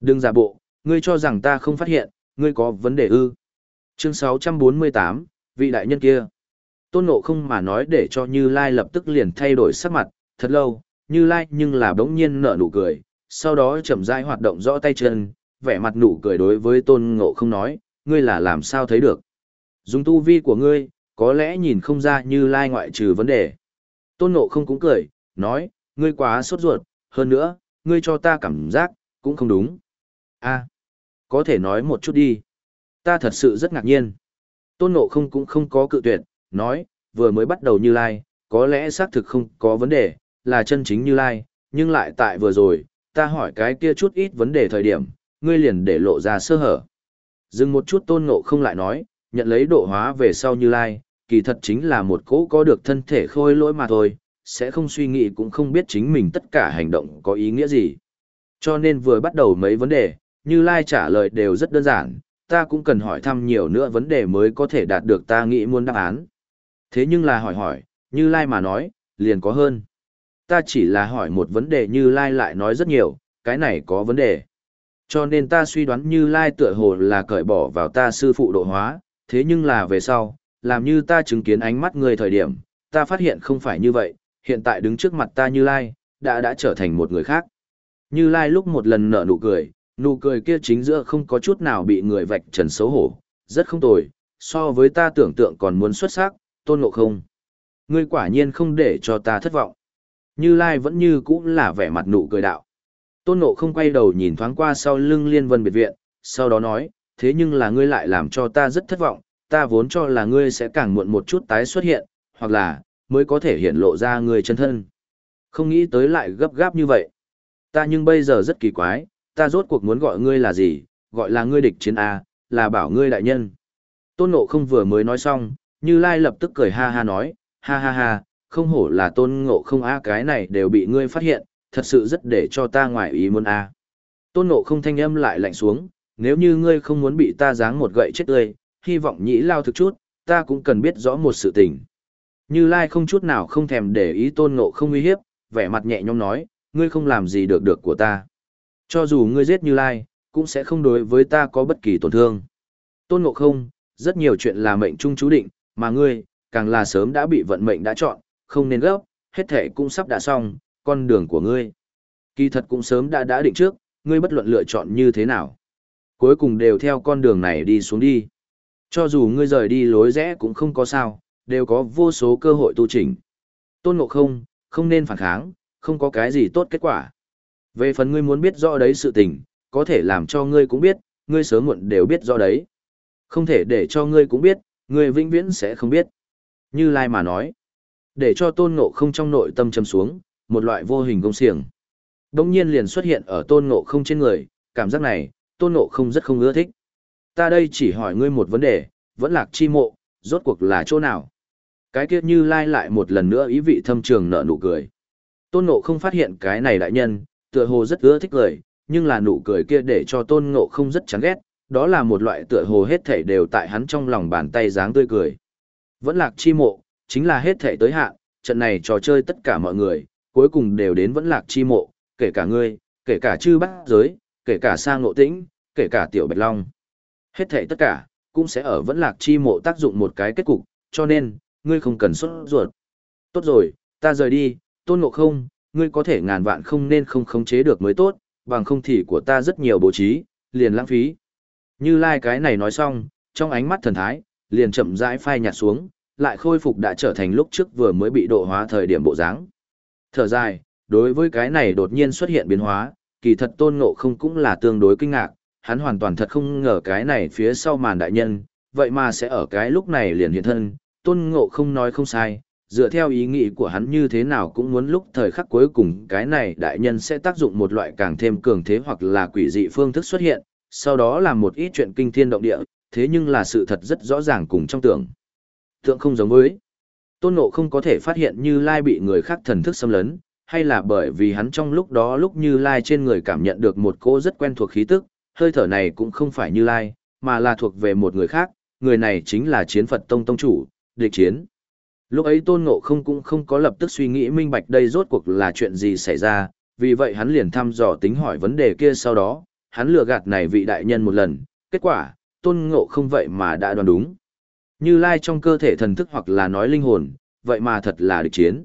Đừng giả bộ, ngươi cho rằng ta không phát hiện, ngươi có vấn đề ư. Chương 648, vị đại nhân kia. Tôn Ngộ không mà nói để cho Như Lai lập tức liền thay đổi sắc mặt, thật lâu, Như Lai nhưng là đống nhiên nở nụ cười, sau đó chậm rãi hoạt động rõ tay chân, vẻ mặt nụ cười đối với Tôn Ngộ không nói, ngươi là làm sao thấy được. Dùng tu vi của ngươi, có lẽ nhìn không ra Như Lai ngoại trừ vấn đề. Tôn Ngộ không cũng cười, nói, ngươi quá sốt ruột, hơn nữa, ngươi cho ta cảm giác, cũng không đúng a có thể nói một chút đi. Ta thật sự rất ngạc nhiên. Tôn Ngộ không cũng không có cự tuyệt, nói, vừa mới bắt đầu Như Lai, có lẽ xác thực không có vấn đề, là chân chính Như Lai, nhưng lại tại vừa rồi, ta hỏi cái kia chút ít vấn đề thời điểm, ngươi liền để lộ ra sơ hở. Dừng một chút Tôn Ngộ không lại nói, nhận lấy độ hóa về sau Như Lai, kỳ thật chính là một cỗ có được thân thể khôi lỗi mà thôi, sẽ không suy nghĩ cũng không biết chính mình tất cả hành động có ý nghĩa gì. Cho nên vừa bắt đầu mấy vấn đề, như Lai trả lời đều rất đơn giản, ta cũng cần hỏi thăm nhiều nữa vấn đề mới có thể đạt được ta nghĩ muốn đáp án. Thế nhưng là hỏi hỏi, Như Lai mà nói, liền có hơn. Ta chỉ là hỏi một vấn đề Như Lai lại nói rất nhiều, cái này có vấn đề. Cho nên ta suy đoán Như Lai tựa hồ là cởi bỏ vào ta sư phụ độ hóa, thế nhưng là về sau, làm như ta chứng kiến ánh mắt người thời điểm, ta phát hiện không phải như vậy, hiện tại đứng trước mặt ta Như Lai, đã đã trở thành một người khác. Như Lai lúc một lần nở nụ cười, nụ cười kia chính giữa không có chút nào bị người vạch trần xấu hổ, rất không tồi, so với ta tưởng tượng còn muốn xuất sắc, tôn ngộ không. Ngươi quả nhiên không để cho ta thất vọng. Như Lai vẫn như cũ là vẻ mặt nụ cười đạo. Tôn ngộ không quay đầu nhìn thoáng qua sau lưng liên vân biệt viện, sau đó nói, thế nhưng là ngươi lại làm cho ta rất thất vọng, ta vốn cho là ngươi sẽ càng muộn một chút tái xuất hiện, hoặc là, mới có thể hiện lộ ra ngươi chân thân. Không nghĩ tới lại gấp gáp như vậy. Ta nhưng bây giờ rất kỳ quái, ta rốt cuộc muốn gọi ngươi là gì, gọi là ngươi địch chiến A, là bảo ngươi đại nhân. Tôn Ngộ không vừa mới nói xong, Như Lai lập tức cười ha ha nói, ha ha ha, không hổ là Tôn Ngộ không A cái này đều bị ngươi phát hiện, thật sự rất để cho ta ngoại ý muốn A. Tôn Ngộ không thanh âm lại lạnh xuống, nếu như ngươi không muốn bị ta giáng một gậy chết tươi, hy vọng nhĩ lao thực chút, ta cũng cần biết rõ một sự tình. Như Lai không chút nào không thèm để ý Tôn Ngộ không uy hiếp, vẻ mặt nhẹ nhõm nói, ngươi không làm gì được được của ta. Cho dù ngươi giết Như Lai, cũng sẽ không đối với ta có bất kỳ tổn thương. Tôn Ngộ Không, rất nhiều chuyện là mệnh trung chú định, mà ngươi, càng là sớm đã bị vận mệnh đã chọn, không nên gấp, hết thể cũng sắp đã xong, con đường của ngươi. Kỳ thật cũng sớm đã đã định trước, ngươi bất luận lựa chọn như thế nào. Cuối cùng đều theo con đường này đi xuống đi. Cho dù ngươi rời đi lối rẽ cũng không có sao, đều có vô số cơ hội tu chỉnh. Tôn Ngộ Không, không nên phản kháng, không có cái gì tốt kết quả. Về phần ngươi muốn biết rõ đấy sự tình, có thể làm cho ngươi cũng biết, ngươi sớm muộn đều biết rõ đấy. Không thể để cho ngươi cũng biết, ngươi vĩnh viễn sẽ không biết. Như Lai mà nói, để cho tôn ngộ không trong nội tâm châm xuống, một loại vô hình công xiềng. Đông nhiên liền xuất hiện ở tôn ngộ không trên người, cảm giác này, tôn ngộ không rất không ưa thích. Ta đây chỉ hỏi ngươi một vấn đề, vẫn lạc chi mộ, rốt cuộc là chỗ nào? Cái kia như lai lại một lần nữa ý vị thâm trường nở nụ cười. Tôn ngộ không phát hiện cái này đại nhân, tựa hồ rất ưa thích cười, nhưng là nụ cười kia để cho tôn ngộ không rất chán ghét, đó là một loại tựa hồ hết thảy đều tại hắn trong lòng bàn tay dáng tươi cười. Vẫn lạc chi mộ, chính là hết thảy tới hạn, trận này trò chơi tất cả mọi người, cuối cùng đều đến vẫn lạc chi mộ, kể cả ngươi, kể cả chư bát giới, kể cả sang ngộ tĩnh, kể cả tiểu bạch long. Hết thảy tất cả, cũng sẽ ở vẫn lạc chi mộ tác dụng một cái kết cục, cho nên, ngươi không cần xuất ruột. Tốt rồi, ta rời đi, tôn ngộ không, ngươi có thể ngàn vạn không nên không khống chế được mới tốt, bằng không thì của ta rất nhiều bố trí, liền lãng phí. Như Lai cái này nói xong, trong ánh mắt thần thái, liền chậm rãi phai nhạt xuống, lại khôi phục đã trở thành lúc trước vừa mới bị độ hóa thời điểm bộ dáng. Thở dài, đối với cái này đột nhiên xuất hiện biến hóa, kỳ thật tôn ngộ không cũng là tương đối kinh ngạc, hắn hoàn toàn thật không ngờ cái này phía sau màn đại nhân, vậy mà sẽ ở cái lúc này liền hiện thân, tôn ngộ không nói không sai, dựa theo ý nghĩ của hắn như thế nào cũng muốn lúc thời khắc cuối cùng cái này đại nhân sẽ tác dụng một loại càng thêm cường thế hoặc là quỷ dị phương thức xuất hiện, sau đó làm một ít chuyện kinh thiên động địa, thế nhưng là sự thật rất rõ ràng cùng trong tưởng. Tượng không giống với. Tôn Ngộ không có thể phát hiện như Lai bị người khác thần thức xâm lấn, hay là bởi vì hắn trong lúc đó lúc như Lai trên người cảm nhận được một cô rất quen thuộc khí tức, hơi thở này cũng không phải như Lai, mà là thuộc về một người khác, người này chính là chiến Phật Tông Tông Chủ, địch chiến. Lúc ấy Tôn Ngộ không cũng không có lập tức suy nghĩ minh bạch đây rốt cuộc là chuyện gì xảy ra, vì vậy hắn liền thăm dò tính hỏi vấn đề kia sau đó, hắn lừa gạt này vị đại nhân một lần, kết quả, tôn ngộ không vậy mà đã đoán đúng. Như lai trong cơ thể thần thức hoặc là nói linh hồn, vậy mà thật là địch chiến.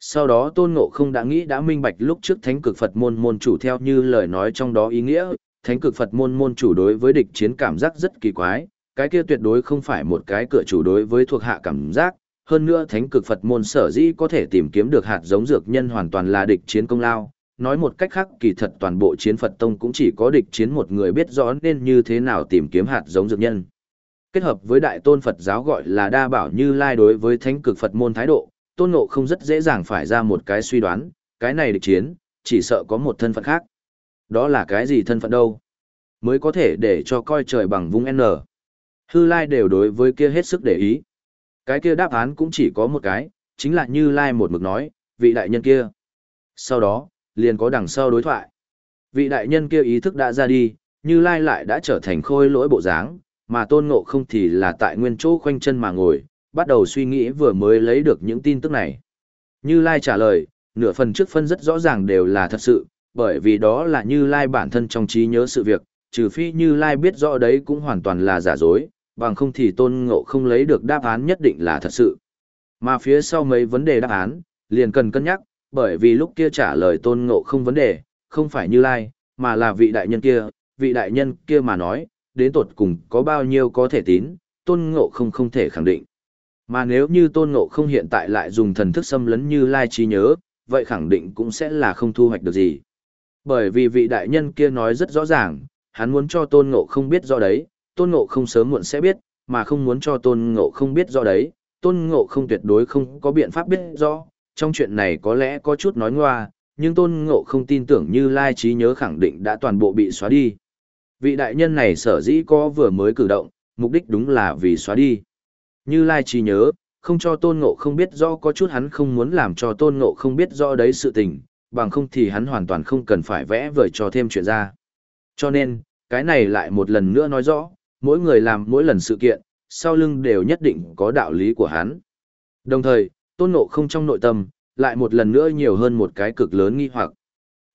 Sau đó tôn ngộ không đã nghĩ đã minh bạch lúc trước thánh cực Phật môn môn chủ theo như lời nói trong đó ý nghĩa, thánh cực Phật môn môn chủ đối với địch chiến cảm giác rất kỳ quái, cái kia tuyệt đối không phải một cái cửa chủ đối với thuộc hạ cảm giác, hơn nữa thánh cực Phật môn sở dĩ có thể tìm kiếm được hạt giống dược nhân hoàn toàn là địch chiến công lao. Nói một cách khác kỳ thật toàn bộ chiến Phật Tông cũng chỉ có địch chiến một người biết rõ nên như thế nào tìm kiếm hạt giống dược nhân. Kết hợp với đại tôn Phật giáo gọi là đa bảo như lai đối với thánh cực Phật môn thái độ, tôn ngộ không rất dễ dàng phải ra một cái suy đoán, cái này địch chiến, chỉ sợ có một thân phận khác. Đó là cái gì thân phận đâu? Mới có thể để cho coi trời bằng vung N. Hư Lai đều đối với kia hết sức để ý. Cái kia đáp án cũng chỉ có một cái, chính là như Lai một mực nói, vị đại nhân kia. Sau đó, liền có đằng sau đối thoại. Vị đại nhân kia ý thức đã ra đi, như Lai lại đã trở thành khôi lỗi bộ dáng, mà tôn ngộ không thì là tại nguyên chỗ khoanh chân mà ngồi, bắt đầu suy nghĩ vừa mới lấy được những tin tức này. Như Lai trả lời, nửa phần trước phân rất rõ ràng đều là thật sự, bởi vì đó là Như Lai bản thân trong trí nhớ sự việc, trừ phi Như Lai biết rõ đấy cũng hoàn toàn là giả dối, bằng không thì tôn ngộ không lấy được đáp án nhất định là thật sự. Mà phía sau mấy vấn đề đáp án, liền cần cân nhắc, bởi vì lúc kia trả lời tôn ngộ không vấn đề, không phải Như Lai, mà là vị đại nhân kia, vị đại nhân kia mà nói, đến tột cùng có bao nhiêu có thể tín, tôn ngộ không không thể khẳng định. Mà nếu như tôn ngộ không hiện tại lại dùng thần thức xâm lấn như lai trí nhớ, vậy khẳng định cũng sẽ là không thu hoạch được gì. Bởi vì vị đại nhân kia nói rất rõ ràng, hắn muốn cho tôn ngộ không biết rõ đấy, tôn ngộ không sớm muộn sẽ biết, mà không muốn cho tôn ngộ không biết rõ đấy, tôn ngộ không tuyệt đối không có biện pháp biết rõ. Trong chuyện này có lẽ có chút nói ngoa, nhưng tôn ngộ không tin tưởng như lai trí nhớ khẳng định đã toàn bộ bị xóa đi. Vị đại nhân này sở dĩ có vừa mới cử động, mục đích đúng là vì xóa đi. Như Lai trí nhớ, không cho tôn ngộ không biết rõ có chút hắn không muốn làm cho tôn ngộ không biết rõ đấy sự tình, bằng không thì hắn hoàn toàn không cần phải vẽ vời cho thêm chuyện ra. Cho nên, cái này lại một lần nữa nói rõ, mỗi người làm mỗi lần sự kiện, sau lưng đều nhất định có đạo lý của hắn. Đồng thời, tôn ngộ không trong nội tâm, lại một lần nữa nhiều hơn một cái cực lớn nghi hoặc.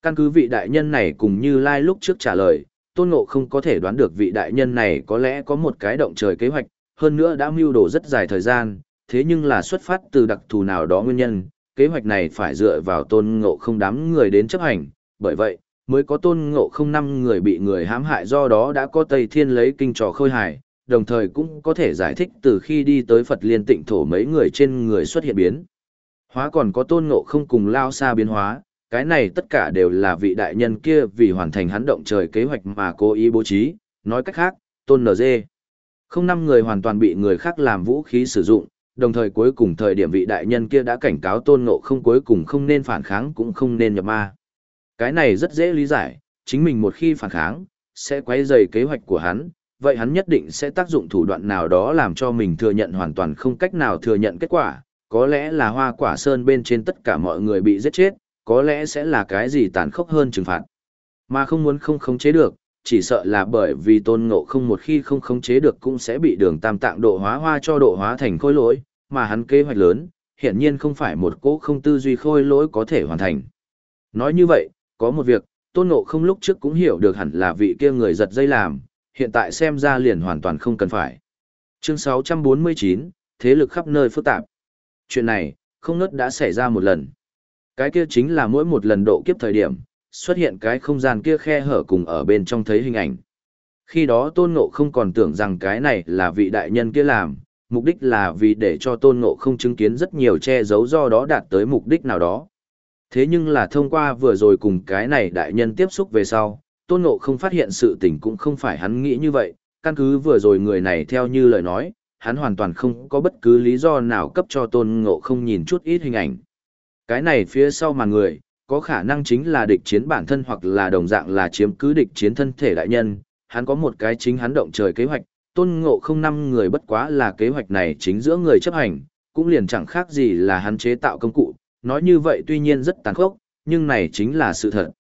Căn cứ vị đại nhân này cùng như Lai lúc trước trả lời, tôn ngộ không có thể đoán được vị đại nhân này có lẽ có một cái động trời kế hoạch, hơn nữa đã mưu đồ rất dài thời gian, thế nhưng là xuất phát từ đặc thù nào đó nguyên nhân, kế hoạch này phải dựa vào tôn ngộ không đám người đến chấp hành, bởi vậy, mới có tôn ngộ không năm người bị người hãm hại do đó đã có Tây Thiên lấy kinh trò khôi hài, đồng thời cũng có thể giải thích từ khi đi tới Phật liên tịnh thổ mấy người trên người xuất hiện biến. Hóa còn có tôn ngộ không cùng lao xa biến hóa, cái này tất cả đều là vị đại nhân kia vì hoàn thành hắn động trời kế hoạch mà cố ý bố trí, nói cách khác, tôn NG. Không năm người hoàn toàn bị người khác làm vũ khí sử dụng, đồng thời cuối cùng thời điểm vị đại nhân kia đã cảnh cáo tôn ngộ không cuối cùng không nên phản kháng cũng không nên nhập ma. Cái này rất dễ lý giải, chính mình một khi phản kháng, sẽ quấy rầy kế hoạch của hắn, vậy hắn nhất định sẽ tác dụng thủ đoạn nào đó làm cho mình thừa nhận hoàn toàn không cách nào thừa nhận kết quả, có lẽ là hoa quả sơn bên trên tất cả mọi người bị giết chết, có lẽ sẽ là cái gì tàn khốc hơn trừng phạt. Mà không muốn không khống chế được, chỉ sợ là bởi vì tôn ngộ không một khi không khống chế được cũng sẽ bị đường tam tạng độ hóa hoa cho độ hóa thành khôi lỗi, mà hắn kế hoạch lớn, hiển nhiên không phải một cố không tư duy khôi lỗi có thể hoàn thành. Nói như vậy, có một việc, tôn ngộ không lúc trước cũng hiểu được hẳn là vị kia người giật dây làm, hiện tại xem ra liền hoàn toàn không cần phải. Chương 649, Thế lực khắp nơi phức tạp. Chuyện này, không nớt đã xảy ra một lần. Cái kia chính là mỗi một lần độ kiếp thời điểm, xuất hiện cái không gian kia khe hở cùng ở bên trong thấy hình ảnh. Khi đó Tôn Ngộ không còn tưởng rằng cái này là vị đại nhân kia làm, mục đích là vì để cho Tôn Ngộ không chứng kiến rất nhiều che giấu do đó đạt tới mục đích nào đó. Thế nhưng là thông qua vừa rồi cùng cái này đại nhân tiếp xúc về sau, Tôn Ngộ không phát hiện sự tình cũng không phải hắn nghĩ như vậy, căn cứ vừa rồi người này theo như lời nói, hắn hoàn toàn không có bất cứ lý do nào cấp cho Tôn Ngộ không nhìn chút ít hình ảnh. Cái này phía sau mà người, có khả năng chính là địch chiến bản thân hoặc là đồng dạng là chiếm cứ địch chiến thân thể đại nhân, hắn có một cái chính hắn động trời kế hoạch, tôn ngộ không năm người bất quá là kế hoạch này chính giữa người chấp hành, cũng liền chẳng khác gì là hắn chế tạo công cụ, nói như vậy tuy nhiên rất tàn khốc, nhưng này chính là sự thật.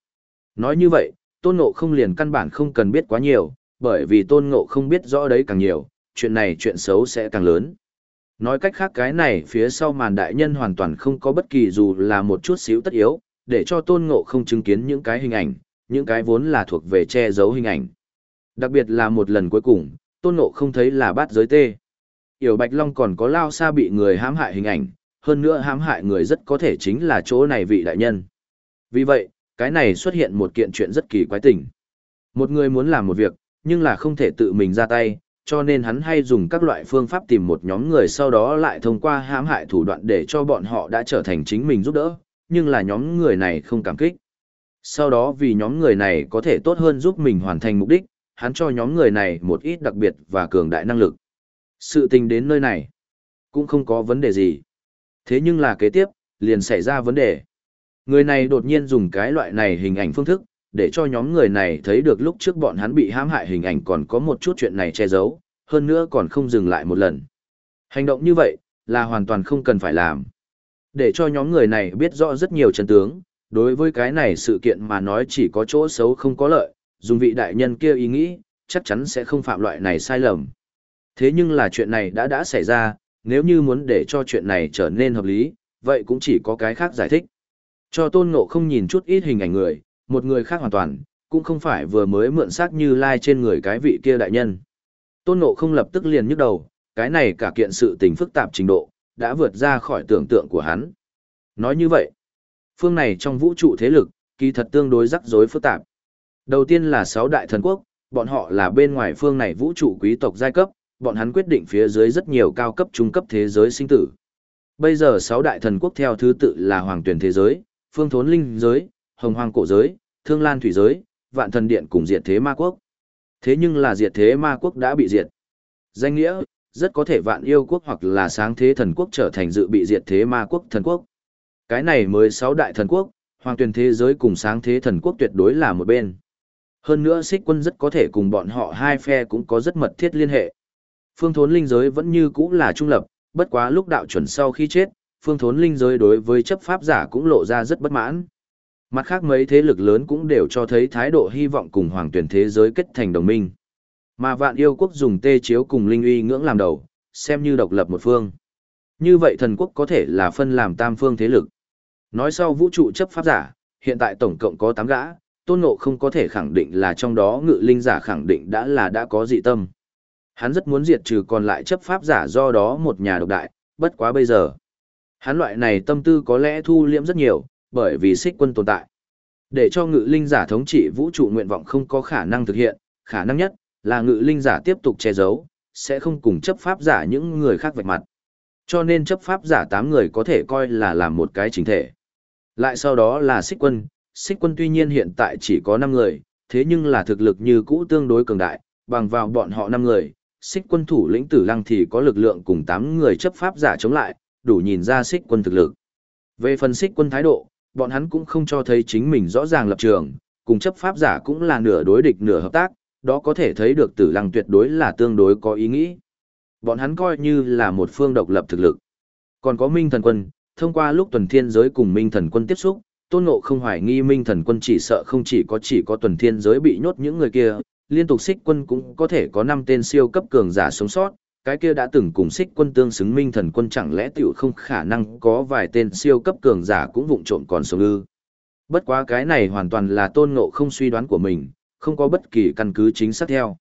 Nói như vậy, tôn ngộ không liền căn bản không cần biết quá nhiều, bởi vì tôn ngộ không biết rõ đấy càng nhiều, chuyện này chuyện xấu sẽ càng lớn. Nói cách khác cái này phía sau màn đại nhân hoàn toàn không có bất kỳ dù là một chút xíu tất yếu, để cho tôn ngộ không chứng kiến những cái hình ảnh, những cái vốn là thuộc về che giấu hình ảnh. Đặc biệt là một lần cuối cùng, tôn ngộ không thấy là bát giới tê. Yểu Bạch Long còn có lao xa bị người hãm hại hình ảnh, hơn nữa hãm hại người rất có thể chính là chỗ này vị đại nhân. Vì vậy, cái này xuất hiện một kiện chuyện rất kỳ quái tình. Một người muốn làm một việc, nhưng là không thể tự mình ra tay, cho nên hắn hay dùng các loại phương pháp tìm một nhóm người sau đó lại thông qua hãm hại thủ đoạn để cho bọn họ đã trở thành chính mình giúp đỡ, nhưng là nhóm người này không cảm kích. Sau đó vì nhóm người này có thể tốt hơn giúp mình hoàn thành mục đích, hắn cho nhóm người này một ít đặc biệt và cường đại năng lực. Sự tình đến nơi này, cũng không có vấn đề gì. Thế nhưng là kế tiếp, liền xảy ra vấn đề. Người này đột nhiên dùng cái loại này hình ảnh phương thức, để cho nhóm người này thấy được lúc trước bọn hắn bị hãm hại hình ảnh còn có một chút chuyện này che giấu, hơn nữa còn không dừng lại một lần. Hành động như vậy, là hoàn toàn không cần phải làm. Để cho nhóm người này biết rõ rất nhiều chân tướng, đối với cái này sự kiện mà nói chỉ có chỗ xấu không có lợi, dùng vị đại nhân kia ý nghĩ, chắc chắn sẽ không phạm loại này sai lầm. Thế nhưng là chuyện này đã đã xảy ra, nếu như muốn để cho chuyện này trở nên hợp lý, vậy cũng chỉ có cái khác giải thích. Cho tôn ngộ không nhìn chút ít hình ảnh người, một người khác hoàn toàn, cũng không phải vừa mới mượn xác như lai trên người cái vị kia đại nhân. Tôn ngộ không lập tức liền nhức đầu, cái này cả kiện sự tình phức tạp trình độ, đã vượt ra khỏi tưởng tượng của hắn. Nói như vậy, phương này trong vũ trụ thế lực, kỳ thật tương đối rắc rối phức tạp. Đầu tiên là sáu đại thần quốc, bọn họ là bên ngoài phương này vũ trụ quý tộc giai cấp, bọn hắn quyết định phía dưới rất nhiều cao cấp trung cấp thế giới sinh tử. Bây giờ sáu đại thần quốc theo thứ tự là hoàng tuyển thế giới, phương thốn linh giới, hồng hoàng cổ giới, thương lan thủy giới, vạn thần điện cùng diệt thế ma quốc. Thế nhưng là diệt thế ma quốc đã bị diệt. Danh nghĩa, rất có thể vạn yêu quốc hoặc là sáng thế thần quốc trở thành dự bị diệt thế ma quốc thần quốc. Cái này mới sáu đại thần quốc, hoàng tuyển thế giới cùng sáng thế thần quốc tuyệt đối là một bên. Hơn nữa xích quân rất có thể cùng bọn họ hai phe cũng có rất mật thiết liên hệ. Phương thốn linh giới vẫn như cũ là trung lập, bất quá lúc đạo chuẩn sau khi chết, phương thốn linh giới đối với chấp pháp giả cũng lộ ra rất bất mãn. Mặt khác mấy thế lực lớn cũng đều cho thấy thái độ hy vọng cùng hoàng tuyển thế giới kết thành đồng minh. Mà vạn yêu quốc dùng tê chiếu cùng linh uy ngưỡng làm đầu, xem như độc lập một phương. Như vậy thần quốc có thể là phân làm tam phương thế lực. Nói sau vũ trụ chấp pháp giả, hiện tại tổng cộng có 8 gã, tôn ngộ không có thể khẳng định là trong đó ngự linh giả khẳng định đã là đã có dị tâm. Hắn rất muốn diệt trừ còn lại chấp pháp giả do đó một nhà độc đại, bất quá bây giờ. Hắn loại này tâm tư có lẽ thu liễm rất nhiều, bởi vì xích quân tồn tại. Để cho ngự linh giả thống trị vũ trụ nguyện vọng không có khả năng thực hiện, khả năng nhất là ngự linh giả tiếp tục che giấu, sẽ không cùng chấp pháp giả những người khác vạch mặt. Cho nên chấp pháp giả 8 người có thể coi là làm một cái chính thể. Lại sau đó là xích quân, xích quân tuy nhiên hiện tại chỉ có 5 người, thế nhưng là thực lực như cũ tương đối cường đại, bằng vào bọn họ 5 người, xích quân thủ lĩnh tử lăng thì có lực lượng cùng tám người chấp pháp giả chống lại, đủ nhìn ra xích quân thực lực. Về phần xích quân thái độ, bọn hắn cũng không cho thấy chính mình rõ ràng lập trường, cùng chấp pháp giả cũng là nửa đối địch nửa hợp tác, đó có thể thấy được tử lăng tuyệt đối là tương đối có ý nghĩ. Bọn hắn coi như là một phương độc lập thực lực. Còn có Minh Thần Quân, thông qua lúc tuần thiên giới cùng Minh Thần Quân tiếp xúc, Tôn Ngộ không hoài nghi Minh Thần Quân chỉ sợ không chỉ có chỉ có tuần thiên giới bị nhốt những người kia, liên tục xích quân cũng có thể có 5 tên siêu cấp cường giả sống sót, cái kia đã từng cùng xích quân tương xứng minh thần quân chẳng lẽ tiểu không khả năng có vài tên siêu cấp cường giả cũng vụng trộm còn sống ư. Bất quá cái này hoàn toàn là tôn ngộ không suy đoán của mình, không có bất kỳ căn cứ chính xác theo.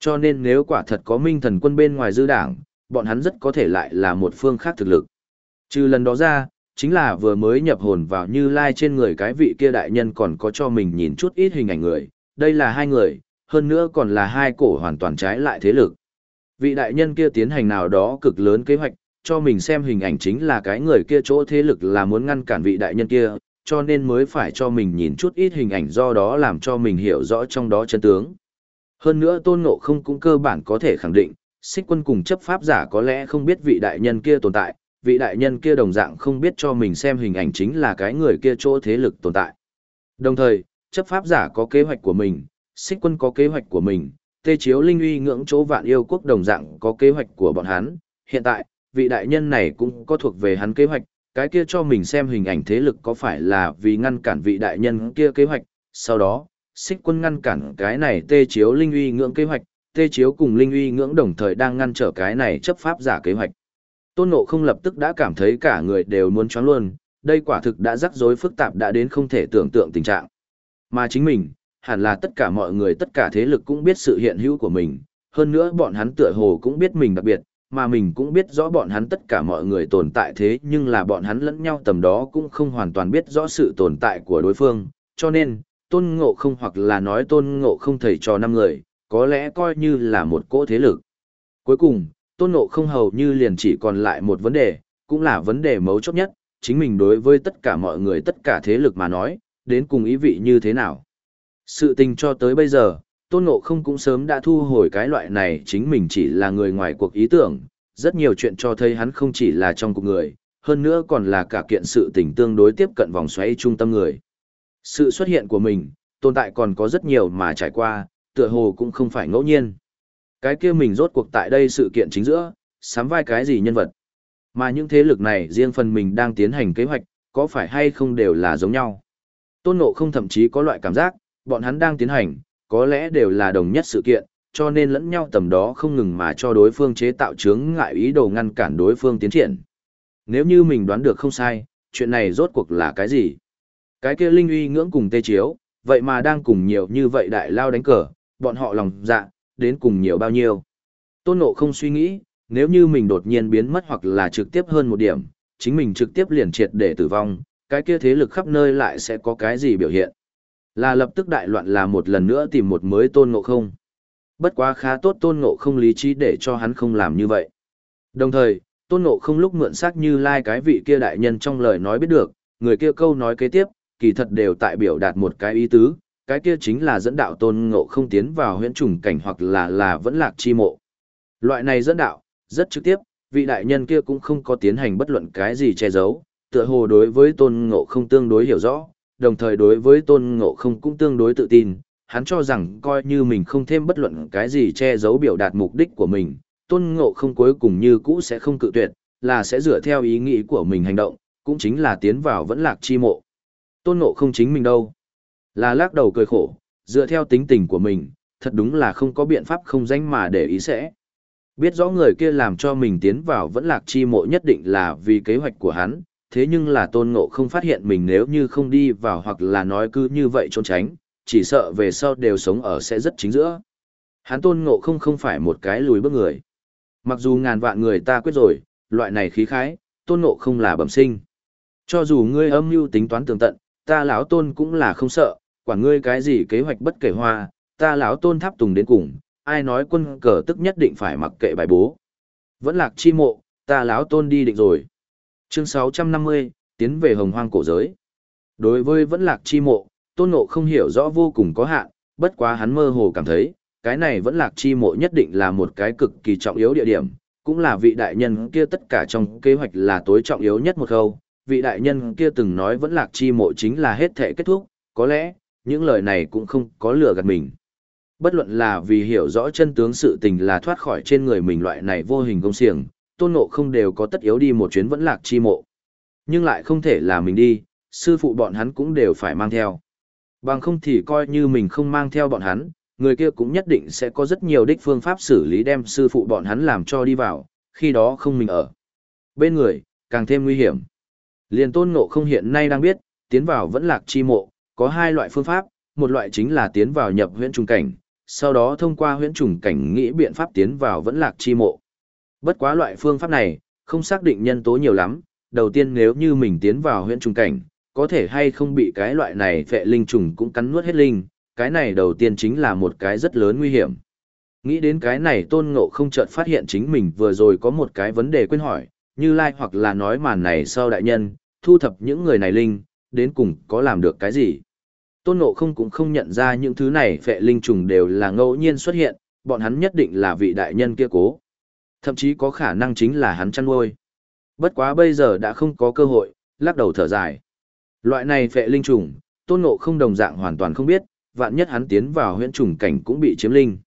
Cho nên nếu quả thật có minh thần quân bên ngoài dư đảng, bọn hắn rất có thể lại là một phương khác thực lực. Trừ lần đó ra, chính là vừa mới nhập hồn vào như lai trên người cái vị kia đại nhân còn có cho mình nhìn chút ít hình ảnh người, đây là hai người, hơn nữa còn là hai cổ hoàn toàn trái lại thế lực. Vị đại nhân kia tiến hành nào đó cực lớn kế hoạch, cho mình xem hình ảnh chính là cái người kia chỗ thế lực là muốn ngăn cản vị đại nhân kia, cho nên mới phải cho mình nhìn chút ít hình ảnh do đó làm cho mình hiểu rõ trong đó chân tướng. Hơn nữa tôn ngộ không cũng cơ bản có thể khẳng định, xích quân cùng chấp pháp giả có lẽ không biết vị đại nhân kia tồn tại, vị đại nhân kia đồng dạng không biết cho mình xem hình ảnh chính là cái người kia chỗ thế lực tồn tại. Đồng thời, chấp pháp giả có kế hoạch của mình, xích quân có kế hoạch của mình, tê chiếu linh uy ngưỡng chỗ vạn yêu quốc đồng dạng có kế hoạch của bọn hắn. Hiện tại, vị đại nhân này cũng có thuộc về hắn kế hoạch, cái kia cho mình xem hình ảnh thế lực có phải là vì ngăn cản vị đại nhân kia kế hoạch. Sau đó, xích quân ngăn cản cái này tê chiếu linh uy ngưỡng kế hoạch, tê chiếu cùng linh uy ngưỡng đồng thời đang ngăn trở cái này chấp pháp giả kế hoạch. Tôn Ngộ không lập tức đã cảm thấy cả người đều muốn choáng luôn, đây quả thực đã rắc rối phức tạp đã đến không thể tưởng tượng tình trạng. Mà chính mình, hẳn là tất cả mọi người tất cả thế lực cũng biết sự hiện hữu của mình, hơn nữa bọn hắn tựa hồ cũng biết mình đặc biệt, mà mình cũng biết rõ bọn hắn tất cả mọi người tồn tại thế nhưng là bọn hắn lẫn nhau tầm đó cũng không hoàn toàn biết rõ sự tồn tại của đối phương, cho nên, tôn ngộ không hoặc là nói tôn ngộ không thầy trò năm người, có lẽ coi như là một cỗ thế lực. Cuối cùng, tôn ngộ không hầu như liền chỉ còn lại một vấn đề, cũng là vấn đề mấu chốt nhất, chính mình đối với tất cả mọi người tất cả thế lực mà nói, đến cùng ý vị như thế nào. Sự tình cho tới bây giờ, tôn ngộ không cũng sớm đã thu hồi cái loại này chính mình chỉ là người ngoài cuộc ý tưởng, rất nhiều chuyện cho thấy hắn không chỉ là trong cuộc người, hơn nữa còn là cả kiện sự tình tương đối tiếp cận vòng xoáy trung tâm người. Sự xuất hiện của mình, tồn tại còn có rất nhiều mà trải qua, tựa hồ cũng không phải ngẫu nhiên. Cái kia mình rốt cuộc tại đây sự kiện chính giữa, sắm vai cái gì nhân vật. Mà những thế lực này riêng phần mình đang tiến hành kế hoạch, có phải hay không đều là giống nhau. Tôn Ngộ không thậm chí có loại cảm giác, bọn hắn đang tiến hành, có lẽ đều là đồng nhất sự kiện, cho nên lẫn nhau tầm đó không ngừng mà cho đối phương chế tạo chướng ngại ý đồ ngăn cản đối phương tiến triển. Nếu như mình đoán được không sai, chuyện này rốt cuộc là cái gì? Cái kia linh uy ngưỡng cùng tê chiếu, vậy mà đang cùng nhiều như vậy đại lao đánh cờ, bọn họ lòng dạ, đến cùng nhiều bao nhiêu. Tôn nộ không suy nghĩ, nếu như mình đột nhiên biến mất hoặc là trực tiếp hơn một điểm, chính mình trực tiếp liền triệt để tử vong, cái kia thế lực khắp nơi lại sẽ có cái gì biểu hiện. Là lập tức đại loạn là một lần nữa tìm một mới tôn ngộ không. Bất quá khá tốt tôn ngộ không lý trí để cho hắn không làm như vậy. Đồng thời, tôn ngộ không lúc mượn xác như lai like cái vị kia đại nhân trong lời nói biết được, người kia câu nói kế tiếp, kỳ thật đều tại biểu đạt một cái ý tứ, cái kia chính là dẫn đạo tôn ngộ không tiến vào huyễn trùng cảnh hoặc là là vẫn lạc chi mộ. Loại này dẫn đạo, rất trực tiếp, vị đại nhân kia cũng không có tiến hành bất luận cái gì che giấu, tựa hồ đối với tôn ngộ không tương đối hiểu rõ, đồng thời đối với tôn ngộ không cũng tương đối tự tin, hắn cho rằng coi như mình không thêm bất luận cái gì che giấu biểu đạt mục đích của mình, tôn ngộ không cuối cùng như cũ sẽ không cự tuyệt, là sẽ dựa theo ý nghĩ của mình hành động, cũng chính là tiến vào vẫn lạc chi mộ. Tôn ngộ không chính mình đâu. Là lắc đầu cười khổ, dựa theo tính tình của mình, thật đúng là không có biện pháp không danh mà để ý sẽ. Biết rõ người kia làm cho mình tiến vào vẫn lạc chi mộ nhất định là vì kế hoạch của hắn, thế nhưng là tôn ngộ không phát hiện mình nếu như không đi vào hoặc là nói cứ như vậy trốn tránh, chỉ sợ về sau đều sống ở sẽ rất chính giữa. Hắn tôn ngộ không không phải một cái lùi bước người. Mặc dù ngàn vạn người ta quyết rồi, loại này khí khái, tôn ngộ không là bẩm sinh. Cho dù ngươi âm mưu tính toán tường tận, ta lão tôn cũng là không sợ, quả ngươi cái gì kế hoạch bất kể hoa, ta lão tôn tháp tùng đến cùng, ai nói quân cờ tức nhất định phải mặc kệ bài bố. Vẫn lạc chi mộ, ta lão tôn đi định rồi. Chương 650, tiến về hồng hoang cổ giới. Đối với vẫn lạc chi mộ, tôn ngộ không hiểu rõ vô cùng có hạn, bất quá hắn mơ hồ cảm thấy, cái này vẫn lạc chi mộ nhất định là một cái cực kỳ trọng yếu địa điểm, cũng là vị đại nhân kia tất cả trong kế hoạch là tối trọng yếu nhất một khâu. Vị đại nhân kia từng nói vẫn lạc chi mộ chính là hết thể kết thúc, có lẽ, những lời này cũng không có lừa gạt mình. Bất luận là vì hiểu rõ chân tướng sự tình là thoát khỏi trên người mình loại này vô hình công xiềng, tôn ngộ không đều có tất yếu đi một chuyến vẫn lạc chi mộ. Nhưng lại không thể là mình đi, sư phụ bọn hắn cũng đều phải mang theo. Bằng không thì coi như mình không mang theo bọn hắn, người kia cũng nhất định sẽ có rất nhiều đích phương pháp xử lý đem sư phụ bọn hắn làm cho đi vào, khi đó không mình ở. Bên người, càng thêm nguy hiểm. Liền tôn ngộ không hiện nay đang biết, tiến vào vẫn lạc chi mộ, có hai loại phương pháp, một loại chính là tiến vào nhập huyễn trùng cảnh, sau đó thông qua huyễn trùng cảnh nghĩ biện pháp tiến vào vẫn lạc chi mộ. Bất quá loại phương pháp này, không xác định nhân tố nhiều lắm, đầu tiên nếu như mình tiến vào huyện trùng cảnh, có thể hay không bị cái loại này phệ linh trùng cũng cắn nuốt hết linh, cái này đầu tiên chính là một cái rất lớn nguy hiểm. Nghĩ đến cái này tôn ngộ không chợt phát hiện chính mình vừa rồi có một cái vấn đề quên hỏi, như lai like hoặc là nói màn này sau đại nhân, thu thập những người này linh, đến cùng có làm được cái gì. Tôn ngộ không cũng không nhận ra những thứ này phệ linh trùng đều là ngẫu nhiên xuất hiện, bọn hắn nhất định là vị đại nhân kia cố. Thậm chí có khả năng chính là hắn chăn nuôi. Bất quá bây giờ đã không có cơ hội, lắc đầu thở dài. Loại này phệ linh trùng, tôn ngộ không đồng dạng hoàn toàn không biết, vạn nhất hắn tiến vào huyễn trùng cảnh cũng bị chiếm linh.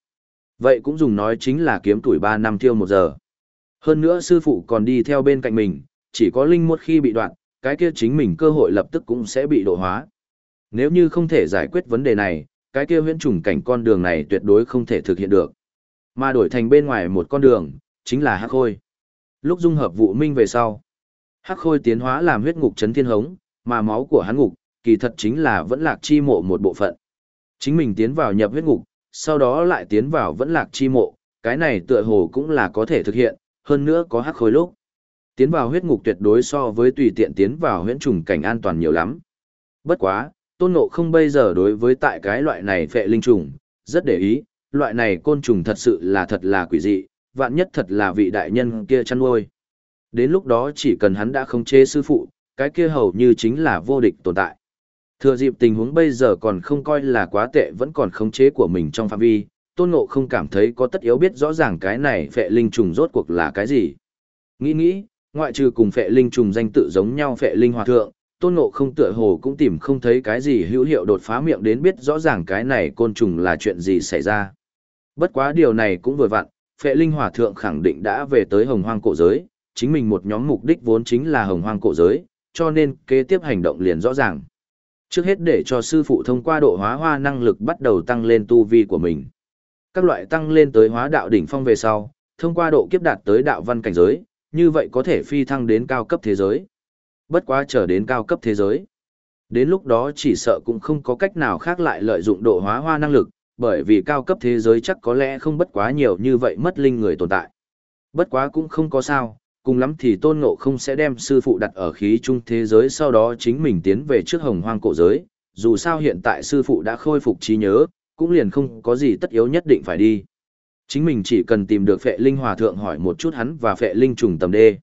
Vậy cũng dùng nói chính là kiếm tuổi 3 năm tiêu một giờ. Hơn nữa sư phụ còn đi theo bên cạnh mình, chỉ có linh một khi bị đoạn, cái kia chính mình cơ hội lập tức cũng sẽ bị độ hóa. Nếu như không thể giải quyết vấn đề này, cái kia huyễn trùng cảnh con đường này tuyệt đối không thể thực hiện được. Mà đổi thành bên ngoài một con đường, chính là hắc khôi. Lúc dung hợp vụ minh về sau, hắc khôi tiến hóa làm huyết ngục chấn thiên hống, mà máu của hắn ngục, kỳ thật chính là vẫn lạc chi mộ một bộ phận. Chính mình tiến vào nhập huyết ngục, sau đó lại tiến vào vẫn lạc chi mộ, cái này tựa hồ cũng là có thể thực hiện, hơn nữa có hắc khôi lúc. Tiến vào huyết ngục tuyệt đối so với tùy tiện tiến vào huyễn trùng cảnh an toàn nhiều lắm. Bất quá, tôn ngộ không bây giờ đối với tại cái loại này phệ linh trùng, rất để ý, loại này côn trùng thật sự là thật là quỷ dị, vạn nhất thật là vị đại nhân kia chăn nuôi. Đến lúc đó chỉ cần hắn đã không chế sư phụ, cái kia hầu như chính là vô địch tồn tại. Thừa dịp tình huống bây giờ còn không coi là quá tệ vẫn còn khống chế của mình trong phạm vi, tôn ngộ không cảm thấy có tất yếu biết rõ ràng cái này phệ linh trùng rốt cuộc là cái gì. Nghĩ nghĩ, ngoại trừ cùng phệ linh trùng danh tự giống nhau phệ linh hòa thượng, tôn ngộ không tựa hồ cũng tìm không thấy cái gì hữu hiệu đột phá miệng đến biết rõ ràng cái này côn trùng là chuyện gì xảy ra. Bất quá điều này cũng vừa vặn, phệ linh hòa thượng khẳng định đã về tới hồng hoang cổ giới, chính mình một nhóm mục đích vốn chính là hồng hoang cổ giới, cho nên kế tiếp hành động liền rõ ràng. Trước hết để cho sư phụ thông qua độ hóa hoa năng lực bắt đầu tăng lên tu vi của mình. Các loại tăng lên tới hóa đạo đỉnh phong về sau, thông qua độ kiếp đạt tới đạo văn cảnh giới, như vậy có thể phi thăng đến cao cấp thế giới. Bất quá trở đến cao cấp thế giới. Đến lúc đó chỉ sợ cũng không có cách nào khác lại lợi dụng độ hóa hoa năng lực, bởi vì cao cấp thế giới chắc có lẽ không bất quá nhiều như vậy mất linh người tồn tại. Bất quá cũng không có sao, cùng lắm thì tôn ngộ không sẽ đem sư phụ đặt ở khí trung thế giới sau đó chính mình tiến về trước hồng hoang cổ giới, dù sao hiện tại sư phụ đã khôi phục trí nhớ, cũng liền không có gì tất yếu nhất định phải đi. Chính mình chỉ cần tìm được phệ linh hòa thượng hỏi một chút hắn và phệ linh trùng tầm đê.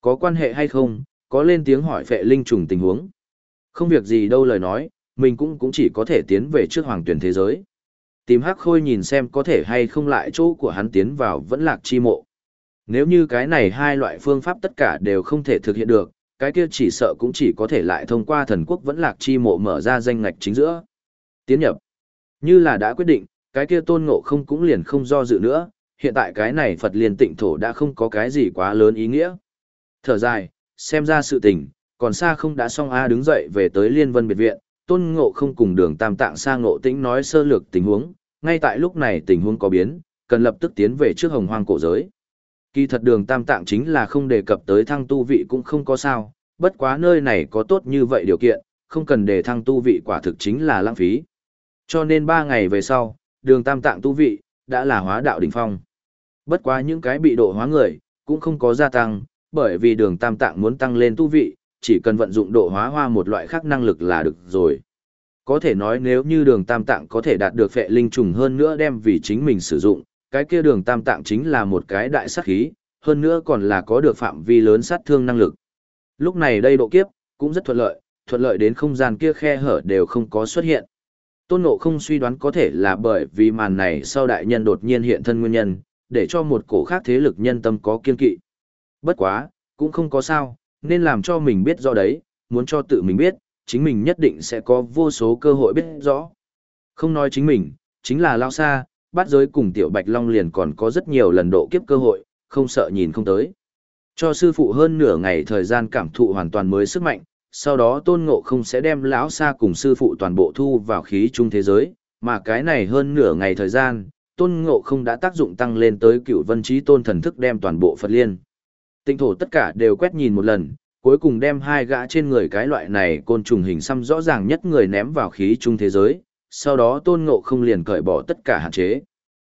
Có quan hệ hay không, có lên tiếng hỏi phệ linh trùng tình huống. Không việc gì đâu lời nói, mình cũng cũng chỉ có thể tiến về trước hoàng tuyển thế giới. Tìm hắc khôi nhìn xem có thể hay không lại chỗ của hắn tiến vào vẫn lạc chi mộ. Nếu như cái này hai loại phương pháp tất cả đều không thể thực hiện được, cái kia chỉ sợ cũng chỉ có thể lại thông qua thần quốc vẫn lạc chi mộ mở ra danh ngạch chính giữa. Tiến nhập. Như là đã quyết định, cái kia tôn ngộ không cũng liền không do dự nữa, hiện tại cái này Phật liền tịnh thổ đã không có cái gì quá lớn ý nghĩa. Thở dài, xem ra sự tình, còn xa không đã xong A đứng dậy về tới liên vân biệt viện, tôn ngộ không cùng đường tam tạng sang ngộ tĩnh nói sơ lược tình huống, ngay tại lúc này tình huống có biến, cần lập tức tiến về trước hồng hoang cổ giới. Kỳ thật đường tam tạng chính là không đề cập tới thăng tu vị cũng không có sao, bất quá nơi này có tốt như vậy điều kiện, không cần để thăng tu vị quả thực chính là lãng phí. Cho nên ba ngày về sau, đường tam tạng tu vị, đã là hóa đạo đỉnh phong. Bất quá những cái bị độ hóa người, cũng không có gia tăng, bởi vì đường tam tạng muốn tăng lên tu vị, chỉ cần vận dụng độ hóa hoa một loại khác năng lực là được rồi. Có thể nói nếu như đường tam tạng có thể đạt được phệ linh trùng hơn nữa đem vì chính mình sử dụng, cái kia đường tam tạng chính là một cái đại sát khí, hơn nữa còn là có được phạm vi lớn sát thương năng lực. Lúc này đây độ kiếp, cũng rất thuận lợi, thuận lợi đến không gian kia khe hở đều không có xuất hiện. Tôn Ngộ không suy đoán có thể là bởi vì màn này sau đại nhân đột nhiên hiện thân nguyên nhân, để cho một cổ khác thế lực nhân tâm có kiên kỵ. Bất quá, cũng không có sao, nên làm cho mình biết rõ đấy, muốn cho tự mình biết, chính mình nhất định sẽ có vô số cơ hội biết rõ. Không nói chính mình, chính là lao xa, bắt giới cùng tiểu bạch long liền còn có rất nhiều lần độ kiếp cơ hội, không sợ nhìn không tới. Cho sư phụ hơn nửa ngày thời gian cảm thụ hoàn toàn mới sức mạnh, sau đó tôn ngộ không sẽ đem lão xa cùng sư phụ toàn bộ thu vào khí trung thế giới, mà cái này hơn nửa ngày thời gian, tôn ngộ không đã tác dụng tăng lên tới cựu vân trí tôn thần thức đem toàn bộ Phật liên. Tinh thổ tất cả đều quét nhìn một lần, cuối cùng đem hai gã trên người cái loại này côn trùng hình xăm rõ ràng nhất người ném vào khí trung thế giới, sau đó tôn ngộ không liền cởi bỏ tất cả hạn chế.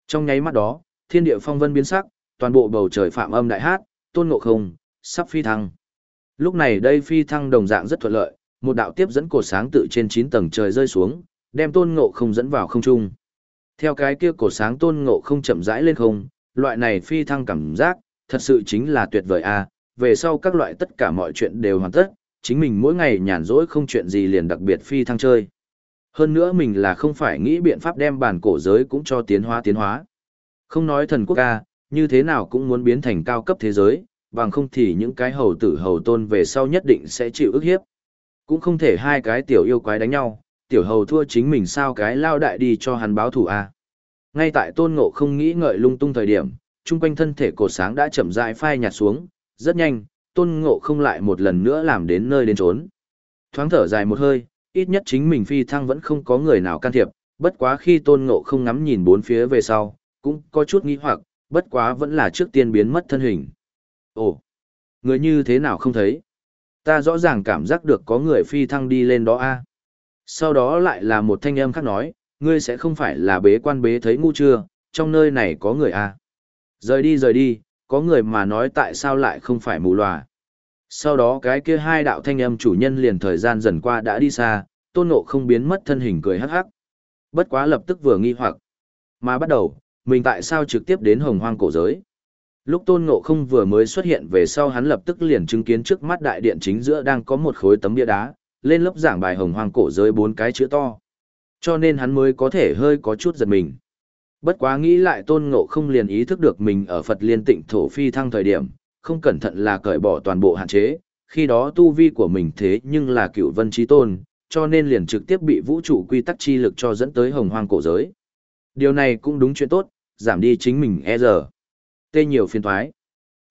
Trong nháy mắt đó, thiên địa phong vân biến sắc, toàn bộ bầu trời phạm âm đại hát, tôn ngộ không, sắp phi thăng. Lúc này đây phi thăng đồng dạng rất thuận lợi, một đạo tiếp dẫn cột sáng tự trên 9 tầng trời rơi xuống, đem tôn ngộ không dẫn vào không trung. Theo cái kia cột sáng tôn ngộ không chậm rãi lên không, loại này phi thăng cảm giác, thật sự chính là tuyệt vời a. về sau các loại tất cả mọi chuyện đều hoàn tất, chính mình mỗi ngày nhàn rỗi không chuyện gì liền đặc biệt phi thăng chơi. Hơn nữa mình là không phải nghĩ biện pháp đem bản cổ giới cũng cho tiến hóa tiến hóa. Không nói thần quốc ca, như thế nào cũng muốn biến thành cao cấp thế giới, bằng không thì những cái hầu tử hầu tôn về sau nhất định sẽ chịu ức hiếp. Cũng không thể hai cái tiểu yêu quái đánh nhau, tiểu hầu thua chính mình sao cái lao đại đi cho hắn báo thù a. Ngay tại tôn ngộ không nghĩ ngợi lung tung thời điểm, chung quanh thân thể cột sáng đã chậm rãi phai nhạt xuống, rất nhanh, tôn ngộ không lại một lần nữa làm đến nơi đến trốn. Thoáng thở dài một hơi, ít nhất chính mình phi thăng vẫn không có người nào can thiệp, bất quá khi tôn ngộ không ngắm nhìn bốn phía về sau, cũng có chút nghi hoặc, bất quá vẫn là trước tiên biến mất thân hình. Ồ, người như thế nào không thấy? Ta rõ ràng cảm giác được có người phi thăng đi lên đó a. Sau đó lại là một thanh âm khác nói, ngươi sẽ không phải là bế quan bế thấy ngu chưa, trong nơi này có người à. Rời đi rời đi, có người mà nói tại sao lại không phải mù lòa. Sau đó cái kia hai đạo thanh âm chủ nhân liền thời gian dần qua đã đi xa, tôn ngộ không biến mất thân hình cười hắc hắc. Bất quá lập tức vừa nghi hoặc. Mà bắt đầu, mình tại sao trực tiếp đến hồng hoang cổ giới? Lúc tôn ngộ không vừa mới xuất hiện về sau hắn lập tức liền chứng kiến trước mắt đại điện chính giữa đang có một khối tấm bia đá, lên lớp giảng bài hồng hoang cổ giới bốn cái chữ to. Cho nên hắn mới có thể hơi có chút giật mình. Bất quá nghĩ lại tôn ngộ không liền ý thức được mình ở Phật liên tịnh thổ phi thăng thời điểm, không cẩn thận là cởi bỏ toàn bộ hạn chế, khi đó tu vi của mình thế nhưng là cựu vân trí tôn, cho nên liền trực tiếp bị vũ trụ quy tắc chi lực cho dẫn tới hồng hoang cổ giới. Điều này cũng đúng chuyện tốt, giảm đi chính mình e giờ. Tê nhiều phiên thoái.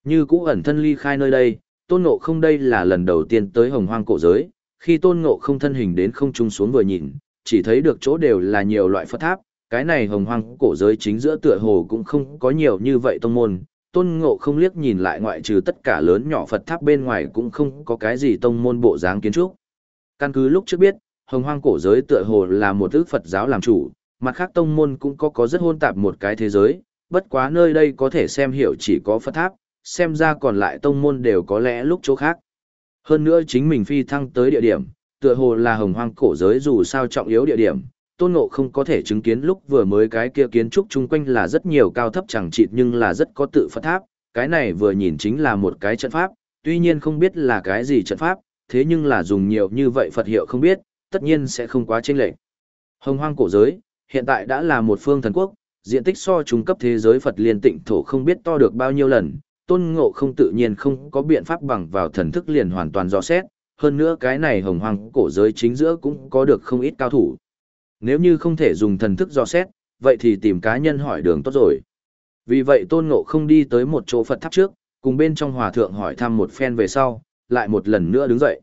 Như cũ ẩn thân ly khai nơi đây, tôn ngộ không đây là lần đầu tiên tới hồng hoang cổ giới, khi tôn ngộ không thân hình đến không trung xuống vừa nhìn, chỉ thấy được chỗ đều là nhiều loại phật tháp, cái này hồng hoang cổ giới chính giữa tựa hồ cũng không có nhiều như vậy tông môn. Tôn ngộ không liếc nhìn lại ngoại trừ tất cả lớn nhỏ Phật tháp bên ngoài cũng không có cái gì tông môn bộ dáng kiến trúc. Căn cứ lúc trước biết, hồng hoang cổ giới tựa hồ là một thứ Phật giáo làm chủ, mặt khác tông môn cũng có có rất hôn tạp một cái thế giới, bất quá nơi đây có thể xem hiểu chỉ có Phật tháp, xem ra còn lại tông môn đều có lẽ lúc chỗ khác. Hơn nữa chính mình phi thăng tới địa điểm, tựa hồ là hồng hoang cổ giới dù sao trọng yếu địa điểm, tôn ngộ không có thể chứng kiến lúc vừa mới cái kia kiến trúc chung quanh là rất nhiều cao thấp chẳng chịt nhưng là rất có tự Phật tháp, cái này vừa nhìn chính là một cái trận pháp, tuy nhiên không biết là cái gì trận pháp, thế nhưng là dùng nhiều như vậy Phật hiệu không biết, tất nhiên sẽ không quá chênh lệch. Hồng hoang cổ giới, hiện tại đã là một phương thần quốc, diện tích so trung cấp thế giới Phật liên tịnh thổ không biết to được bao nhiêu lần, tôn ngộ không tự nhiên không có biện pháp bằng vào thần thức liền hoàn toàn rõ xét, hơn nữa cái này hồng hoang cổ giới chính giữa cũng có được không ít cao thủ. Nếu như không thể dùng thần thức dò xét, vậy thì tìm cá nhân hỏi đường tốt rồi. Vì vậy tôn ngộ không đi tới một chỗ Phật tháp trước, cùng bên trong hòa thượng hỏi thăm một phen về sau, lại một lần nữa đứng dậy.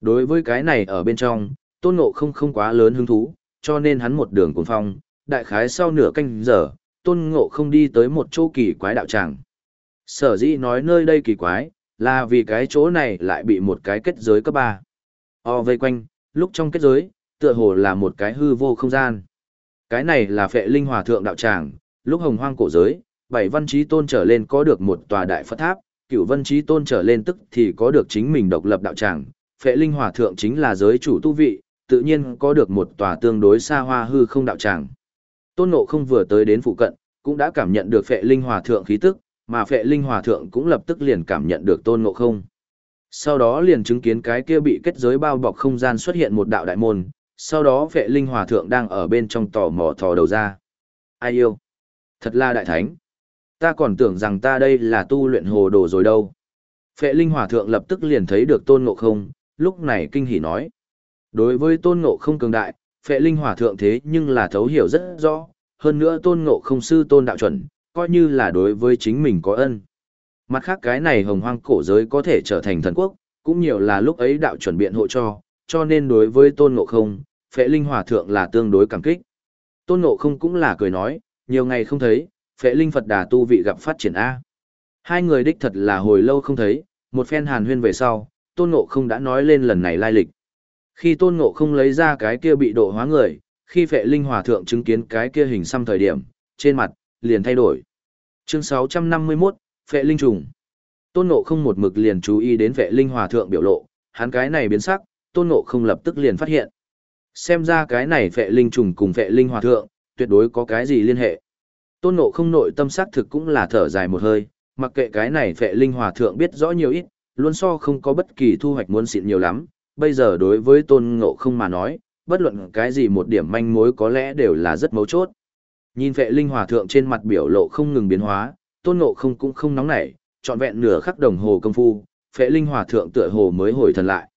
Đối với cái này ở bên trong, tôn ngộ không không quá lớn hứng thú, cho nên hắn một đường cuốn phong, đại khái sau nửa canh giờ, tôn ngộ không đi tới một chỗ kỳ quái đạo tràng. Sở dĩ nói nơi đây kỳ quái, là vì cái chỗ này lại bị một cái kết giới cấp 3. O vây quanh, lúc trong kết giới, tựa hồ là một cái hư vô không gian. Cái này là phệ linh hòa thượng đạo tràng, lúc hồng hoang cổ giới, bảy văn trí tôn trở lên có được một tòa đại Phật tháp, cửu văn trí tôn trở lên tức thì có được chính mình độc lập đạo tràng, phệ linh hòa thượng chính là giới chủ tu vị, tự nhiên có được một tòa tương đối xa hoa hư không đạo tràng. Tôn Ngộ không vừa tới đến phụ cận, cũng đã cảm nhận được phệ linh hòa thượng khí tức, mà phệ linh hòa thượng cũng lập tức liền cảm nhận được Tôn Ngộ không. Sau đó liền chứng kiến cái kia bị kết giới bao bọc không gian xuất hiện một đạo đại môn, sau đó vệ linh hòa thượng đang ở bên trong tò mò thò đầu ra. Ai yêu? Thật là đại thánh. Ta còn tưởng rằng ta đây là tu luyện hồ đồ rồi đâu. Phệ linh hòa thượng lập tức liền thấy được tôn ngộ không, lúc này kinh hỉ nói. Đối với tôn ngộ không cường đại, phệ linh hòa thượng thế nhưng là thấu hiểu rất rõ, hơn nữa tôn ngộ không sư tôn đạo chuẩn, coi như là đối với chính mình có ân. Mặt khác cái này hồng hoang cổ giới có thể trở thành thần quốc, cũng nhiều là lúc ấy đạo chuẩn biện hộ cho, cho nên đối với tôn ngộ không, phệ linh hòa thượng là tương đối cảm kích. Tôn ngộ không cũng là cười nói, nhiều ngày không thấy, phệ linh Phật đà tu vị gặp phát triển A. Hai người đích thật là hồi lâu không thấy, một phen hàn huyên về sau, tôn ngộ không đã nói lên lần này lai lịch. Khi tôn ngộ không lấy ra cái kia bị độ hóa người, khi phệ linh hòa thượng chứng kiến cái kia hình xăm thời điểm, trên mặt, liền thay đổi. Chương 651, phệ linh trùng. Tôn ngộ không một mực liền chú ý đến phệ linh hòa thượng biểu lộ, hắn cái này biến sắc, tôn ngộ không lập tức liền phát hiện. Xem ra cái này phệ linh trùng cùng phệ linh hòa thượng, tuyệt đối có cái gì liên hệ. Tôn ngộ không nội tâm sát thực cũng là thở dài một hơi, mặc kệ cái này phệ linh hòa thượng biết rõ nhiều ít, luôn so không có bất kỳ thu hoạch muốn xịn nhiều lắm, bây giờ đối với tôn ngộ không mà nói, bất luận cái gì một điểm manh mối có lẽ đều là rất mấu chốt. Nhìn vệ linh hòa thượng trên mặt biểu lộ không ngừng biến hóa, tôn ngộ không cũng không nóng nảy, trọn vẹn nửa khắc đồng hồ công phu, vệ linh hòa thượng tựa hồ mới hồi thần lại.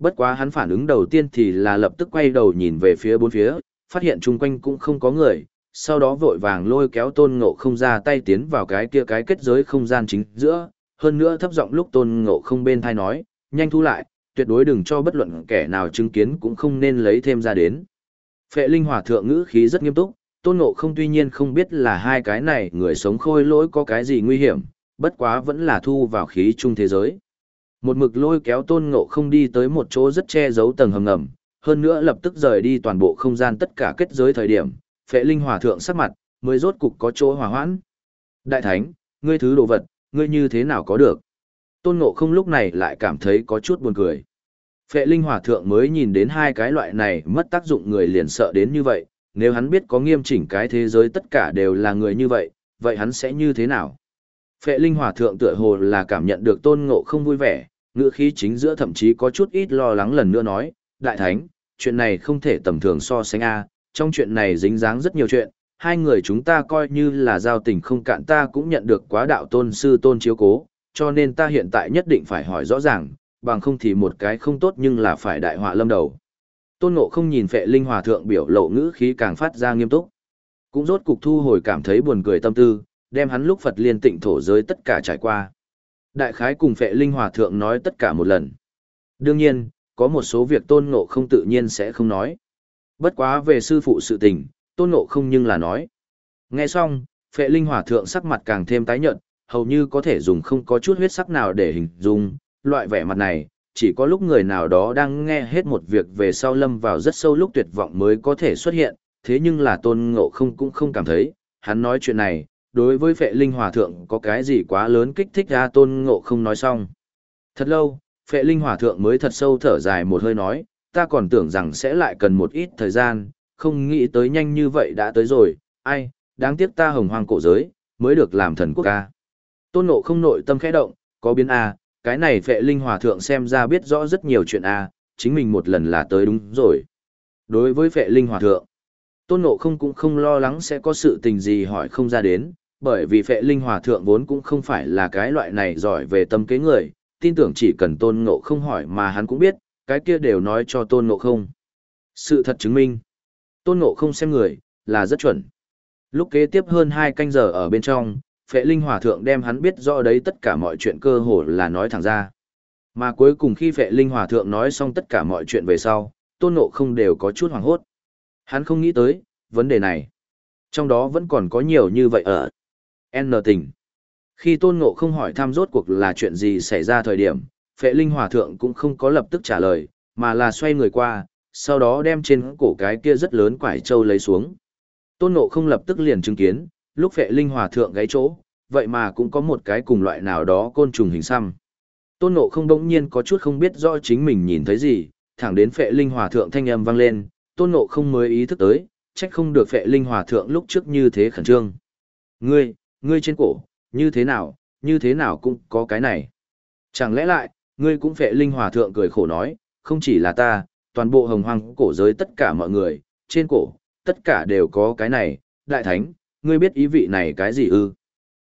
Bất quá hắn phản ứng đầu tiên thì là lập tức quay đầu nhìn về phía bốn phía, phát hiện chung quanh cũng không có người, sau đó vội vàng lôi kéo tôn ngộ không ra tay tiến vào cái kia cái kết giới không gian chính giữa, hơn nữa thấp giọng lúc tôn ngộ không bên thai nói, nhanh thu lại, tuyệt đối đừng cho bất luận kẻ nào chứng kiến cũng không nên lấy thêm ra đến. Phệ linh hòa thượng ngữ khí rất nghiêm túc, tôn ngộ không tuy nhiên không biết là hai cái này người sống khôi lỗi có cái gì nguy hiểm, bất quá vẫn là thu vào khí chung thế giới. Một mực lôi kéo tôn ngộ không đi tới một chỗ rất che giấu tầng hầm ngầm, hơn nữa lập tức rời đi toàn bộ không gian tất cả kết giới thời điểm, phệ linh hòa thượng sắc mặt, mới rốt cục có chỗ hòa hoãn. Đại thánh, ngươi thứ đồ vật, ngươi như thế nào có được? Tôn ngộ không lúc này lại cảm thấy có chút buồn cười. Phệ linh hòa thượng mới nhìn đến hai cái loại này mất tác dụng người liền sợ đến như vậy, nếu hắn biết có nghiêm chỉnh cái thế giới tất cả đều là người như vậy, vậy hắn sẽ như thế nào? Phệ linh hòa thượng tựa hồ là cảm nhận được tôn ngộ không vui vẻ, ngữ khí chính giữa thậm chí có chút ít lo lắng lần nữa nói, đại thánh, chuyện này không thể tầm thường so sánh a trong chuyện này dính dáng rất nhiều chuyện, hai người chúng ta coi như là giao tình không cạn ta cũng nhận được quá đạo tôn sư tôn chiếu cố, cho nên ta hiện tại nhất định phải hỏi rõ ràng, bằng không thì một cái không tốt nhưng là phải đại họa lâm đầu. Tôn Ngộ không nhìn phệ linh hòa thượng biểu lộ ngữ khí càng phát ra nghiêm túc. Cũng rốt cục thu hồi cảm thấy buồn cười tâm tư, đem hắn lúc Phật liên tịnh thổ giới tất cả trải qua. Đại khái cùng phệ linh hòa thượng nói tất cả một lần. Đương nhiên, có một số việc tôn ngộ không tự nhiên sẽ không nói. Bất quá về sư phụ sự tình, tôn ngộ không nhưng là nói. Nghe xong, phệ linh hòa thượng sắc mặt càng thêm tái nhợt, hầu như có thể dùng không có chút huyết sắc nào để hình dung, loại vẻ mặt này, chỉ có lúc người nào đó đang nghe hết một việc về sau lâm vào rất sâu lúc tuyệt vọng mới có thể xuất hiện, thế nhưng là tôn ngộ không cũng không cảm thấy, hắn nói chuyện này, đối với phệ linh hòa thượng có cái gì quá lớn kích thích ra tôn ngộ không nói xong. Thật lâu, phệ linh hòa thượng mới thật sâu thở dài một hơi nói, ta còn tưởng rằng sẽ lại cần một ít thời gian, không nghĩ tới nhanh như vậy đã tới rồi, ai, đáng tiếc ta hồng hoang cổ giới, mới được làm thần quốc ca. Tôn ngộ không nội tâm khẽ động, có biến A, cái này phệ linh hòa thượng xem ra biết rõ rất nhiều chuyện A, chính mình một lần là tới đúng rồi. Đối với phệ linh hòa thượng, tôn ngộ không cũng không lo lắng sẽ có sự tình gì hỏi không ra đến, bởi vì phệ linh hòa thượng vốn cũng không phải là cái loại này giỏi về tâm kế người, tin tưởng chỉ cần tôn ngộ không hỏi mà hắn cũng biết, cái kia đều nói cho tôn ngộ không. Sự thật chứng minh, tôn ngộ không xem người, là rất chuẩn. Lúc kế tiếp hơn hai canh giờ ở bên trong, phệ linh hòa thượng đem hắn biết rõ đấy tất cả mọi chuyện cơ hồ là nói thẳng ra. Mà cuối cùng khi phệ linh hòa thượng nói xong tất cả mọi chuyện về sau, tôn ngộ không đều có chút hoảng hốt. Hắn không nghĩ tới, vấn đề này. Trong đó vẫn còn có nhiều như vậy ở. N tình. Khi tôn ngộ không hỏi thăm rốt cuộc là chuyện gì xảy ra thời điểm, phệ linh hòa thượng cũng không có lập tức trả lời, mà là xoay người qua, sau đó đem trên cổ cái kia rất lớn quải trâu lấy xuống. Tôn ngộ không lập tức liền chứng kiến, lúc phệ linh hòa thượng gáy chỗ, vậy mà cũng có một cái cùng loại nào đó côn trùng hình xăm. Tôn ngộ không đống nhiên có chút không biết rõ chính mình nhìn thấy gì, thẳng đến phệ linh hòa thượng thanh âm vang lên, tôn ngộ không mới ý thức tới, trách không được phệ linh hòa thượng lúc trước như thế khẩn trương. Ngươi, ngươi trên cổ, như thế nào, như thế nào cũng có cái này. Chẳng lẽ lại, ngươi cũng phệ linh hòa thượng cười khổ nói, không chỉ là ta, toàn bộ hồng hoang cổ giới tất cả mọi người, trên cổ, tất cả đều có cái này, đại thánh, ngươi biết ý vị này cái gì ư?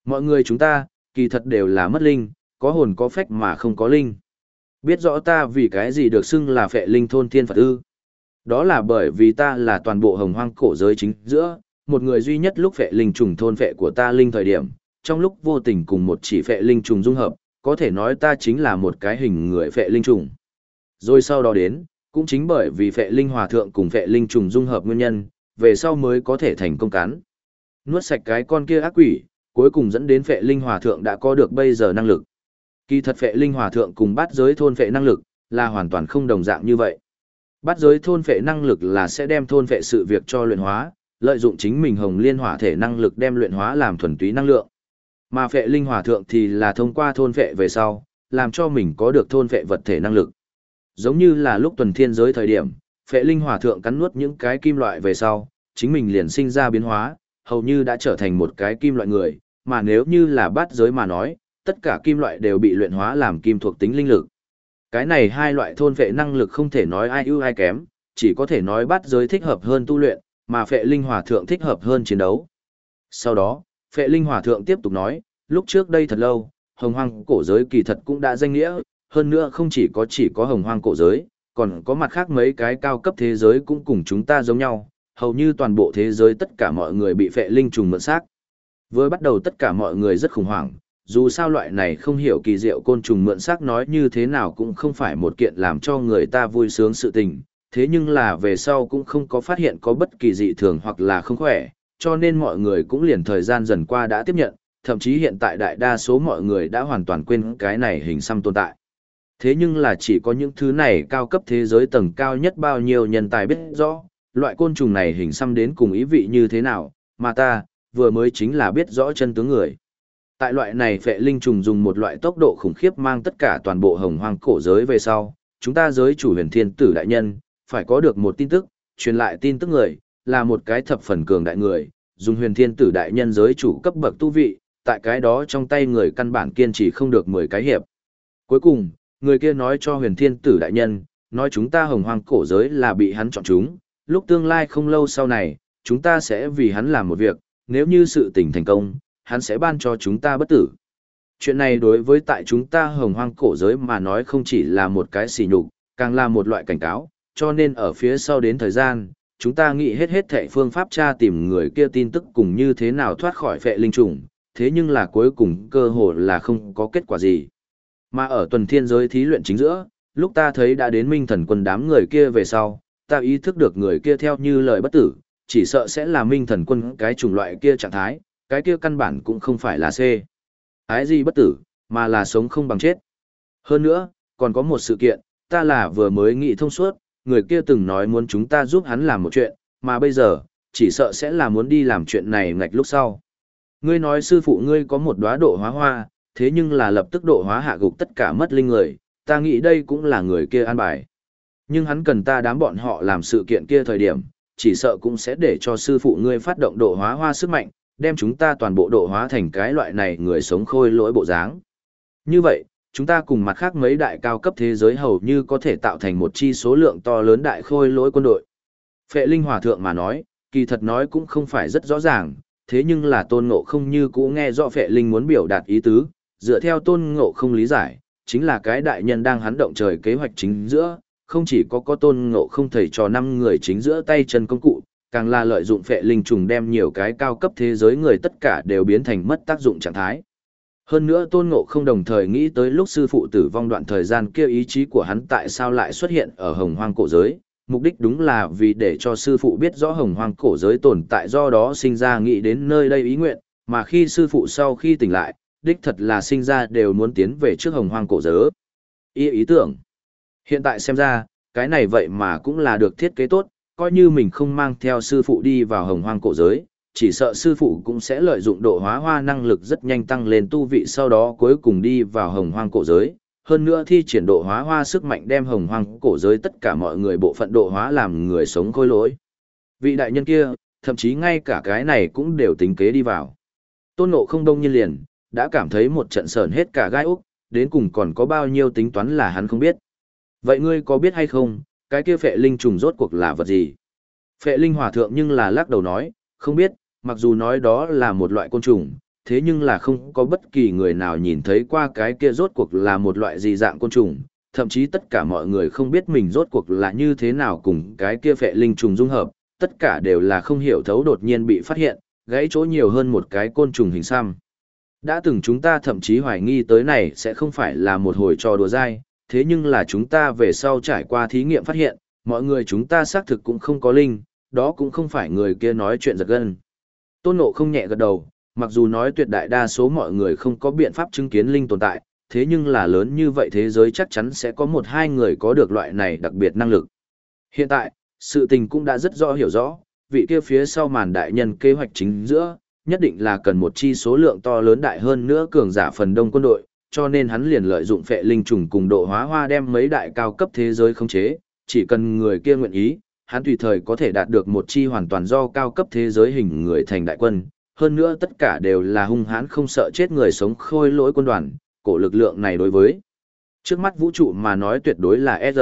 Mọi người chúng ta, kỳ thật đều là mất linh, có hồn có phách mà không có linh. Biết rõ ta vì cái gì được xưng là phệ linh thôn thiên Phật ư? Đó là bởi vì ta là toàn bộ hồng hoang cổ giới chính giữa, một người duy nhất lúc phệ linh trùng thôn phệ của ta linh thời điểm, trong lúc vô tình cùng một chỉ phệ linh trùng dung hợp, có thể nói ta chính là một cái hình người phệ linh trùng. Rồi sau đó đến, cũng chính bởi vì phệ linh hòa thượng cùng phệ linh trùng dung hợp nguyên nhân, về sau mới có thể thành công cán Nuốt sạch cái con kia ác quỷ, cuối cùng dẫn đến phệ linh hòa thượng đã có được bây giờ năng lực. Kỳ thật phệ linh hòa thượng cùng bát giới thôn phệ năng lực, là hoàn toàn không đồng dạng như vậy. Bát giới thôn phệ năng lực là sẽ đem thôn phệ sự việc cho luyện hóa, lợi dụng chính mình hồng liên hỏa thể năng lực đem luyện hóa làm thuần túy năng lượng. Mà phệ linh hỏa thượng thì là thông qua thôn phệ về sau, làm cho mình có được thôn phệ vật thể năng lực. Giống như là lúc tuần thiên giới thời điểm, phệ linh hỏa thượng cắn nuốt những cái kim loại về sau, chính mình liền sinh ra biến hóa, hầu như đã trở thành một cái kim loại người, mà nếu như là bát giới mà nói, tất cả kim loại đều bị luyện hóa làm kim thuộc tính linh lực. Cái này hai loại thôn phệ năng lực không thể nói ai ưu ai kém, chỉ có thể nói bát giới thích hợp hơn tu luyện, mà phệ linh hỏa thượng thích hợp hơn chiến đấu. Sau đó, phệ linh hỏa thượng tiếp tục nói, lúc trước đây thật lâu, hồng hoang cổ giới kỳ thật cũng đã danh nghĩa, hơn nữa không chỉ có chỉ có hồng hoang cổ giới, còn có mặt khác mấy cái cao cấp thế giới cũng cùng chúng ta giống nhau, hầu như toàn bộ thế giới tất cả mọi người bị phệ linh trùng mượn xác. Với bắt đầu tất cả mọi người rất khủng hoảng, dù sao loại này không hiểu kỳ diệu côn trùng mượn xác nói như thế nào cũng không phải một kiện làm cho người ta vui sướng sự tình, thế nhưng là về sau cũng không có phát hiện có bất kỳ dị thường hoặc là không khỏe, cho nên mọi người cũng liền thời gian dần qua đã tiếp nhận, thậm chí hiện tại đại đa số mọi người đã hoàn toàn quên cái này hình xăm tồn tại. Thế nhưng là chỉ có những thứ này cao cấp thế giới tầng cao nhất bao nhiêu nhân tài biết rõ, loại côn trùng này hình xăm đến cùng ý vị như thế nào, mà ta, vừa mới chính là biết rõ chân tướng người. Tại loại này phệ linh trùng dùng một loại tốc độ khủng khiếp mang tất cả toàn bộ hồng hoang cổ giới về sau, chúng ta giới chủ huyền thiên tử đại nhân, phải có được một tin tức, truyền lại tin tức người, là một cái thập phần cường đại người, dùng huyền thiên tử đại nhân giới chủ cấp bậc tu vị, tại cái đó trong tay người căn bản kiên trì không được 10 cái hiệp. Cuối cùng, người kia nói cho huyền thiên tử đại nhân, nói chúng ta hồng hoang cổ giới là bị hắn chọn chúng, lúc tương lai không lâu sau này, chúng ta sẽ vì hắn làm một việc, nếu như sự tình thành công, hắn sẽ ban cho chúng ta bất tử. Chuyện này đối với tại chúng ta hồng hoang cổ giới mà nói không chỉ là một cái xỉ nhục, càng là một loại cảnh cáo, cho nên ở phía sau đến thời gian, chúng ta nghĩ hết hết thệ phương pháp tra tìm người kia tin tức cùng như thế nào thoát khỏi phệ linh trùng, thế nhưng là cuối cùng cơ hội là không có kết quả gì. Mà ở tuần thiên giới thí luyện chính giữa, lúc ta thấy đã đến minh thần quân đám người kia về sau, ta ý thức được người kia theo như lời bất tử, chỉ sợ sẽ là minh thần quân cái chủng loại kia trạng thái, cái kia căn bản cũng không phải là C. Ái gì bất tử, mà là sống không bằng chết. Hơn nữa, còn có một sự kiện, ta là vừa mới nghĩ thông suốt, người kia từng nói muốn chúng ta giúp hắn làm một chuyện, mà bây giờ, chỉ sợ sẽ là muốn đi làm chuyện này ngạch lúc sau. Ngươi nói sư phụ ngươi có một đóa độ hóa hoa, thế nhưng là lập tức độ hóa hạ gục tất cả mất linh người, ta nghĩ đây cũng là người kia an bài. Nhưng hắn cần ta đám bọn họ làm sự kiện kia thời điểm, chỉ sợ cũng sẽ để cho sư phụ ngươi phát động độ hóa hoa sức mạnh, đem chúng ta toàn bộ độ hóa thành cái loại này người sống khôi lỗi bộ dáng. Như vậy, chúng ta cùng mặt khác mấy đại cao cấp thế giới hầu như có thể tạo thành một chi số lượng to lớn đại khôi lỗi quân đội. Phệ Linh Hòa Thượng mà nói, kỳ thật nói cũng không phải rất rõ ràng, thế nhưng là tôn ngộ không như cũ nghe rõ Phệ Linh muốn biểu đạt ý tứ, dựa theo tôn ngộ không lý giải, chính là cái đại nhân đang hắn động trời kế hoạch chính giữa, không chỉ có có tôn ngộ không thầy trò năm người chính giữa tay chân công cụ, càng là lợi dụng phệ linh trùng đem nhiều cái cao cấp thế giới người tất cả đều biến thành mất tác dụng trạng thái. Hơn nữa tôn ngộ không đồng thời nghĩ tới lúc sư phụ tử vong đoạn thời gian kia ý chí của hắn tại sao lại xuất hiện ở hồng hoang cổ giới, mục đích đúng là vì để cho sư phụ biết rõ hồng hoang cổ giới tồn tại do đó sinh ra nghĩ đến nơi đây ý nguyện, mà khi sư phụ sau khi tỉnh lại, đích thật là sinh ra đều muốn tiến về trước hồng hoang cổ giới. Ý ý tưởng. Hiện tại xem ra, cái này vậy mà cũng là được thiết kế tốt, coi như mình không mang theo sư phụ đi vào hồng hoang cổ giới, chỉ sợ sư phụ cũng sẽ lợi dụng độ hóa hoa năng lực rất nhanh tăng lên tu vị sau đó cuối cùng đi vào hồng hoang cổ giới. Hơn nữa thi triển độ hóa hoa sức mạnh đem hồng hoang cổ giới tất cả mọi người bộ phận độ hóa làm người sống khôi lỗi. Vị đại nhân kia, thậm chí ngay cả cái này cũng đều tính kế đi vào. Tôn nộ không đông nhiên liền, đã cảm thấy một trận sờn hết cả gai úc, đến cùng còn có bao nhiêu tính toán là hắn không biết. Vậy ngươi có biết hay không, cái kia phệ linh trùng rốt cuộc là vật gì? Phệ linh hòa thượng nhưng là lắc đầu nói, không biết, mặc dù nói đó là một loại côn trùng, thế nhưng là không có bất kỳ người nào nhìn thấy qua cái kia rốt cuộc là một loại gì dạng côn trùng, thậm chí tất cả mọi người không biết mình rốt cuộc là như thế nào cùng cái kia phệ linh trùng dung hợp, tất cả đều là không hiểu thấu đột nhiên bị phát hiện, gãy chỗ nhiều hơn một cái côn trùng hình xăm. Đã từng chúng ta thậm chí hoài nghi tới này sẽ không phải là một hồi trò đùa dai, thế nhưng là chúng ta về sau trải qua thí nghiệm phát hiện, mọi người chúng ta xác thực cũng không có linh, đó cũng không phải người kia nói chuyện giật gân. Tôn Ngộ không nhẹ gật đầu, mặc dù nói tuyệt đại đa số mọi người không có biện pháp chứng kiến linh tồn tại, thế nhưng là lớn như vậy thế giới chắc chắn sẽ có một hai người có được loại này đặc biệt năng lực. Hiện tại, sự tình cũng đã rất rõ hiểu rõ, vị kia phía sau màn đại nhân kế hoạch chính giữa, nhất định là cần một chi số lượng to lớn đại hơn nữa cường giả phần đông quân đội, cho nên hắn liền lợi dụng phệ linh trùng cùng độ hóa hoa đem mấy đại cao cấp thế giới khống chế, chỉ cần người kia nguyện ý, hắn tùy thời có thể đạt được một chi hoàn toàn do cao cấp thế giới hình người thành đại quân, hơn nữa tất cả đều là hung hãn không sợ chết người sống khôi lỗi quân đoàn, cổ lực lượng này đối với trước mắt vũ trụ mà nói tuyệt đối là S.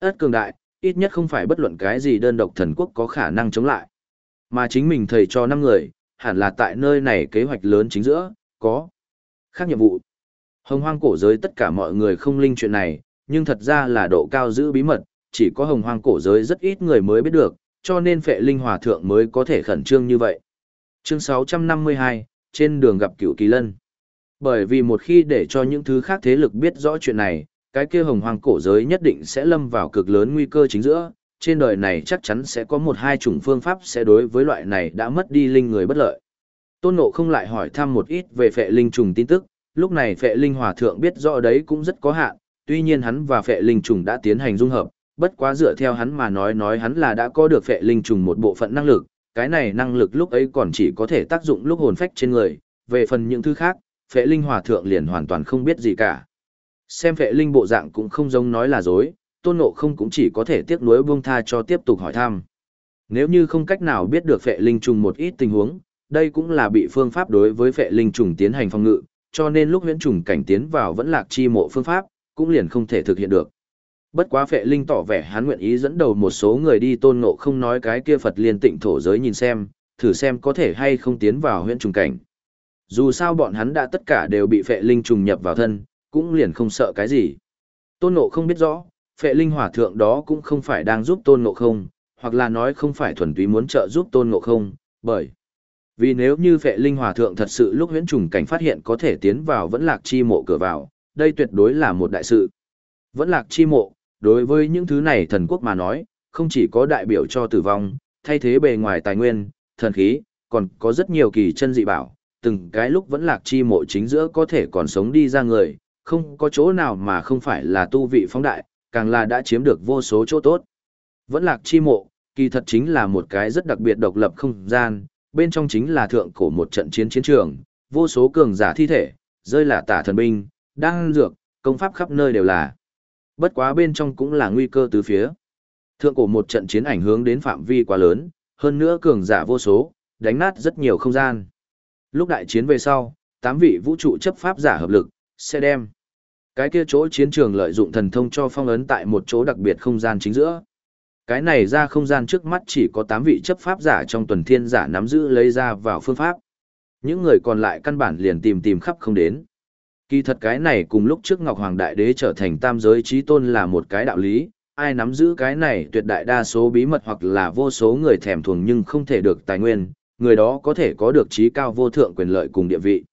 Ất cường đại, ít nhất không phải bất luận cái gì đơn độc thần quốc có khả năng chống lại. Mà chính mình thầy cho năm người, hẳn là tại nơi này kế hoạch lớn chính giữa, có khác nhiệm vụ. Hồng hoang cổ giới tất cả mọi người không linh chuyện này, nhưng thật ra là độ cao giữ bí mật, chỉ có hồng hoang cổ giới rất ít người mới biết được, cho nên phệ linh hòa thượng mới có thể khẩn trương như vậy. Chương 652, trên đường gặp cửu kỳ lân. Bởi vì một khi để cho những thứ khác thế lực biết rõ chuyện này, cái kia hồng hoang cổ giới nhất định sẽ lâm vào cực lớn nguy cơ chính giữa, trên đời này chắc chắn sẽ có một hai chủng phương pháp sẽ đối với loại này đã mất đi linh người bất lợi. Tôn Ngộ không lại hỏi thăm một ít về phệ linh trùng tin tức, lúc này phệ linh hòa thượng biết rõ đấy cũng rất có hạn, tuy nhiên hắn và phệ linh trùng đã tiến hành dung hợp, bất quá dựa theo hắn mà nói nói hắn là đã có được phệ linh trùng một bộ phận năng lực, cái này năng lực lúc ấy còn chỉ có thể tác dụng lúc hồn phách trên người, về phần những thứ khác, phệ linh hòa thượng liền hoàn toàn không biết gì cả. Xem phệ linh bộ dạng cũng không giống nói là dối, tôn ngộ không cũng chỉ có thể tiếc nuối buông tha cho tiếp tục hỏi thăm. Nếu như không cách nào biết được phệ linh trùng một ít tình huống, đây cũng là bị phương pháp đối với phệ linh trùng tiến hành phòng ngự, cho nên lúc huyễn trùng cảnh tiến vào vẫn lạc chi mộ phương pháp, cũng liền không thể thực hiện được. Bất quá phệ linh tỏ vẻ hắn nguyện ý dẫn đầu một số người đi tôn ngộ không nói cái kia Phật liên tịnh thổ giới nhìn xem, thử xem có thể hay không tiến vào huyễn trùng cảnh. Dù sao bọn hắn đã tất cả đều bị phệ linh trùng nhập vào thân, cũng liền không sợ cái gì. Tôn ngộ không biết rõ, phệ linh hỏa thượng đó cũng không phải đang giúp tôn ngộ không, hoặc là nói không phải thuần túy muốn trợ giúp tôn ngộ không, bởi vì nếu như phệ linh hòa thượng thật sự lúc huyễn trùng cảnh phát hiện có thể tiến vào vẫn lạc chi mộ cửa vào, đây tuyệt đối là một đại sự. Vẫn lạc chi mộ, đối với những thứ này thần quốc mà nói, không chỉ có đại biểu cho tử vong, thay thế bề ngoài tài nguyên, thần khí, còn có rất nhiều kỳ chân dị bảo, từng cái lúc vẫn lạc chi mộ chính giữa có thể còn sống đi ra người, không có chỗ nào mà không phải là tu vị phóng đại, càng là đã chiếm được vô số chỗ tốt. Vẫn lạc chi mộ, kỳ thật chính là một cái rất đặc biệt độc lập không gian, bên trong chính là thượng cổ một trận chiến chiến trường, vô số cường giả thi thể, rơi là tả thần binh, đang dược, công pháp khắp nơi đều là. Bất quá bên trong cũng là nguy cơ từ phía. Thượng cổ một trận chiến ảnh hướng đến phạm vi quá lớn, hơn nữa cường giả vô số, đánh nát rất nhiều không gian. Lúc đại chiến về sau, tám vị vũ trụ chấp pháp giả hợp lực, sẽ đem. Cái kia chỗ chiến trường lợi dụng thần thông cho phong ấn tại một chỗ đặc biệt không gian chính giữa. Cái này ra không gian trước mắt chỉ có 8 vị chấp pháp giả trong tuần thiên giả nắm giữ lấy ra vào phương pháp. Những người còn lại căn bản liền tìm tìm khắp không đến. Kỳ thật cái này cùng lúc trước Ngọc Hoàng Đại Đế trở thành tam giới trí tôn là một cái đạo lý, ai nắm giữ cái này tuyệt đại đa số bí mật hoặc là vô số người thèm thuồng nhưng không thể được tài nguyên, người đó có thể có được trí cao vô thượng quyền lợi cùng địa vị.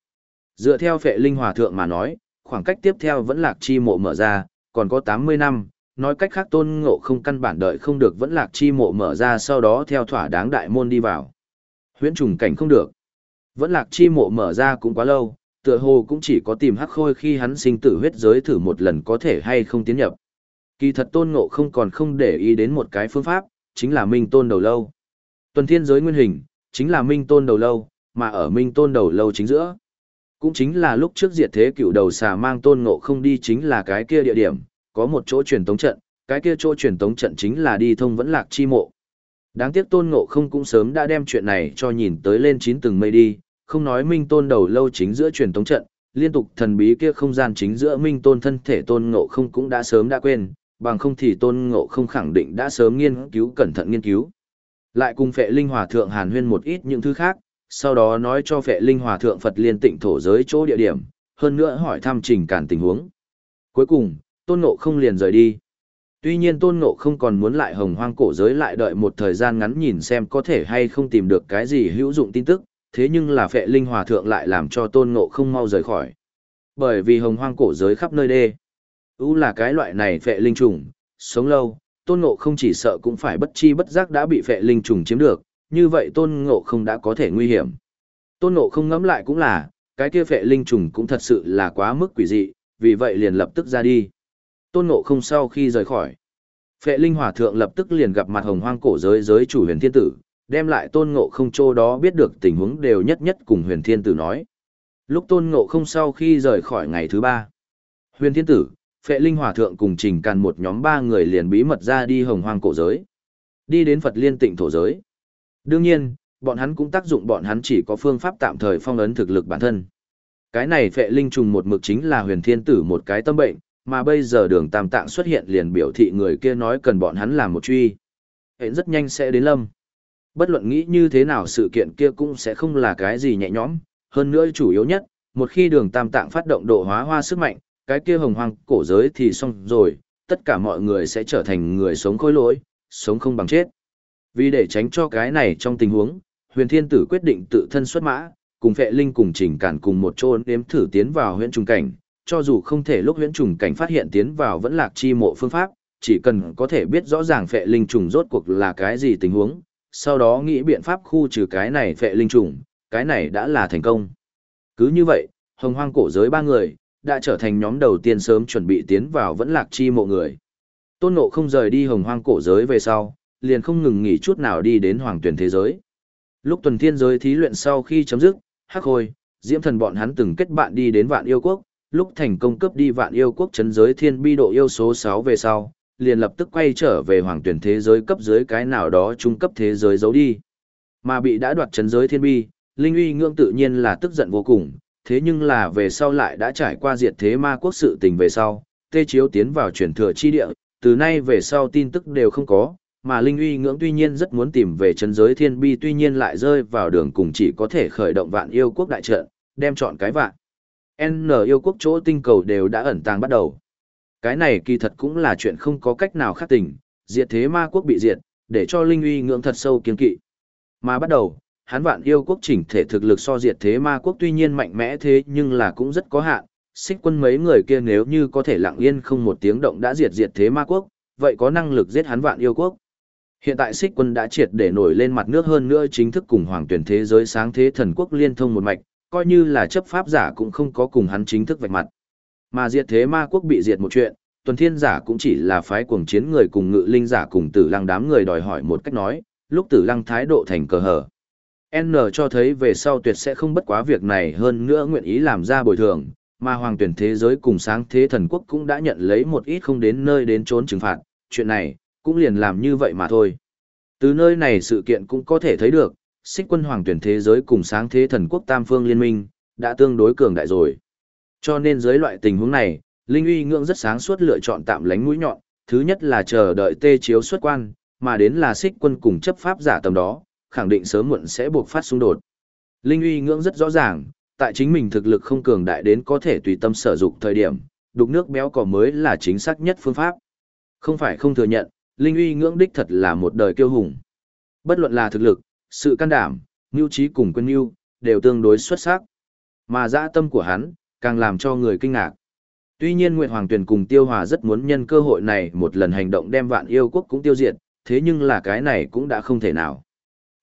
Dựa theo phệ linh hòa thượng mà nói, khoảng cách tiếp theo vẫn lạc chi mộ mở ra, còn có 80 năm, nói cách khác tôn ngộ không căn bản đợi không được vẫn lạc chi mộ mở ra sau đó theo thỏa đáng đại môn đi vào. Huyễn trùng cảnh không được. Vẫn lạc chi mộ mở ra cũng quá lâu, tựa hồ cũng chỉ có tìm hắc khôi khi hắn sinh tử huyết giới thử một lần có thể hay không tiến nhập. Kỳ thật tôn ngộ không còn không để ý đến một cái phương pháp, chính là minh tôn đầu lâu. Tuần thiên giới nguyên hình, chính là minh tôn đầu lâu, mà ở minh tôn đầu lâu chính giữa. Cũng chính là lúc trước diệt thế cựu đầu xà mang tôn ngộ không đi chính là cái kia địa điểm, có một chỗ truyền tống trận, cái kia chỗ truyền tống trận chính là đi thông vẫn lạc chi mộ. Đáng tiếc tôn ngộ không cũng sớm đã đem chuyện này cho nhìn tới lên chín từng mây đi, không nói minh tôn đầu lâu chính giữa truyền tống trận, liên tục thần bí kia không gian chính giữa minh tôn thân thể tôn ngộ không cũng đã sớm đã quên, bằng không thì tôn ngộ không khẳng định đã sớm nghiên cứu cẩn thận nghiên cứu. Lại cùng phệ linh hòa thượng hàn huyên một ít những thứ khác, sau đó nói cho phệ linh hòa thượng Phật liên tịnh thổ giới chỗ địa điểm, hơn nữa hỏi thăm trình cản tình huống. Cuối cùng, tôn ngộ không liền rời đi. Tuy nhiên tôn ngộ không còn muốn lại hồng hoang cổ giới lại đợi một thời gian ngắn nhìn xem có thể hay không tìm được cái gì hữu dụng tin tức, thế nhưng là phệ linh hòa thượng lại làm cho tôn ngộ không mau rời khỏi. Bởi vì hồng hoang cổ giới khắp nơi đê. Ú là cái loại này phệ linh trùng, sống lâu, tôn ngộ không chỉ sợ cũng phải bất chi bất giác đã bị phệ linh trùng chiếm được, như vậy tôn ngộ không đã có thể nguy hiểm. Tôn ngộ không ngẫm lại cũng là, cái kia phệ linh trùng cũng thật sự là quá mức quỷ dị, vì vậy liền lập tức ra đi. Tôn Ngộ không sau khi rời khỏi. Phệ Linh Hòa Thượng lập tức liền gặp mặt hồng hoang cổ giới giới chủ huyền thiên tử, đem lại Tôn Ngộ không chỗ đó biết được tình huống đều nhất nhất cùng huyền thiên tử nói. Lúc Tôn Ngộ không sau khi rời khỏi ngày thứ ba. Huyền thiên tử, Phệ Linh Hòa Thượng cùng trình càn một nhóm ba người liền bí mật ra đi hồng hoang cổ giới. Đi đến Phật liên tịnh thổ giới. Đương nhiên, bọn hắn cũng tác dụng bọn hắn chỉ có phương pháp tạm thời phong ấn thực lực bản thân. Cái này phệ linh trùng một mực chính là huyền thiên tử một cái tâm bệnh, mà bây giờ đường tam tạng xuất hiện liền biểu thị người kia nói cần bọn hắn làm một truy. Hẹn rất nhanh sẽ đến lâm. Bất luận nghĩ như thế nào sự kiện kia cũng sẽ không là cái gì nhẹ nhõm, hơn nữa chủ yếu nhất, một khi đường tam tạng phát động độ hóa hoa sức mạnh, cái kia hồng hoang cổ giới thì xong rồi, tất cả mọi người sẽ trở thành người sống khối lỗi, sống không bằng chết. Vì để tránh cho cái này trong tình huống, huyền thiên tử quyết định tự thân xuất mã, cùng phệ linh cùng trình cản cùng một chỗ nếm thử tiến vào huyện trùng cảnh, cho dù không thể lúc huyễn trùng cảnh phát hiện tiến vào vẫn lạc chi mộ phương pháp, chỉ cần có thể biết rõ ràng phệ linh trùng rốt cuộc là cái gì tình huống, sau đó nghĩ biện pháp khu trừ cái này phệ linh trùng, cái này đã là thành công. Cứ như vậy, hồng hoang cổ giới ba người, đã trở thành nhóm đầu tiên sớm chuẩn bị tiến vào vẫn lạc chi mộ người. Tôn Ngộ không rời đi hồng hoang cổ giới về sau, liền không ngừng nghỉ chút nào đi đến hoàng tuyển thế giới. Lúc tuần thiên giới thí luyện sau khi chấm dứt, hắc hồi, diễm thần bọn hắn từng kết bạn đi đến vạn yêu quốc, lúc thành công cấp đi vạn yêu quốc chấn giới thiên bi độ yêu số 6 về sau, liền lập tức quay trở về hoàng tuyển thế giới cấp dưới cái nào đó trung cấp thế giới giấu đi. Mà bị đã đoạt chấn giới thiên bi, Linh uy ngưỡng tự nhiên là tức giận vô cùng, thế nhưng là về sau lại đã trải qua diệt thế ma quốc sự tình về sau, tê chiếu tiến vào chuyển thừa chi địa, từ nay về sau tin tức đều không có, mà Linh uy ngưỡng tuy nhiên rất muốn tìm về chân giới thiên bi tuy nhiên lại rơi vào đường cùng chỉ có thể khởi động vạn yêu quốc đại trận, đem chọn cái vạn. N yêu quốc chỗ tinh cầu đều đã ẩn tàng bắt đầu. Cái này kỳ thật cũng là chuyện không có cách nào khác tình, diệt thế ma quốc bị diệt, để cho Linh uy ngưỡng thật sâu kiên kỵ. Mà bắt đầu, hắn vạn yêu quốc chỉnh thể thực lực so diệt thế ma quốc tuy nhiên mạnh mẽ thế nhưng là cũng rất có hạn. Xích quân mấy người kia nếu như có thể lặng yên không một tiếng động đã diệt diệt thế ma quốc, vậy có năng lực giết hắn vạn yêu quốc. Hiện tại xích quân đã triệt để nổi lên mặt nước hơn nữa chính thức cùng hoàng tuyển thế giới sáng thế thần quốc liên thông một mạch, coi như là chấp pháp giả cũng không có cùng hắn chính thức vạch mặt. Mà diệt thế ma quốc bị diệt một chuyện, tuần thiên giả cũng chỉ là phái cuồng chiến người cùng ngự linh giả cùng tử lăng đám người đòi hỏi một cách nói, lúc tử lăng thái độ thành cờ hở. N cho thấy về sau tuyệt sẽ không bất quá việc này hơn nữa nguyện ý làm ra bồi thường, mà hoàng tuyển thế giới cùng sáng thế thần quốc cũng đã nhận lấy một ít không đến nơi đến trốn trừng phạt, chuyện này, cũng liền làm như vậy mà thôi. Từ nơi này sự kiện cũng có thể thấy được, xích quân hoàng tuyển thế giới cùng sáng thế thần quốc tam phương liên minh, đã tương đối cường đại rồi. Cho nên dưới loại tình huống này, Linh uy ngưỡng rất sáng suốt lựa chọn tạm lánh mũi nhọn, thứ nhất là chờ đợi tê chiếu xuất quan, mà đến là xích quân cùng chấp pháp giả tầm đó, khẳng định sớm muộn sẽ buộc phát xung đột. Linh uy ngưỡng rất rõ ràng, tại chính mình thực lực không cường đại đến có thể tùy tâm sở dụng thời điểm, đục nước béo cỏ mới là chính xác nhất phương pháp. Không phải không thừa nhận, Linh uy ngưỡng đích thật là một đời kiêu hùng. Bất luận là thực lực, sự can đảm, mưu trí cùng quân mưu, đều tương đối xuất sắc. Mà dã tâm của hắn, càng làm cho người kinh ngạc. Tuy nhiên Nguyệt Hoàng Tuyền cùng Tiêu Hòa rất muốn nhân cơ hội này một lần hành động đem vạn yêu quốc cũng tiêu diệt, thế nhưng là cái này cũng đã không thể nào.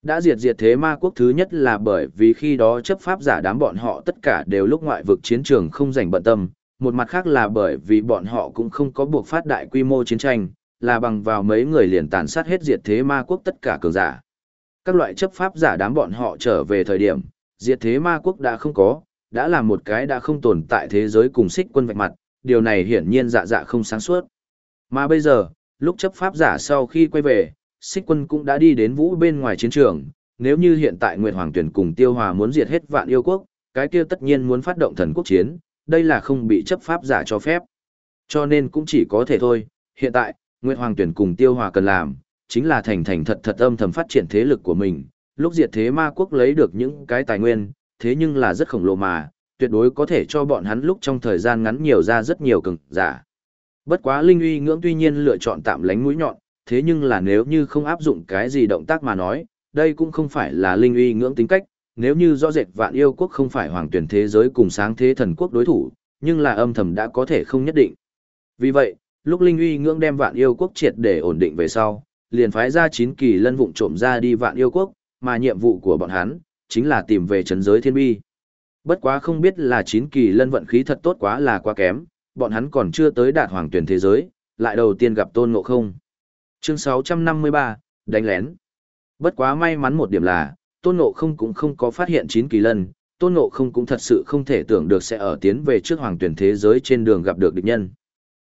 Đã diệt diệt thế ma quốc thứ nhất là bởi vì khi đó chấp pháp giả đám bọn họ tất cả đều lúc ngoại vực chiến trường không dành bận tâm, một mặt khác là bởi vì bọn họ cũng không có buộc phát đại quy mô chiến tranh, là bằng vào mấy người liền tàn sát hết diệt thế ma quốc tất cả cường giả. Các loại chấp pháp giả đám bọn họ trở về thời điểm, diệt thế ma quốc đã không có, đã là một cái đã không tồn tại thế giới cùng xích quân vạch mặt, điều này hiển nhiên dạ dạ không sáng suốt. Mà bây giờ, lúc chấp pháp giả sau khi quay về, xích quân cũng đã đi đến vũ bên ngoài chiến trường, nếu như hiện tại Nguyệt Hoàng Tuyển cùng Tiêu Hòa muốn diệt hết vạn yêu quốc, cái kia tất nhiên muốn phát động thần quốc chiến, đây là không bị chấp pháp giả cho phép. Cho nên cũng chỉ có thể thôi, hiện tại, Nguyệt Hoàng Tuyển cùng Tiêu Hòa cần làm, chính là thành thành thật thật âm thầm phát triển thế lực của mình, lúc diệt thế ma quốc lấy được những cái tài nguyên, thế nhưng là rất khổng lồ mà, tuyệt đối có thể cho bọn hắn lúc trong thời gian ngắn nhiều ra rất nhiều cường giả. Bất quá Linh uy ngưỡng tuy nhiên lựa chọn tạm lánh mũi nhọn, thế nhưng là nếu như không áp dụng cái gì động tác mà nói, đây cũng không phải là Linh uy ngưỡng tính cách, nếu như rõ rệt vạn yêu quốc không phải hoàng tuyển thế giới cùng sáng thế thần quốc đối thủ, nhưng là âm thầm đã có thể không nhất định. Vì vậy, lúc Linh uy ngưỡng đem vạn yêu quốc triệt để ổn định về sau, liền phái ra chín kỳ lân vụng trộm ra đi vạn yêu quốc, mà nhiệm vụ của bọn hắn, chính là tìm về chấn giới thiên bi. Bất quá không biết là chín kỳ lân vận khí thật tốt quá là quá kém, bọn hắn còn chưa tới đạt hoàng tuyển thế giới, lại đầu tiên gặp tôn ngộ không. Chương 653, đánh lén. Bất quá may mắn một điểm là, tôn ngộ không cũng không có phát hiện chín kỳ lân, tôn ngộ không cũng thật sự không thể tưởng được sẽ ở tiến về trước hoàng tuyển thế giới trên đường gặp được địch nhân.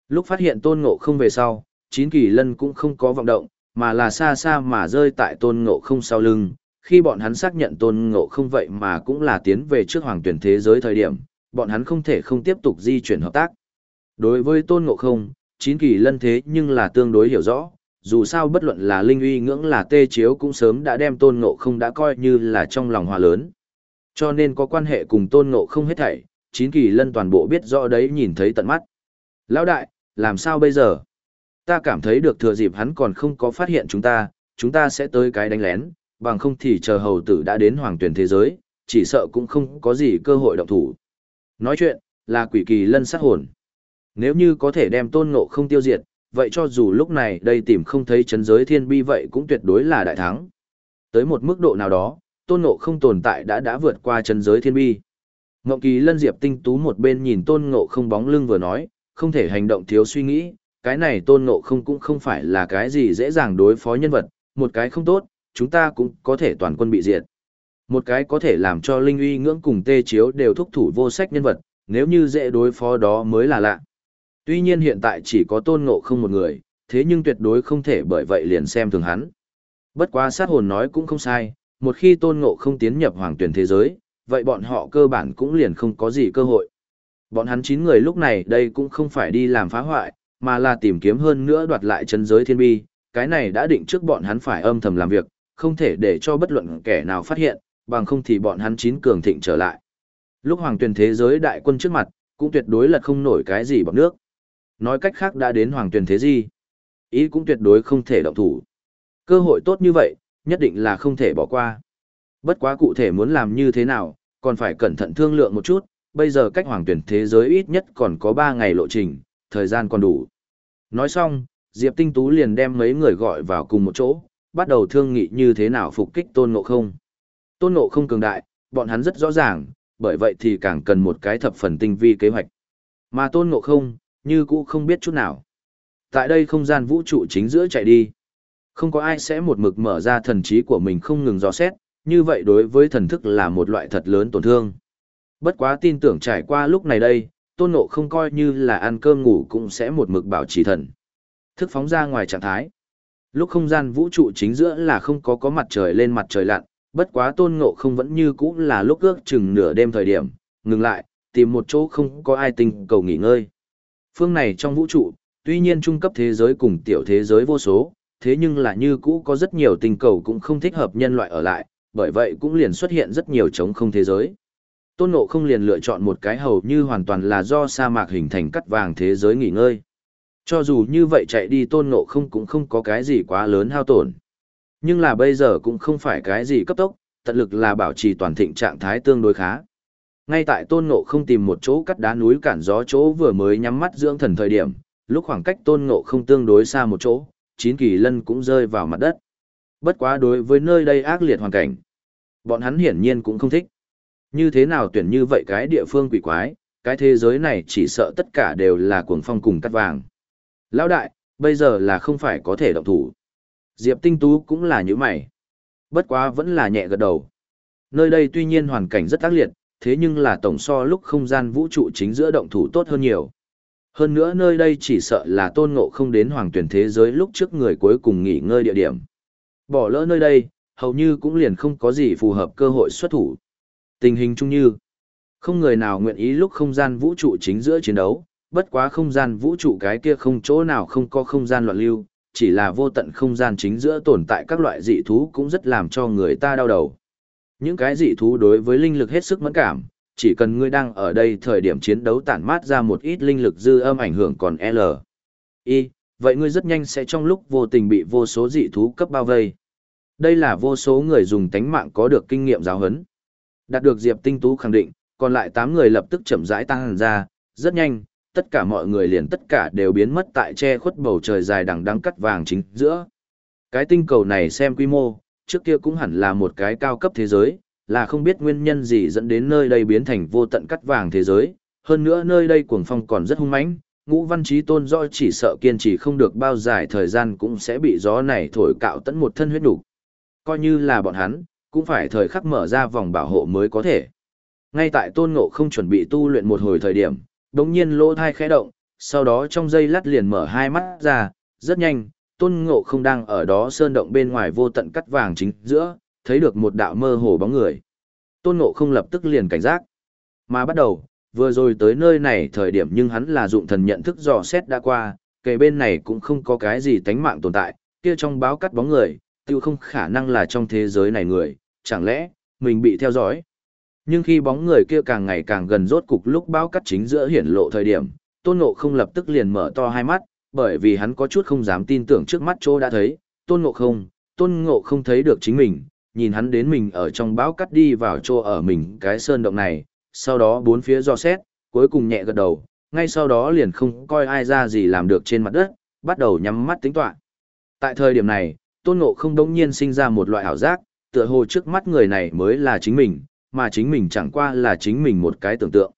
Lúc phát hiện tôn ngộ không về sau, chín kỳ lân cũng không có vọng động, mà là xa xa mà rơi tại tôn ngộ không sau lưng, khi bọn hắn xác nhận tôn ngộ không vậy mà cũng là tiến về trước hoàng tuyển thế giới thời điểm, bọn hắn không thể không tiếp tục di chuyển hợp tác. Đối với tôn ngộ không, chín kỳ lân thế nhưng là tương đối hiểu rõ, dù sao bất luận là linh uy ngưỡng là tê chiếu cũng sớm đã đem tôn ngộ không đã coi như là trong lòng hòa lớn. Cho nên có quan hệ cùng tôn ngộ không hết thảy, chín kỳ lân toàn bộ biết rõ đấy nhìn thấy tận mắt. Lão đại, làm sao bây giờ? Ta cảm thấy được thừa dịp hắn còn không có phát hiện chúng ta, chúng ta sẽ tới cái đánh lén, bằng không thì chờ hầu tử đã đến hoàng tuyển thế giới, chỉ sợ cũng không có gì cơ hội động thủ. Nói chuyện, là quỷ kỳ lân sát hồn. Nếu như có thể đem tôn ngộ không tiêu diệt, vậy cho dù lúc này đây tìm không thấy chấn giới thiên bi vậy cũng tuyệt đối là đại thắng. Tới một mức độ nào đó, tôn ngộ không tồn tại đã đã vượt qua chấn giới thiên bi. Ngộng Kỳ Lân Diệp Tinh Tú một bên nhìn Tôn Ngộ không bóng lưng vừa nói, không thể hành động thiếu suy nghĩ, cái này Tôn Ngộ không cũng không phải là cái gì dễ dàng đối phó nhân vật, một cái không tốt, chúng ta cũng có thể toàn quân bị diệt. Một cái có thể làm cho Linh uy ngưỡng cùng tê chiếu đều thúc thủ vô sách nhân vật, nếu như dễ đối phó đó mới là lạ. Tuy nhiên hiện tại chỉ có Tôn Ngộ không một người, thế nhưng tuyệt đối không thể bởi vậy liền xem thường hắn. Bất quá sát hồn nói cũng không sai, một khi Tôn Ngộ không tiến nhập hoàng tuyển thế giới, vậy bọn họ cơ bản cũng liền không có gì cơ hội. Bọn hắn 9 người lúc này đây cũng không phải đi làm phá hoại, mà là tìm kiếm hơn nữa đoạt lại chân giới thiên bi, cái này đã định trước bọn hắn phải âm thầm làm việc, không thể để cho bất luận kẻ nào phát hiện, bằng không thì bọn hắn chín cường thịnh trở lại. Lúc hoàng tuyển thế giới đại quân trước mặt, cũng tuyệt đối là không nổi cái gì bằng nước. Nói cách khác đã đến hoàng tuyển thế gì, ý cũng tuyệt đối không thể động thủ. Cơ hội tốt như vậy, nhất định là không thể bỏ qua. Bất quá cụ thể muốn làm như thế nào, còn phải cẩn thận thương lượng một chút, bây giờ cách hoàng tuyển thế giới ít nhất còn có 3 ngày lộ trình, thời gian còn đủ. Nói xong, Diệp Tinh Tú liền đem mấy người gọi vào cùng một chỗ, bắt đầu thương nghị như thế nào phục kích tôn ngộ không. Tôn ngộ không cường đại, bọn hắn rất rõ ràng, bởi vậy thì càng cần một cái thập phần tinh vi kế hoạch. Mà tôn ngộ không, như cũ không biết chút nào. Tại đây không gian vũ trụ chính giữa chạy đi. Không có ai sẽ một mực mở ra thần trí của mình không ngừng dò xét, như vậy đối với thần thức là một loại thật lớn tổn thương. Bất quá tin tưởng trải qua lúc này đây, tôn ngộ không coi như là ăn cơm ngủ cũng sẽ một mực bảo trì thần. Thức phóng ra ngoài trạng thái. Lúc không gian vũ trụ chính giữa là không có có mặt trời lên mặt trời lặn, bất quá tôn ngộ không vẫn như cũ là lúc ước chừng nửa đêm thời điểm, ngừng lại, tìm một chỗ không có ai tình cầu nghỉ ngơi. Phương này trong vũ trụ, tuy nhiên trung cấp thế giới cùng tiểu thế giới vô số, thế nhưng là như cũ có rất nhiều tình cầu cũng không thích hợp nhân loại ở lại, bởi vậy cũng liền xuất hiện rất nhiều trống không thế giới. Tôn Ngộ không liền lựa chọn một cái hầu như hoàn toàn là do sa mạc hình thành cắt vàng thế giới nghỉ ngơi. Cho dù như vậy chạy đi Tôn Ngộ không cũng không có cái gì quá lớn hao tổn. Nhưng là bây giờ cũng không phải cái gì cấp tốc, tận lực là bảo trì toàn thịnh trạng thái tương đối khá. Ngay tại Tôn Ngộ không tìm một chỗ cắt đá núi cản gió chỗ vừa mới nhắm mắt dưỡng thần thời điểm, lúc khoảng cách Tôn Ngộ không tương đối xa một chỗ, chín kỳ lân cũng rơi vào mặt đất. Bất quá đối với nơi đây ác liệt hoàn cảnh, bọn hắn hiển nhiên cũng không thích. Như thế nào tuyển như vậy cái địa phương quỷ quái, cái thế giới này chỉ sợ tất cả đều là cuồng phong cùng cắt vàng. Lão đại, bây giờ là không phải có thể động thủ. Diệp Tinh Tú cũng là như mày. Bất quá vẫn là nhẹ gật đầu. Nơi đây tuy nhiên hoàn cảnh rất tác liệt, thế nhưng là tổng so lúc không gian vũ trụ chính giữa động thủ tốt hơn nhiều. Hơn nữa nơi đây chỉ sợ là tôn ngộ không đến hoàng tuyển thế giới lúc trước người cuối cùng nghỉ ngơi địa điểm. Bỏ lỡ nơi đây, hầu như cũng liền không có gì phù hợp cơ hội xuất thủ. Tình hình chung như, không người nào nguyện ý lúc không gian vũ trụ chính giữa chiến đấu, bất quá không gian vũ trụ cái kia không chỗ nào không có không gian loạn lưu, chỉ là vô tận không gian chính giữa tồn tại các loại dị thú cũng rất làm cho người ta đau đầu. Những cái dị thú đối với linh lực hết sức mẫn cảm, chỉ cần ngươi đang ở đây thời điểm chiến đấu tản mát ra một ít linh lực dư âm ảnh hưởng còn L. Y, vậy ngươi rất nhanh sẽ trong lúc vô tình bị vô số dị thú cấp bao vây. Đây là vô số người dùng tánh mạng có được kinh nghiệm giáo huấn. Đạt được Diệp Tinh Tú khẳng định, còn lại 8 người lập tức chậm rãi tăng ra, rất nhanh, tất cả mọi người liền tất cả đều biến mất tại che khuất bầu trời dài đằng đắng cắt vàng chính giữa. Cái tinh cầu này xem quy mô, trước kia cũng hẳn là một cái cao cấp thế giới, là không biết nguyên nhân gì dẫn đến nơi đây biến thành vô tận cắt vàng thế giới, hơn nữa nơi đây cuồng phong còn rất hung mãnh, ngũ văn trí tôn do chỉ sợ kiên trì không được bao dài thời gian cũng sẽ bị gió này thổi cạo tận một thân huyết đủ. Coi như là bọn hắn, cũng phải thời khắc mở ra vòng bảo hộ mới có thể. Ngay tại tôn ngộ không chuẩn bị tu luyện một hồi thời điểm, đống nhiên lỗ thai khẽ động, sau đó trong giây lát liền mở hai mắt ra, rất nhanh, tôn ngộ không đang ở đó sơn động bên ngoài vô tận cắt vàng chính giữa, thấy được một đạo mơ hồ bóng người. Tôn ngộ không lập tức liền cảnh giác. Mà bắt đầu, vừa rồi tới nơi này thời điểm nhưng hắn là dụng thần nhận thức dò xét đã qua, kề bên này cũng không có cái gì tánh mạng tồn tại, kia trong báo cắt bóng người, tiêu không khả năng là trong thế giới này người, chẳng lẽ, mình bị theo dõi. Nhưng khi bóng người kia càng ngày càng gần rốt cục lúc bão cắt chính giữa hiển lộ thời điểm, tôn ngộ không lập tức liền mở to hai mắt, bởi vì hắn có chút không dám tin tưởng trước mắt chỗ đã thấy, tôn ngộ không, tôn ngộ không thấy được chính mình, nhìn hắn đến mình ở trong bão cắt đi vào chỗ ở mình cái sơn động này, sau đó bốn phía do xét, cuối cùng nhẹ gật đầu, ngay sau đó liền không coi ai ra gì làm được trên mặt đất, bắt đầu nhắm mắt tính toán. Tại thời điểm này, tôn ngộ không đống nhiên sinh ra một loại ảo giác, tựa hồ trước mắt người này mới là chính mình, mà chính mình chẳng qua là chính mình một cái tưởng tượng.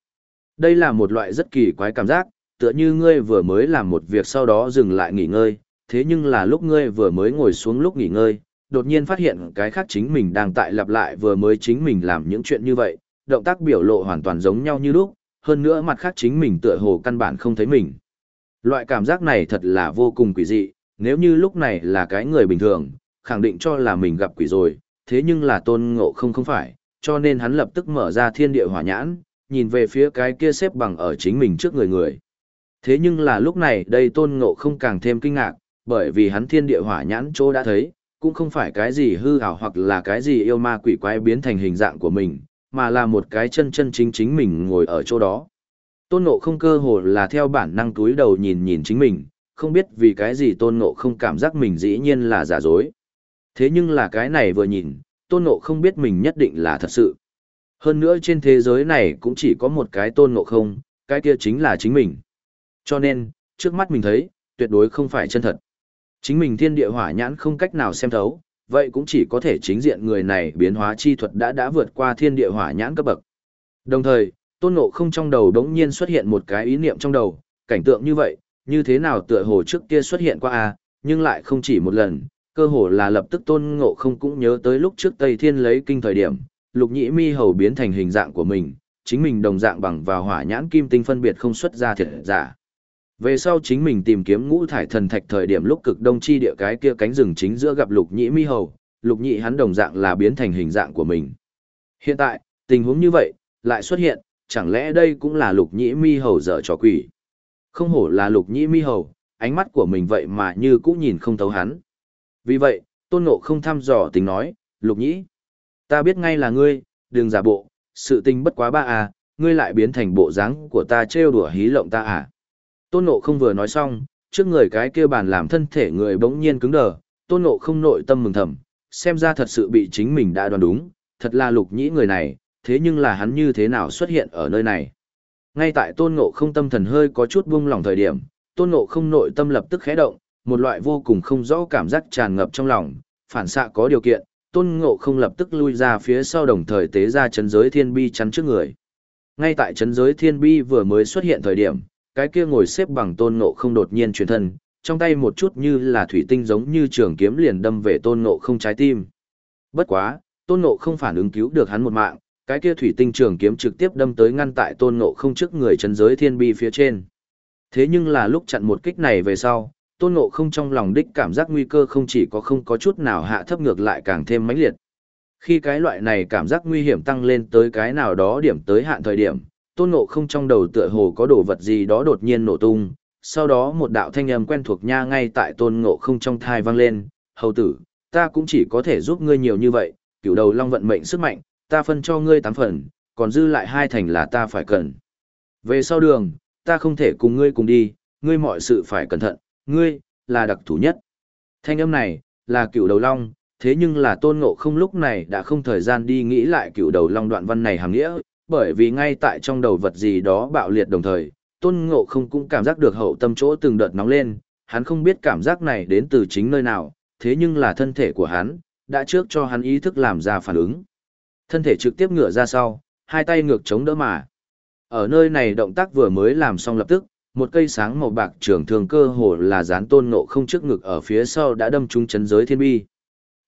Đây là một loại rất kỳ quái cảm giác, tựa như ngươi vừa mới làm một việc sau đó dừng lại nghỉ ngơi, thế nhưng là lúc ngươi vừa mới ngồi xuống lúc nghỉ ngơi, đột nhiên phát hiện cái khác chính mình đang tại lặp lại vừa mới chính mình làm những chuyện như vậy, động tác biểu lộ hoàn toàn giống nhau như lúc, hơn nữa mặt khác chính mình tựa hồ căn bản không thấy mình. Loại cảm giác này thật là vô cùng quỷ dị, nếu như lúc này là cái người bình thường, khẳng định cho là mình gặp quỷ rồi, thế nhưng là tôn ngộ không không phải, cho nên hắn lập tức mở ra thiên địa hỏa nhãn, nhìn về phía cái kia xếp bằng ở chính mình trước người người. Thế nhưng là lúc này đây tôn ngộ không càng thêm kinh ngạc, bởi vì hắn thiên địa hỏa nhãn chỗ đã thấy, cũng không phải cái gì hư ảo hoặc là cái gì yêu ma quỷ quái biến thành hình dạng của mình, mà là một cái chân chân chính chính mình ngồi ở chỗ đó. Tôn ngộ không cơ hồ là theo bản năng túi đầu nhìn nhìn chính mình, không biết vì cái gì tôn ngộ không cảm giác mình dĩ nhiên là giả dối. Thế nhưng là cái này vừa nhìn, tôn ngộ không biết mình nhất định là thật sự. Hơn nữa trên thế giới này cũng chỉ có một cái tôn ngộ không, cái kia chính là chính mình. Cho nên, trước mắt mình thấy, tuyệt đối không phải chân thật. Chính mình thiên địa hỏa nhãn không cách nào xem thấu, vậy cũng chỉ có thể chính diện người này biến hóa chi thuật đã đã vượt qua thiên địa hỏa nhãn cấp bậc. Đồng thời, tôn ngộ không trong đầu đống nhiên xuất hiện một cái ý niệm trong đầu, cảnh tượng như vậy, như thế nào tựa hồ trước kia xuất hiện qua a nhưng lại không chỉ một lần, cơ hồ là lập tức tôn ngộ không cũng nhớ tới lúc trước Tây Thiên lấy kinh thời điểm, lục nhĩ mi hầu biến thành hình dạng của mình, chính mình đồng dạng bằng vào hỏa nhãn kim tinh phân biệt không xuất ra thiệt giả. Về sau chính mình tìm kiếm ngũ thải thần thạch thời điểm lúc cực đông chi địa cái kia cánh rừng chính giữa gặp lục nhĩ mi hầu, lục nhĩ hắn đồng dạng là biến thành hình dạng của mình. Hiện tại, tình huống như vậy, lại xuất hiện, chẳng lẽ đây cũng là lục nhĩ mi hầu dở trò quỷ. Không hổ là lục nhĩ mi hầu, ánh mắt của mình vậy mà như cũng nhìn không thấu hắn. Vì vậy, tôn ngộ không thăm dò tình nói, lục nhĩ. Ta biết ngay là ngươi, đừng giả bộ, sự tình bất quá ba à, ngươi lại biến thành bộ dáng của ta trêu đùa hí lộng ta à. Tôn Ngộ không vừa nói xong, trước người cái kia bàn làm thân thể người bỗng nhiên cứng đờ, Tôn Ngộ không nội tâm mừng thầm, xem ra thật sự bị chính mình đã đoán đúng, thật là lục nhĩ người này, thế nhưng là hắn như thế nào xuất hiện ở nơi này. Ngay tại Tôn Ngộ không tâm thần hơi có chút buông lỏng thời điểm, Tôn Ngộ không nội tâm lập tức khẽ động, một loại vô cùng không rõ cảm giác tràn ngập trong lòng, phản xạ có điều kiện, Tôn Ngộ không lập tức lui ra phía sau đồng thời tế ra chấn giới thiên bi chắn trước người. Ngay tại chấn giới thiên bi vừa mới xuất hiện thời điểm, cái kia ngồi xếp bằng tôn ngộ không đột nhiên chuyển thân, trong tay một chút như là thủy tinh giống như trường kiếm liền đâm về tôn ngộ không trái tim. Bất quá, tôn ngộ không phản ứng cứu được hắn một mạng, cái kia thủy tinh trường kiếm trực tiếp đâm tới ngăn tại tôn ngộ không trước người chân giới thiên bi phía trên. Thế nhưng là lúc chặn một kích này về sau, tôn ngộ không trong lòng đích cảm giác nguy cơ không chỉ có không có chút nào hạ thấp ngược lại càng thêm mãnh liệt. Khi cái loại này cảm giác nguy hiểm tăng lên tới cái nào đó điểm tới hạn thời điểm, tôn ngộ không trong đầu tựa hồ có đồ vật gì đó đột nhiên nổ tung, sau đó một đạo thanh âm quen thuộc nha ngay tại tôn ngộ không trong thai vang lên, hầu tử, ta cũng chỉ có thể giúp ngươi nhiều như vậy, cửu đầu long vận mệnh sức mạnh, ta phân cho ngươi tám phần, còn dư lại hai thành là ta phải cần. Về sau đường, ta không thể cùng ngươi cùng đi, ngươi mọi sự phải cẩn thận, ngươi, là đặc thủ nhất. Thanh âm này, là cửu đầu long, thế nhưng là tôn ngộ không lúc này đã không thời gian đi nghĩ lại cửu đầu long đoạn văn này hàm nghĩa, bởi vì ngay tại trong đầu vật gì đó bạo liệt đồng thời, tôn ngộ không cũng cảm giác được hậu tâm chỗ từng đợt nóng lên, hắn không biết cảm giác này đến từ chính nơi nào, thế nhưng là thân thể của hắn, đã trước cho hắn ý thức làm ra phản ứng. Thân thể trực tiếp ngửa ra sau, hai tay ngược chống đỡ mà. Ở nơi này động tác vừa mới làm xong lập tức, một cây sáng màu bạc trường thường cơ hồ là dán tôn ngộ không trước ngực ở phía sau đã đâm trúng chấn giới thiên bi.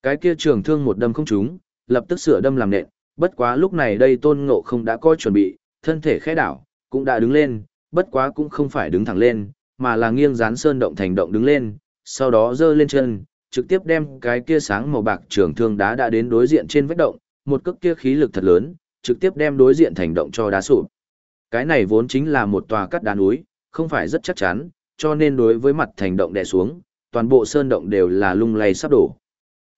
Cái kia trường thương một đâm không trúng, lập tức sửa đâm làm nện, bất quá lúc này đây tôn ngộ không đã có chuẩn bị, thân thể khẽ đảo, cũng đã đứng lên, bất quá cũng không phải đứng thẳng lên, mà là nghiêng dán sơn động thành động đứng lên, sau đó giơ lên chân, trực tiếp đem cái kia sáng màu bạc trường thương đá đã đến đối diện trên vách động, một cước kia khí lực thật lớn, trực tiếp đem đối diện thành động cho đá sụp. Cái này vốn chính là một tòa cắt đá núi, không phải rất chắc chắn, cho nên đối với mặt thành động đè xuống, toàn bộ sơn động đều là lung lay sắp đổ.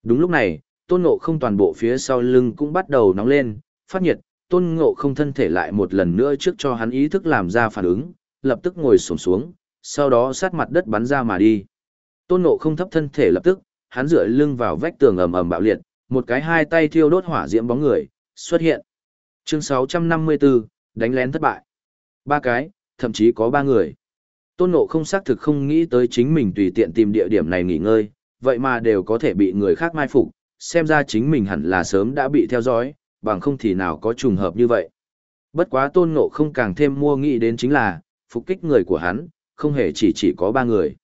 Đúng lúc này, tôn ngộ không toàn bộ phía sau lưng cũng bắt đầu nóng lên, phát nhiệt, tôn ngộ không thân thể lại một lần nữa trước cho hắn ý thức làm ra phản ứng, lập tức ngồi xổm xuống, sau đó sát mặt đất bắn ra mà đi. Tôn ngộ không thấp thân thể lập tức, hắn dựa lưng vào vách tường ầm ầm bạo liệt, một cái hai tay thiêu đốt hỏa diễm bóng người, xuất hiện. Chương 654, đánh lén thất bại. Ba cái, thậm chí có ba người. Tôn ngộ không xác thực không nghĩ tới chính mình tùy tiện tìm địa điểm này nghỉ ngơi, vậy mà đều có thể bị người khác mai phục, xem ra chính mình hẳn là sớm đã bị theo dõi, bằng không thì nào có trùng hợp như vậy. Bất quá tôn ngộ không càng thêm mua nghĩ đến chính là, phục kích người của hắn, không hề chỉ chỉ có ba người.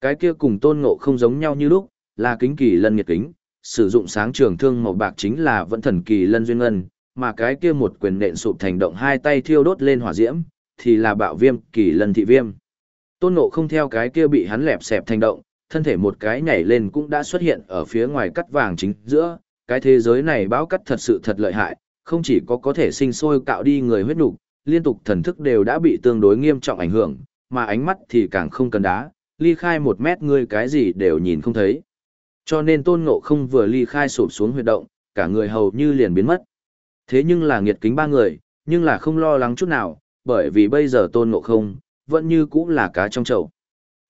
Cái kia cùng tôn ngộ không giống nhau như lúc, là kính kỳ lân nghiệt kính, sử dụng sáng trường thương màu bạc chính là vẫn thần kỳ lân duyên ngân, mà cái kia một quyền nện sụp thành động hai tay thiêu đốt lên hỏa diễm, thì là bạo viêm kỳ lân thị viêm. Tôn nộ không theo cái kia bị hắn lẹp xẹp thành động, thân thể một cái nhảy lên cũng đã xuất hiện ở phía ngoài cắt vàng chính giữa, cái thế giới này bão cắt thật sự thật lợi hại, không chỉ có có thể sinh sôi cạo đi người huyết nhục liên tục thần thức đều đã bị tương đối nghiêm trọng ảnh hưởng, mà ánh mắt thì càng không cần đá, ly khai một mét ngươi cái gì đều nhìn không thấy. Cho nên tôn ngộ không vừa ly khai sụp xuống huyệt động, cả người hầu như liền biến mất. Thế nhưng là nghiệt kính ba người, nhưng là không lo lắng chút nào, bởi vì bây giờ tôn ngộ không, vẫn như cũng là cá trong chậu.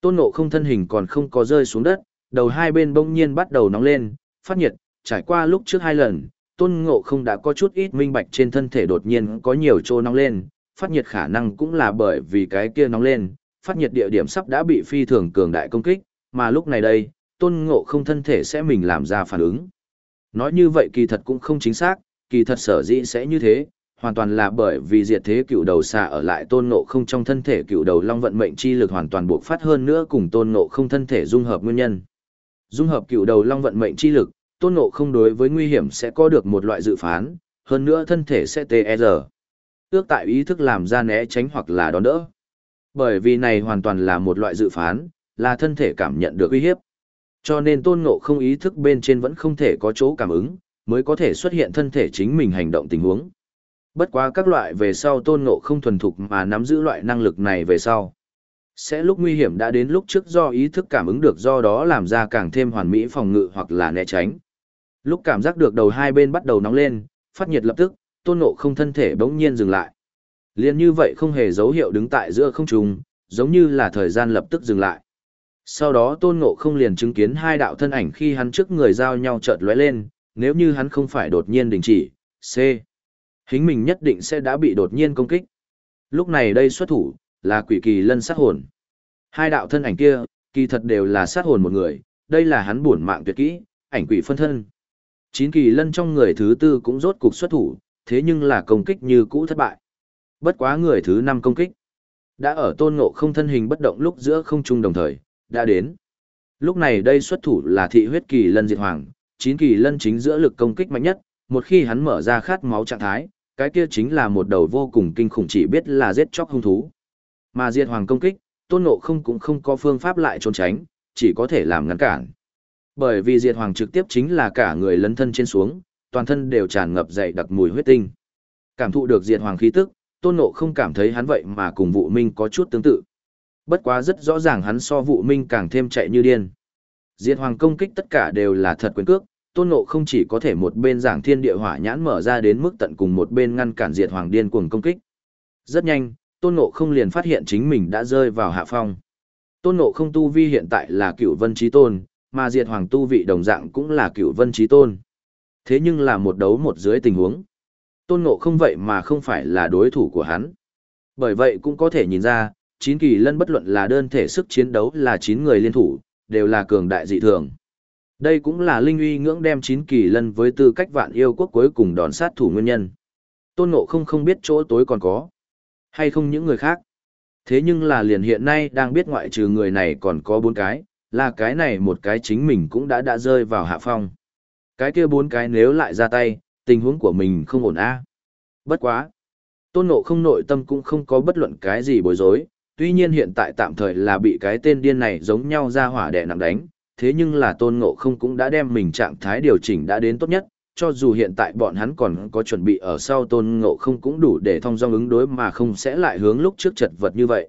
Tôn ngộ không thân hình còn không có rơi xuống đất, đầu hai bên bỗng nhiên bắt đầu nóng lên, phát nhiệt, trải qua lúc trước hai lần, tôn ngộ không đã có chút ít minh bạch trên thân thể đột nhiên có nhiều chỗ nóng lên, phát nhiệt khả năng cũng là bởi vì cái kia nóng lên, phát nhiệt địa điểm sắp đã bị phi thường cường đại công kích, mà lúc này đây, tôn ngộ không thân thể sẽ mình làm ra phản ứng. Nói như vậy kỳ thật cũng không chính xác, kỳ thật sở dĩ sẽ như thế, hoàn toàn là bởi vì diệt thế cựu đầu xà ở lại tôn ngộ không trong thân thể cựu đầu long vận mệnh chi lực hoàn toàn buộc phát hơn nữa cùng tôn ngộ không thân thể dung hợp nguyên nhân. Dung hợp cựu đầu long vận mệnh chi lực, tôn ngộ không đối với nguy hiểm sẽ có được một loại dự phán, hơn nữa thân thể sẽ TR. E Ước tại ý thức làm ra né tránh hoặc là đón đỡ. Bởi vì này hoàn toàn là một loại dự phán, là thân thể cảm nhận được uy hiếp. Cho nên tôn ngộ không ý thức bên trên vẫn không thể có chỗ cảm ứng, mới có thể xuất hiện thân thể chính mình hành động tình huống. Bất quá các loại về sau tôn ngộ không thuần thục mà nắm giữ loại năng lực này về sau. Sẽ lúc nguy hiểm đã đến lúc trước do ý thức cảm ứng được do đó làm ra càng thêm hoàn mỹ phòng ngự hoặc là né tránh. Lúc cảm giác được đầu hai bên bắt đầu nóng lên, phát nhiệt lập tức, tôn ngộ không thân thể bỗng nhiên dừng lại. Liên như vậy không hề dấu hiệu đứng tại giữa không trung, giống như là thời gian lập tức dừng lại. Sau đó tôn ngộ không liền chứng kiến hai đạo thân ảnh khi hắn trước người giao nhau chợt lóe lên, nếu như hắn không phải đột nhiên đình chỉ, C. Hính mình nhất định sẽ đã bị đột nhiên công kích. Lúc này đây xuất thủ, là quỷ kỳ lân sát hồn. Hai đạo thân ảnh kia, kỳ thật đều là sát hồn một người, đây là hắn buồn mạng tuyệt kỹ, ảnh quỷ phân thân. Chín kỳ lân trong người thứ tư cũng rốt cục xuất thủ, thế nhưng là công kích như cũ thất bại. Bất quá người thứ năm công kích. Đã ở tôn ngộ không thân hình bất động lúc giữa không trung đồng thời, đã đến. Lúc này đây xuất thủ là thị huyết kỳ lân diệt hoàng, chín kỳ lân chính giữa lực công kích mạnh nhất, một khi hắn mở ra khát máu trạng thái, cái kia chính là một đầu vô cùng kinh khủng chỉ biết là giết chóc hung thú. Mà diệt hoàng công kích, tôn ngộ không cũng không có phương pháp lại trốn tránh, chỉ có thể làm ngăn cản. Bởi vì diệt hoàng trực tiếp chính là cả người lấn thân trên xuống, toàn thân đều tràn ngập dậy đặc mùi huyết tinh. Cảm thụ được diệt hoàng khí tức, tôn ngộ không cảm thấy hắn vậy mà cùng vụ minh có chút tương tự. Bất quá rất rõ ràng hắn so vụ minh càng thêm chạy như điên. Diệt hoàng công kích tất cả đều là thật quyền cước, tôn ngộ không chỉ có thể một bên giảng thiên địa hỏa nhãn mở ra đến mức tận cùng một bên ngăn cản diệt hoàng điên cuồng công kích. Rất nhanh, tôn ngộ không liền phát hiện chính mình đã rơi vào hạ phong. Tôn ngộ không tu vi hiện tại là cựu vân trí tôn, mà diệt hoàng tu vị đồng dạng cũng là cựu vân trí tôn. Thế nhưng là một đấu một dưới tình huống. Tôn ngộ không vậy mà không phải là đối thủ của hắn. Bởi vậy cũng có thể nhìn ra, chín kỳ lân bất luận là đơn thể sức chiến đấu là chín người liên thủ, đều là cường đại dị thường. Đây cũng là linh uy ngưỡng đem chín kỳ lân với tư cách vạn yêu quốc cuối cùng đòn sát thủ nguyên nhân. Tôn ngộ không không biết chỗ tối còn có, hay không những người khác. Thế nhưng là liền hiện nay đang biết ngoại trừ người này còn có bốn cái, là cái này một cái chính mình cũng đã đã rơi vào hạ phong. Cái kia bốn cái nếu lại ra tay, tình huống của mình không ổn a. Bất quá. Tôn ngộ không nội tâm cũng không có bất luận cái gì bối rối, tuy nhiên hiện tại tạm thời là bị cái tên điên này giống nhau ra hỏa đẻ nặng đánh, thế nhưng là tôn ngộ không cũng đã đem mình trạng thái điều chỉnh đã đến tốt nhất, cho dù hiện tại bọn hắn còn có chuẩn bị ở sau tôn ngộ không cũng đủ để thông dong ứng đối mà không sẽ lại hướng lúc trước chật vật như vậy.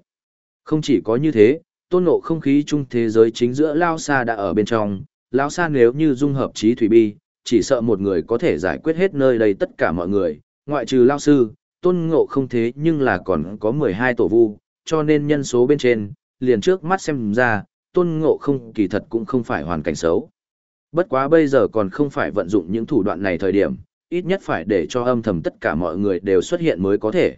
Không chỉ có như thế, tôn ngộ không khí chung thế giới chính giữa Lao Sa đã ở bên trong, Lao Sa nếu như dung hợp trí thủy bi, chỉ sợ một người có thể giải quyết hết nơi đây tất cả mọi người, ngoại trừ Lao Sư, tôn ngộ không thế nhưng là còn có 12 tổ vu, cho nên nhân số bên trên, liền trước mắt xem ra, tôn ngộ không kỳ thật cũng không phải hoàn cảnh xấu. Bất quá bây giờ còn không phải vận dụng những thủ đoạn này thời điểm, ít nhất phải để cho âm thầm tất cả mọi người đều xuất hiện mới có thể.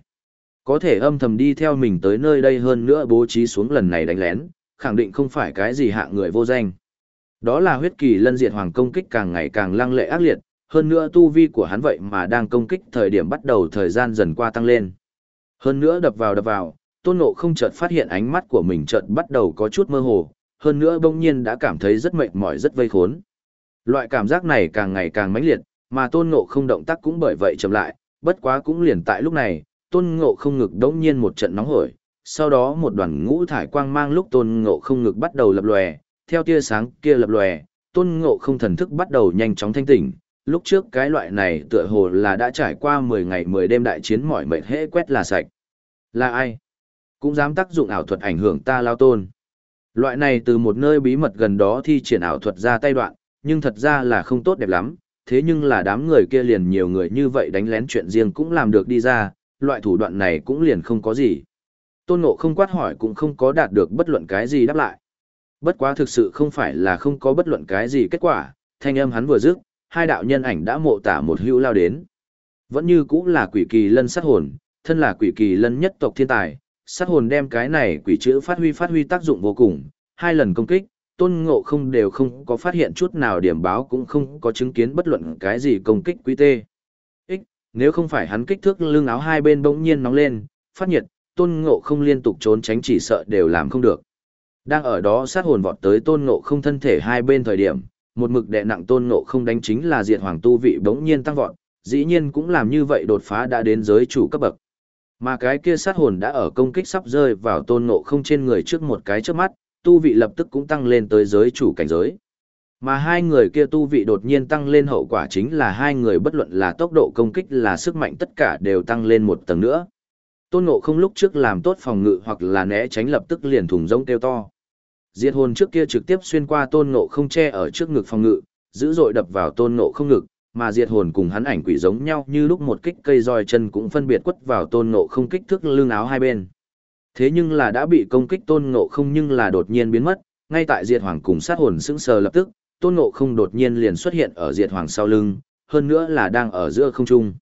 Có thể âm thầm đi theo mình tới nơi đây hơn nữa bố trí xuống lần này đánh lén, khẳng định không phải cái gì hạ người vô danh. Đó là huyết kỳ lân diệt hoàng công kích càng ngày càng lăng lệ ác liệt, hơn nữa tu vi của hắn vậy mà đang công kích thời điểm bắt đầu thời gian dần qua tăng lên. Hơn nữa đập vào đập vào, tôn ngộ không chợt phát hiện ánh mắt của mình chợt bắt đầu có chút mơ hồ, hơn nữa bỗng nhiên đã cảm thấy rất mệt mỏi rất vây khốn. Loại cảm giác này càng ngày càng mãnh liệt, mà tôn ngộ không động tác cũng bởi vậy chậm lại, bất quá cũng liền tại lúc này, tôn ngộ không ngực đống nhiên một trận nóng hổi, sau đó một đoàn ngũ thải quang mang lúc tôn ngộ không ngực bắt đầu lập lòe, theo tia sáng kia lập lòe, tôn ngộ không thần thức bắt đầu nhanh chóng thanh tỉnh. Lúc trước cái loại này tựa hồ là đã trải qua 10 ngày 10 đêm đại chiến mỏi mệt hễ quét là sạch. Là ai? Cũng dám tác dụng ảo thuật ảnh hưởng ta lao tôn. Loại này từ một nơi bí mật gần đó thi triển ảo thuật ra tay đoạn, nhưng thật ra là không tốt đẹp lắm, thế nhưng là đám người kia liền nhiều người như vậy đánh lén chuyện riêng cũng làm được đi ra, loại thủ đoạn này cũng liền không có gì. Tôn Ngộ không quát hỏi cũng không có đạt được bất luận cái gì đáp lại. Bất quá thực sự không phải là không có bất luận cái gì kết quả, thanh âm hắn vừa dứt, hai đạo nhân ảnh đã mộ tả một hữu lao đến. Vẫn như cũng là quỷ kỳ lân sát hồn, thân là quỷ kỳ lân nhất tộc thiên tài, sát hồn đem cái này quỷ chữ phát huy phát huy tác dụng vô cùng, hai lần công kích, tôn ngộ không đều không có phát hiện chút nào điểm báo cũng không có chứng kiến bất luận cái gì công kích quý tê. Ích, nếu không phải hắn kích thước lưng áo hai bên bỗng nhiên nóng lên, phát nhiệt, tôn ngộ không liên tục trốn tránh chỉ sợ đều làm không được. Đang ở đó sát hồn vọt tới tôn ngộ không thân thể hai bên thời điểm, một mực đệ nặng tôn ngộ không đánh chính là diệt hoàng tu vị bỗng nhiên tăng vọt, dĩ nhiên cũng làm như vậy đột phá đã đến giới chủ cấp bậc. Mà cái kia sát hồn đã ở công kích sắp rơi vào tôn ngộ không trên người trước một cái trước mắt, tu vị lập tức cũng tăng lên tới giới chủ cảnh giới. Mà hai người kia tu vị đột nhiên tăng lên hậu quả chính là hai người bất luận là tốc độ công kích là sức mạnh tất cả đều tăng lên một tầng nữa. Tôn Ngộ không lúc trước làm tốt phòng ngự hoặc là né tránh lập tức liền thùng rông kêu to. Diệt hồn trước kia trực tiếp xuyên qua Tôn Ngộ không che ở trước ngực phòng ngự, dữ dội đập vào Tôn Ngộ không ngực, mà diệt hồn cùng hắn ảnh quỷ giống nhau như lúc một kích cây roi chân cũng phân biệt quất vào Tôn Ngộ không kích thước lưng áo hai bên. Thế nhưng là đã bị công kích Tôn Ngộ không nhưng là đột nhiên biến mất, ngay tại diệt hoàng cùng sát hồn sững sờ lập tức, Tôn Ngộ không đột nhiên liền xuất hiện ở diệt hoàng sau lưng, hơn nữa là đang ở giữa không trung.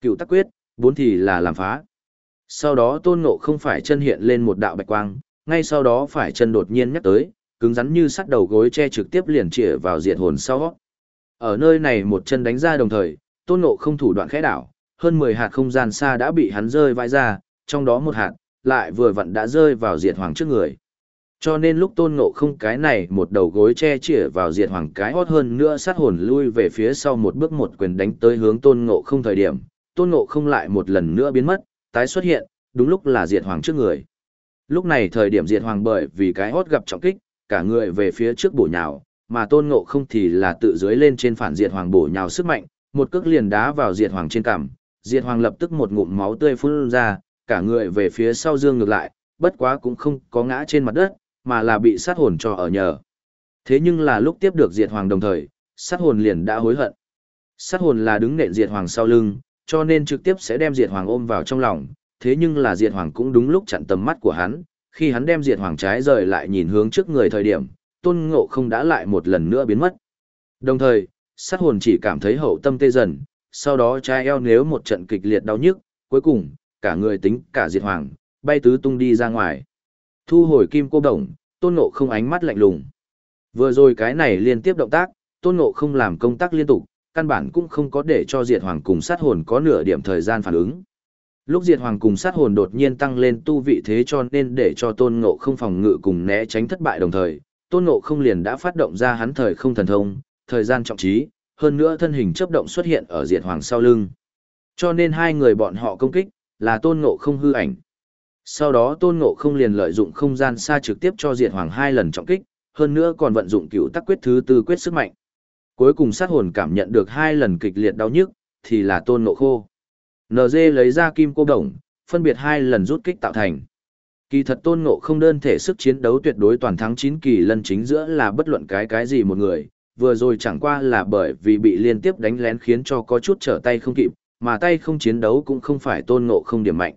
Cựu tắc quyết, bốn thì là làm phá. Sau đó tôn ngộ không phải chân hiện lên một đạo bạch quang, ngay sau đó phải chân đột nhiên nhắc tới, cứng rắn như sắt đầu gối che trực tiếp liền chĩa vào diệt hồn sau. Ở nơi này một chân đánh ra đồng thời, tôn ngộ không thủ đoạn khẽ đảo, hơn 10 hạt không gian xa đã bị hắn rơi vãi ra, trong đó một hạt, lại vừa vặn đã rơi vào diệt hoàng trước người. Cho nên lúc tôn ngộ không cái này một đầu gối che chỉa vào diệt hoàng cái hót hơn nữa sát hồn lui về phía sau một bước một quyền đánh tới hướng tôn ngộ không thời điểm, tôn ngộ không lại một lần nữa biến mất, tái xuất hiện, đúng lúc là diệt hoàng trước người. Lúc này thời điểm diệt hoàng bởi vì cái hót gặp trọng kích, cả người về phía trước bổ nhào, mà tôn ngộ không thì là tự dưới lên trên phản diệt hoàng bổ nhào sức mạnh, một cước liền đá vào diệt hoàng trên cằm, diệt hoàng lập tức một ngụm máu tươi phun ra, cả người về phía sau dương ngược lại, bất quá cũng không có ngã trên mặt đất, mà là bị sát hồn cho ở nhờ. Thế nhưng là lúc tiếp được diệt hoàng đồng thời, sát hồn liền đã hối hận. Sát hồn là đứng nện diệt hoàng sau lưng, cho nên trực tiếp sẽ đem diệt hoàng ôm vào trong lòng, thế nhưng là diệt hoàng cũng đúng lúc chặn tầm mắt của hắn, khi hắn đem diệt hoàng trái rời lại nhìn hướng trước người thời điểm, tôn ngộ không đã lại một lần nữa biến mất. Đồng thời, sát hồn chỉ cảm thấy hậu tâm tê dần, sau đó trái eo nếu một trận kịch liệt đau nhức, cuối cùng, cả người tính cả diệt hoàng, bay tứ tung đi ra ngoài. Thu hồi kim cô đồng, tôn ngộ không ánh mắt lạnh lùng. Vừa rồi cái này liên tiếp động tác, tôn ngộ không làm công tác liên tục, căn bản cũng không có để cho diệt hoàng cùng sát hồn có nửa điểm thời gian phản ứng. Lúc diệt hoàng cùng sát hồn đột nhiên tăng lên tu vị thế cho nên để cho tôn ngộ không phòng ngự cùng né tránh thất bại đồng thời, tôn ngộ không liền đã phát động ra hắn thời không thần thông, thời gian trọng trí, hơn nữa thân hình chấp động xuất hiện ở diệt hoàng sau lưng. Cho nên hai người bọn họ công kích, là tôn ngộ không hư ảnh. Sau đó tôn ngộ không liền lợi dụng không gian xa trực tiếp cho diệt hoàng hai lần trọng kích, hơn nữa còn vận dụng cựu tắc quyết thứ tư quyết sức mạnh cuối cùng sát hồn cảm nhận được hai lần kịch liệt đau nhức, thì là tôn ngộ khô. NG lấy ra kim cô đồng, phân biệt hai lần rút kích tạo thành. Kỳ thật tôn ngộ không đơn thể sức chiến đấu tuyệt đối toàn thắng 9 kỳ lân chính giữa là bất luận cái cái gì một người, vừa rồi chẳng qua là bởi vì bị liên tiếp đánh lén khiến cho có chút trở tay không kịp, mà tay không chiến đấu cũng không phải tôn ngộ không điểm mạnh.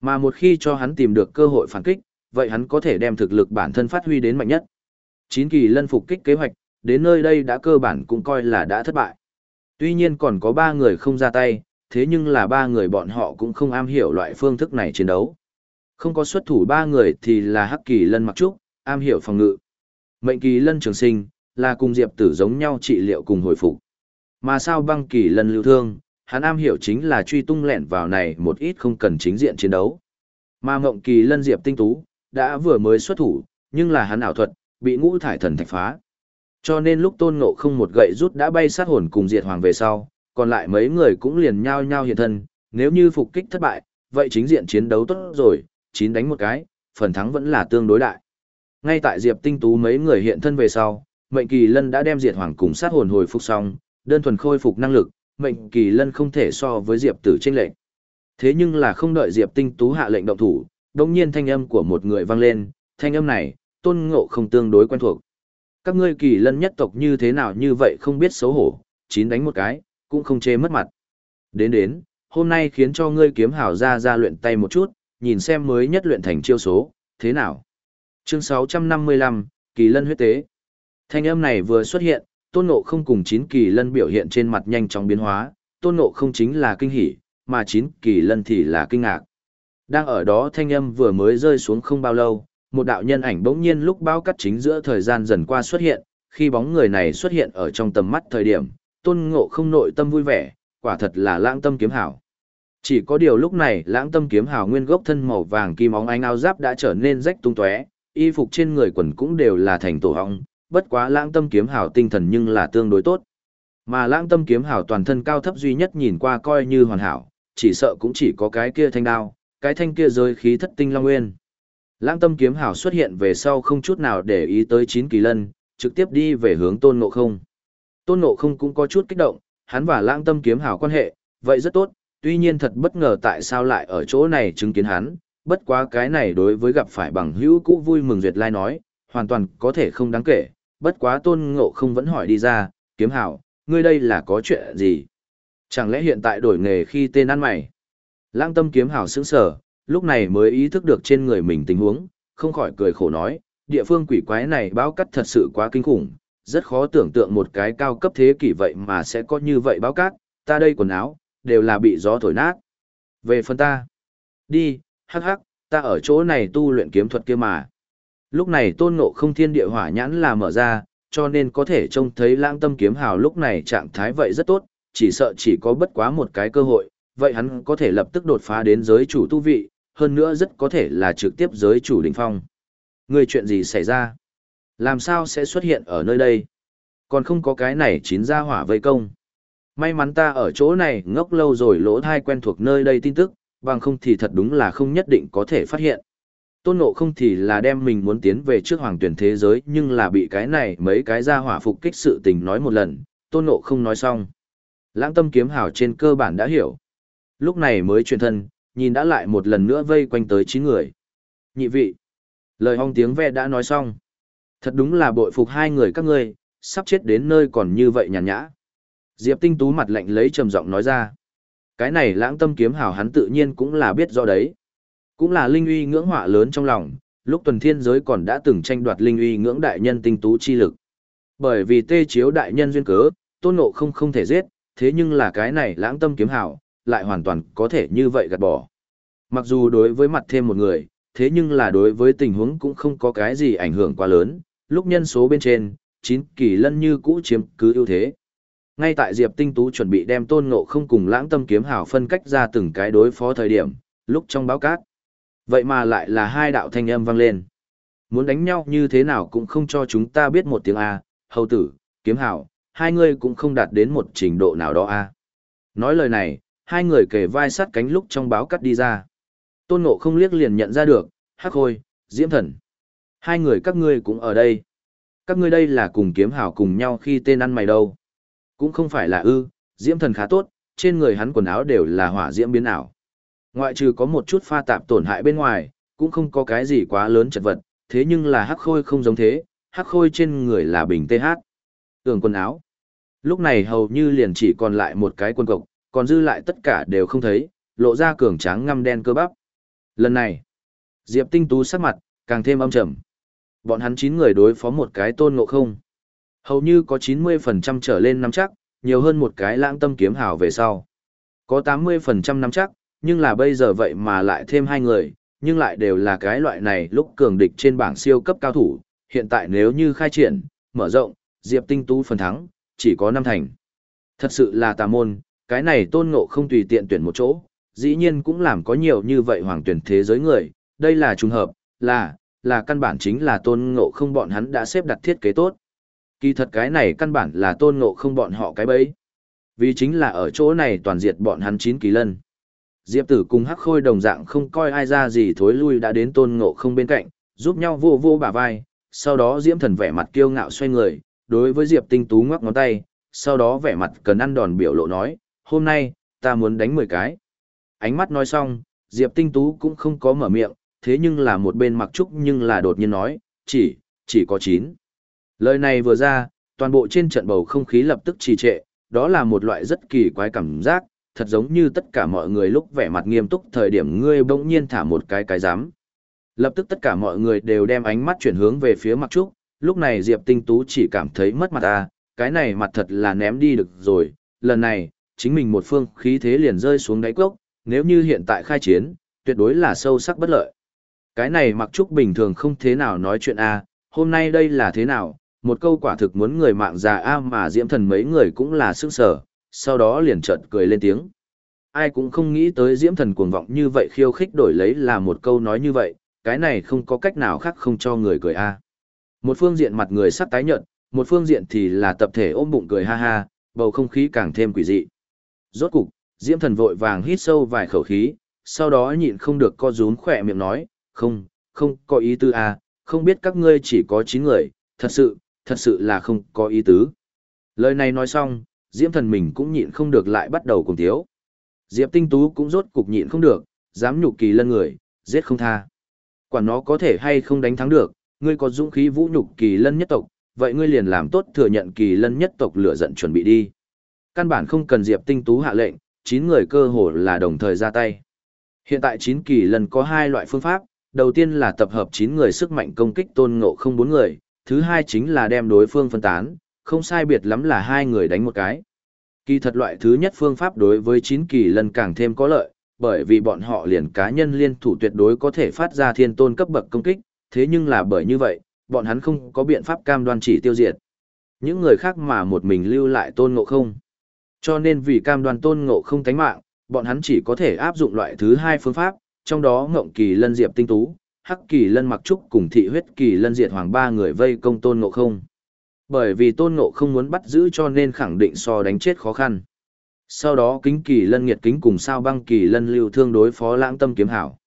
Mà một khi cho hắn tìm được cơ hội phản kích, vậy hắn có thể đem thực lực bản thân phát huy đến mạnh nhất. 9 kỳ lân phục kích kế hoạch, đến nơi đây đã cơ bản cũng coi là đã thất bại. Tuy nhiên còn có ba người không ra tay, thế nhưng là ba người bọn họ cũng không am hiểu loại phương thức này chiến đấu. Không có xuất thủ ba người thì là Hắc Kỳ Lân Mặc Trúc, am hiểu phòng ngự. Mệnh Kỳ Lân Trường Sinh, là cùng Diệp Tử giống nhau trị liệu cùng hồi phục. Mà sao băng kỳ lân lưu thương, hắn am hiểu chính là truy tung lẹn vào này một ít không cần chính diện chiến đấu. Mà Ngộng Kỳ Lân Diệp Tinh Tú, đã vừa mới xuất thủ, nhưng là hắn ảo thuật, bị ngũ thải thần thạch phá. Cho nên lúc tôn ngộ không một gậy rút đã bay sát hồn cùng diệt hoàng về sau, còn lại mấy người cũng liền nhao nhao hiện thân, nếu như phục kích thất bại, vậy chính diện chiến đấu tốt rồi, chín đánh một cái, phần thắng vẫn là tương đối đại. Ngay tại Diệp Tinh Tú mấy người hiện thân về sau, Mệnh Kỳ Lân đã đem diệt hoàng cùng sát hồn hồi phục xong, đơn thuần khôi phục năng lực, Mệnh Kỳ Lân không thể so với Diệp Tử chênh lệnh. Thế nhưng là không đợi Diệp Tinh Tú hạ lệnh động thủ, đột nhiên thanh âm của một người vang lên, thanh âm này, Tôn Ngộ không tương đối quen thuộc. Các ngươi Kỳ Lân nhất tộc như thế nào như vậy không biết xấu hổ, chín đánh một cái, cũng không chê mất mặt. Đến đến, hôm nay khiến cho ngươi kiếm hảo ra ra luyện tay một chút, nhìn xem mới nhất luyện thành chiêu số, thế nào. Chương 655, Kỳ Lân huyết tế. Thanh âm này vừa xuất hiện, Tôn Ngộ không cùng chín Kỳ Lân biểu hiện trên mặt nhanh chóng biến hóa, Tôn Ngộ không chính là kinh hỉ, mà chín Kỳ Lân thì là kinh ngạc. Đang ở đó thanh âm vừa mới rơi xuống không bao lâu, một đạo nhân ảnh bỗng nhiên lúc bao cắt chính giữa thời gian dần qua xuất hiện, khi bóng người này xuất hiện ở trong tầm mắt thời điểm, Tôn Ngộ không nội tâm vui vẻ, quả thật là lãng tâm kiếm hảo. Chỉ có điều lúc này lãng tâm kiếm hào nguyên gốc thân màu vàng kim óng ánh áo giáp đã trở nên rách tung tóe, y phục trên người quần cũng đều là thành tổ hong, bất quá lãng tâm kiếm hào tinh thần nhưng là tương đối tốt. Mà lãng tâm kiếm hào toàn thân cao thấp duy nhất nhìn qua coi như hoàn hảo, chỉ sợ cũng chỉ có cái kia thanh đao, cái thanh kia rơi khí thất tinh long nguyên. Lãng tâm kiếm hào xuất hiện về sau không chút nào để ý tới chín kỳ lân, trực tiếp đi về hướng tôn ngộ không. Tôn ngộ không cũng có chút kích động, hắn và lãng tâm kiếm hào quan hệ, vậy rất tốt, tuy nhiên thật bất ngờ tại sao lại ở chỗ này chứng kiến hắn, bất quá cái này đối với gặp phải bằng hữu cũ vui mừng duyệt lai nói, hoàn toàn có thể không đáng kể, bất quá tôn ngộ không vẫn hỏi đi ra, kiếm hảo, ngươi đây là có chuyện gì? Chẳng lẽ hiện tại đổi nghề khi tên ăn mày? Lãng tâm kiếm hảo sững sở, lúc này mới ý thức được trên người mình tình huống, không khỏi cười khổ nói, địa phương quỷ quái này báo cắt thật sự quá kinh khủng, rất khó tưởng tượng một cái cao cấp thế kỷ vậy mà sẽ có như vậy báo cát, ta đây quần áo, đều là bị gió thổi nát. Về phần ta, đi, hắc hắc, ta ở chỗ này tu luyện kiếm thuật kia mà. Lúc này tôn ngộ không thiên địa hỏa nhãn là mở ra, cho nên có thể trông thấy lãng tâm kiếm hào lúc này trạng thái vậy rất tốt, chỉ sợ chỉ có bất quá một cái cơ hội, vậy hắn có thể lập tức đột phá đến giới chủ tu vị, hơn nữa rất có thể là trực tiếp giới chủ đỉnh phong. Người chuyện gì xảy ra? Làm sao sẽ xuất hiện ở nơi đây? Còn không có cái này chín ra hỏa vây công. May mắn ta ở chỗ này ngốc lâu rồi lỗ thai quen thuộc nơi đây tin tức, bằng không thì thật đúng là không nhất định có thể phát hiện. Tôn ngộ không thì là đem mình muốn tiến về trước hoàng tuyển thế giới nhưng là bị cái này mấy cái ra hỏa phục kích sự tình nói một lần, tôn ngộ không nói xong. Lãng tâm kiếm hào trên cơ bản đã hiểu. Lúc này mới truyền thân, nhìn đã lại một lần nữa vây quanh tới 9 người. Nhị vị. Lời hong tiếng ve đã nói xong. Thật đúng là bội phục hai người các ngươi, sắp chết đến nơi còn như vậy nhàn nhã. Diệp Tinh Tú mặt lạnh lấy trầm giọng nói ra. Cái này lãng tâm kiếm hào hắn tự nhiên cũng là biết do đấy. Cũng là linh uy ngưỡng họa lớn trong lòng, lúc tuần thiên giới còn đã từng tranh đoạt linh uy ngưỡng đại nhân tinh tú chi lực. Bởi vì tê chiếu đại nhân duyên cớ, tôn ngộ không không thể giết, thế nhưng là cái này lãng tâm kiếm hào, lại hoàn toàn có thể như vậy gạt bỏ. Mặc dù đối với mặt thêm một người, thế nhưng là đối với tình huống cũng không có cái gì ảnh hưởng quá lớn, lúc nhân số bên trên, chín kỳ lân như cũ chiếm cứ ưu thế. Ngay tại Diệp Tinh Tú chuẩn bị đem tôn ngộ không cùng lãng tâm kiếm hào phân cách ra từng cái đối phó thời điểm, lúc trong báo cát. Vậy mà lại là hai đạo thanh âm vang lên. Muốn đánh nhau như thế nào cũng không cho chúng ta biết một tiếng A, hầu tử, kiếm hào, hai người cũng không đạt đến một trình độ nào đó A. Nói lời này, hai người kề vai sát cánh lúc trong báo cắt đi ra. Tôn ngộ không liếc liền nhận ra được, hắc hôi, diễm thần. Hai người các ngươi cũng ở đây. Các ngươi đây là cùng kiếm hảo cùng nhau khi tên ăn mày đâu. Cũng không phải là ư, diễm thần khá tốt, trên người hắn quần áo đều là hỏa diễm biến ảo. Ngoại trừ có một chút pha tạp tổn hại bên ngoài, cũng không có cái gì quá lớn chật vật, thế nhưng là hắc khôi không giống thế, hắc khôi trên người là bình TH. Tường quần áo. Lúc này hầu như liền chỉ còn lại một cái quần cộc, còn dư lại tất cả đều không thấy, lộ ra cường tráng ngăm đen cơ bắp. Lần này, Diệp Tinh Tú sắc mặt, càng thêm âm trầm. Bọn hắn chín người đối phó một cái tôn ngộ không. Hầu như có 90% trở lên nắm chắc, nhiều hơn một cái lãng tâm kiếm hào về sau. Có 80% nắm chắc, nhưng là bây giờ vậy mà lại thêm hai người, nhưng lại đều là cái loại này lúc cường địch trên bảng siêu cấp cao thủ. Hiện tại nếu như khai triển, mở rộng, Diệp Tinh Tú phần thắng, chỉ có năm thành. Thật sự là tà môn, cái này tôn ngộ không tùy tiện tuyển một chỗ, dĩ nhiên cũng làm có nhiều như vậy hoàng tuyển thế giới người, đây là trùng hợp, là, là căn bản chính là tôn ngộ không bọn hắn đã xếp đặt thiết kế tốt. Kỳ thật cái này căn bản là tôn ngộ không bọn họ cái bấy. Vì chính là ở chỗ này toàn diệt bọn hắn chín kỳ lân. Diệp tử cùng hắc khôi đồng dạng không coi ai ra gì thối lui đã đến tôn ngộ không bên cạnh, giúp nhau vô vô bả vai, sau đó diễm thần vẻ mặt kiêu ngạo xoay người, đối với Diệp tinh tú ngoắc ngón tay, sau đó vẻ mặt cần ăn đòn biểu lộ nói, hôm nay, ta muốn đánh 10 cái. Ánh mắt nói xong, Diệp tinh tú cũng không có mở miệng, thế nhưng là một bên mặc trúc nhưng là đột nhiên nói, chỉ, chỉ có 9. Lời này vừa ra, toàn bộ trên trận bầu không khí lập tức trì trệ, đó là một loại rất kỳ quái cảm giác, thật giống như tất cả mọi người lúc vẻ mặt nghiêm túc thời điểm ngươi bỗng nhiên thả một cái cái giám. Lập tức tất cả mọi người đều đem ánh mắt chuyển hướng về phía Mặc Trúc, lúc này Diệp Tinh Tú chỉ cảm thấy mất mặt à, cái này mặt thật là ném đi được rồi, lần này, chính mình một phương khí thế liền rơi xuống đáy cốc, nếu như hiện tại khai chiến, tuyệt đối là sâu sắc bất lợi. Cái này Mặc Trúc bình thường không thế nào nói chuyện à, hôm nay đây là thế nào, một câu quả thực muốn người mạng già a mà diễm thần mấy người cũng là sức sở, sau đó liền chợt cười lên tiếng. Ai cũng không nghĩ tới diễm thần cuồng vọng như vậy khiêu khích đổi lấy là một câu nói như vậy, cái này không có cách nào khác không cho người cười a. Một phương diện mặt người sắp tái nhợt, một phương diện thì là tập thể ôm bụng cười ha ha, bầu không khí càng thêm quỷ dị. Rốt cục, diễm thần vội vàng hít sâu vài khẩu khí, sau đó nhịn không được co rúm khỏe miệng nói, không, không có ý tư a, không biết các ngươi chỉ có 9 người, thật sự, thật sự là không có ý tứ. Lời này nói xong, Diễm thần mình cũng nhịn không được lại bắt đầu cùng thiếu. Diệp tinh tú cũng rốt cục nhịn không được, dám nhục kỳ lân người, giết không tha. Quả nó có thể hay không đánh thắng được, ngươi có dũng khí vũ nhục kỳ lân nhất tộc, vậy ngươi liền làm tốt thừa nhận kỳ lân nhất tộc lửa giận chuẩn bị đi. Căn bản không cần Diệp tinh tú hạ lệnh, 9 người cơ hồ là đồng thời ra tay. Hiện tại 9 kỳ lân có hai loại phương pháp, đầu tiên là tập hợp 9 người sức mạnh công kích tôn ngộ không bốn người, thứ hai chính là đem đối phương phân tán, không sai biệt lắm là hai người đánh một cái. Kỳ thật loại thứ nhất phương pháp đối với chín kỳ lần càng thêm có lợi, bởi vì bọn họ liền cá nhân liên thủ tuyệt đối có thể phát ra thiên tôn cấp bậc công kích, thế nhưng là bởi như vậy, bọn hắn không có biện pháp cam đoan chỉ tiêu diệt. Những người khác mà một mình lưu lại tôn ngộ không. Cho nên vì cam đoan tôn ngộ không tánh mạng, bọn hắn chỉ có thể áp dụng loại thứ hai phương pháp, trong đó ngộng kỳ lân diệp tinh tú, hắc kỳ lân mặc trúc cùng thị huyết kỳ lân diệt hoàng ba người vây công tôn ngộ không. Bởi vì tôn ngộ không muốn bắt giữ cho nên khẳng định so đánh chết khó khăn. Sau đó kính kỳ lân nghiệt kính cùng sao băng kỳ lân lưu thương đối phó lãng tâm kiếm hảo.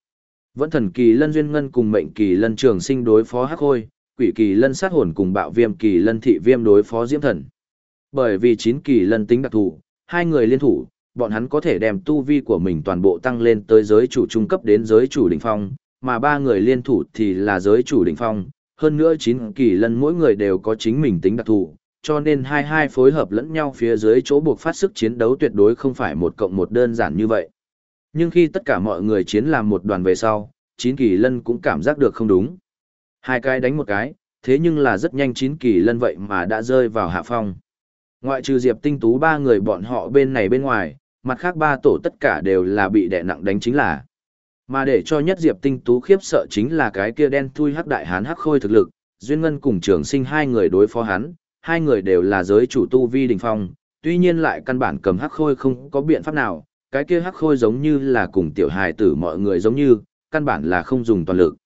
Vẫn thần kỳ lân duyên ngân cùng mệnh kỳ lân trường sinh đối phó hắc khôi, quỷ kỳ lân sát hồn cùng bạo viêm kỳ lân thị viêm đối phó diễm thần. Bởi vì chín kỳ lân tính đặc thù, hai người liên thủ, bọn hắn có thể đem tu vi của mình toàn bộ tăng lên tới giới chủ trung cấp đến giới chủ đỉnh phong mà ba người liên thủ thì là giới chủ đỉnh phong, hơn nữa chín kỳ lân mỗi người đều có chính mình tính đặc thù, cho nên hai hai phối hợp lẫn nhau phía dưới chỗ buộc phát sức chiến đấu tuyệt đối không phải một cộng một đơn giản như vậy. Nhưng khi tất cả mọi người chiến làm một đoàn về sau, chín kỳ lân cũng cảm giác được không đúng. Hai cái đánh một cái, thế nhưng là rất nhanh chín kỳ lân vậy mà đã rơi vào hạ phong. Ngoại trừ Diệp Tinh Tú ba người bọn họ bên này bên ngoài, mặt khác ba tổ tất cả đều là bị đè nặng đánh chính là. Mà để cho nhất diệp tinh tú khiếp sợ chính là cái kia đen thui hắc đại hán hắc khôi thực lực, duyên ngân cùng trường sinh hai người đối phó hắn, hai người đều là giới chủ tu vi đỉnh phong, tuy nhiên lại căn bản cầm hắc khôi không có biện pháp nào, cái kia hắc khôi giống như là cùng tiểu hài tử mọi người giống như, căn bản là không dùng toàn lực.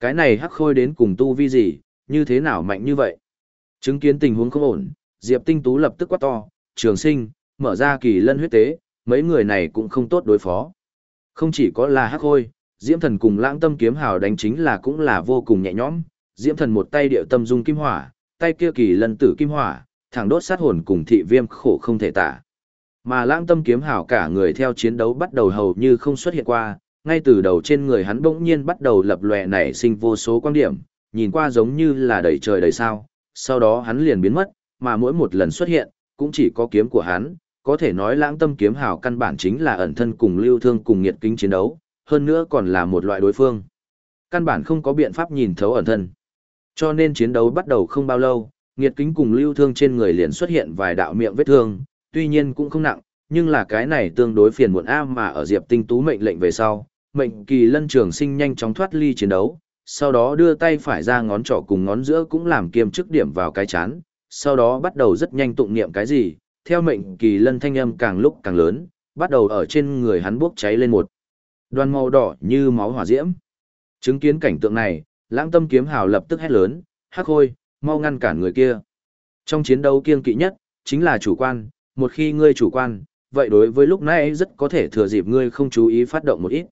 Cái này hắc khôi đến cùng tu vi gì, như thế nào mạnh như vậy? Chứng kiến tình huống không ổn, Diệp Tinh Tú lập tức quát to, trường sinh, mở ra kỳ lân huyết tế, mấy người này cũng không tốt đối phó. Không chỉ có là hắc hôi, Diễm Thần cùng Lãng Tâm kiếm hào đánh chính là cũng là vô cùng nhẹ nhõm, Diễm Thần một tay điệu tâm dung kim hỏa, tay kia kỳ lân tử kim hỏa, thẳng đốt sát hồn cùng thị viêm khổ không thể tả. Mà Lãng Tâm kiếm hào cả người theo chiến đấu bắt đầu hầu như không xuất hiện qua, ngay từ đầu trên người hắn bỗng nhiên bắt đầu lập lòe nảy sinh vô số quan điểm, nhìn qua giống như là đầy trời đầy sao, sau đó hắn liền biến mất, mà mỗi một lần xuất hiện, cũng chỉ có kiếm của hắn, có thể nói lãng tâm kiếm hào căn bản chính là ẩn thân cùng lưu thương cùng nghiệt kính chiến đấu, hơn nữa còn là một loại đối phương. Căn bản không có biện pháp nhìn thấu ẩn thân. Cho nên chiến đấu bắt đầu không bao lâu, nghiệt kính cùng lưu thương trên người liền xuất hiện vài đạo miệng vết thương, tuy nhiên cũng không nặng, nhưng là cái này tương đối phiền muộn a mà ở Diệp Tinh Tú mệnh lệnh về sau, mệnh kỳ lân trường sinh nhanh chóng thoát ly chiến đấu, sau đó đưa tay phải ra ngón trỏ cùng ngón giữa cũng làm kiêm chức điểm vào cái chán, sau đó bắt đầu rất nhanh tụng niệm cái gì, theo mệnh kỳ lân thanh âm càng lúc càng lớn, bắt đầu ở trên người hắn bốc cháy lên một đoàn màu đỏ như máu hỏa diễm. Chứng kiến cảnh tượng này, lãng tâm kiếm hào lập tức hét lớn, hắc hôi, mau ngăn cản người kia. Trong chiến đấu kiêng kỵ nhất, chính là chủ quan, một khi ngươi chủ quan, vậy đối với lúc nãy rất có thể thừa dịp ngươi không chú ý phát động một ít.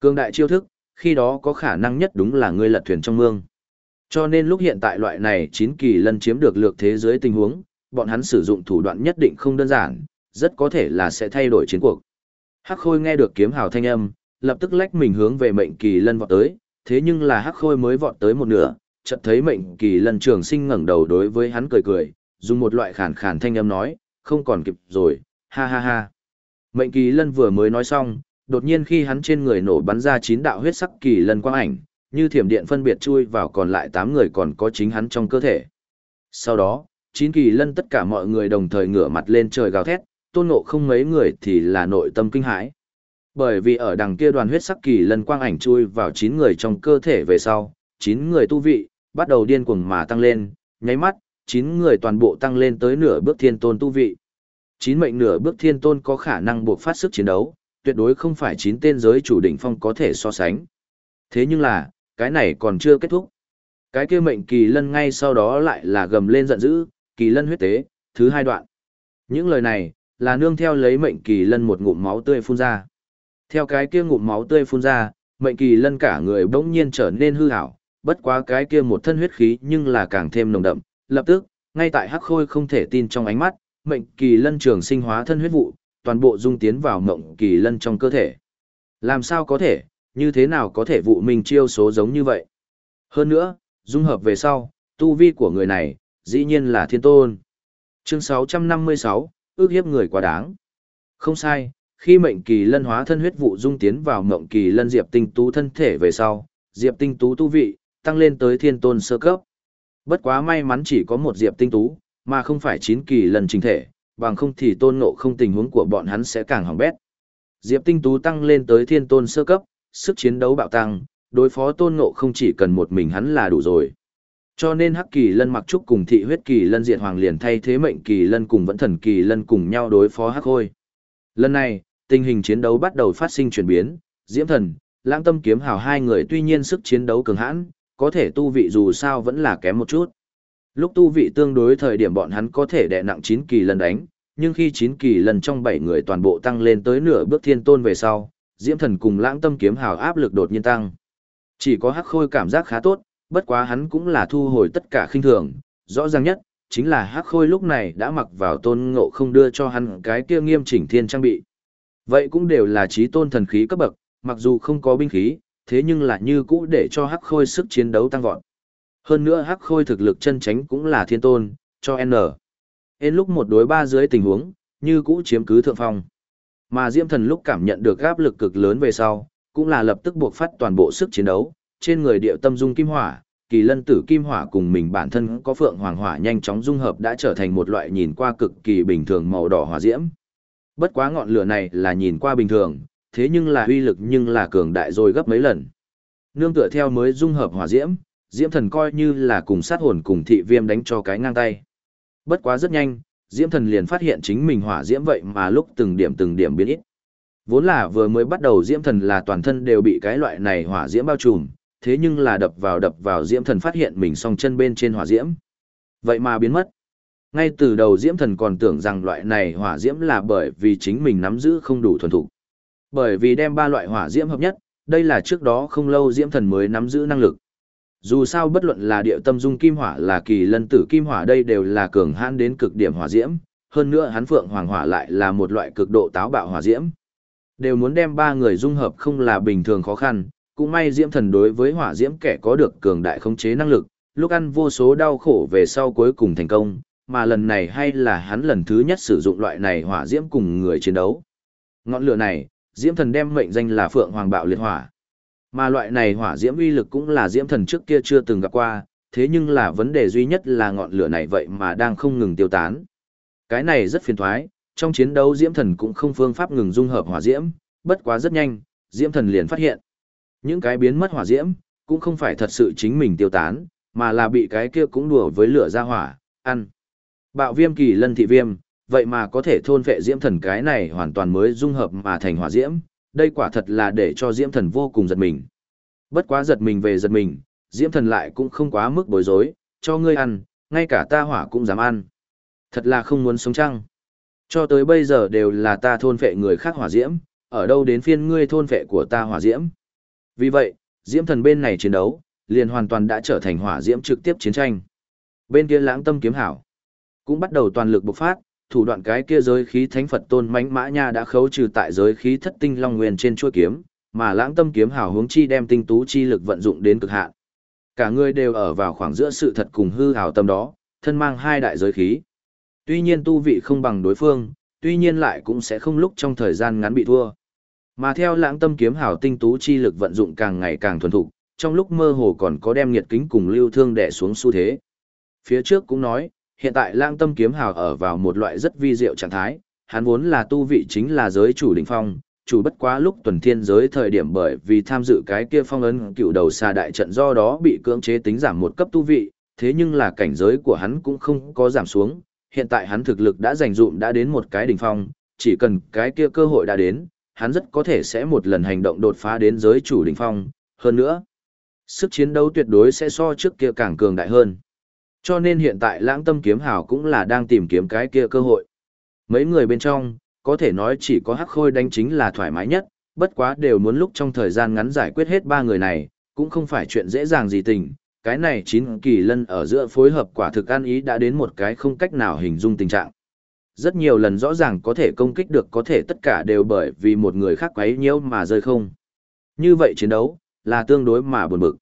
Cương đại chiêu thức, khi đó có khả năng nhất đúng là ngươi lật thuyền trong mương. Cho nên lúc hiện tại loại này chín kỳ lân chiếm được lược thế giới tình huống, bọn hắn sử dụng thủ đoạn nhất định không đơn giản, rất có thể là sẽ thay đổi chiến cuộc. Hắc Khôi nghe được kiếm hào thanh âm, lập tức lách mình hướng về mệnh kỳ lân vọt tới, thế nhưng là Hắc Khôi mới vọt tới một nửa, chợt thấy mệnh kỳ lân trường sinh ngẩng đầu đối với hắn cười cười, dùng một loại khàn khàn thanh âm nói, không còn kịp rồi, ha ha ha. Mệnh kỳ lân vừa mới nói xong, đột nhiên khi hắn trên người nổ bắn ra chín đạo huyết sắc kỳ lân quang ảnh, như thiểm điện phân biệt chui vào còn lại tám người còn có chính hắn trong cơ thể. Sau đó, chín kỳ lân tất cả mọi người đồng thời ngửa mặt lên trời gào thét, tôn ngộ không mấy người thì là nội tâm kinh hãi. Bởi vì ở đằng kia đoàn huyết sắc kỳ lân quang ảnh chui vào chín người trong cơ thể về sau, chín người tu vị, bắt đầu điên cuồng mà tăng lên, nháy mắt, chín người toàn bộ tăng lên tới nửa bước thiên tôn tu vị. Chín mệnh nửa bước thiên tôn có khả năng buộc phát sức chiến đấu, tuyệt đối không phải chín tên giới chủ đỉnh phong có thể so sánh. Thế nhưng là, cái này còn chưa kết thúc. Cái kia mệnh kỳ lân ngay sau đó lại là gầm lên giận dữ, kỳ lân huyết tế, thứ hai đoạn. Những lời này, là nương theo lấy mệnh kỳ lân một ngụm máu tươi phun ra. Theo cái kia ngụm máu tươi phun ra, mệnh kỳ lân cả người bỗng nhiên trở nên hư hảo, bất quá cái kia một thân huyết khí nhưng là càng thêm nồng đậm, lập tức, ngay tại hắc khôi không thể tin trong ánh mắt, mệnh kỳ lân trường sinh hóa thân huyết vụ, toàn bộ dung tiến vào mộng kỳ lân trong cơ thể. Làm sao có thể, như thế nào có thể vụ mình chiêu số giống như vậy? Hơn nữa, dung hợp về sau, tu vi của người này, dĩ nhiên là thiên tôn. Chương 656, ước hiếp người quá đáng. Không sai, khi mệnh kỳ lân hóa thân huyết vụ dung tiến vào mộng kỳ lân diệp tinh tú thân thể về sau, diệp tinh tú tu vị, tăng lên tới thiên tôn sơ cấp. Bất quá may mắn chỉ có một diệp tinh tú, mà không phải chín kỳ lần trình thể, bằng không thì tôn ngộ không tình huống của bọn hắn sẽ càng hỏng bét. Diệp tinh tú tăng lên tới thiên tôn sơ cấp, sức chiến đấu bạo tăng, đối phó tôn ngộ không chỉ cần một mình hắn là đủ rồi. Cho nên hắc kỳ lân mặc trúc cùng thị huyết kỳ lân diệt hoàng liền thay thế mệnh kỳ lân cùng vẫn thần kỳ lân cùng nhau đối phó hắc hôi. Lần này, tình hình chiến đấu bắt đầu phát sinh chuyển biến, diễm thần, lãng tâm kiếm hào hai người tuy nhiên sức chiến đấu cường hãn, có thể tu vị dù sao vẫn là kém một chút. Lúc tu vị tương đối thời điểm bọn hắn có thể đè nặng 9 kỳ lần đánh, nhưng khi 9 kỳ lần trong 7 người toàn bộ tăng lên tới nửa bước thiên tôn về sau, Diễm Thần cùng Lãng Tâm kiếm hào áp lực đột nhiên tăng. Chỉ có Hắc Khôi cảm giác khá tốt, bất quá hắn cũng là thu hồi tất cả khinh thường, rõ ràng nhất chính là Hắc Khôi lúc này đã mặc vào tôn ngộ không đưa cho hắn cái kia nghiêm chỉnh thiên trang bị. Vậy cũng đều là trí tôn thần khí cấp bậc, mặc dù không có binh khí, thế nhưng là như cũ để cho Hắc Khôi sức chiến đấu tăng vọt. Hơn nữa Hắc Khôi thực lực chân tránh cũng là thiên tôn, cho N. Đến lúc một đối ba dưới tình huống, như cũ chiếm cứ thượng phong. Mà Diễm Thần lúc cảm nhận được áp lực cực lớn về sau, cũng là lập tức buộc phát toàn bộ sức chiến đấu, trên người điệu tâm dung kim hỏa, kỳ lân tử kim hỏa cùng mình bản thân có phượng hoàng hỏa nhanh chóng dung hợp đã trở thành một loại nhìn qua cực kỳ bình thường màu đỏ hỏa diễm. Bất quá ngọn lửa này là nhìn qua bình thường, thế nhưng là uy lực nhưng là cường đại rồi gấp mấy lần. Nương tựa theo mới dung hợp hỏa diễm, diễm thần coi như là cùng sát hồn cùng thị viêm đánh cho cái ngang tay. Bất quá rất nhanh, diễm thần liền phát hiện chính mình hỏa diễm vậy mà lúc từng điểm từng điểm biến ít. Vốn là vừa mới bắt đầu diễm thần là toàn thân đều bị cái loại này hỏa diễm bao trùm, thế nhưng là đập vào đập vào diễm thần phát hiện mình song chân bên trên hỏa diễm. Vậy mà biến mất. Ngay từ đầu diễm thần còn tưởng rằng loại này hỏa diễm là bởi vì chính mình nắm giữ không đủ thuần thục. Bởi vì đem ba loại hỏa diễm hợp nhất, đây là trước đó không lâu diễm thần mới nắm giữ năng lực. Dù sao bất luận là địa tâm dung kim hỏa là kỳ lân tử kim hỏa đây đều là cường hãn đến cực điểm hỏa diễm, hơn nữa hắn phượng hoàng hỏa lại là một loại cực độ táo bạo hỏa diễm. Đều muốn đem ba người dung hợp không là bình thường khó khăn, cũng may diễm thần đối với hỏa diễm kẻ có được cường đại khống chế năng lực, lúc ăn vô số đau khổ về sau cuối cùng thành công, mà lần này hay là hắn lần thứ nhất sử dụng loại này hỏa diễm cùng người chiến đấu. Ngọn lửa này, diễm thần đem mệnh danh là phượng hoàng bạo liệt hỏa. Mà loại này hỏa diễm uy lực cũng là diễm thần trước kia chưa từng gặp qua, thế nhưng là vấn đề duy nhất là ngọn lửa này vậy mà đang không ngừng tiêu tán. Cái này rất phiền thoái, trong chiến đấu diễm thần cũng không phương pháp ngừng dung hợp hỏa diễm, bất quá rất nhanh, diễm thần liền phát hiện. Những cái biến mất hỏa diễm, cũng không phải thật sự chính mình tiêu tán, mà là bị cái kia cũng đùa với lửa ra hỏa, ăn. Bạo viêm kỳ lân thị viêm, vậy mà có thể thôn vệ diễm thần cái này hoàn toàn mới dung hợp mà thành hỏa diễm, đây quả thật là để cho diễm thần vô cùng giật mình. Bất quá giật mình về giật mình, diễm thần lại cũng không quá mức bối rối, cho ngươi ăn, ngay cả ta hỏa cũng dám ăn. Thật là không muốn sống chăng. Cho tới bây giờ đều là ta thôn vệ người khác hỏa diễm, ở đâu đến phiên ngươi thôn vệ của ta hỏa diễm. Vì vậy, diễm thần bên này chiến đấu, liền hoàn toàn đã trở thành hỏa diễm trực tiếp chiến tranh. Bên kia lãng tâm kiếm hảo, cũng bắt đầu toàn lực bộc phát, thủ đoạn cái kia giới khí thánh Phật tôn mãnh mã nha đã khấu trừ tại giới khí thất tinh long nguyên trên chuôi kiếm, mà lãng tâm kiếm hảo hướng chi đem tinh tú chi lực vận dụng đến cực hạn. Cả người đều ở vào khoảng giữa sự thật cùng hư hảo tâm đó, thân mang hai đại giới khí. Tuy nhiên tu vị không bằng đối phương, tuy nhiên lại cũng sẽ không lúc trong thời gian ngắn bị thua. Mà theo lãng tâm kiếm hảo tinh tú chi lực vận dụng càng ngày càng thuần thục, trong lúc mơ hồ còn có đem nhiệt kính cùng lưu thương đè xuống xu thế. Phía trước cũng nói, hiện tại lãng tâm kiếm hảo ở vào một loại rất vi diệu trạng thái, hắn vốn là tu vị chính là giới chủ đỉnh phong, chủ bất quá lúc tuần thiên giới thời điểm bởi vì tham dự cái kia phong ấn cựu đầu xa đại trận do đó bị cưỡng chế tính giảm một cấp tu vị, thế nhưng là cảnh giới của hắn cũng không có giảm xuống, hiện tại hắn thực lực đã dành dụm đã đến một cái đỉnh phong, chỉ cần cái kia cơ hội đã đến, hắn rất có thể sẽ một lần hành động đột phá đến giới chủ đỉnh phong, hơn nữa, sức chiến đấu tuyệt đối sẽ so trước kia càng cường đại hơn. Cho nên hiện tại lãng tâm kiếm hào cũng là đang tìm kiếm cái kia cơ hội. Mấy người bên trong, có thể nói chỉ có hắc khôi đánh chính là thoải mái nhất, bất quá đều muốn lúc trong thời gian ngắn giải quyết hết ba người này, cũng không phải chuyện dễ dàng gì tình. Cái này chín kỳ lân ở giữa phối hợp quả thực ăn ý đã đến một cái không cách nào hình dung tình trạng. Rất nhiều lần rõ ràng có thể công kích được có thể tất cả đều bởi vì một người khác quấy nhiễu mà rơi không. Như vậy chiến đấu, là tương đối mà buồn bực.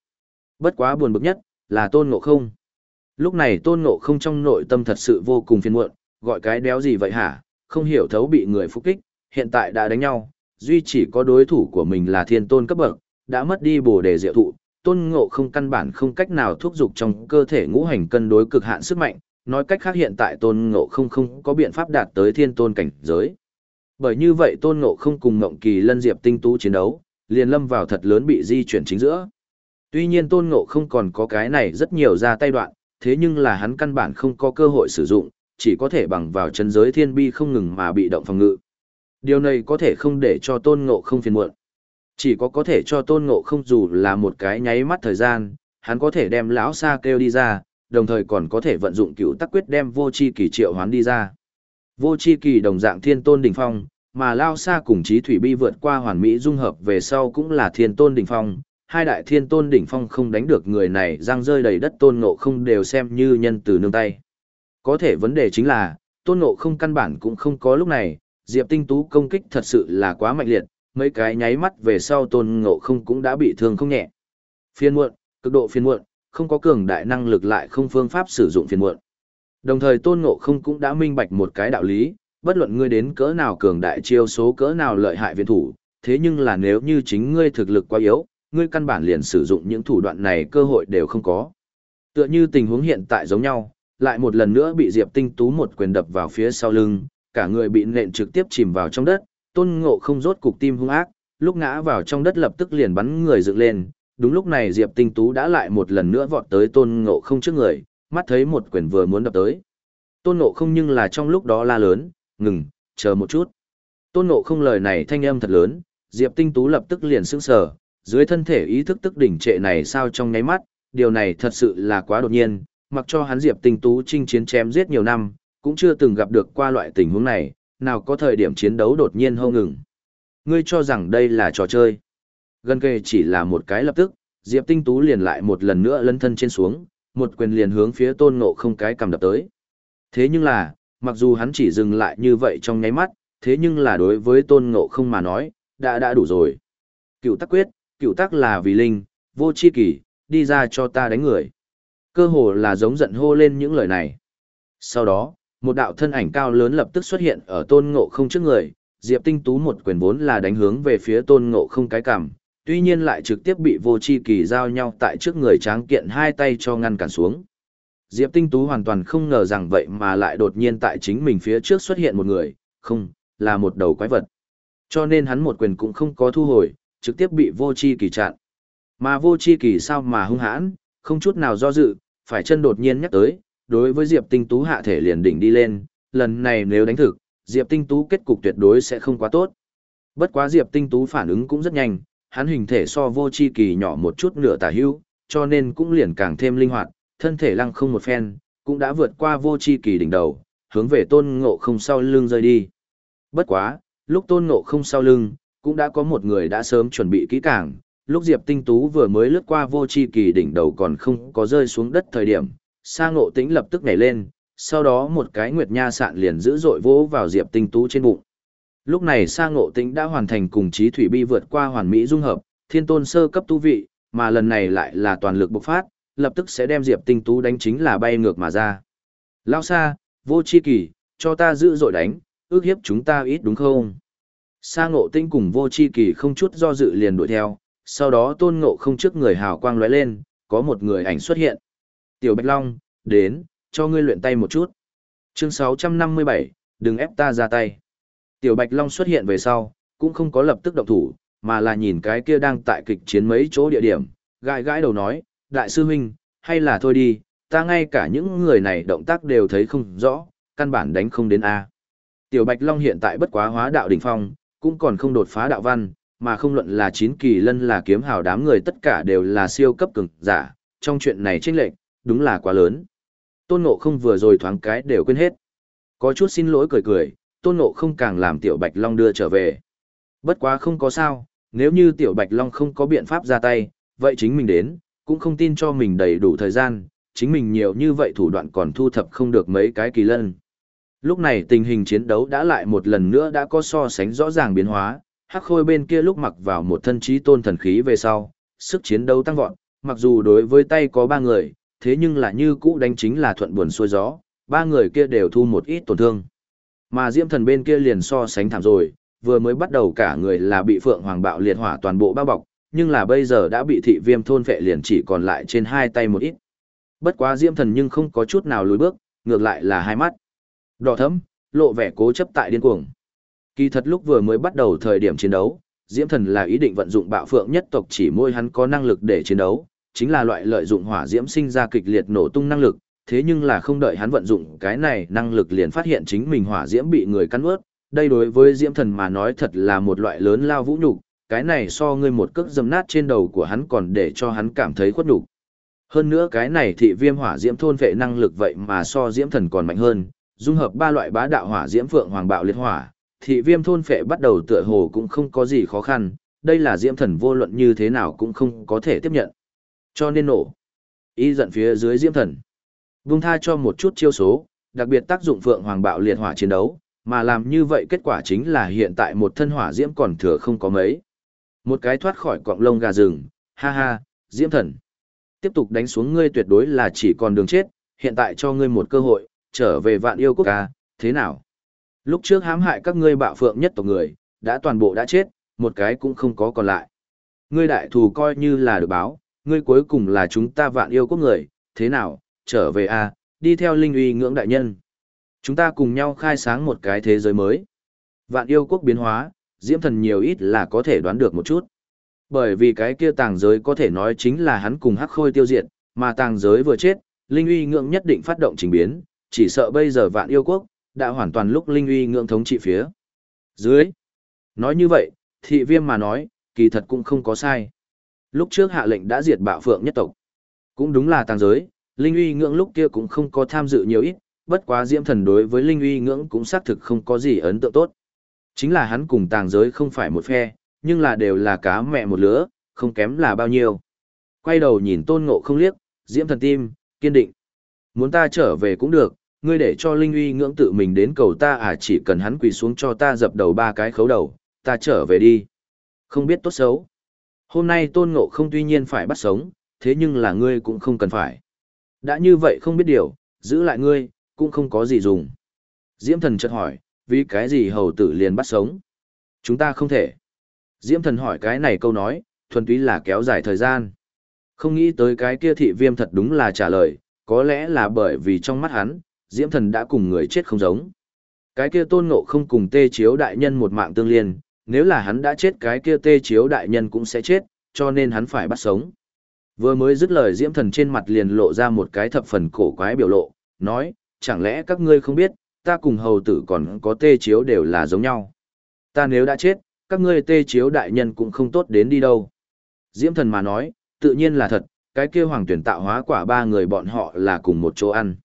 Bất quá buồn bực nhất, là tôn ngộ không. Lúc này tôn ngộ không trong nội tâm thật sự vô cùng phiền muộn, gọi cái đéo gì vậy hả, không hiểu thấu bị người phục kích, hiện tại đã đánh nhau, duy chỉ có đối thủ của mình là thiên tôn cấp bậc, đã mất đi bồ đề diệu thụ, tôn ngộ không căn bản không cách nào thúc giục trong cơ thể ngũ hành cân đối cực hạn sức mạnh, nói cách khác hiện tại tôn ngộ không không có biện pháp đạt tới thiên tôn cảnh giới. Bởi như vậy tôn ngộ không cùng ngộng kỳ lân diệp tinh tú chiến đấu, liền lâm vào thật lớn bị di chuyển chính giữa. Tuy nhiên tôn ngộ không còn có cái này rất nhiều ra tay đoạn, thế nhưng là hắn căn bản không có cơ hội sử dụng, chỉ có thể bằng vào chân giới thiên bi không ngừng mà bị động phòng ngự. Điều này có thể không để cho tôn ngộ không phiền muộn. Chỉ có có thể cho tôn ngộ không dù là một cái nháy mắt thời gian, hắn có thể đem lão xa kêu đi ra, đồng thời còn có thể vận dụng cựu tắc quyết đem vô chi kỳ triệu hoán đi ra. Vô chi kỳ đồng dạng thiên tôn đỉnh phong, mà lao xa cùng trí thủy bi vượt qua hoàn mỹ dung hợp về sau cũng là thiên tôn đỉnh phong. Hai đại thiên tôn đỉnh phong không đánh được người này giang rơi đầy đất tôn ngộ không đều xem như nhân từ nương tay. Có thể vấn đề chính là, tôn ngộ không căn bản cũng không có lúc này, diệp tinh tú công kích thật sự là quá mạnh liệt, mấy cái nháy mắt về sau tôn ngộ không cũng đã bị thương không nhẹ. Phiên muộn, cực độ phiên muộn, không có cường đại năng lực lại không phương pháp sử dụng phiền muộn. Đồng thời Tôn Ngộ không cũng đã minh bạch một cái đạo lý, bất luận ngươi đến cỡ nào cường đại chiêu số cỡ nào lợi hại viện thủ, thế nhưng là nếu như chính ngươi thực lực quá yếu, ngươi căn bản liền sử dụng những thủ đoạn này cơ hội đều không có. Tựa như tình huống hiện tại giống nhau, lại một lần nữa bị Diệp Tinh Tú một quyền đập vào phía sau lưng, cả người bị nện trực tiếp chìm vào trong đất, Tôn Ngộ không rốt cục tim hung ác, lúc ngã vào trong đất lập tức liền bắn người dựng lên, đúng lúc này Diệp Tinh Tú đã lại một lần nữa vọt tới Tôn Ngộ không trước người, mắt thấy một quyền vừa muốn đập tới. Tôn Ngộ không nhưng là trong lúc đó la lớn, ngừng, chờ một chút. Tôn Ngộ không lời này thanh âm thật lớn, Diệp Tinh Tú lập tức liền sững sờ, dưới thân thể ý thức tức đỉnh trệ này sao trong nháy mắt, điều này thật sự là quá đột nhiên, mặc cho hắn Diệp Tinh Tú chinh chiến chém giết nhiều năm, cũng chưa từng gặp được qua loại tình huống này, nào có thời điểm chiến đấu đột nhiên hô ngừng. Ngươi cho rằng đây là trò chơi. Gần kề chỉ là một cái lập tức, Diệp Tinh Tú liền lại một lần nữa lấn thân trên xuống, một quyền liền hướng phía tôn ngộ không cái cầm đập tới. Thế nhưng là, mặc dù hắn chỉ dừng lại như vậy trong nháy mắt, thế nhưng là đối với tôn ngộ không mà nói, đã đã đủ rồi. Cựu tắc quyết, cựu tắc là vì linh, vô chi kỷ, đi ra cho ta đánh người. Cơ hồ là giống giận hô lên những lời này. Sau đó, một đạo thân ảnh cao lớn lập tức xuất hiện ở tôn ngộ không trước người, Diệp Tinh Tú một quyền vốn là đánh hướng về phía tôn ngộ không cái cằm, tuy nhiên lại trực tiếp bị vô chi kỳ giao nhau tại trước người tráng kiện hai tay cho ngăn cản xuống. Diệp Tinh Tú hoàn toàn không ngờ rằng vậy mà lại đột nhiên tại chính mình phía trước xuất hiện một người, không, là một đầu quái vật. Cho nên hắn một quyền cũng không có thu hồi, trực tiếp bị vô chi kỳ chặn. Mà vô chi kỳ sao mà hung hãn, không chút nào do dự, phải chân đột nhiên nhắc tới, đối với Diệp Tinh Tú hạ thể liền đỉnh đi lên, lần này nếu đánh thực, Diệp Tinh Tú kết cục tuyệt đối sẽ không quá tốt. Bất quá Diệp Tinh Tú phản ứng cũng rất nhanh, hắn hình thể so vô chi kỳ nhỏ một chút nửa tả hữu, cho nên cũng liền càng thêm linh hoạt, thân thể lăng không một phen, cũng đã vượt qua vô chi kỳ đỉnh đầu, hướng về tôn ngộ không sau lưng rơi đi. Bất quá, lúc tôn ngộ không sau lưng, cũng đã có một người đã sớm chuẩn bị kỹ càng, lúc Diệp Tinh Tú vừa mới lướt qua vô chi kỳ đỉnh đầu còn không có rơi xuống đất thời điểm, sa ngộ tĩnh lập tức nhảy lên, sau đó một cái nguyệt nha sạn liền dữ dội vỗ vào Diệp Tinh Tú trên bụng. Lúc này sa ngộ tĩnh đã hoàn thành cùng Chí thủy bi vượt qua hoàn mỹ dung hợp, thiên tôn sơ cấp tu vị, mà lần này lại là toàn lực bộc phát, lập tức sẽ đem Diệp Tinh Tú đánh chính là bay ngược mà ra. Lao Sa vô chi kỳ, cho ta giữ dội đánh, ước hiếp chúng ta ít đúng không? Sa ngộ tinh cùng vô chi kỳ không chút do dự liền đuổi theo, sau đó tôn ngộ không trước người hào quang lóe lên, có một người ảnh xuất hiện. Tiểu Bạch Long, đến, cho ngươi luyện tay một chút. Chương 657, đừng ép ta ra tay. Tiểu Bạch Long xuất hiện về sau, cũng không có lập tức động thủ, mà là nhìn cái kia đang tại kịch chiến mấy chỗ địa điểm, gãi gãi đầu nói, đại sư huynh, hay là thôi đi, ta ngay cả những người này động tác đều thấy không rõ, căn bản đánh không đến A. Tiểu Bạch Long hiện tại bất quá hóa đạo đỉnh phong, cũng còn không đột phá đạo văn, mà không luận là chín kỳ lân là kiếm hào đám người tất cả đều là siêu cấp cường giả, trong chuyện này chênh lệch, đúng là quá lớn. Tôn Ngộ không vừa rồi thoáng cái đều quên hết. Có chút xin lỗi cười cười, Tôn Ngộ không càng làm Tiểu Bạch Long đưa trở về. Bất quá không có sao, nếu như Tiểu Bạch Long không có biện pháp ra tay, vậy chính mình đến, cũng không tin cho mình đầy đủ thời gian, chính mình nhiều như vậy thủ đoạn còn thu thập không được mấy cái kỳ lân. Lúc này tình hình chiến đấu đã lại một lần nữa đã có so sánh rõ ràng biến hóa, hắc khôi bên kia lúc mặc vào một thân trí tôn thần khí về sau, sức chiến đấu tăng vọt, mặc dù đối với tay có ba người, thế nhưng là như cũ đánh chính là thuận buồn xuôi gió, ba người kia đều thu một ít tổn thương. Mà diễm thần bên kia liền so sánh thảm rồi, vừa mới bắt đầu cả người là bị phượng hoàng bạo liệt hỏa toàn bộ bao bọc, nhưng là bây giờ đã bị thị viêm thôn vệ liền chỉ còn lại trên hai tay một ít. Bất quá diễm thần nhưng không có chút nào lùi bước, ngược lại là hai mắt. Đỏ thấm, lộ vẻ cố chấp tại điên cuồng. Kỳ thật lúc vừa mới bắt đầu thời điểm chiến đấu, Diễm Thần là ý định vận dụng bạo phượng nhất tộc chỉ môi hắn có năng lực để chiến đấu, chính là loại lợi dụng hỏa diễm sinh ra kịch liệt nổ tung năng lực, thế nhưng là không đợi hắn vận dụng cái này năng lực liền phát hiện chính mình hỏa diễm bị người cắn ướt, đây đối với Diễm Thần mà nói thật là một loại lớn lao vũ nhục, cái này so ngươi một cước dầm nát trên đầu của hắn còn để cho hắn cảm thấy khuất nhục. Hơn nữa cái này thị viêm hỏa diễm thôn vệ năng lực vậy mà so Diễm Thần còn mạnh hơn, dung hợp ba loại bá đạo hỏa diễm phượng hoàng bạo liệt hỏa, thị viêm thôn phệ bắt đầu tựa hồ cũng không có gì khó khăn, đây là diễm thần vô luận như thế nào cũng không có thể tiếp nhận. Cho nên nổ. ý giận phía dưới diễm thần. Vung tha cho một chút chiêu số, đặc biệt tác dụng phượng hoàng bạo liệt hỏa chiến đấu, mà làm như vậy kết quả chính là hiện tại một thân hỏa diễm còn thừa không có mấy. Một cái thoát khỏi cọng lông gà rừng, ha ha, diễm thần. Tiếp tục đánh xuống ngươi tuyệt đối là chỉ còn đường chết, hiện tại cho ngươi một cơ hội, trở về vạn yêu quốc ca, thế nào? Lúc trước hãm hại các ngươi bạo phượng nhất tộc người, đã toàn bộ đã chết, một cái cũng không có còn lại. Ngươi đại thù coi như là được báo, ngươi cuối cùng là chúng ta vạn yêu quốc người, thế nào, trở về a, à, đi theo linh uy ngưỡng đại nhân. Chúng ta cùng nhau khai sáng một cái thế giới mới. Vạn yêu quốc biến hóa, diễm thần nhiều ít là có thể đoán được một chút. Bởi vì cái kia tàng giới có thể nói chính là hắn cùng hắc khôi tiêu diệt, mà tàng giới vừa chết, linh uy ngưỡng nhất định phát động trình biến, chỉ sợ bây giờ vạn yêu quốc, đã hoàn toàn lúc linh uy ngưỡng thống trị phía. Dưới. Nói như vậy, thị viêm mà nói, kỳ thật cũng không có sai. Lúc trước hạ lệnh đã diệt bạo phượng nhất tộc. Cũng đúng là tàng giới, linh uy ngưỡng lúc kia cũng không có tham dự nhiều ít, bất quá diễm thần đối với linh uy ngưỡng cũng xác thực không có gì ấn tượng tốt. Chính là hắn cùng tàng giới không phải một phe, nhưng là đều là cá mẹ một lứa, không kém là bao nhiêu. Quay đầu nhìn tôn ngộ không liếc, diễm thần tim, kiên định. Muốn ta trở về cũng được, ngươi để cho Linh uy ngưỡng tự mình đến cầu ta à chỉ cần hắn quỳ xuống cho ta dập đầu ba cái khấu đầu, ta trở về đi. Không biết tốt xấu. Hôm nay tôn ngộ không tuy nhiên phải bắt sống, thế nhưng là ngươi cũng không cần phải. Đã như vậy không biết điều, giữ lại ngươi, cũng không có gì dùng. Diễm thần chợt hỏi, vì cái gì hầu tử liền bắt sống? Chúng ta không thể. Diễm thần hỏi cái này câu nói, thuần túy là kéo dài thời gian. Không nghĩ tới cái kia thị viêm thật đúng là trả lời, có lẽ là bởi vì trong mắt hắn, diễm thần đã cùng người chết không giống. Cái kia tôn ngộ không cùng tê chiếu đại nhân một mạng tương liên, nếu là hắn đã chết cái kia tê chiếu đại nhân cũng sẽ chết, cho nên hắn phải bắt sống. Vừa mới dứt lời diễm thần trên mặt liền lộ ra một cái thập phần cổ quái biểu lộ, nói, chẳng lẽ các ngươi không biết, ta cùng hầu tử còn có tê chiếu đều là giống nhau. Ta nếu đã chết, các ngươi tê chiếu đại nhân cũng không tốt đến đi đâu. Diễm thần mà nói, tự nhiên là thật, cái kia hoàng tuyển tạo hóa quả ba người bọn họ là cùng một chỗ ăn.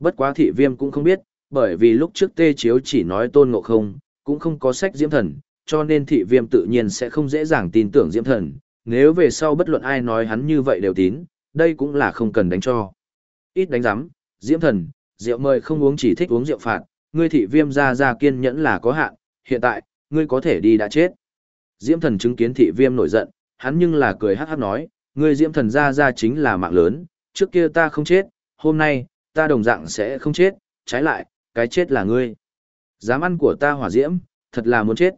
Bất quá thị viêm cũng không biết, bởi vì lúc trước tê chiếu chỉ nói tôn ngộ không, cũng không có sách diễm thần, cho nên thị viêm tự nhiên sẽ không dễ dàng tin tưởng diễm thần, nếu về sau bất luận ai nói hắn như vậy đều tín, đây cũng là không cần đánh cho. Ít đánh giám, diễm thần, rượu mời không uống chỉ thích uống rượu phạt, ngươi thị viêm ra ra kiên nhẫn là có hạn, hiện tại, ngươi có thể đi đã chết. Diễm thần chứng kiến thị viêm nổi giận, hắn nhưng là cười hát hát nói, ngươi diễm thần ra ra chính là mạng lớn, trước kia ta không chết, hôm nay, ta đồng dạng sẽ không chết, trái lại, cái chết là ngươi. Dám ăn của ta hỏa diễm, thật là muốn chết.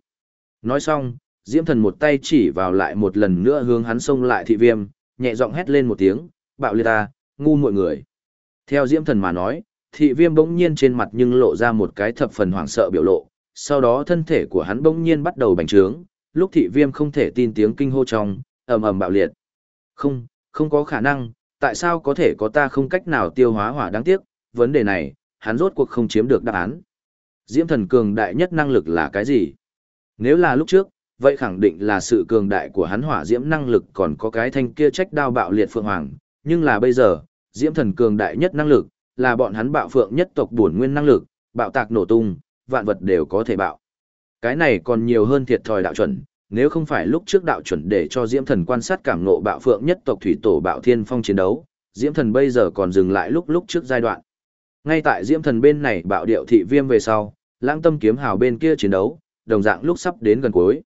Nói xong, diễm thần một tay chỉ vào lại một lần nữa hướng hắn xông lại thị viêm, nhẹ giọng hét lên một tiếng, bạo liệt ta, ngu mọi người. Theo diễm thần mà nói, thị viêm bỗng nhiên trên mặt nhưng lộ ra một cái thập phần hoảng sợ biểu lộ, sau đó thân thể của hắn bỗng nhiên bắt đầu bành trướng, lúc thị viêm không thể tin tiếng kinh hô trong, ầm ầm bạo liệt. Không, không có khả năng, tại sao có thể có ta không cách nào tiêu hóa hỏa đáng tiếc, vấn đề này, hắn rốt cuộc không chiếm được đáp án. Diễm thần cường đại nhất năng lực là cái gì? Nếu là lúc trước, vậy khẳng định là sự cường đại của hắn hỏa diễm năng lực còn có cái thanh kia trách đao bạo liệt phượng hoàng, nhưng là bây giờ, diễm thần cường đại nhất năng lực, là bọn hắn bạo phượng nhất tộc bổn nguyên năng lực, bạo tạc nổ tung, vạn vật đều có thể bạo. Cái này còn nhiều hơn thiệt thòi đạo chuẩn, nếu không phải lúc trước đạo chuẩn để cho Diễm Thần quan sát cảm ngộ bạo phượng nhất tộc thủy tổ bạo thiên phong chiến đấu, Diễm Thần bây giờ còn dừng lại lúc lúc trước giai đoạn. Ngay tại Diễm Thần bên này bạo điệu thị viêm về sau, Lãng Tâm kiếm hào bên kia chiến đấu, đồng dạng lúc sắp đến gần cuối.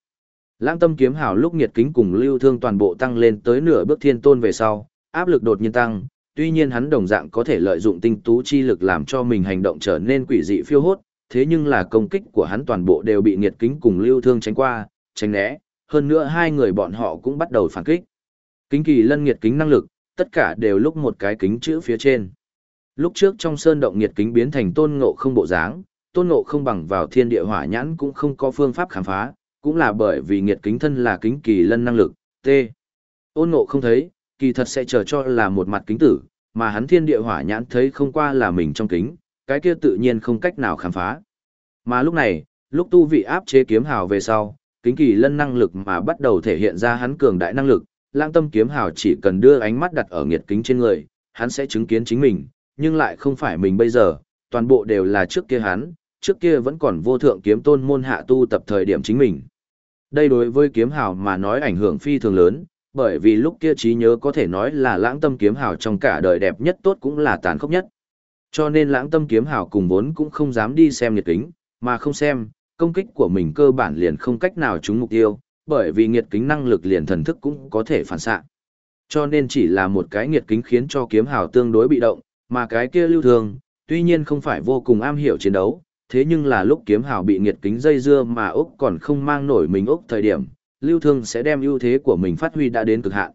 Lãng Tâm kiếm hào lúc nhiệt kính cùng lưu thương toàn bộ tăng lên tới nửa bước thiên tôn về sau, áp lực đột nhiên tăng, tuy nhiên hắn đồng dạng có thể lợi dụng tinh tú chi lực làm cho mình hành động trở nên quỷ dị phiêu hốt, thế nhưng là công kích của hắn toàn bộ đều bị nhiệt kính cùng lưu thương tránh qua, tránh né, hơn nữa hai người bọn họ cũng bắt đầu phản kích. Kính kỳ lân nhiệt kính năng lực, tất cả đều lúc một cái kính chữ phía trên. Lúc trước trong sơn động nhiệt kính biến thành tôn ngộ không bộ dáng, tôn ngộ không bằng vào thiên địa hỏa nhãn cũng không có phương pháp khám phá, cũng là bởi vì nghiệt kính thân là kính kỳ lân năng lực, T. Ôn ngộ không thấy, kỳ thật sẽ chờ cho là một mặt kính tử, mà hắn thiên địa hỏa nhãn thấy không qua là mình trong kính, cái kia tự nhiên không cách nào khám phá. Mà lúc này, lúc tu vị áp chế kiếm hào về sau, kính kỳ lân năng lực mà bắt đầu thể hiện ra hắn cường đại năng lực, lang tâm kiếm hào chỉ cần đưa ánh mắt đặt ở nghiệt kính trên người, hắn sẽ chứng kiến chính mình, nhưng lại không phải mình bây giờ, toàn bộ đều là trước kia hắn, trước kia vẫn còn vô thượng kiếm tôn môn hạ tu tập thời điểm chính mình. Đây đối với kiếm hào mà nói ảnh hưởng phi thường lớn, bởi vì lúc kia trí nhớ có thể nói là lãng tâm kiếm hào trong cả đời đẹp nhất tốt cũng là tàn khốc nhất. Cho nên lãng tâm kiếm hào cùng vốn cũng không dám đi xem nhiệt kính, mà không xem, công kích của mình cơ bản liền không cách nào trúng mục tiêu, bởi vì nghiệt kính năng lực liền thần thức cũng có thể phản xạ. Cho nên chỉ là một cái nghiệt kính khiến cho kiếm hào tương đối bị động, mà cái kia lưu thường, tuy nhiên không phải vô cùng am hiểu chiến đấu, thế nhưng là lúc kiếm hào bị nghiệt kính dây dưa mà Úc còn không mang nổi mình Úc thời điểm, lưu thương sẽ đem ưu thế của mình phát huy đã đến cực hạn.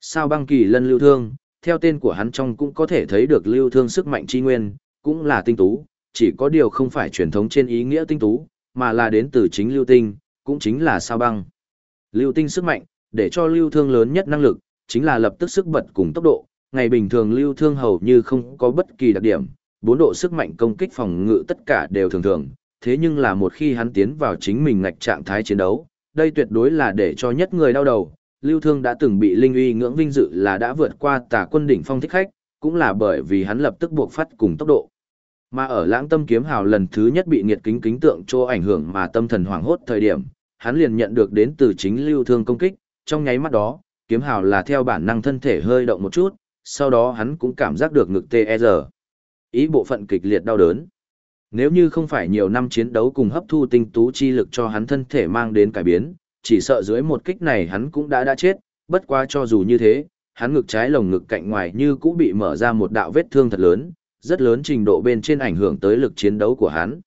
Sao băng kỳ lân lưu thương, theo tên của hắn trong cũng có thể thấy được lưu thương sức mạnh chi nguyên, cũng là tinh tú, chỉ có điều không phải truyền thống trên ý nghĩa tinh tú, mà là đến từ chính lưu tinh, cũng chính là sao băng. Lưu tinh sức mạnh, để cho lưu thương lớn nhất năng lực, chính là lập tức sức bật cùng tốc độ, ngày bình thường lưu thương hầu như không có bất kỳ đặc điểm, bốn độ sức mạnh công kích phòng ngự tất cả đều thường thường, thế nhưng là một khi hắn tiến vào chính mình ngạch trạng thái chiến đấu, đây tuyệt đối là để cho nhất người đau đầu. Lưu Thương đã từng bị Linh Uy ngưỡng vinh dự là đã vượt qua tà quân đỉnh phong thích khách, cũng là bởi vì hắn lập tức buộc phát cùng tốc độ. Mà ở lãng tâm kiếm hào lần thứ nhất bị nghiệt kính kính tượng cho ảnh hưởng mà tâm thần hoảng hốt thời điểm, hắn liền nhận được đến từ chính Lưu Thương công kích, trong nháy mắt đó, kiếm hào là theo bản năng thân thể hơi động một chút, sau đó hắn cũng cảm giác được ngực tê e Ý bộ phận kịch liệt đau đớn. Nếu như không phải nhiều năm chiến đấu cùng hấp thu tinh tú chi lực cho hắn thân thể mang đến cải biến, chỉ sợ dưới một kích này hắn cũng đã đã chết, bất quá cho dù như thế, hắn ngực trái lồng ngực cạnh ngoài như cũng bị mở ra một đạo vết thương thật lớn, rất lớn trình độ bên trên ảnh hưởng tới lực chiến đấu của hắn.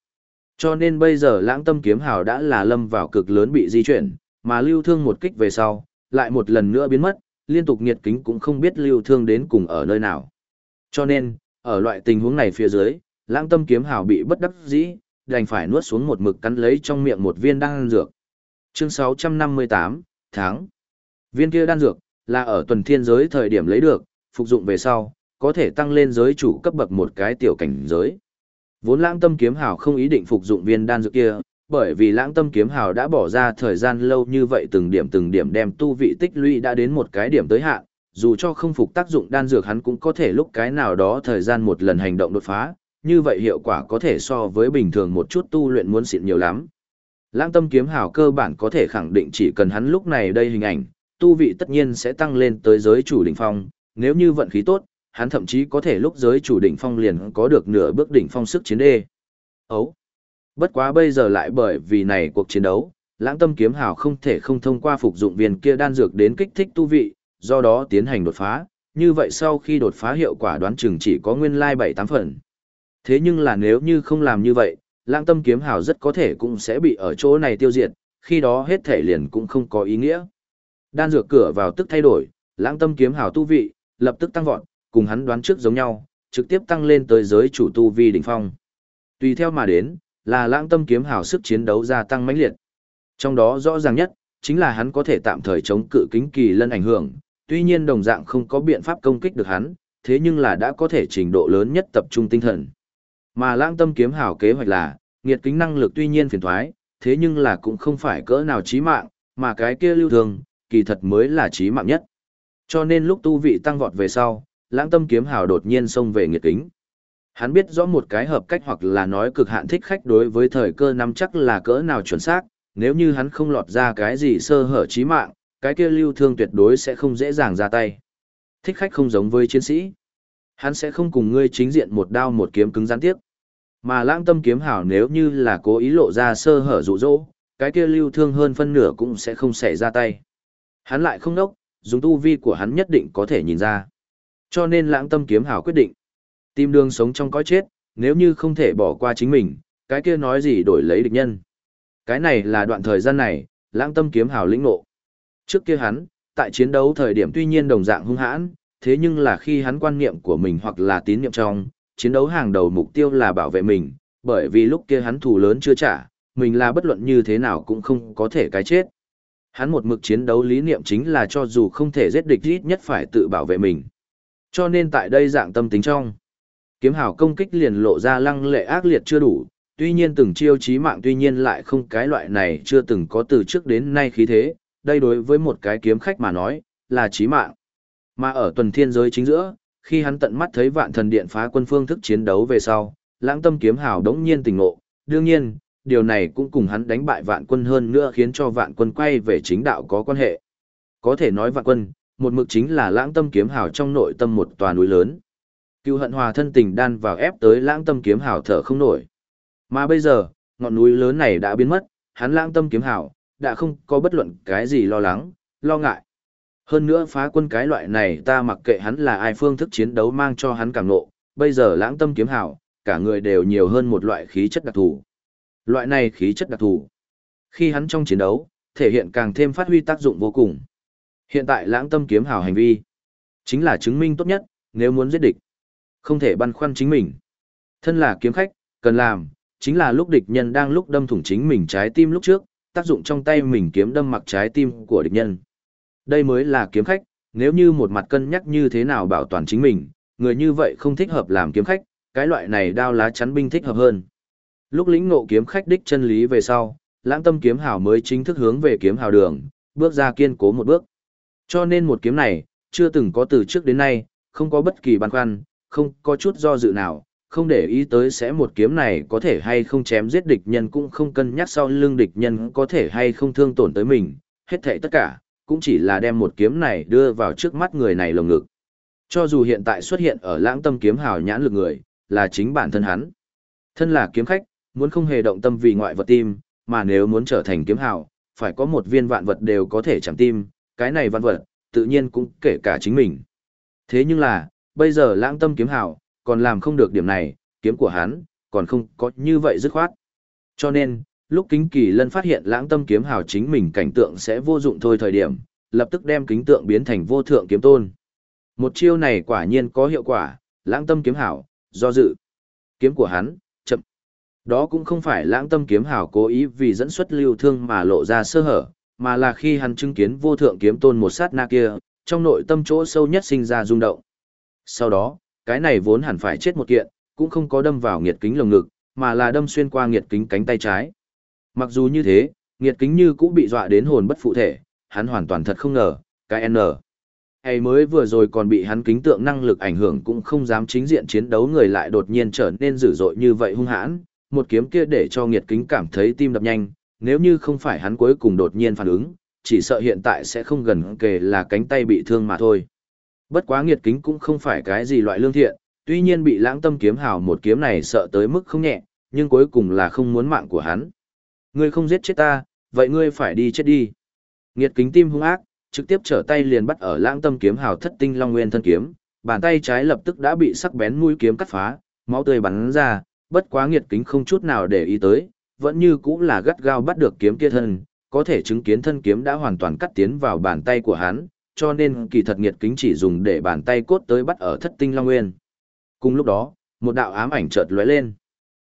Cho nên bây giờ lãng tâm kiếm hào đã là lâm vào cực lớn bị di chuyển, mà lưu thương một kích về sau, lại một lần nữa biến mất, liên tục nghiệt kính cũng không biết lưu thương đến cùng ở nơi nào. Cho nên, ở loại tình huống này phía dưới, lãng tâm kiếm hào bị bất đắc dĩ, đành phải nuốt xuống một mực cắn lấy trong miệng một viên đan dược. Chương 658, tháng. Viên kia đan dược, là ở tuần thiên giới thời điểm lấy được, phục dụng về sau, có thể tăng lên giới chủ cấp bậc một cái tiểu cảnh giới. Vốn lãng tâm kiếm hào không ý định phục dụng viên đan dược kia, bởi vì lãng tâm kiếm hào đã bỏ ra thời gian lâu như vậy từng điểm từng điểm đem tu vị tích lũy đã đến một cái điểm tới hạn, dù cho không phục tác dụng đan dược hắn cũng có thể lúc cái nào đó thời gian một lần hành động đột phá, như vậy hiệu quả có thể so với bình thường một chút tu luyện muốn xịn nhiều lắm. Lãng tâm kiếm hào cơ bản có thể khẳng định chỉ cần hắn lúc này đây hình ảnh, tu vị tất nhiên sẽ tăng lên tới giới chủ đỉnh phong, nếu như vận khí tốt, hắn thậm chí có thể lúc giới chủ đỉnh phong liền có được nửa bước đỉnh phong sức chiến đê. Ấu! Bất quá bây giờ lại bởi vì này cuộc chiến đấu, lãng tâm kiếm hào không thể không thông qua phục dụng viên kia đan dược đến kích thích tu vị, do đó tiến hành đột phá, như vậy sau khi đột phá hiệu quả đoán chừng chỉ có nguyên lai 7-8 phần. Thế nhưng là nếu như không làm như vậy, lãng tâm kiếm hào rất có thể cũng sẽ bị ở chỗ này tiêu diệt, khi đó hết thể liền cũng không có ý nghĩa. Đan dược cửa vào tức thay đổi, lãng tâm kiếm hào tu vị, lập tức tăng vọt, cùng hắn đoán trước giống nhau, trực tiếp tăng lên tới giới chủ tu vi đỉnh phong. Tùy theo mà đến, là lãng tâm kiếm hào sức chiến đấu gia tăng mãnh liệt. Trong đó rõ ràng nhất, chính là hắn có thể tạm thời chống cự kính kỳ lân ảnh hưởng, tuy nhiên đồng dạng không có biện pháp công kích được hắn, thế nhưng là đã có thể trình độ lớn nhất tập trung tinh thần. Mà lãng tâm kiếm hào kế hoạch là, nghiệt kính năng lực tuy nhiên phiền thoái, thế nhưng là cũng không phải cỡ nào chí mạng, mà cái kia lưu thường, kỳ thật mới là chí mạng nhất. Cho nên lúc tu vị tăng vọt về sau, lãng tâm kiếm hào đột nhiên xông về nghiệt kính. Hắn biết rõ một cái hợp cách hoặc là nói cực hạn thích khách đối với thời cơ nắm chắc là cỡ nào chuẩn xác, nếu như hắn không lọt ra cái gì sơ hở chí mạng, cái kia lưu thương tuyệt đối sẽ không dễ dàng ra tay. Thích khách không giống với chiến sĩ. Hắn sẽ không cùng ngươi chính diện một đao một kiếm cứng rắn tiếp. Mà lãng tâm kiếm hảo nếu như là cố ý lộ ra sơ hở rụ rỗ, cái kia lưu thương hơn phân nửa cũng sẽ không xảy ra tay. Hắn lại không đốc, dùng tu vi của hắn nhất định có thể nhìn ra. Cho nên lãng tâm kiếm hảo quyết định. Tìm đường sống trong cõi chết, nếu như không thể bỏ qua chính mình, cái kia nói gì đổi lấy địch nhân. Cái này là đoạn thời gian này, lãng tâm kiếm hảo lĩnh ngộ. Trước kia hắn, tại chiến đấu thời điểm tuy nhiên đồng dạng hung hãn, thế nhưng là khi hắn quan niệm của mình hoặc là tín niệm trong, chiến đấu hàng đầu mục tiêu là bảo vệ mình, bởi vì lúc kia hắn thù lớn chưa trả, mình là bất luận như thế nào cũng không có thể cái chết. Hắn một mực chiến đấu lý niệm chính là cho dù không thể giết địch ít nhất phải tự bảo vệ mình. Cho nên tại đây dạng tâm tính trong, kiếm hào công kích liền lộ ra lăng lệ ác liệt chưa đủ, tuy nhiên từng chiêu chí mạng tuy nhiên lại không cái loại này chưa từng có từ trước đến nay khí thế, đây đối với một cái kiếm khách mà nói, là chí mạng. Mà ở tuần thiên giới chính giữa, khi hắn tận mắt thấy vạn thần điện phá quân phương thức chiến đấu về sau, lãng tâm kiếm hào đống nhiên tỉnh ngộ, đương nhiên, điều này cũng cùng hắn đánh bại vạn quân hơn nữa khiến cho vạn quân quay về chính đạo có quan hệ. Có thể nói vạn quân, một mực chính là lãng tâm kiếm hào trong nội tâm một tòa núi lớn. Cựu hận hòa thân tình đan vào ép tới lãng tâm kiếm hào thở không nổi. Mà bây giờ, ngọn núi lớn này đã biến mất, hắn lãng tâm kiếm hào, đã không có bất luận cái gì lo lắng, lo ngại. Hơn nữa phá quân cái loại này ta mặc kệ hắn là ai phương thức chiến đấu mang cho hắn cảm nộ, bây giờ lãng tâm kiếm hảo, cả người đều nhiều hơn một loại khí chất đặc thù. Loại này khí chất đặc thù. Khi hắn trong chiến đấu, thể hiện càng thêm phát huy tác dụng vô cùng. Hiện tại lãng tâm kiếm hảo hành vi, chính là chứng minh tốt nhất, nếu muốn giết địch. Không thể băn khoăn chính mình. Thân là kiếm khách, cần làm, chính là lúc địch nhân đang lúc đâm thủng chính mình trái tim lúc trước, tác dụng trong tay mình kiếm đâm mặc trái tim của địch nhân. Đây mới là kiếm khách, nếu như một mặt cân nhắc như thế nào bảo toàn chính mình, người như vậy không thích hợp làm kiếm khách, cái loại này đao lá chắn binh thích hợp hơn. Lúc lĩnh ngộ kiếm khách đích chân lý về sau, lãng tâm kiếm hào mới chính thức hướng về kiếm hào đường, bước ra kiên cố một bước. Cho nên một kiếm này, chưa từng có từ trước đến nay, không có bất kỳ băn khoăn, không có chút do dự nào, không để ý tới sẽ một kiếm này có thể hay không chém giết địch nhân cũng không cân nhắc sau lưng địch nhân có thể hay không thương tổn tới mình, hết thảy tất cả, cũng chỉ là đem một kiếm này đưa vào trước mắt người này lồng ngực. Cho dù hiện tại xuất hiện ở lãng tâm kiếm hào nhãn lực người, là chính bản thân hắn. Thân là kiếm khách, muốn không hề động tâm vì ngoại vật tim, mà nếu muốn trở thành kiếm hào, phải có một viên vạn vật đều có thể chẳng tim, cái này vạn vật, tự nhiên cũng kể cả chính mình. Thế nhưng là, bây giờ lãng tâm kiếm hào, còn làm không được điểm này, kiếm của hắn, còn không có như vậy dứt khoát. Cho nên, lúc kính kỳ lân phát hiện lãng tâm kiếm hào chính mình cảnh tượng sẽ vô dụng thôi thời điểm, lập tức đem kính tượng biến thành vô thượng kiếm tôn. Một chiêu này quả nhiên có hiệu quả, lãng tâm kiếm hào, do dự. Kiếm của hắn, chậm. Đó cũng không phải lãng tâm kiếm hào cố ý vì dẫn xuất lưu thương mà lộ ra sơ hở, mà là khi hắn chứng kiến vô thượng kiếm tôn một sát na kia, trong nội tâm chỗ sâu nhất sinh ra rung động. Sau đó, cái này vốn hẳn phải chết một kiện, cũng không có đâm vào nghiệt kính lồng ngực, mà là đâm xuyên qua nghiệt kính cánh tay trái. Mặc dù như thế, nghiệt kính như cũng bị dọa đến hồn bất phụ thể, hắn hoàn toàn thật không ngờ, cái N. Hay mới vừa rồi còn bị hắn kính tượng năng lực ảnh hưởng cũng không dám chính diện chiến đấu người lại đột nhiên trở nên dữ dội như vậy hung hãn, một kiếm kia để cho nghiệt kính cảm thấy tim đập nhanh, nếu như không phải hắn cuối cùng đột nhiên phản ứng, chỉ sợ hiện tại sẽ không gần kề là cánh tay bị thương mà thôi. Bất quá nghiệt kính cũng không phải cái gì loại lương thiện, tuy nhiên bị lãng tâm kiếm hào một kiếm này sợ tới mức không nhẹ, nhưng cuối cùng là không muốn mạng của hắn. Ngươi không giết chết ta, vậy ngươi phải đi chết đi. Nghiệt kính tim hung ác, trực tiếp trở tay liền bắt ở lãng tâm kiếm hào thất tinh long nguyên thân kiếm, bàn tay trái lập tức đã bị sắc bén mũi kiếm cắt phá, máu tươi bắn ra, bất quá nghiệt kính không chút nào để ý tới, vẫn như cũng là gắt gao bắt được kiếm kia thân, có thể chứng kiến thân kiếm đã hoàn toàn cắt tiến vào bàn tay của hắn, cho nên kỳ thật nghiệt kính chỉ dùng để bàn tay cốt tới bắt ở thất tinh long nguyên. Cùng lúc đó, một đạo ám ảnh chợt lóe lên.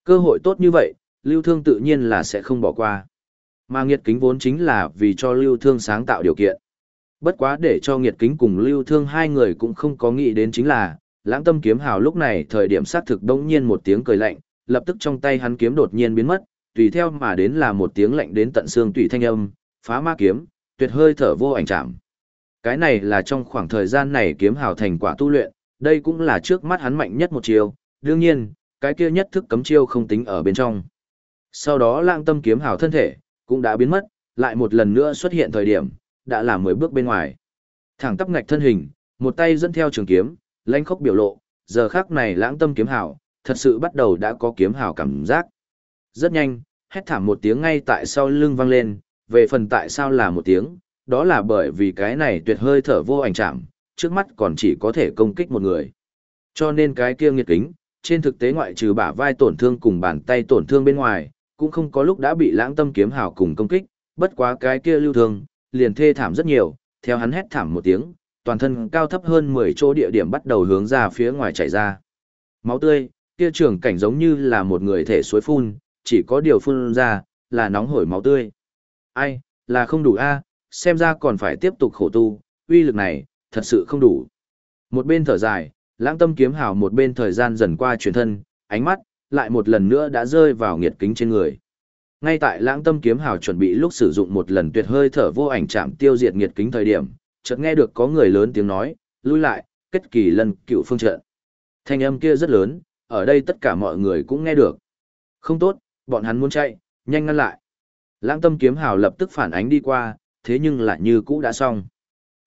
Cơ hội tốt như vậy, lưu thương tự nhiên là sẽ không bỏ qua. Mà nghiệt kính vốn chính là vì cho lưu thương sáng tạo điều kiện. Bất quá để cho nghiệt kính cùng lưu thương hai người cũng không có nghĩ đến chính là, lãng tâm kiếm hào lúc này thời điểm sát thực đống nhiên một tiếng cười lạnh, lập tức trong tay hắn kiếm đột nhiên biến mất, tùy theo mà đến là một tiếng lạnh đến tận xương tùy thanh âm, phá ma kiếm, tuyệt hơi thở vô ảnh chạm. Cái này là trong khoảng thời gian này kiếm hào thành quả tu luyện, đây cũng là trước mắt hắn mạnh nhất một chiều, đương nhiên, cái kia nhất thức cấm chiêu không tính ở bên trong. Sau đó lãng tâm kiếm hào thân thể, cũng đã biến mất, lại một lần nữa xuất hiện thời điểm, đã là mười bước bên ngoài. Thẳng tắp ngạch thân hình, một tay dẫn theo trường kiếm, lanh khốc biểu lộ, giờ khắc này lãng tâm kiếm hào, thật sự bắt đầu đã có kiếm hào cảm giác. Rất nhanh, hét thảm một tiếng ngay tại sau lưng vang lên, về phần tại sao là một tiếng, đó là bởi vì cái này tuyệt hơi thở vô ảnh chạm, trước mắt còn chỉ có thể công kích một người. Cho nên cái kia nghiệt kính, trên thực tế ngoại trừ bả vai tổn thương cùng bàn tay tổn thương bên ngoài, cũng không có lúc đã bị lãng tâm kiếm hào cùng công kích, bất quá cái kia lưu thương, liền thê thảm rất nhiều, theo hắn hét thảm một tiếng, toàn thân cao thấp hơn 10 chỗ địa điểm bắt đầu hướng ra phía ngoài chảy ra. Máu tươi, kia trưởng cảnh giống như là một người thể suối phun, chỉ có điều phun ra, là nóng hổi máu tươi. Ai, là không đủ a, xem ra còn phải tiếp tục khổ tu, uy lực này, thật sự không đủ. Một bên thở dài, lãng tâm kiếm hào một bên thời gian dần qua chuyển thân, ánh mắt, lại một lần nữa đã rơi vào nghiệt kính trên người. Ngay tại lãng tâm kiếm hào chuẩn bị lúc sử dụng một lần tuyệt hơi thở vô ảnh chạm tiêu diệt nghiệt kính thời điểm, chợt nghe được có người lớn tiếng nói, lui lại, kết kỳ lần cựu phương trận. Thanh âm kia rất lớn, ở đây tất cả mọi người cũng nghe được. Không tốt, bọn hắn muốn chạy, nhanh ngăn lại. Lãng tâm kiếm hào lập tức phản ánh đi qua, thế nhưng lại như cũ đã xong.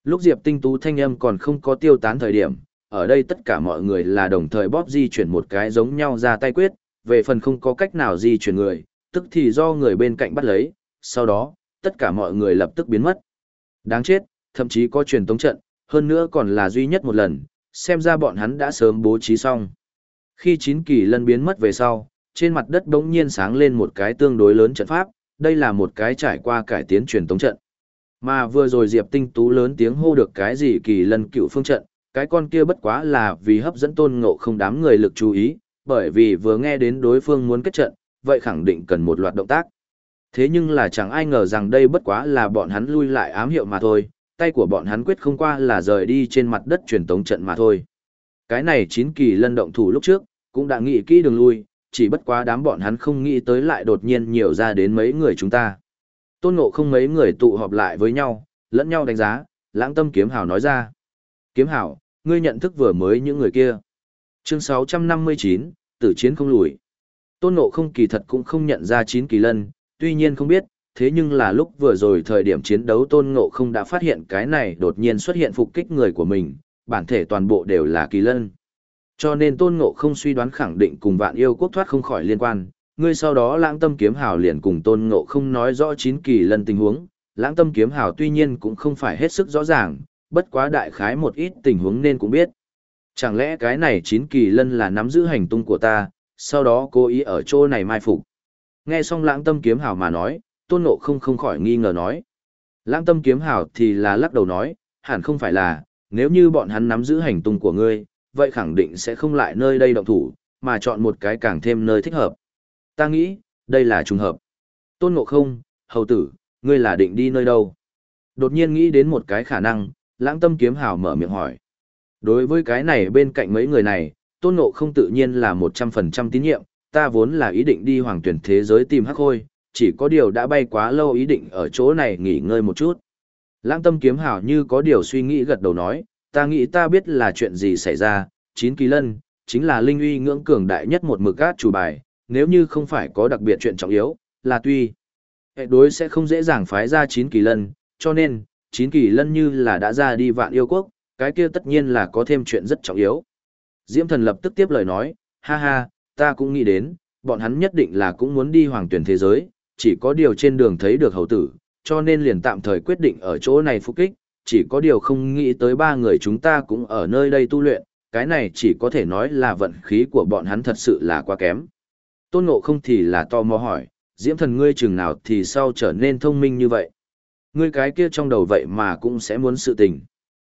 Lúc Diệp Tinh Tú thanh âm còn không có tiêu tán thời điểm, ở đây tất cả mọi người là đồng thời bóp di chuyển một cái giống nhau ra tay quyết, về phần không có cách nào di chuyển người, tức thì do người bên cạnh bắt lấy, sau đó, tất cả mọi người lập tức biến mất. Đáng chết, thậm chí có truyền tống trận, hơn nữa còn là duy nhất một lần, xem ra bọn hắn đã sớm bố trí xong. Khi chín kỳ lân biến mất về sau, trên mặt đất bỗng nhiên sáng lên một cái tương đối lớn trận pháp, đây là một cái trải qua cải tiến truyền tống trận. Mà vừa rồi Diệp Tinh Tú lớn tiếng hô được cái gì kỳ lân cựu phương trận, cái con kia bất quá là vì hấp dẫn tôn ngộ không đám người lực chú ý, bởi vì vừa nghe đến đối phương muốn kết trận, vậy khẳng định cần một loạt động tác. Thế nhưng là chẳng ai ngờ rằng đây bất quá là bọn hắn lui lại ám hiệu mà thôi, tay của bọn hắn quyết không qua là rời đi trên mặt đất truyền tống trận mà thôi. Cái này chín kỳ lân động thủ lúc trước, cũng đã nghĩ kỹ đường lui, chỉ bất quá đám bọn hắn không nghĩ tới lại đột nhiên nhiều ra đến mấy người chúng ta. Tôn ngộ không mấy người tụ họp lại với nhau, lẫn nhau đánh giá, lãng tâm kiếm Hảo nói ra. Kiếm hảo, ngươi nhận thức vừa mới những người kia. Chương 659, tử chiến không lùi. Tôn Ngộ không kỳ thật cũng không nhận ra chín kỳ lân, tuy nhiên không biết, thế nhưng là lúc vừa rồi thời điểm chiến đấu Tôn Ngộ không đã phát hiện cái này đột nhiên xuất hiện phục kích người của mình, bản thể toàn bộ đều là kỳ lân. Cho nên Tôn Ngộ không suy đoán khẳng định cùng vạn yêu quốc thoát không khỏi liên quan, ngươi sau đó lãng tâm kiếm hào liền cùng Tôn Ngộ không nói rõ chín kỳ lân tình huống, lãng tâm kiếm hào tuy nhiên cũng không phải hết sức rõ ràng, bất quá đại khái một ít tình huống nên cũng biết. Chẳng lẽ cái này chín kỳ lân là nắm giữ hành tung của ta, sau đó cố ý ở chỗ này mai phục. Nghe xong lãng tâm kiếm hào mà nói, tôn nộ không không khỏi nghi ngờ nói. Lãng tâm kiếm hào thì là lắc đầu nói, hẳn không phải là, nếu như bọn hắn nắm giữ hành tung của ngươi, vậy khẳng định sẽ không lại nơi đây động thủ, mà chọn một cái càng thêm nơi thích hợp. Ta nghĩ, đây là trùng hợp. Tôn ngộ không, hầu tử, ngươi là định đi nơi đâu? Đột nhiên nghĩ đến một cái khả năng, lãng tâm kiếm hào mở miệng hỏi. Đối với cái này bên cạnh mấy người này, tôn ngộ không tự nhiên là một trăm phần trăm tín nhiệm, ta vốn là ý định đi hoàng tuyển thế giới tìm hắc khôi, chỉ có điều đã bay quá lâu ý định ở chỗ này nghỉ ngơi một chút. Lãng tâm kiếm hảo như có điều suy nghĩ gật đầu nói, ta nghĩ ta biết là chuyện gì xảy ra, chín kỳ lân, chính là linh uy ngưỡng cường đại nhất một mực gác chủ bài, nếu như không phải có đặc biệt chuyện trọng yếu, là tuy hệ đối sẽ không dễ dàng phái ra chín kỳ lân, cho nên, chín kỳ lân như là đã ra đi vạn yêu quốc, cái kia tất nhiên là có thêm chuyện rất trọng yếu. Diễm thần lập tức tiếp lời nói, ha ha, ta cũng nghĩ đến, bọn hắn nhất định là cũng muốn đi hoàng tuyển thế giới, chỉ có điều trên đường thấy được hầu tử, cho nên liền tạm thời quyết định ở chỗ này phục kích, chỉ có điều không nghĩ tới ba người chúng ta cũng ở nơi đây tu luyện, cái này chỉ có thể nói là vận khí của bọn hắn thật sự là quá kém. Tôn ngộ không thì là to mò hỏi, diễm thần ngươi chừng nào thì sau trở nên thông minh như vậy. Ngươi cái kia trong đầu vậy mà cũng sẽ muốn sự tình.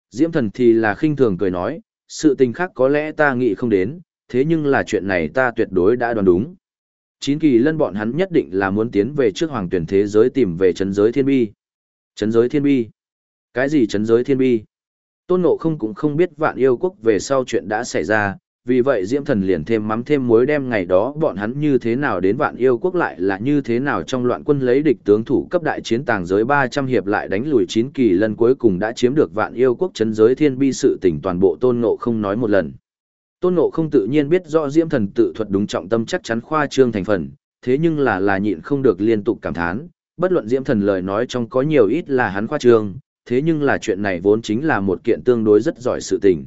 Diễm thần thì là khinh thường cười nói, sự tình khác có lẽ ta nghĩ không đến, thế nhưng là chuyện này ta tuyệt đối đã đoán đúng. Chín kỳ lân bọn hắn nhất định là muốn tiến về trước hoàng tuyển thế giới tìm về chấn giới thiên bi. Chấn giới thiên bi? Cái gì chấn giới thiên bi? Tôn Ngộ không cũng không biết vạn yêu quốc về sau chuyện đã xảy ra, vì vậy Diễm Thần liền thêm mắm thêm muối đem ngày đó bọn hắn như thế nào đến vạn yêu quốc lại là như thế nào trong loạn quân lấy địch tướng thủ cấp đại chiến tàng giới 300 hiệp lại đánh lùi 9 kỳ lần cuối cùng đã chiếm được vạn yêu quốc chấn giới thiên bi sự tỉnh toàn bộ Tôn Ngộ không nói một lần. Tôn Ngộ không tự nhiên biết rõ Diễm Thần tự thuật đúng trọng tâm chắc chắn khoa trương thành phần, thế nhưng là là nhịn không được liên tục cảm thán, bất luận Diễm Thần lời nói trong có nhiều ít là hắn khoa trương, thế nhưng là chuyện này vốn chính là một kiện tương đối rất giỏi sự tình.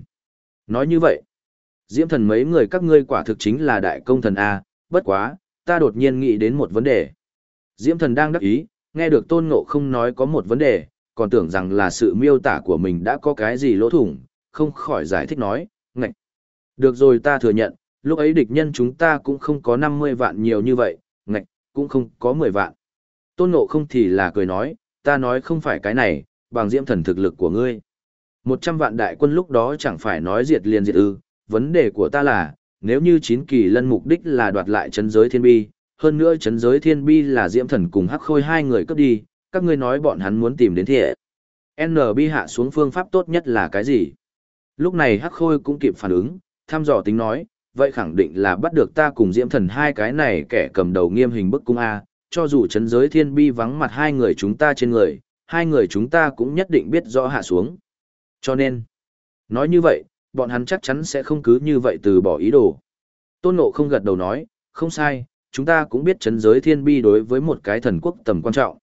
Nói như vậy, Diễm Thần mấy người các ngươi quả thực chính là đại công thần A, bất quá, ta đột nhiên nghĩ đến một vấn đề. Diễm Thần đang đắc ý, nghe được Tôn Ngộ không nói có một vấn đề, còn tưởng rằng là sự miêu tả của mình đã có cái gì lỗ thủng, không khỏi giải thích nói, ngạch. Được rồi ta thừa nhận, lúc ấy địch nhân chúng ta cũng không có 50 vạn nhiều như vậy, ngạch, cũng không có 10 vạn. Tôn Ngộ không thì là cười nói, ta nói không phải cái này, bằng diễm thần thực lực của ngươi. 100 vạn đại quân lúc đó chẳng phải nói diệt liền diệt ư, vấn đề của ta là, nếu như chín kỳ lân mục đích là đoạt lại chấn giới thiên bi, hơn nữa chấn giới thiên bi là diễm thần cùng hắc khôi hai người cướp đi, các ngươi nói bọn hắn muốn tìm đến thiệ. NB hạ xuống phương pháp tốt nhất là cái gì? Lúc này hắc khôi cũng kịp phản ứng, thăm dò tính nói, vậy khẳng định là bắt được ta cùng diễm thần hai cái này kẻ cầm đầu nghiêm hình bức cung A, cho dù chấn giới thiên bi vắng mặt hai người chúng ta trên người, hai người chúng ta cũng nhất định biết rõ hạ xuống. Cho nên, nói như vậy, bọn hắn chắc chắn sẽ không cứ như vậy từ bỏ ý đồ. Tôn Ngộ không gật đầu nói, không sai, chúng ta cũng biết chấn giới thiên bi đối với một cái thần quốc tầm quan trọng.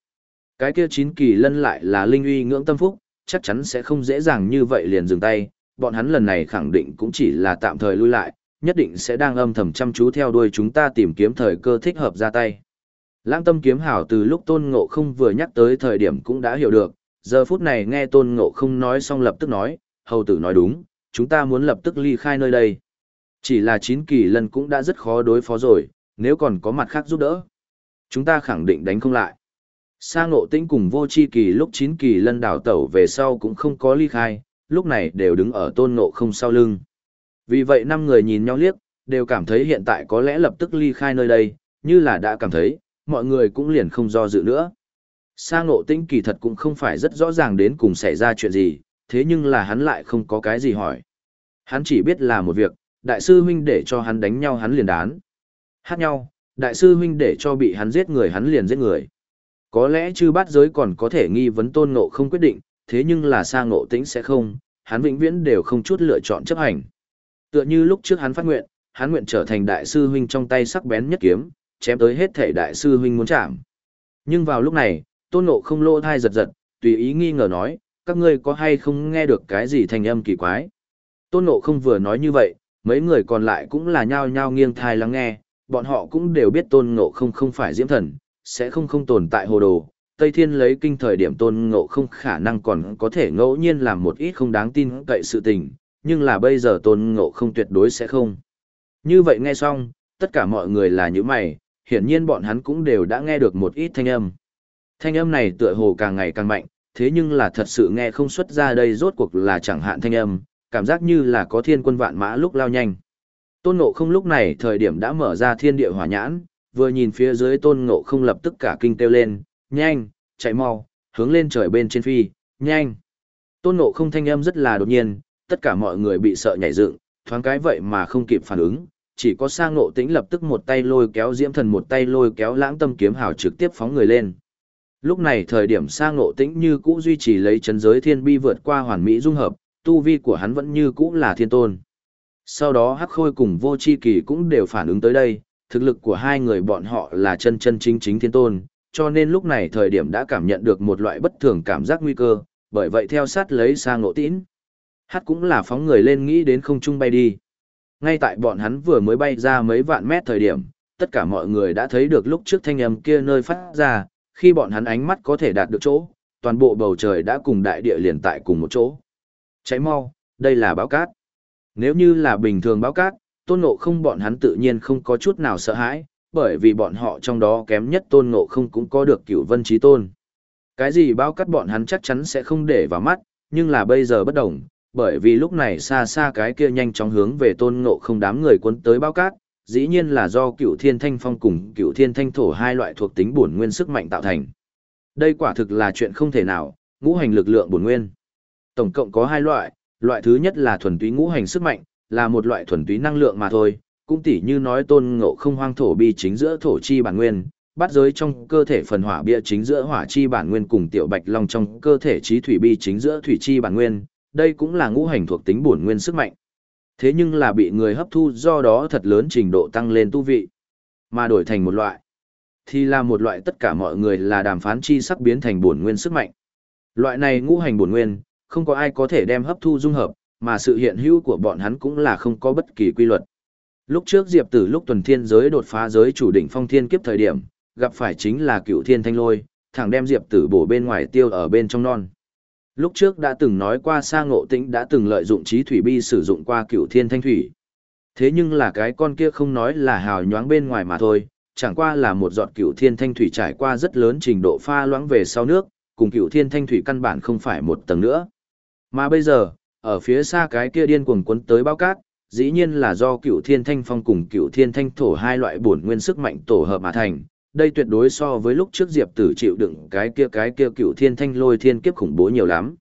Cái kia chín kỳ lân lại là linh uy ngưỡng tâm phúc, chắc chắn sẽ không dễ dàng như vậy liền dừng tay, bọn hắn lần này khẳng định cũng chỉ là tạm thời lui lại, nhất định sẽ đang âm thầm chăm chú theo đuôi chúng ta tìm kiếm thời cơ thích hợp ra tay. Lãng tâm kiếm hảo từ lúc tôn ngộ không vừa nhắc tới thời điểm cũng đã hiểu được, giờ phút này nghe tôn ngộ không nói xong lập tức nói, hầu tử nói đúng, chúng ta muốn lập tức ly khai nơi đây. Chỉ là chín kỳ lần cũng đã rất khó đối phó rồi, nếu còn có mặt khác giúp đỡ. Chúng ta khẳng định đánh không lại. Sang nộ tĩnh cùng vô chi kỳ lúc chín kỳ lân đảo tẩu về sau cũng không có ly khai, lúc này đều đứng ở tôn ngộ không sau lưng. Vì vậy năm người nhìn nhau liếc, đều cảm thấy hiện tại có lẽ lập tức ly khai nơi đây, như là đã cảm thấy, mọi người cũng liền không do dự nữa. Sang nộ tĩnh kỳ thật cũng không phải rất rõ ràng đến cùng xảy ra chuyện gì, thế nhưng là hắn lại không có cái gì hỏi. Hắn chỉ biết là một việc, đại sư huynh để cho hắn đánh nhau hắn liền đán. Hát nhau, đại sư huynh để cho bị hắn giết người hắn liền giết người. Có lẽ chư bát giới còn có thể nghi vấn tôn ngộ không quyết định, thế nhưng là sa ngộ tĩnh sẽ không, hắn vĩnh viễn đều không chút lựa chọn chấp hành. Tựa như lúc trước hắn phát nguyện, hắn nguyện trở thành đại sư huynh trong tay sắc bén nhất kiếm, chém tới hết thể đại sư huynh muốn chạm. Nhưng vào lúc này, tôn ngộ không lô thai giật giật, tùy ý nghi ngờ nói, các ngươi có hay không nghe được cái gì thành âm kỳ quái. Tôn ngộ không vừa nói như vậy, mấy người còn lại cũng là nhao nhao nghiêng thai lắng nghe, bọn họ cũng đều biết tôn ngộ không không phải diễm thần, sẽ không không tồn tại hồ đồ. Tây Thiên lấy kinh thời điểm tôn ngộ không khả năng còn có thể ngẫu nhiên làm một ít không đáng tin cậy sự tình, nhưng là bây giờ tôn ngộ không tuyệt đối sẽ không. Như vậy nghe xong, tất cả mọi người là những mày, hiển nhiên bọn hắn cũng đều đã nghe được một ít thanh âm. Thanh âm này tựa hồ càng ngày càng mạnh, thế nhưng là thật sự nghe không xuất ra đây rốt cuộc là chẳng hạn thanh âm, cảm giác như là có thiên quân vạn mã lúc lao nhanh. Tôn ngộ không lúc này thời điểm đã mở ra thiên địa hỏa nhãn, vừa nhìn phía dưới tôn ngộ không lập tức cả kinh kêu lên, nhanh, chạy mau, hướng lên trời bên trên phi, nhanh. Tôn ngộ không thanh âm rất là đột nhiên, tất cả mọi người bị sợ nhảy dựng, thoáng cái vậy mà không kịp phản ứng, chỉ có sang ngộ tĩnh lập tức một tay lôi kéo diễm thần một tay lôi kéo lãng tâm kiếm hào trực tiếp phóng người lên. Lúc này thời điểm sang ngộ tĩnh như cũ duy trì lấy chấn giới thiên bi vượt qua hoàn mỹ dung hợp, tu vi của hắn vẫn như cũ là thiên tôn. Sau đó Hắc Khôi cùng Vô Chi Kỳ cũng đều phản ứng tới đây, thực lực của hai người bọn họ là chân chân chính chính thiên tôn, cho nên lúc này thời điểm đã cảm nhận được một loại bất thường cảm giác nguy cơ, bởi vậy theo sát lấy sang ngộ tĩnh. hắc cũng là phóng người lên nghĩ đến không trung bay đi. Ngay tại bọn hắn vừa mới bay ra mấy vạn mét thời điểm, tất cả mọi người đã thấy được lúc trước thanh âm kia nơi phát ra, khi bọn hắn ánh mắt có thể đạt được chỗ, toàn bộ bầu trời đã cùng đại địa liền tại cùng một chỗ. Cháy mau, đây là báo cát. Nếu như là bình thường báo cát, tôn ngộ không bọn hắn tự nhiên không có chút nào sợ hãi, bởi vì bọn họ trong đó kém nhất tôn ngộ không cũng có được cửu vân trí tôn. Cái gì báo cát bọn hắn chắc chắn sẽ không để vào mắt, nhưng là bây giờ bất đồng, bởi vì lúc này xa xa cái kia nhanh chóng hướng về tôn ngộ không đám người cuốn tới báo cát, dĩ nhiên là do cựu thiên thanh phong cùng cựu thiên thanh thổ hai loại thuộc tính bổn nguyên sức mạnh tạo thành. Đây quả thực là chuyện không thể nào, ngũ hành lực lượng bổn nguyên. Tổng cộng có hai loại, loại thứ nhất là thuần túy ngũ hành sức mạnh, là một loại thuần túy năng lượng mà thôi, cũng tỉ như nói tôn ngộ không hoang thổ bi chính giữa thổ chi bản nguyên, bắt giới trong cơ thể phần hỏa bia chính giữa hỏa chi bản nguyên cùng tiểu bạch long trong cơ thể trí thủy bi chính giữa thủy chi bản nguyên, đây cũng là ngũ hành thuộc tính bổn nguyên sức mạnh. Thế nhưng là bị người hấp thu do đó thật lớn trình độ tăng lên tu vị, mà đổi thành một loại. Thì là một loại tất cả mọi người là đàm phán chi sắc biến thành bổn nguyên sức mạnh. Loại này ngũ hành bổn nguyên, không có ai có thể đem hấp thu dung hợp, mà sự hiện hữu của bọn hắn cũng là không có bất kỳ quy luật. Lúc trước Diệp Tử lúc tuần thiên giới đột phá giới chủ đỉnh phong thiên kiếp thời điểm, gặp phải chính là cựu thiên thanh lôi, thẳng đem Diệp Tử bổ bên ngoài tiêu ở bên trong non. Lúc trước đã từng nói qua sa ngộ tĩnh đã từng lợi dụng trí thủy bi sử dụng qua cựu thiên thanh thủy. Thế nhưng là cái con kia không nói là hào nhoáng bên ngoài mà thôi, chẳng qua là một giọt cựu thiên thanh thủy trải qua rất lớn trình độ pha loãng về sau nước, cùng cựu thiên thanh thủy căn bản không phải một tầng nữa. Mà bây giờ, ở phía xa cái kia điên cuồng cuốn tới bao cát, dĩ nhiên là do cựu thiên thanh phong cùng cựu thiên thanh thổ hai loại bổn nguyên sức mạnh tổ hợp mà thành, đây tuyệt đối so với lúc trước Diệp Tử chịu đựng cái kia cái kia cựu thiên thanh lôi thiên kiếp khủng bố nhiều lắm.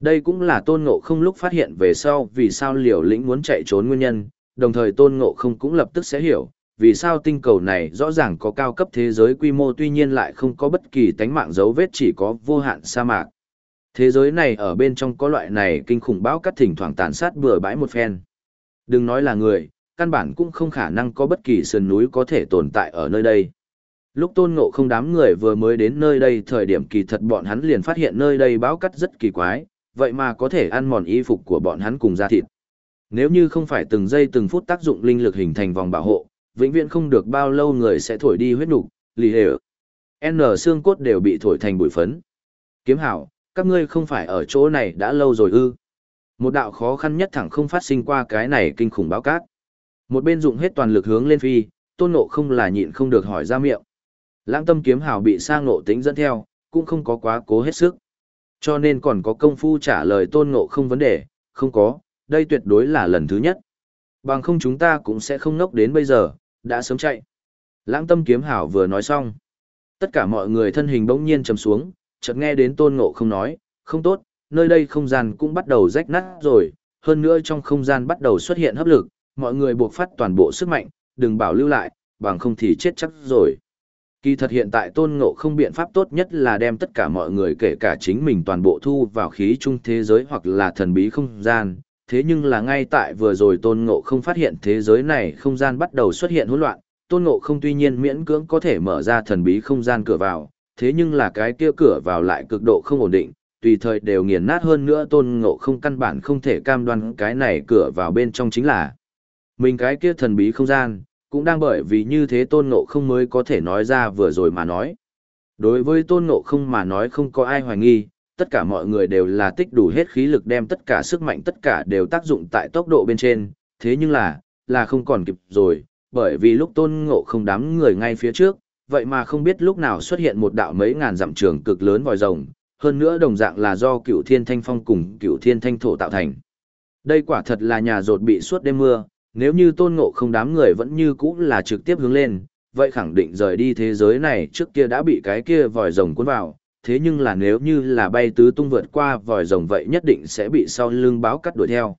Đây cũng là tôn ngộ không lúc phát hiện về sau vì sao liều lĩnh muốn chạy trốn nguyên nhân, đồng thời tôn ngộ không cũng lập tức sẽ hiểu, vì sao tinh cầu này rõ ràng có cao cấp thế giới quy mô tuy nhiên lại không có bất kỳ tánh mạng dấu vết chỉ có vô hạn sa mạc. Thế giới này ở bên trong có loại này kinh khủng bão cắt thỉnh thoảng tàn sát bừa bãi một phen. Đừng nói là người, căn bản cũng không khả năng có bất kỳ sườn núi có thể tồn tại ở nơi đây. Lúc tôn ngộ không đám người vừa mới đến nơi đây thời điểm kỳ thật bọn hắn liền phát hiện nơi đây báo cắt rất kỳ quái, vậy mà có thể ăn mòn y phục của bọn hắn cùng da thịt. Nếu như không phải từng giây từng phút tác dụng linh lực hình thành vòng bảo hộ, vĩnh viễn không được bao lâu người sẽ thổi đi huyết nục, lì hề. N xương cốt đều bị thổi thành bụi phấn. Kiếm hảo, các ngươi không phải ở chỗ này đã lâu rồi ư. Một đạo khó khăn nhất thẳng không phát sinh qua cái này kinh khủng báo cát. Một bên dụng hết toàn lực hướng lên phi, tôn nộ không là nhịn không được hỏi ra miệng. Lãng tâm kiếm hào bị sang ngộ tính dẫn theo, cũng không có quá cố hết sức. Cho nên còn có công phu trả lời tôn ngộ không vấn đề, không có, đây tuyệt đối là lần thứ nhất. Bằng không chúng ta cũng sẽ không nốc đến bây giờ, đã sớm chạy. Lãng tâm kiếm hảo vừa nói xong. Tất cả mọi người thân hình bỗng nhiên chầm xuống, chợt nghe đến tôn ngộ không nói, không tốt, nơi đây không gian cũng bắt đầu rách nát rồi, hơn nữa trong không gian bắt đầu xuất hiện hấp lực, mọi người buộc phát toàn bộ sức mạnh, đừng bảo lưu lại, bằng không thì chết chắc rồi. Kỳ thật hiện tại tôn ngộ không biện pháp tốt nhất là đem tất cả mọi người kể cả chính mình toàn bộ thu vào khí trung thế giới hoặc là thần bí không gian. Thế nhưng là ngay tại vừa rồi tôn ngộ không phát hiện thế giới này không gian bắt đầu xuất hiện hỗn loạn, tôn ngộ không tuy nhiên miễn cưỡng có thể mở ra thần bí không gian cửa vào, thế nhưng là cái kia cửa vào lại cực độ không ổn định, tùy thời đều nghiền nát hơn nữa tôn ngộ không căn bản không thể cam đoan cái này cửa vào bên trong chính là mình cái kia thần bí không gian, cũng đang bởi vì như thế tôn ngộ không mới có thể nói ra vừa rồi mà nói. Đối với tôn ngộ không mà nói không có ai hoài nghi, tất cả mọi người đều là tích đủ hết khí lực đem tất cả sức mạnh tất cả đều tác dụng tại tốc độ bên trên, thế nhưng là, là không còn kịp rồi, bởi vì lúc tôn ngộ không đám người ngay phía trước, vậy mà không biết lúc nào xuất hiện một đạo mấy ngàn dặm trường cực lớn vòi rồng, hơn nữa đồng dạng là do cựu thiên thanh phong cùng cựu thiên thanh thổ tạo thành. Đây quả thật là nhà rột bị suốt đêm mưa, nếu như tôn ngộ không đám người vẫn như cũ là trực tiếp hướng lên, vậy khẳng định rời đi thế giới này trước kia đã bị cái kia vòi rồng cuốn vào, thế nhưng là nếu như là bay tứ tung vượt qua vòi rồng vậy nhất định sẽ bị sau lưng báo cắt đuổi theo.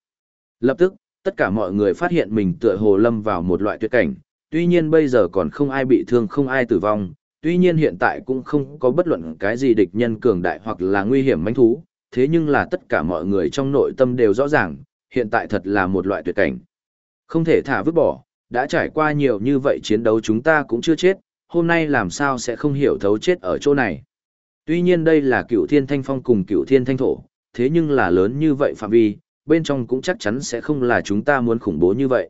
Lập tức, tất cả mọi người phát hiện mình tựa hồ lâm vào một loại tuyệt cảnh, tuy nhiên bây giờ còn không ai bị thương không ai tử vong, tuy nhiên hiện tại cũng không có bất luận cái gì địch nhân cường đại hoặc là nguy hiểm manh thú, thế nhưng là tất cả mọi người trong nội tâm đều rõ ràng, hiện tại thật là một loại tuyệt cảnh. Không thể thả vứt bỏ, đã trải qua nhiều như vậy chiến đấu chúng ta cũng chưa chết, hôm nay làm sao sẽ không hiểu thấu chết ở chỗ này. Tuy nhiên đây là cựu thiên thanh phong cùng cựu thiên thanh thổ, thế nhưng là lớn như vậy phạm vi, bên trong cũng chắc chắn sẽ không là chúng ta muốn khủng bố như vậy.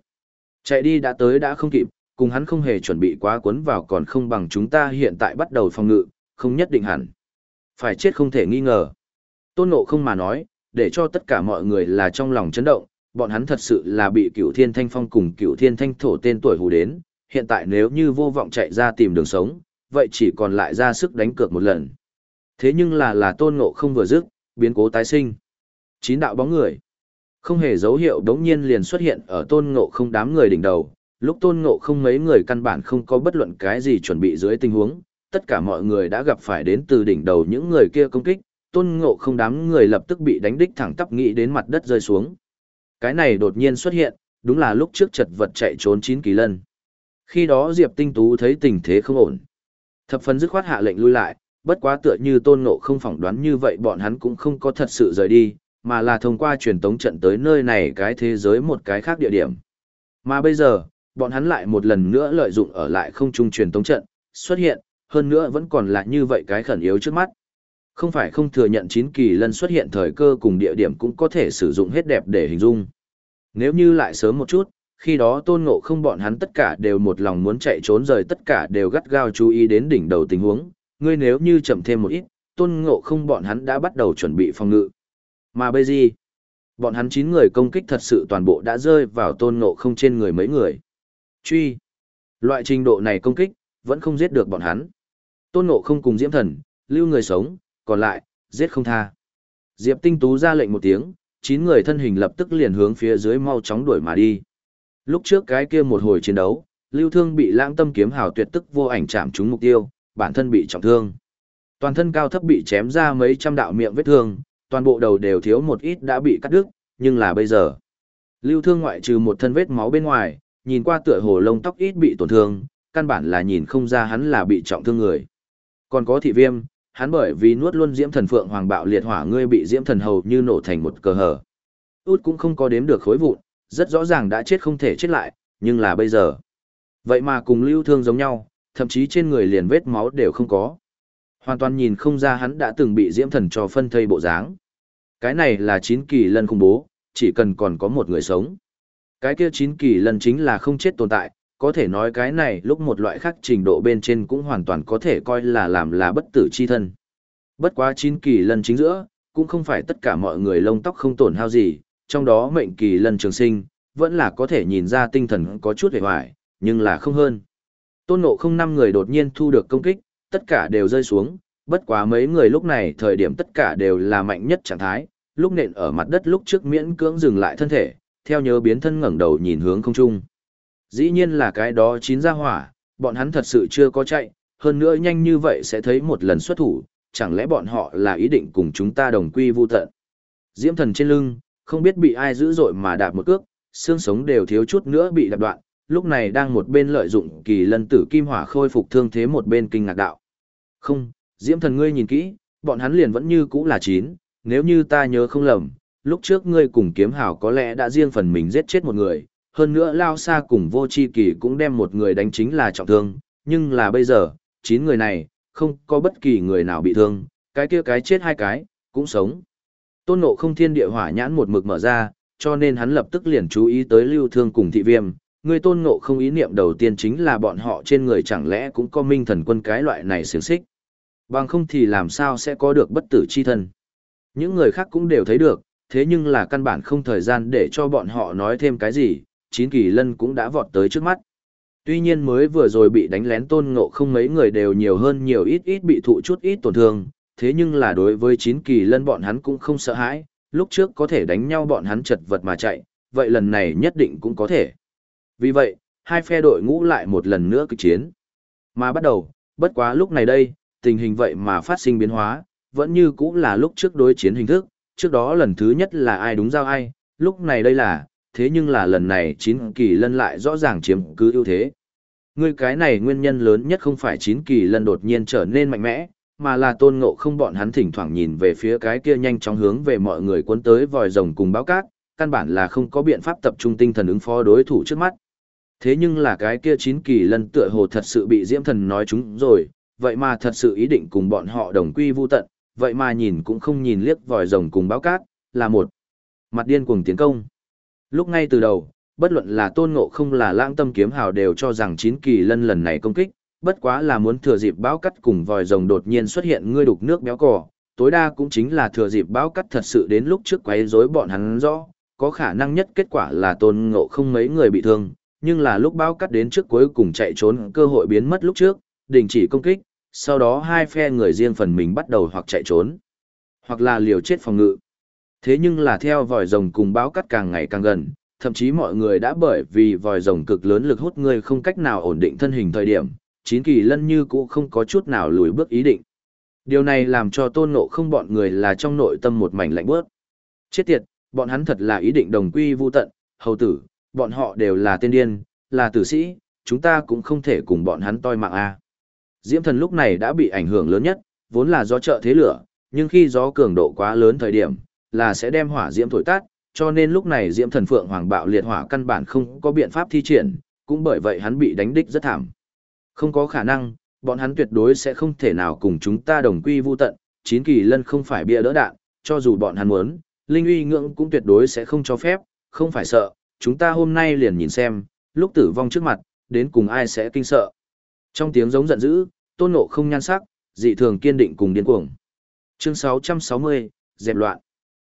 Chạy đi đã tới đã không kịp, cùng hắn không hề chuẩn bị quá cuốn vào còn không bằng chúng ta hiện tại bắt đầu phòng ngự, không nhất định hẳn. Phải chết không thể nghi ngờ. Tôn Ngộ không mà nói, để cho tất cả mọi người là trong lòng chấn động, bọn hắn thật sự là bị cựu thiên thanh phong cùng cựu thiên thanh thổ tên tuổi hù đến, hiện tại nếu như vô vọng chạy ra tìm đường sống, vậy chỉ còn lại ra sức đánh cược một lần. Thế nhưng là là tôn ngộ không vừa dứt, biến cố tái sinh. Chín đạo bóng người. Không hề dấu hiệu đống nhiên liền xuất hiện ở tôn ngộ không đám người đỉnh đầu, lúc tôn ngộ không mấy người căn bản không có bất luận cái gì chuẩn bị dưới tình huống, tất cả mọi người đã gặp phải đến từ đỉnh đầu những người kia công kích, tôn ngộ không đám người lập tức bị đánh đích thẳng tắp nghĩ đến mặt đất rơi xuống. Cái này đột nhiên xuất hiện, đúng là lúc trước chật vật chạy trốn chín kỳ lân. Khi đó Diệp Tinh Tú thấy tình thế không ổn. Thập phần dứt khoát hạ lệnh lui lại, bất quá tựa như tôn ngộ không phỏng đoán như vậy bọn hắn cũng không có thật sự rời đi, mà là thông qua truyền tống trận tới nơi này cái thế giới một cái khác địa điểm. Mà bây giờ, bọn hắn lại một lần nữa lợi dụng ở lại không trung truyền tống trận, xuất hiện, hơn nữa vẫn còn là như vậy cái khẩn yếu trước mắt. Không phải không thừa nhận chín kỳ lân xuất hiện thời cơ cùng địa điểm cũng có thể sử dụng hết đẹp để hình dung. Nếu như lại sớm một chút, khi đó tôn ngộ không bọn hắn tất cả đều một lòng muốn chạy trốn rời tất cả đều gắt gao chú ý đến đỉnh đầu tình huống, ngươi nếu như chậm thêm một ít, tôn ngộ không bọn hắn đã bắt đầu chuẩn bị phòng ngự. Mà bây giờ, bọn hắn 9 người công kích thật sự toàn bộ đã rơi vào tôn ngộ không trên người mấy người. Truy, loại trình độ này công kích, vẫn không giết được bọn hắn. Tôn ngộ không cùng diễm thần, lưu người sống, còn lại, giết không tha. Diệp tinh tú ra lệnh một tiếng, chín người thân hình lập tức liền hướng phía dưới mau chóng đuổi mà đi. Lúc trước cái kia một hồi chiến đấu, lưu thương bị lãng tâm kiếm hào tuyệt tức vô ảnh chạm trúng mục tiêu, bản thân bị trọng thương. Toàn thân cao thấp bị chém ra mấy trăm đạo miệng vết thương, toàn bộ đầu đều thiếu một ít đã bị cắt đứt, nhưng là bây giờ. Lưu thương ngoại trừ một thân vết máu bên ngoài, nhìn qua tựa hồ lông tóc ít bị tổn thương, căn bản là nhìn không ra hắn là bị trọng thương người. Còn có thị viêm, hắn bởi vì nuốt luôn diễm thần phượng hoàng bạo liệt hỏa ngươi bị diễm thần hầu như nổ thành một cờ hở. Út cũng không có đếm được khối vụn, rất rõ ràng đã chết không thể chết lại, nhưng là bây giờ. Vậy mà cùng lưu thương giống nhau, thậm chí trên người liền vết máu đều không có. Hoàn toàn nhìn không ra hắn đã từng bị diễm thần cho phân thây bộ dáng. Cái này là chín kỳ lân khủng bố, chỉ cần còn có một người sống. Cái kia chín kỳ lân chính là không chết tồn tại, có thể nói cái này lúc một loại khác trình độ bên trên cũng hoàn toàn có thể coi là làm là bất tử chi thân. Bất quá chín kỳ lân chính giữa, cũng không phải tất cả mọi người lông tóc không tổn hao gì, trong đó mệnh kỳ lân trường sinh, vẫn là có thể nhìn ra tinh thần có chút hề hoài, nhưng là không hơn. Tôn ngộ không năm người đột nhiên thu được công kích, tất cả đều rơi xuống, bất quá mấy người lúc này thời điểm tất cả đều là mạnh nhất trạng thái, lúc nện ở mặt đất lúc trước miễn cưỡng dừng lại thân thể, theo nhớ biến thân ngẩng đầu nhìn hướng không trung. Dĩ nhiên là cái đó chín ra hỏa, bọn hắn thật sự chưa có chạy, hơn nữa nhanh như vậy sẽ thấy một lần xuất thủ, chẳng lẽ bọn họ là ý định cùng chúng ta đồng quy vu tận. Diễm thần trên lưng, không biết bị ai dữ dội mà đạp một cước, xương sống đều thiếu chút nữa bị đạp đoạn, lúc này đang một bên lợi dụng kỳ lân tử kim hỏa khôi phục thương thế một bên kinh ngạc đạo. Không, diễm thần ngươi nhìn kỹ, bọn hắn liền vẫn như cũ là chín, nếu như ta nhớ không lầm, lúc trước ngươi cùng kiếm hảo có lẽ đã riêng phần mình giết chết một người, hơn nữa lao xa cùng vô chi kỳ cũng đem một người đánh chính là trọng thương, nhưng là bây giờ, chín người này, không có bất kỳ người nào bị thương, cái kia cái chết hai cái, cũng sống. Tôn nộ không thiên địa hỏa nhãn một mực mở ra, cho nên hắn lập tức liền chú ý tới lưu thương cùng thị viêm, người tôn ngộ không ý niệm đầu tiên chính là bọn họ trên người chẳng lẽ cũng có minh thần quân cái loại này xiềng xích. Bằng không thì làm sao sẽ có được bất tử chi thân. Những người khác cũng đều thấy được, thế nhưng là căn bản không thời gian để cho bọn họ nói thêm cái gì, chín kỳ lân cũng đã vọt tới trước mắt. Tuy nhiên mới vừa rồi bị đánh lén tôn ngộ không mấy người đều nhiều hơn nhiều ít ít bị thụ chút ít tổn thương, thế nhưng là đối với chín kỳ lân bọn hắn cũng không sợ hãi, lúc trước có thể đánh nhau bọn hắn chật vật mà chạy, vậy lần này nhất định cũng có thể. Vì vậy, hai phe đội ngũ lại một lần nữa cực chiến. Mà bắt đầu, bất quá lúc này đây, tình hình vậy mà phát sinh biến hóa, vẫn như cũng là lúc trước đối chiến hình thức, trước đó lần thứ nhất là ai đúng giao ai, lúc này đây là, thế nhưng là lần này chín kỳ lân lại rõ ràng chiếm cứ ưu thế. Ngươi cái này nguyên nhân lớn nhất không phải chín kỳ lân đột nhiên trở nên mạnh mẽ, mà là tôn ngộ không bọn hắn thỉnh thoảng nhìn về phía cái kia nhanh chóng hướng về mọi người cuốn tới vòi rồng cùng báo cát, căn bản là không có biện pháp tập trung tinh thần ứng phó đối thủ trước mắt. Thế nhưng là cái kia chín kỳ lân tựa hồ thật sự bị diễm thần nói chúng rồi, vậy mà thật sự ý định cùng bọn họ đồng quy vu tận, vậy mà nhìn cũng không nhìn liếc vòi rồng cùng báo cát, là một mặt điên cuồng tiến công. Lúc ngay từ đầu, bất luận là tôn ngộ không là lãng tâm kiếm hào đều cho rằng chín kỳ lân lần này công kích, bất quá là muốn thừa dịp báo cắt cùng vòi rồng đột nhiên xuất hiện ngươi đục nước béo cò, tối đa cũng chính là thừa dịp báo cắt thật sự đến lúc trước quấy rối bọn hắn rõ, có khả năng nhất kết quả là tôn ngộ không mấy người bị thương, nhưng là lúc báo cắt đến trước cuối cùng chạy trốn cơ hội biến mất lúc trước, đình chỉ công kích, sau đó hai phe người riêng phần mình bắt đầu hoặc chạy trốn, hoặc là liều chết phòng ngự. Thế nhưng là theo vòi rồng cùng báo cắt càng ngày càng gần, thậm chí mọi người đã bởi vì vòi rồng cực lớn lực hút người không cách nào ổn định thân hình thời điểm, chín kỳ lân như cũ không có chút nào lùi bước ý định. Điều này làm cho tôn ngộ không bọn người là trong nội tâm một mảnh lạnh bước. Chết tiệt, bọn hắn thật là ý định đồng quy vu tận, hầu tử, bọn họ đều là tiên điên, là tử sĩ, chúng ta cũng không thể cùng bọn hắn toi mạng a. Diễm thần lúc này đã bị ảnh hưởng lớn nhất, vốn là do trợ thế lửa, nhưng khi gió cường độ quá lớn thời điểm, là sẽ đem hỏa diễm thổi tắt, cho nên lúc này diễm thần phượng hoàng bạo liệt hỏa căn bản không có biện pháp thi triển, cũng bởi vậy hắn bị đánh đích rất thảm. Không có khả năng, bọn hắn tuyệt đối sẽ không thể nào cùng chúng ta đồng quy vu tận, chín kỳ lân không phải bia đỡ đạn, cho dù bọn hắn muốn, linh uy ngưỡng cũng tuyệt đối sẽ không cho phép, không phải sợ, chúng ta hôm nay liền nhìn xem, lúc tử vong trước mặt, đến cùng ai sẽ kinh sợ. Trong tiếng giống giận dữ, tôn ngộ không nhan sắc, dị thường kiên định cùng điên cuồng. Chương 660, dẹp loạn.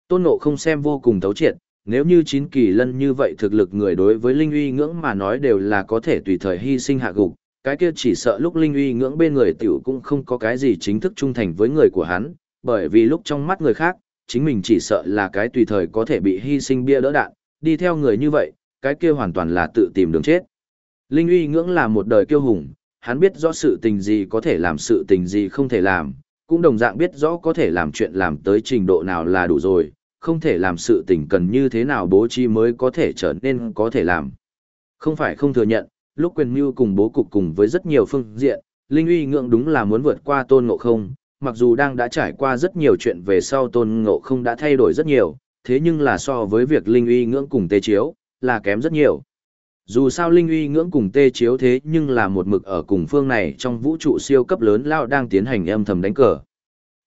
Tôn ngộ không xem vô cùng thấu triệt, nếu như chín kỳ lân như vậy thực lực người đối với linh uy ngưỡng mà nói đều là có thể tùy thời hy sinh hạ gục, cái kia chỉ sợ lúc linh uy ngưỡng bên người tiểu cũng không có cái gì chính thức trung thành với người của hắn, bởi vì lúc trong mắt người khác, chính mình chỉ sợ là cái tùy thời có thể bị hy sinh bia đỡ đạn, đi theo người như vậy, cái kia hoàn toàn là tự tìm đường chết. Linh uy ngưỡng là một đời kiêu hùng, hắn biết rõ sự tình gì có thể làm sự tình gì không thể làm, cũng đồng dạng biết rõ có thể làm chuyện làm tới trình độ nào là đủ rồi, không thể làm sự tình cần như thế nào bố trí mới có thể trở nên có thể làm. Không phải không thừa nhận, lúc quyền mưu cùng bố cục cùng với rất nhiều phương diện, Linh uy ngưỡng đúng là muốn vượt qua tôn ngộ không, mặc dù đang đã trải qua rất nhiều chuyện về sau tôn ngộ không đã thay đổi rất nhiều, thế nhưng là so với việc Linh uy ngưỡng cùng tê chiếu, là kém rất nhiều. Dù sao Linh uy ngưỡng cùng tê chiếu thế nhưng là một mực ở cùng phương này trong vũ trụ siêu cấp lớn lao đang tiến hành âm thầm đánh cờ.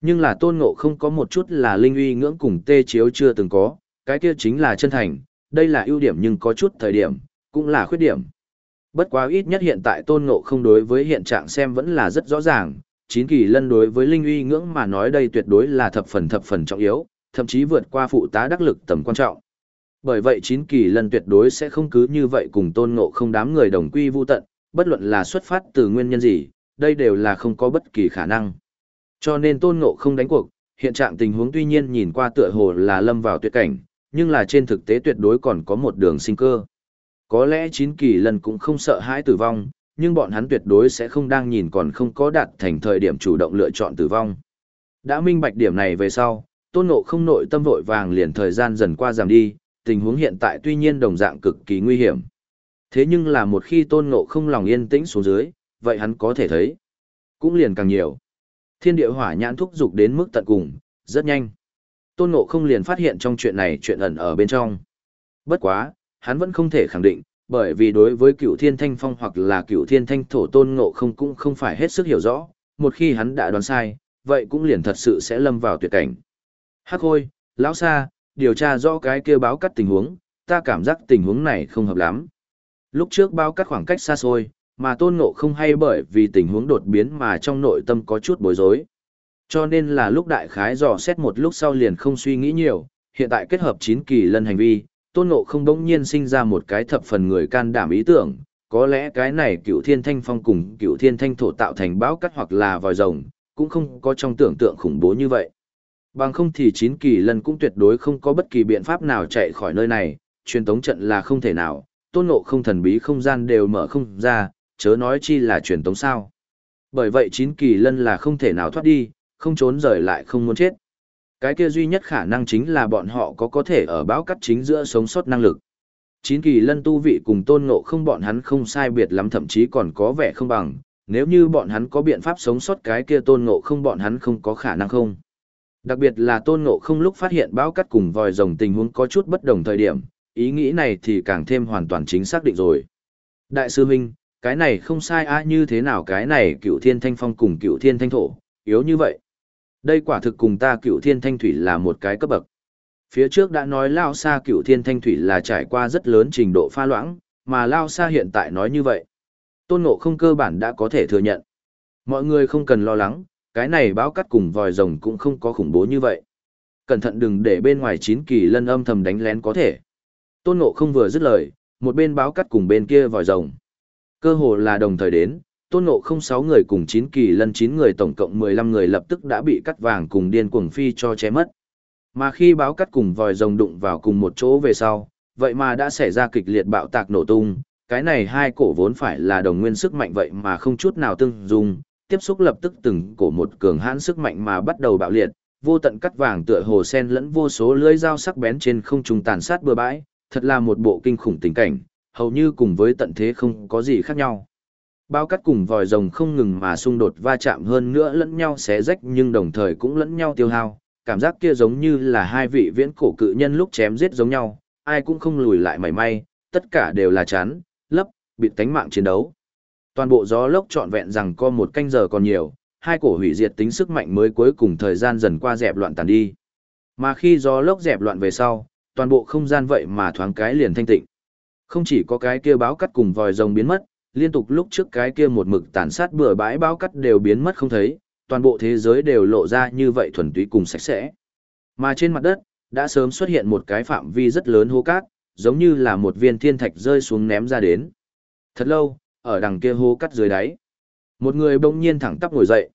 Nhưng là tôn ngộ không có một chút là Linh uy ngưỡng cùng tê chiếu chưa từng có, cái kia chính là chân thành, đây là ưu điểm nhưng có chút thời điểm, cũng là khuyết điểm. Bất quá ít nhất hiện tại tôn ngộ không đối với hiện trạng xem vẫn là rất rõ ràng, chín kỳ lân đối với linh uy ngưỡng mà nói đây tuyệt đối là thập phần thập phần trọng yếu, thậm chí vượt qua phụ tá đắc lực tầm quan trọng. Bởi vậy chín kỳ lân tuyệt đối sẽ không cứ như vậy cùng tôn ngộ không đám người đồng quy vu tận, bất luận là xuất phát từ nguyên nhân gì, đây đều là không có bất kỳ khả năng. Cho nên tôn ngộ không đánh cuộc, hiện trạng tình huống tuy nhiên nhìn qua tựa hồ là lâm vào tuyệt cảnh, nhưng là trên thực tế tuyệt đối còn có một đường sinh cơ. Có lẽ chín kỳ lần cũng không sợ hãi tử vong, nhưng bọn hắn tuyệt đối sẽ không đang nhìn còn không có đạt thành thời điểm chủ động lựa chọn tử vong. Đã minh bạch điểm này về sau, tôn ngộ không nội tâm vội vàng liền thời gian dần qua giảm đi, tình huống hiện tại tuy nhiên đồng dạng cực kỳ nguy hiểm. Thế nhưng là một khi tôn ngộ không lòng yên tĩnh xuống dưới, vậy hắn có thể thấy. Cũng liền càng nhiều. Thiên địa hỏa nhãn thúc dục đến mức tận cùng, rất nhanh. Tôn ngộ không liền phát hiện trong chuyện này chuyện ẩn ở bên trong. Bất quá, hắn vẫn không thể khẳng định, bởi vì đối với cựu thiên thanh phong hoặc là cựu thiên thanh thổ tôn ngộ không cũng không phải hết sức hiểu rõ, một khi hắn đã đoán sai, vậy cũng liền thật sự sẽ lâm vào tuyệt cảnh. Hắc hôi, lão sa, điều tra rõ cái kia báo cắt tình huống, ta cảm giác tình huống này không hợp lắm. Lúc trước báo cắt khoảng cách xa xôi, mà tôn ngộ không hay bởi vì tình huống đột biến mà trong nội tâm có chút bối rối. Cho nên là lúc đại khái dò xét một lúc sau liền không suy nghĩ nhiều, hiện tại kết hợp 9 kỳ lân hành vi, tôn ngộ không bỗng nhiên sinh ra một cái thập phần người can đảm ý tưởng, có lẽ cái này cựu thiên thanh phong cùng cựu thiên thanh thổ tạo thành bão cắt hoặc là vòi rồng, cũng không có trong tưởng tượng khủng bố như vậy. Bằng không thì chín kỳ lần cũng tuyệt đối không có bất kỳ biện pháp nào chạy khỏi nơi này, truyền tống trận là không thể nào, tôn ngộ không thần bí không gian đều mở không ra, chớ nói chi là truyền tống sao. Bởi vậy chín kỳ lân là không thể nào thoát đi, không trốn rời lại không muốn chết. Cái kia duy nhất khả năng chính là bọn họ có có thể ở bão cắt chính giữa sống sót năng lực. Chín kỳ lân tu vị cùng tôn ngộ không bọn hắn không sai biệt lắm thậm chí còn có vẻ không bằng, nếu như bọn hắn có biện pháp sống sót cái kia tôn ngộ không bọn hắn không có khả năng không. Đặc biệt là tôn ngộ không lúc phát hiện bão cắt cùng vòi rồng tình huống có chút bất đồng thời điểm, ý nghĩ này thì càng thêm hoàn toàn chính xác định rồi. Đại sư Minh, cái này không sai a như thế nào cái này cựu thiên thanh phong cùng cựu thiên thanh thổ, yếu như vậy. Đây quả thực cùng ta cựu thiên thanh thủy là một cái cấp bậc. Phía trước đã nói Lao Sa cựu thiên thanh thủy là trải qua rất lớn trình độ pha loãng, mà Lao Sa hiện tại nói như vậy. Tôn Ngộ không cơ bản đã có thể thừa nhận. Mọi người không cần lo lắng, cái này báo cắt cùng vòi rồng cũng không có khủng bố như vậy. Cẩn thận đừng để bên ngoài chín kỳ lân âm thầm đánh lén có thể. Tôn Ngộ không vừa dứt lời, một bên báo cắt cùng bên kia vòi rồng. Cơ hồ là đồng thời đến, Tôn Ngộ không sáu người cùng chín kỳ lân chín người tổng cộng mười lăm người lập tức đã bị cắt vàng cùng điên cuồng phi cho che mất. Mà khi báo cắt cùng vòi rồng đụng vào cùng một chỗ về sau, vậy mà đã xảy ra kịch liệt bạo tạc nổ tung, cái này hai cổ vốn phải là đồng nguyên sức mạnh vậy mà không chút nào tương dung, tiếp xúc lập tức từng cổ một cường hãn sức mạnh mà bắt đầu bạo liệt, vô tận cắt vàng tựa hồ sen lẫn vô số lưỡi dao sắc bén trên không trung tàn sát bừa bãi, thật là một bộ kinh khủng tình cảnh, hầu như cùng với tận thế không có gì khác nhau. Bao cắt cùng vòi rồng không ngừng mà xung đột va chạm hơn nữa lẫn nhau xé rách nhưng đồng thời cũng lẫn nhau tiêu hao, cảm giác kia giống như là hai vị viễn cổ cự nhân lúc chém giết giống nhau, ai cũng không lùi lại mảy may, tất cả đều là chán, lấp, bịt tánh mạng chiến đấu. Toàn bộ gió lốc trọn vẹn rằng có một canh giờ còn nhiều, hai cổ hủy diệt tính sức mạnh mới cuối cùng thời gian dần qua dẹp loạn tàn đi. Mà khi gió lốc dẹp loạn về sau, toàn bộ không gian vậy mà thoáng cái liền thanh tịnh. Không chỉ có cái kia báo cắt cùng vòi rồng biến mất, liên tục lúc trước cái kia một mực tàn sát bừa bãi báo cắt đều biến mất không thấy, toàn bộ thế giới đều lộ ra như vậy thuần túy cùng sạch sẽ. Mà trên mặt đất, đã sớm xuất hiện một cái phạm vi rất lớn hố cát, giống như là một viên thiên thạch rơi xuống ném ra đến. Thật lâu, ở đằng kia hố cắt dưới đáy. Một người bỗng nhiên thẳng tắp ngồi dậy.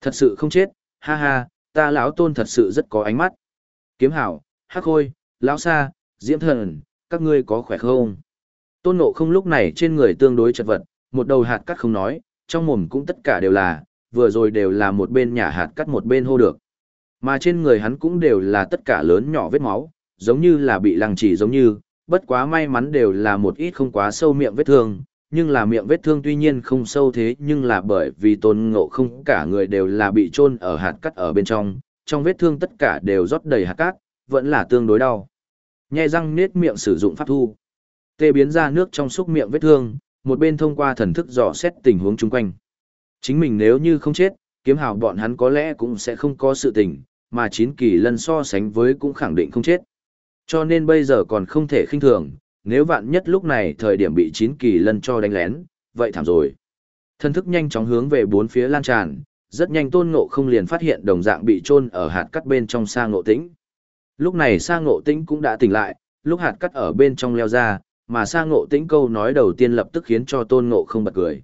Thật sự không chết, ha ha, ta lão tôn thật sự rất có ánh mắt. Kiếm hảo, hắc khôi, lão sa, diễm thần, các ngươi có khỏe không? Tôn Ngộ không lúc này trên người tương đối chật vật, một đầu hạt cắt không nói, trong mồm cũng tất cả đều là, vừa rồi đều là một bên nhà hạt cắt một bên hô được. Mà trên người hắn cũng đều là tất cả lớn nhỏ vết máu, giống như là bị lăng chỉ giống như, bất quá may mắn đều là một ít không quá sâu miệng vết thương, nhưng là miệng vết thương tuy nhiên không sâu thế nhưng là bởi vì tôn ngộ không cả người đều là bị chôn ở hạt cắt ở bên trong, trong vết thương tất cả đều rót đầy hạt cát, vẫn là tương đối đau. Nhe răng nết miệng sử dụng pháp thu. Tê biến ra nước trong xúc miệng vết thương, một bên thông qua thần thức dò xét tình huống chung quanh. Chính mình nếu như không chết, kiếm hào bọn hắn có lẽ cũng sẽ không có sự tình, mà chín kỳ lân so sánh với cũng khẳng định không chết. Cho nên bây giờ còn không thể khinh thường, nếu vạn nhất lúc này thời điểm bị chín kỳ lân cho đánh lén, vậy thảm rồi. thần thức nhanh chóng hướng về bốn phía lan tràn, rất nhanh tôn ngộ không liền phát hiện đồng dạng bị chôn ở hạt cắt bên trong sa ngộ tĩnh. Lúc này sa ngộ tĩnh cũng đã tỉnh lại, lúc hạt cắt ở bên trong leo ra, mà sa ngộ tĩnh câu nói đầu tiên lập tức khiến cho tôn ngộ không bật cười.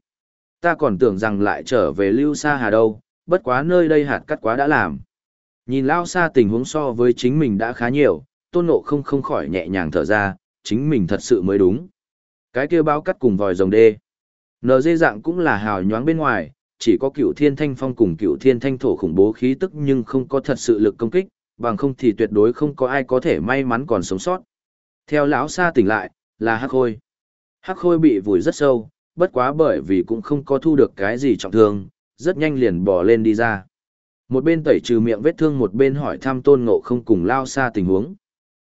Ta còn tưởng rằng lại trở về lưu sa hà đâu, bất quá nơi đây hạt cắt quá đã làm. Nhìn lao xa tình huống so với chính mình đã khá nhiều, tôn ngộ không không khỏi nhẹ nhàng thở ra, chính mình thật sự mới đúng. Cái kia báo cắt cùng vòi rồng đê. NG dạng cũng là hào nhoáng bên ngoài, chỉ có cựu thiên thanh phong cùng cựu thiên thanh thổ khủng bố khí tức nhưng không có thật sự lực công kích, bằng không thì tuyệt đối không có ai có thể may mắn còn sống sót. Theo lão xa tỉnh lại, là hắc khôi. Hắc khôi bị vùi rất sâu, bất quá bởi vì cũng không có thu được cái gì trọng thương, rất nhanh liền bỏ lên đi ra. Một bên tẩy trừ miệng vết thương một bên hỏi thăm tôn ngộ không cùng lao xa tình huống.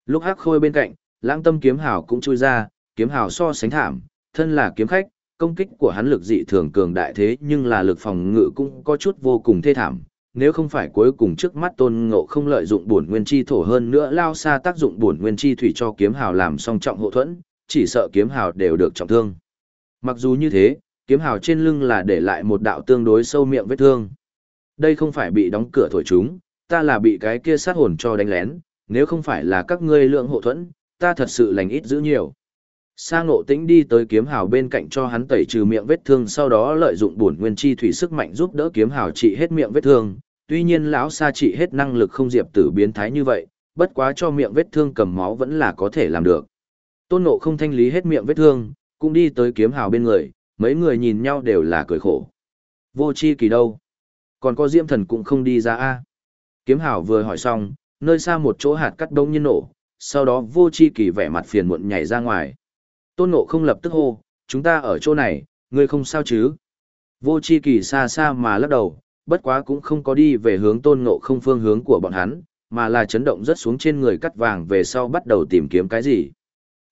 Lúc hắc khôi bên cạnh, lãng tâm kiếm hào cũng chui ra, kiếm hào so sánh thảm, thân là kiếm khách, công kích của hắn lực dị thường cường đại thế nhưng là lực phòng ngự cũng có chút vô cùng thê thảm. Nếu không phải cuối cùng trước mắt tôn ngộ không lợi dụng bổn nguyên chi thổ hơn nữa lao xa tác dụng bổn nguyên chi thủy cho kiếm hào làm song trọng hộ thuẫn, chỉ sợ kiếm hào đều được trọng thương. Mặc dù như thế, kiếm hào trên lưng là để lại một đạo tương đối sâu miệng vết thương. Đây không phải bị đóng cửa thổi chúng, ta là bị cái kia sát hồn cho đánh lén, nếu không phải là các ngươi lượng hộ thuẫn, ta thật sự lành ít giữ nhiều. Sa ngộ tĩnh đi tới kiếm hào bên cạnh cho hắn tẩy trừ miệng vết thương sau đó lợi dụng bổn nguyên chi thủy sức mạnh giúp đỡ kiếm hào trị hết miệng vết thương. Tuy nhiên lão sa trị hết năng lực không diệp tử biến thái như vậy, bất quá cho miệng vết thương cầm máu vẫn là có thể làm được. Tôn nộ không thanh lý hết miệng vết thương, cũng đi tới kiếm hào bên người, mấy người nhìn nhau đều là cười khổ. Vô chi kỳ đâu? Còn có diễm thần cũng không đi ra a Kiếm hào vừa hỏi xong, nơi xa một chỗ hạt cắt đông nhiên nổ, sau đó vô chi kỳ vẻ mặt phiền muộn nhảy ra ngoài. Tôn Ngộ không lập tức hô, chúng ta ở chỗ này, ngươi không sao chứ? Vô chi kỳ xa xa mà lắc đầu, bất quá cũng không có đi về hướng tôn ngộ không phương hướng của bọn hắn, mà là chấn động rất xuống trên người cắt vàng về sau bắt đầu tìm kiếm cái gì.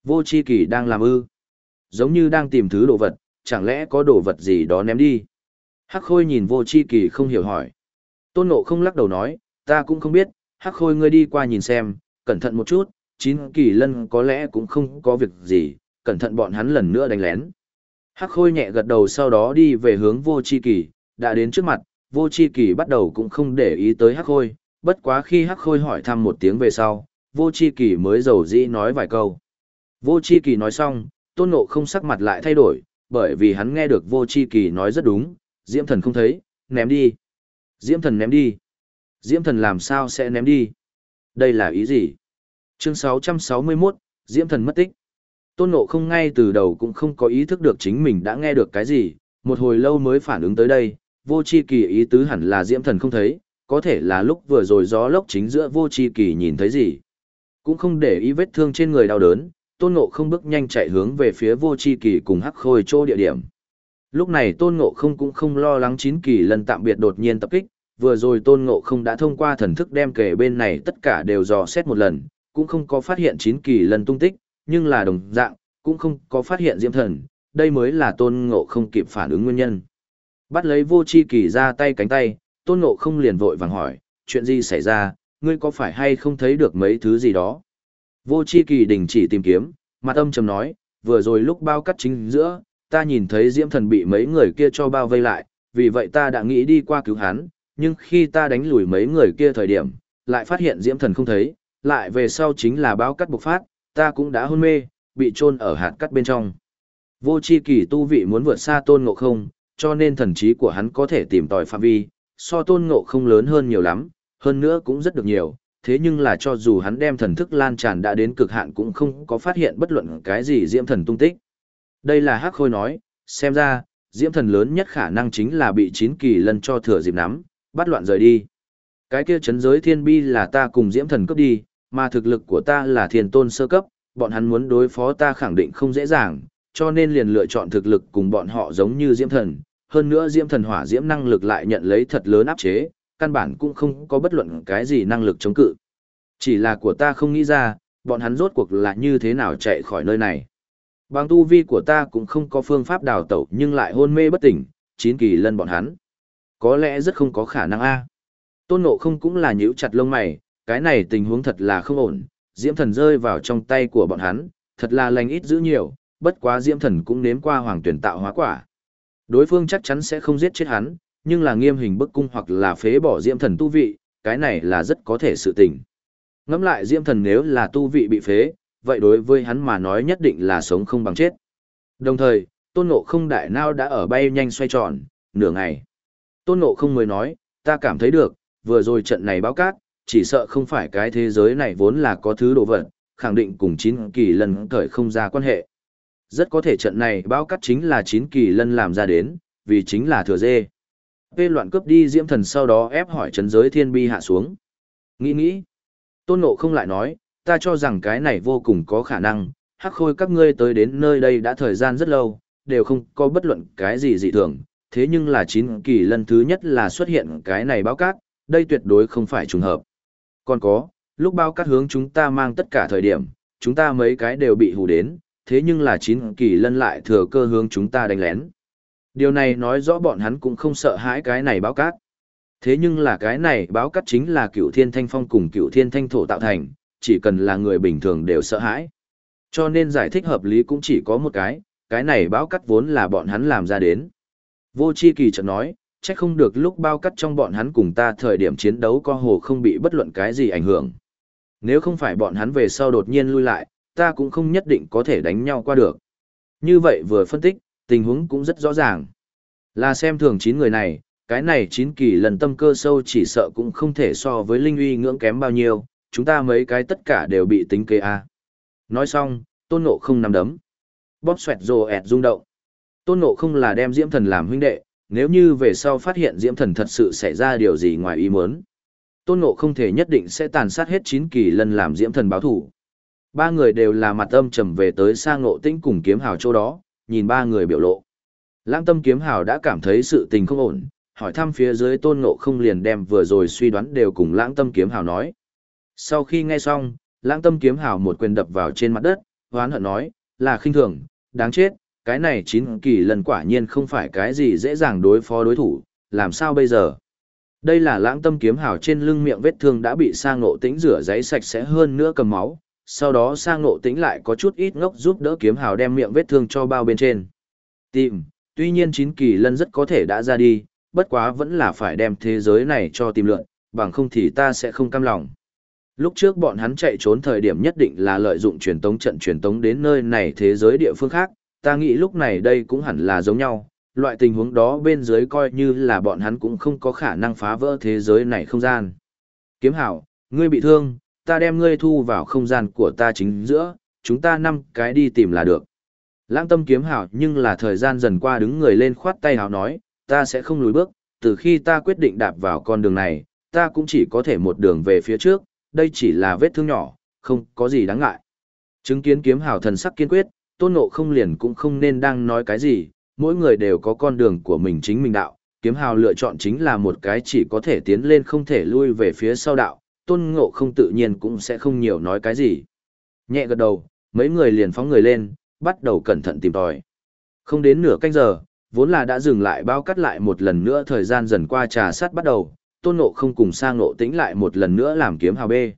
Vô chi kỳ đang làm ư. Giống như đang tìm thứ đồ vật, chẳng lẽ có đồ vật gì đó ném đi. Hắc khôi nhìn vô chi kỳ không hiểu hỏi. Tôn ngộ không lắc đầu nói, ta cũng không biết, hắc khôi ngươi đi qua nhìn xem, cẩn thận một chút, chín kỳ lân có lẽ cũng không có việc gì, cẩn thận bọn hắn lần nữa đánh lén. Hắc khôi nhẹ gật đầu sau đó đi về hướng vô chi kỳ, đã đến trước mặt, vô chi kỳ bắt đầu cũng không để ý tới hắc khôi, bất quá khi hắc khôi hỏi thăm một tiếng về sau, vô chi kỳ mới giàu dĩ nói vài câu. Vô chi kỳ nói xong, tôn ngộ không sắc mặt lại thay đổi, bởi vì hắn nghe được vô chi kỳ nói rất đúng, diễm thần không thấy, ném đi. Diễm thần ném đi. Diễm thần làm sao sẽ ném đi? Đây là ý gì? Chương 661, Diễm thần mất tích. Tôn Ngộ không ngay từ đầu cũng không có ý thức được chính mình đã nghe được cái gì, một hồi lâu mới phản ứng tới đây, vô chi kỳ ý tứ hẳn là diễm thần không thấy, có thể là lúc vừa rồi gió lốc chính giữa vô chi kỳ nhìn thấy gì. Cũng không để ý vết thương trên người đau đớn, Tôn Ngộ không bước nhanh chạy hướng về phía vô chi kỳ cùng hắc khôi chỗ địa điểm. Lúc này Tôn Ngộ không cũng không lo lắng chín kỳ lần tạm biệt đột nhiên tập kích, vừa rồi Tôn Ngộ không đã thông qua thần thức đem kể bên này tất cả đều dò xét một lần, cũng không có phát hiện chín kỳ lần tung tích, nhưng là đồng dạng, cũng không có phát hiện diễm thần, đây mới là tôn ngộ không kịp phản ứng nguyên nhân. Bắt lấy vô chi kỳ ra tay cánh tay, tôn ngộ không liền vội vàng hỏi, chuyện gì xảy ra, ngươi có phải hay không thấy được mấy thứ gì đó? Vô chi kỳ đình chỉ tìm kiếm, mặt âm trầm nói, vừa rồi lúc bao cắt chính giữa, ta nhìn thấy diễm thần bị mấy người kia cho bao vây lại, vì vậy ta đã nghĩ đi qua cứu hắn, nhưng khi ta đánh lùi mấy người kia thời điểm, lại phát hiện diễm thần không thấy, lại về sau chính là bao cắt bộc phát, ta cũng đã hôn mê, bị chôn ở hạt cắt bên trong. Vô chi kỳ tu vị muốn vượt xa tôn ngộ không, cho nên thần trí của hắn có thể tìm tòi phạm vi, so tôn ngộ không lớn hơn nhiều lắm, hơn nữa cũng rất được nhiều, thế nhưng là cho dù hắn đem thần thức lan tràn đã đến cực hạn cũng không có phát hiện bất luận cái gì diễm thần tung tích. Đây là Hắc Khôi nói, xem ra, diễm thần lớn nhất khả năng chính là bị chín kỳ lần cho thừa dịp nắm, bắt loạn rời đi. Cái kia chấn giới thiên bi là ta cùng diễm thần cấp đi, mà thực lực của ta là thiên tôn sơ cấp, bọn hắn muốn đối phó ta khẳng định không dễ dàng, cho nên liền lựa chọn thực lực cùng bọn họ giống như diễm thần. Hơn nữa diễm thần hỏa diễm năng lực lại nhận lấy thật lớn áp chế, căn bản cũng không có bất luận cái gì năng lực chống cự. Chỉ là của ta không nghĩ ra, bọn hắn rốt cuộc là như thế nào chạy khỏi nơi này. Bằng tu vi của ta cũng không có phương pháp đào tẩu nhưng lại hôn mê bất tỉnh, chín kỳ lân bọn hắn. Có lẽ rất không có khả năng a. Tôn nộ không cũng là nhíu chặt lông mày, cái này tình huống thật là không ổn, diễm thần rơi vào trong tay của bọn hắn, thật là lành ít giữ nhiều, bất quá diễm thần cũng nếm qua hoàng tuyển tạo hóa quả. Đối phương chắc chắn sẽ không giết chết hắn, nhưng là nghiêm hình bức cung hoặc là phế bỏ diễm thần tu vị, cái này là rất có thể sự tình. Ngẫm lại diễm thần nếu là tu vị bị phế, vậy đối với hắn mà nói nhất định là sống không bằng chết. Đồng thời, tôn ngộ không đại nao đã ở bay nhanh xoay tròn, nửa ngày. Tôn ngộ không mới nói, ta cảm thấy được, vừa rồi trận này báo cát, chỉ sợ không phải cái thế giới này vốn là có thứ đồ vật, khẳng định cùng chín kỳ lân thời không ra quan hệ. Rất có thể trận này báo cắt chính là chín kỳ lân làm ra đến, vì chính là thừa dê. Vê loạn cướp đi diễm thần sau đó ép hỏi trấn giới thiên bi hạ xuống. Nghĩ nghĩ. Tôn nộ không lại nói, ta cho rằng cái này vô cùng có khả năng, hắc khôi các ngươi tới đến nơi đây đã thời gian rất lâu, đều không có bất luận cái gì dị thường. Thế nhưng là chín kỳ lần thứ nhất là xuất hiện cái này báo cát, đây tuyệt đối không phải trùng hợp. Còn có, lúc bao cát hướng chúng ta mang tất cả thời điểm, chúng ta mấy cái đều bị hù đến, thế nhưng là chín kỳ lân lại thừa cơ hướng chúng ta đánh lén. Điều này nói rõ bọn hắn cũng không sợ hãi cái này báo cát. Thế nhưng là cái này báo cát chính là cựu thiên thanh phong cùng cựu thiên thanh thổ tạo thành, chỉ cần là người bình thường đều sợ hãi. Cho nên giải thích hợp lý cũng chỉ có một cái, cái này báo cát vốn là bọn hắn làm ra đến. Vô chi kỳ chợt nói, chắc không được lúc bao cắt trong bọn hắn cùng ta thời điểm chiến đấu co hồ không bị bất luận cái gì ảnh hưởng. Nếu không phải bọn hắn về sau đột nhiên lui lại, ta cũng không nhất định có thể đánh nhau qua được. Như vậy vừa phân tích, tình huống cũng rất rõ ràng. Là xem thường chín người này, cái này chín kỳ lần tâm cơ sâu chỉ sợ cũng không thể so với linh uy ngưỡng kém bao nhiêu, chúng ta mấy cái tất cả đều bị tính kế a. Nói xong, tôn ngộ không nằm đấm. Bóp xoẹt rồ ẹt rung động. Tôn ngộ không là đem diễm thần làm huynh đệ, nếu như về sau phát hiện diễm thần thật sự xảy ra điều gì ngoài ý muốn tôn ngộ không thể nhất định sẽ tàn sát hết chín kỳ lần làm diễm thần báo thủ Ba người đều là mặt âm trầm về tới sang ngộ tĩnh cùng kiếm hào chỗ đó, nhìn ba người biểu lộ. Lãng tâm kiếm hào đã cảm thấy sự tình không ổn, hỏi thăm phía dưới tôn ngộ không liền đem vừa rồi suy đoán đều cùng lãng tâm kiếm hào nói. Sau khi nghe xong, lãng tâm kiếm hào một quyền đập vào trên mặt đất, hoán hận nói, là khinh thường, đáng chết, cái này chín kỳ lần quả nhiên không phải cái gì dễ dàng đối phó đối thủ, làm sao bây giờ? Đây là lãng tâm kiếm hào trên lưng miệng vết thương đã bị sang ngộ tĩnh rửa giấy sạch sẽ hơn nữa cầm máu, sau đó sang ngộ tĩnh lại có chút ít ngốc giúp đỡ kiếm hào đem miệng vết thương cho bao bên trên. Tìm, tuy nhiên chín kỳ lân rất có thể đã ra đi, bất quá vẫn là phải đem thế giới này cho tìm lượn, bằng không thì ta sẽ không cam lòng. Lúc trước bọn hắn chạy trốn thời điểm nhất định là lợi dụng truyền tống trận truyền tống đến nơi này thế giới địa phương khác, ta nghĩ lúc này đây cũng hẳn là giống nhau, loại tình huống đó bên dưới coi như là bọn hắn cũng không có khả năng phá vỡ thế giới này không gian. Kiếm hảo, ngươi bị thương, ta đem ngươi thu vào không gian của ta chính giữa, chúng ta năm cái đi tìm là được. Lãng tâm kiếm hảo nhưng là thời gian dần qua đứng người lên khoát tay hảo nói, ta sẽ không lùi bước, từ khi ta quyết định đạp vào con đường này, ta cũng chỉ có thể một đường về phía trước, đây chỉ là vết thương nhỏ, không có gì đáng ngại. Chứng kiến kiếm hảo thần sắc kiên quyết, tôn ngộ không liền cũng không nên đang nói cái gì, mỗi người đều có con đường của mình chính mình đạo, kiếm hào lựa chọn chính là một cái chỉ có thể tiến lên không thể lui về phía sau đạo, tôn ngộ không tự nhiên cũng sẽ không nhiều nói cái gì. Nhẹ gật đầu, mấy người liền phóng người lên, bắt đầu cẩn thận tìm tòi. Không đến nửa canh giờ, vốn là đã dừng lại bao cắt lại một lần nữa thời gian dần qua trà sát bắt đầu, tôn ngộ không cùng sang ngộ tĩnh lại một lần nữa làm kiếm hào bê.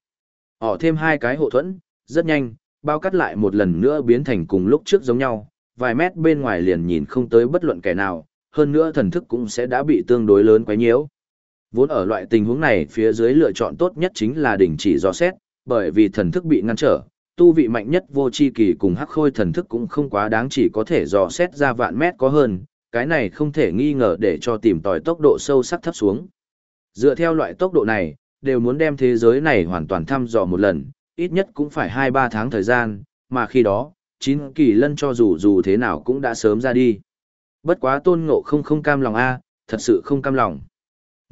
Họ thêm hai cái hộ thuẫn, rất nhanh, bao cắt lại một lần nữa biến thành cùng lúc trước giống nhau, vài mét bên ngoài liền nhìn không tới bất luận kẻ nào, hơn nữa thần thức cũng sẽ đã bị tương đối lớn quấy nhiễu. Vốn ở loại tình huống này phía dưới lựa chọn tốt nhất chính là đình chỉ do xét, bởi vì thần thức bị ngăn trở, tu vị mạnh nhất vô chi kỳ cùng hắc khôi thần thức cũng không quá đáng chỉ có thể dò xét ra vạn mét có hơn, cái này không thể nghi ngờ để cho tìm tòi tốc độ sâu sắc thấp xuống. Dựa theo loại tốc độ này, đều muốn đem thế giới này hoàn toàn thăm dò một lần, ít nhất cũng phải 2-3 tháng thời gian, mà khi đó, chín kỳ lân cho dù dù thế nào cũng đã sớm ra đi. Bất quá tôn ngộ không không cam lòng a thật sự không cam lòng.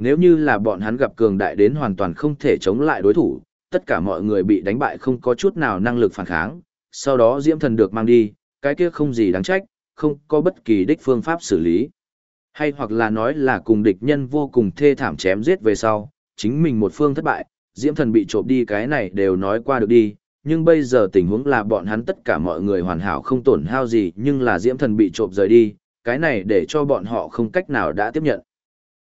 Nếu như là bọn hắn gặp cường đại đến hoàn toàn không thể chống lại đối thủ, tất cả mọi người bị đánh bại không có chút nào năng lực phản kháng, sau đó diễm thần được mang đi, cái kia không gì đáng trách, không có bất kỳ đích phương pháp xử lý. Hay hoặc là nói là cùng địch nhân vô cùng thê thảm chém giết về sau, chính mình một phương thất bại, diễm thần bị trộm đi cái này đều nói qua được đi, nhưng bây giờ tình huống là bọn hắn tất cả mọi người hoàn hảo không tổn hao gì nhưng là diễm thần bị trộm rời đi, cái này để cho bọn họ không cách nào đã tiếp nhận.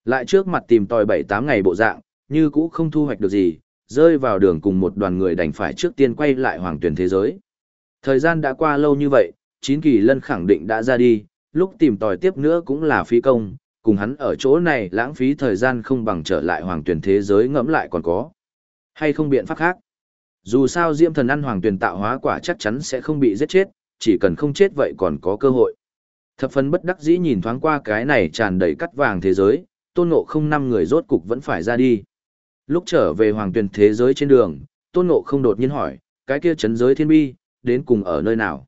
Lại trước mặt tìm tòi 7-8 ngày bộ dạng, như cũ không thu hoạch được gì, rơi vào đường cùng một đoàn người đành phải trước tiên quay lại hoàng tuyển thế giới. Thời gian đã qua lâu như vậy, chín kỳ lân khẳng định đã ra đi, lúc tìm tòi tiếp nữa cũng là phí công, cùng hắn ở chỗ này lãng phí thời gian không bằng trở lại hoàng tuyển thế giới ngẫm lại còn có. Hay không biện pháp khác. Dù sao Diễm Thần ăn hoàng tuyển tạo hóa quả chắc chắn sẽ không bị giết chết, chỉ cần không chết vậy còn có cơ hội. Thập phân bất đắc dĩ nhìn thoáng qua cái này tràn đầy cắt vàng thế giới, tôn ngộ không năm người rốt cục vẫn phải ra đi. Lúc trở về hoàng tuyển thế giới trên đường, tôn ngộ không đột nhiên hỏi, cái kia chấn giới thiên bi, đến cùng ở nơi nào?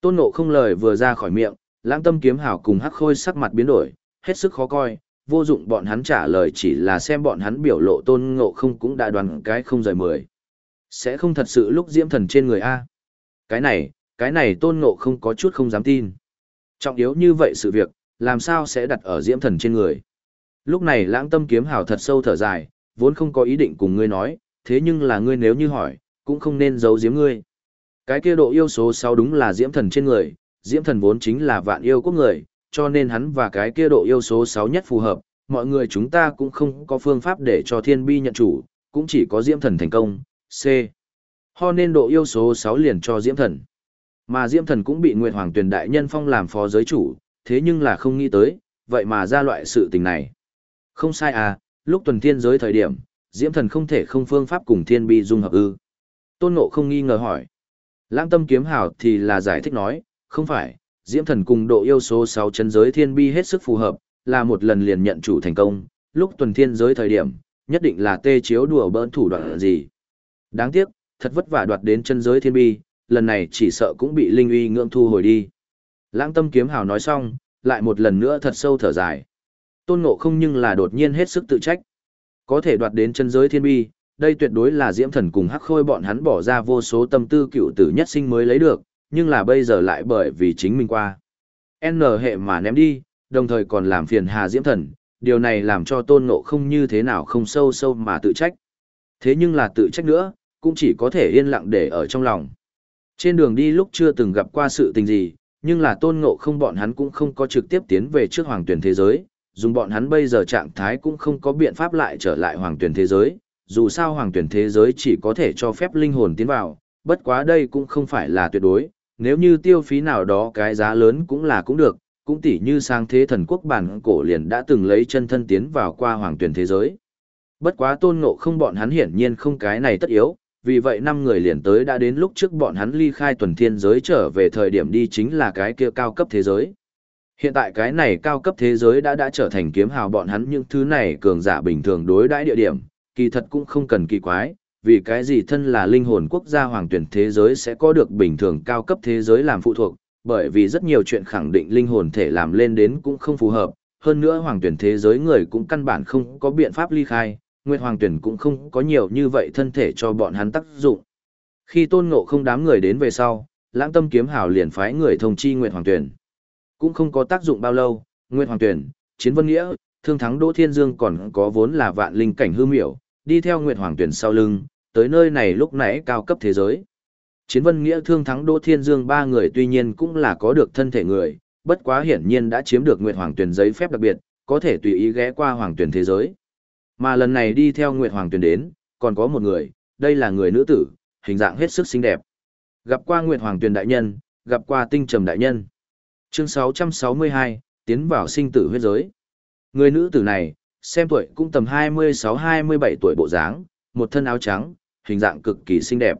Tôn ngộ không lời vừa ra khỏi miệng, lãng tâm kiếm hảo cùng hắc khôi sắc mặt biến đổi, hết sức khó coi, vô dụng bọn hắn trả lời chỉ là xem bọn hắn biểu lộ tôn ngộ không cũng đã đoàn cái không rời mười. Sẽ không thật sự lúc diễm thần trên người A. Cái này, cái này tôn ngộ không có chút không dám tin. Trọng yếu như vậy sự việc, làm sao sẽ đặt ở diễm thần trên người. Lúc này lãng tâm kiếm hào thật sâu thở dài, vốn không có ý định cùng ngươi nói, thế nhưng là ngươi nếu như hỏi, cũng không nên giấu giếm ngươi. Cái kia độ yêu số 6 đúng là diễm thần trên người, diễm thần vốn chính là vạn yêu quốc người, cho nên hắn và cái kia độ yêu số 6 nhất phù hợp, mọi người chúng ta cũng không có phương pháp để cho thiên bi nhận chủ, cũng chỉ có diễm thần thành công, C. Ho nên độ yêu số 6 liền cho Diễm Thần. Mà Diễm Thần cũng bị Nguyệt Hoàng Tuyền Đại Nhân phong làm phó giới chủ, thế nhưng là không nghĩ tới, vậy mà ra loại sự tình này. Không sai à, lúc tuần thiên giới thời điểm, Diễm Thần không thể không phương pháp cùng thiên bi dung hợp ư. Tôn Ngộ không nghi ngờ hỏi. Lãng tâm kiếm hảo thì là giải thích nói, không phải, Diễm Thần cùng độ yêu số 6 chân giới thiên bi hết sức phù hợp, là một lần liền nhận chủ thành công, lúc tuần thiên giới thời điểm, nhất định là tê chiếu đùa bỡn thủ đoạn gì. Đáng tiếc, thật vất vả đoạt đến chân giới thiên bi, lần này chỉ sợ cũng bị linh uy ngưỡng thu hồi đi. Lãng tâm kiếm hào nói xong, lại một lần nữa thật sâu thở dài. Tôn ngộ không nhưng là đột nhiên hết sức tự trách. Có thể đoạt đến chân giới thiên bi, đây tuyệt đối là diễm thần cùng hắc khôi bọn hắn bỏ ra vô số tâm tư cựu tử nhất sinh mới lấy được, nhưng là bây giờ lại bởi vì chính mình qua. N hệ mà ném đi, đồng thời còn làm phiền hà diễm thần, điều này làm cho tôn ngộ không như thế nào không sâu sâu mà tự trách. Thế nhưng là tự trách nữa, cũng chỉ có thể yên lặng để ở trong lòng. Trên đường đi lúc chưa từng gặp qua sự tình gì, nhưng là tôn ngộ không bọn hắn cũng không có trực tiếp tiến về trước hoàng tuyển thế giới, dùng bọn hắn bây giờ trạng thái cũng không có biện pháp lại trở lại hoàng tuyển thế giới, dù sao hoàng tuyển thế giới chỉ có thể cho phép linh hồn tiến vào, bất quá đây cũng không phải là tuyệt đối, nếu như tiêu phí nào đó cái giá lớn cũng là cũng được, cũng tỉ như sang thế thần quốc bản cổ liền đã từng lấy chân thân tiến vào qua hoàng tuyển thế giới. Bất quá tôn ngộ không bọn hắn hiển nhiên không cái này tất yếu, vì vậy năm người liền tới đã đến lúc trước bọn hắn ly khai tuần thiên giới trở về thời điểm đi chính là cái kia cao cấp thế giới. Hiện tại cái này cao cấp thế giới đã đã trở thành kiếm hào bọn hắn những thứ này cường giả bình thường đối đãi địa điểm, kỳ thật cũng không cần kỳ quái, vì cái gì thân là linh hồn quốc gia hoàng tuyển thế giới sẽ có được bình thường cao cấp thế giới làm phụ thuộc, bởi vì rất nhiều chuyện khẳng định linh hồn thể làm lên đến cũng không phù hợp, hơn nữa hoàng tuyển thế giới người cũng căn bản không có biện pháp ly khai, Nguyệt Hoàng tuyển cũng không có nhiều như vậy thân thể cho bọn hắn tác dụng. Khi tôn ngộ không đám người đến về sau, lãng tâm kiếm hào liền phái người thông chi Nguyệt Hoàng tuyển. Cũng không có tác dụng bao lâu, Nguyệt Hoàng tuyển, Chiến Vân Nghĩa, Thương Thắng Đỗ Thiên Dương còn có vốn là vạn linh cảnh hư miểu, đi theo Nguyệt Hoàng tuyển sau lưng, tới nơi này lúc nãy cao cấp thế giới. Chiến Vân Nghĩa Thương Thắng Đỗ Thiên Dương ba người tuy nhiên cũng là có được thân thể người, bất quá hiển nhiên đã chiếm được Nguyệt Hoàng tuyển giấy phép đặc biệt, có thể tùy ý ghé qua Hoàng tuyển thế giới. Mà lần này đi theo Nguyệt Hoàng tuyển đến, còn có một người, đây là người nữ tử, hình dạng hết sức xinh đẹp. Gặp qua Nguyệt Hoàng tuyển đại nhân, gặp qua Tinh Trầm đại nhân. Chương 662, tiến vào sinh tử huyết giới. Người nữ tử này, xem tuổi cũng tầm 26-27 tuổi bộ dáng, một thân áo trắng, hình dạng cực kỳ xinh đẹp.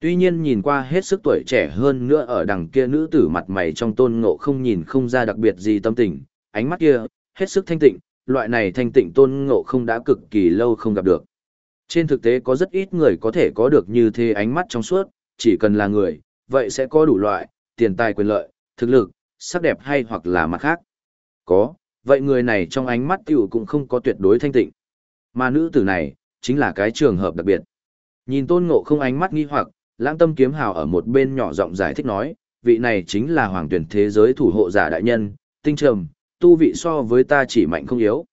Tuy nhiên nhìn qua hết sức tuổi trẻ hơn nữa ở đằng kia nữ tử mặt mày trong tôn ngộ không nhìn không ra đặc biệt gì tâm tình, ánh mắt kia, hết sức thanh tịnh, loại này thanh tịnh tôn ngộ không đã cực kỳ lâu không gặp được. Trên thực tế có rất ít người có thể có được như thế ánh mắt trong suốt, chỉ cần là người, vậy sẽ có đủ loại, tiền tài quyền lợi, thực lực, sắc đẹp hay hoặc là mặt khác. Có, vậy người này trong ánh mắt tiểu cũng không có tuyệt đối thanh tịnh. Mà nữ tử này, chính là cái trường hợp đặc biệt. Nhìn tôn ngộ không ánh mắt nghi hoặc, lãng tâm kiếm hào ở một bên nhỏ giọng giải thích nói, vị này chính là hoàng tuyển thế giới thủ hộ giả đại nhân, tinh trầm, tu vị so với ta chỉ mạnh không yếu.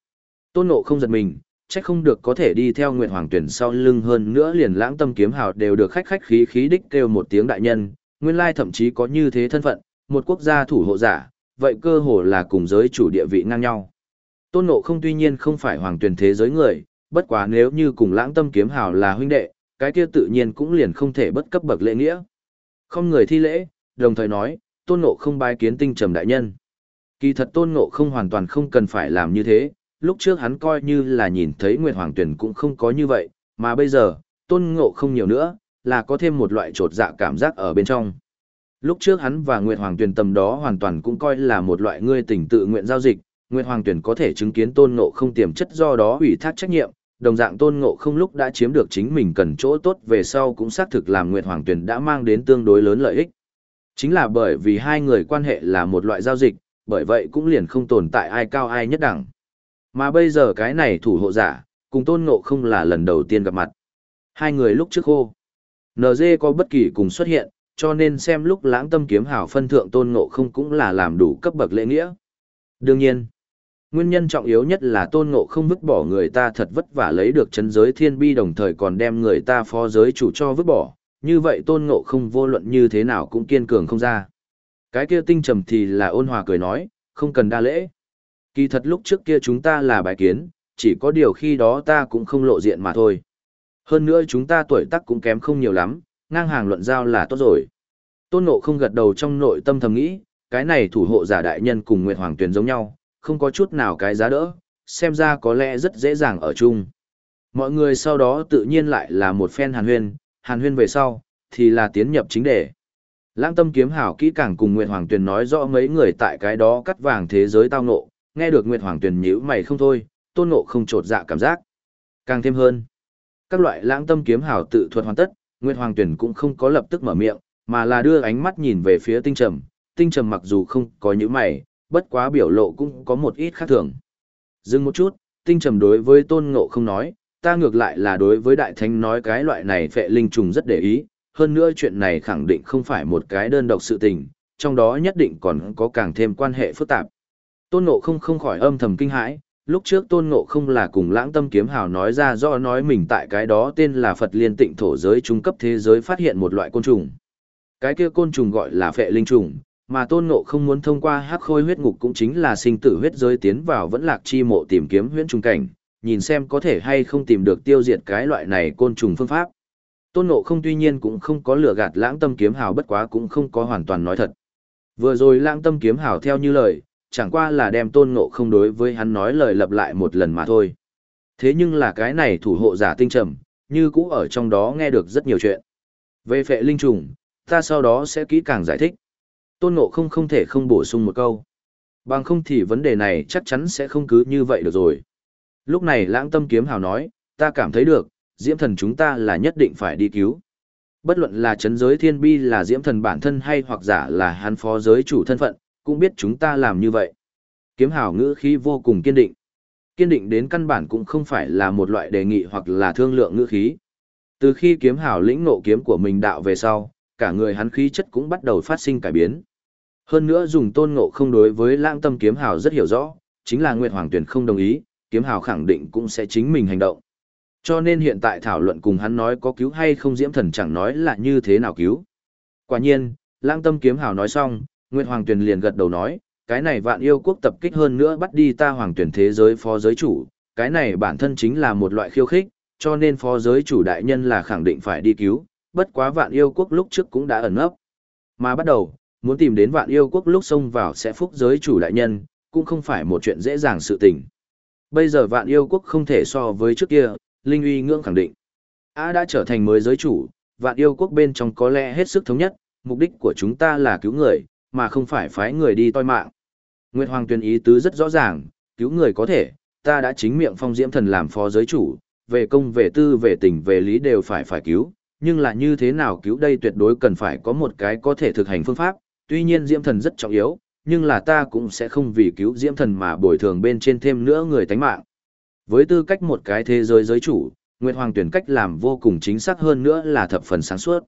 Tôn ngộ không giật mình, trách không được có thể đi theo nguyện hoàng tuyển sau lưng hơn nữa liền lãng tâm kiếm hào đều được khách khách khí khí đích kêu một tiếng đại nhân, nguyên lai thậm chí có như thế thân phận, một quốc gia thủ hộ giả, vậy cơ hồ là cùng giới chủ địa vị ngang nhau. Tôn Ngộ không tuy nhiên không phải hoàng tuyển thế giới người, bất quá nếu như cùng lãng tâm kiếm hào là huynh đệ, cái kia tự nhiên cũng liền không thể bất cấp bậc lễ nghĩa. Không người thi lễ, đồng thời nói, Tôn Ngộ không bái kiến tinh trầm đại nhân. Kỳ thật Tôn Ngộ không hoàn toàn không cần phải làm như thế, lúc trước hắn coi như là nhìn thấy Nguyệt Hoàng Tuyển cũng không có như vậy, mà bây giờ, Tôn Ngộ không nhiều nữa, là có thêm một loại trột dạ cảm giác ở bên trong. Lúc trước hắn và Nguyệt Hoàng Tuyền tầm đó hoàn toàn cũng coi là một loại ngươi tình tự nguyện giao dịch, Nguyệt Hoàng Tuyền có thể chứng kiến tôn ngộ không tiềm chất do đó ủy thác trách nhiệm, đồng dạng tôn ngộ không lúc đã chiếm được chính mình cần chỗ tốt về sau cũng xác thực làm Nguyệt Hoàng Tuyền đã mang đến tương đối lớn lợi ích. Chính là bởi vì hai người quan hệ là một loại giao dịch, bởi vậy cũng liền không tồn tại ai cao ai nhất đẳng. Mà bây giờ cái này thủ hộ giả, cùng tôn ngộ không là lần đầu tiên gặp mặt. Hai người lúc trước khô. NG có bất kỳ cùng xuất hiện, cho nên xem lúc lãng tâm kiếm hảo phân thượng tôn ngộ không cũng là làm đủ cấp bậc lễ nghĩa. Đương nhiên, nguyên nhân trọng yếu nhất là tôn ngộ không vứt bỏ người ta thật vất vả lấy được chân giới thiên bi đồng thời còn đem người ta phó giới chủ cho vứt bỏ, như vậy tôn ngộ không vô luận như thế nào cũng kiên cường không ra. Cái kia tinh trầm thì là ôn hòa cười nói, không cần đa lễ. Kỳ thật lúc trước kia chúng ta là bài kiến, chỉ có điều khi đó ta cũng không lộ diện mà thôi. Hơn nữa chúng ta tuổi tác cũng kém không nhiều lắm, ngang hàng luận giao là tốt rồi. Tôn Ngộ không gật đầu trong nội tâm thầm nghĩ, cái này thủ hộ giả đại nhân cùng Nguyệt Hoàng Tuyền giống nhau, không có chút nào cái giá đỡ, xem ra có lẽ rất dễ dàng ở chung. Mọi người sau đó tự nhiên lại là một phen hàn huyên, hàn huyên về sau, thì là tiến nhập chính đề. Lãng tâm kiếm hảo kỹ càng cùng Nguyệt Hoàng Tuyền nói rõ mấy người tại cái đó cắt vàng thế giới tao ngộ, nghe được Nguyệt Hoàng Tuyền nhíu mày không thôi, tôn ngộ không trột dạ cảm giác. Càng thêm hơn, các loại lãng tâm kiếm hảo tự thuật hoàn tất, Nguyệt Hoàng Tuyển cũng không có lập tức mở miệng, mà là đưa ánh mắt nhìn về phía tinh trầm. Tinh trầm mặc dù không có những mày, bất quá biểu lộ cũng có một ít khác thường. Dừng một chút, tinh trầm đối với tôn ngộ không nói, ta ngược lại là đối với đại thánh nói cái loại này phệ linh trùng rất để ý, hơn nữa chuyện này khẳng định không phải một cái đơn độc sự tình, trong đó nhất định còn có càng thêm quan hệ phức tạp. Tôn Ngộ không không khỏi âm thầm kinh hãi, lúc trước Tôn Ngộ không là cùng lãng tâm kiếm hào nói ra do nói mình tại cái đó tên là Phật liên tịnh thổ giới trung cấp thế giới phát hiện một loại côn trùng. Cái kia côn trùng gọi là phệ linh trùng, mà Tôn Ngộ không muốn thông qua hắc khôi huyết ngục cũng chính là sinh tử huyết giới tiến vào vẫn lạc chi mộ tìm kiếm huyễn trùng cảnh, nhìn xem có thể hay không tìm được tiêu diệt cái loại này côn trùng phương pháp. Tôn Ngộ không tuy nhiên cũng không có lừa gạt lãng tâm kiếm hào bất quá cũng không có hoàn toàn nói thật. Vừa rồi lãng tâm kiếm hào theo như lời, chẳng qua là đem tôn ngộ không đối với hắn nói lời lặp lại một lần mà thôi. Thế nhưng là cái này thủ hộ giả tinh trầm, như cũ ở trong đó nghe được rất nhiều chuyện. Về phệ linh trùng, ta sau đó sẽ kỹ càng giải thích. Tôn ngộ không không thể không bổ sung một câu. Bằng không thì vấn đề này chắc chắn sẽ không cứ như vậy được rồi. Lúc này lãng tâm kiếm hào nói, ta cảm thấy được, diễm thần chúng ta là nhất định phải đi cứu. Bất luận là chấn giới thiên bi là diễm thần bản thân hay hoặc giả là hắn phó giới chủ thân phận, cũng biết chúng ta làm như vậy. Kiếm hào ngữ khí vô cùng kiên định. Kiên định đến căn bản cũng không phải là một loại đề nghị hoặc là thương lượng ngữ khí. Từ khi kiếm hào lĩnh nộ kiếm của mình đạo về sau, cả người hắn khí chất cũng bắt đầu phát sinh cải biến. Hơn nữa dùng tôn ngộ không đối với lãng tâm kiếm hào rất hiểu rõ, chính là Nguyệt Hoàng Tuyển không đồng ý, kiếm hào khẳng định cũng sẽ chính mình hành động. Cho nên hiện tại thảo luận cùng hắn nói có cứu hay không diễm thần chẳng nói là như thế nào cứu. Quả nhiên, lãng tâm kiếm hào nói xong, Nguyệt Hoàng Tuyền liền gật đầu nói, cái này vạn yêu quốc tập kích hơn nữa bắt đi ta hoàng Tuyền thế giới phó giới chủ, cái này bản thân chính là một loại khiêu khích, cho nên phó giới chủ đại nhân là khẳng định phải đi cứu, bất quá vạn yêu quốc lúc trước cũng đã ẩn ấp. Mà bắt đầu, muốn tìm đến vạn yêu quốc lúc xông vào sẽ phúc giới chủ đại nhân, cũng không phải một chuyện dễ dàng sự tình. Bây giờ vạn yêu quốc không thể so với trước kia, Linh uy ngưỡng khẳng định. A đã trở thành mới giới chủ, vạn yêu quốc bên trong có lẽ hết sức thống nhất, mục đích của chúng ta là cứu người, mà không phải phái người đi toi mạng. Nguyệt Hoàng tuyên ý tứ rất rõ ràng, cứu người có thể, ta đã chính miệng phong diễm thần làm phó giới chủ, về công về tư về tình về lý đều phải phải cứu, nhưng là như thế nào cứu đây tuyệt đối cần phải có một cái có thể thực hành phương pháp, tuy nhiên diễm thần rất trọng yếu, nhưng là ta cũng sẽ không vì cứu diễm thần mà bồi thường bên trên thêm nữa người tánh mạng. Với tư cách một cái thế giới giới chủ, Nguyệt Hoàng tuyển cách làm vô cùng chính xác hơn nữa là thập phần sáng suốt.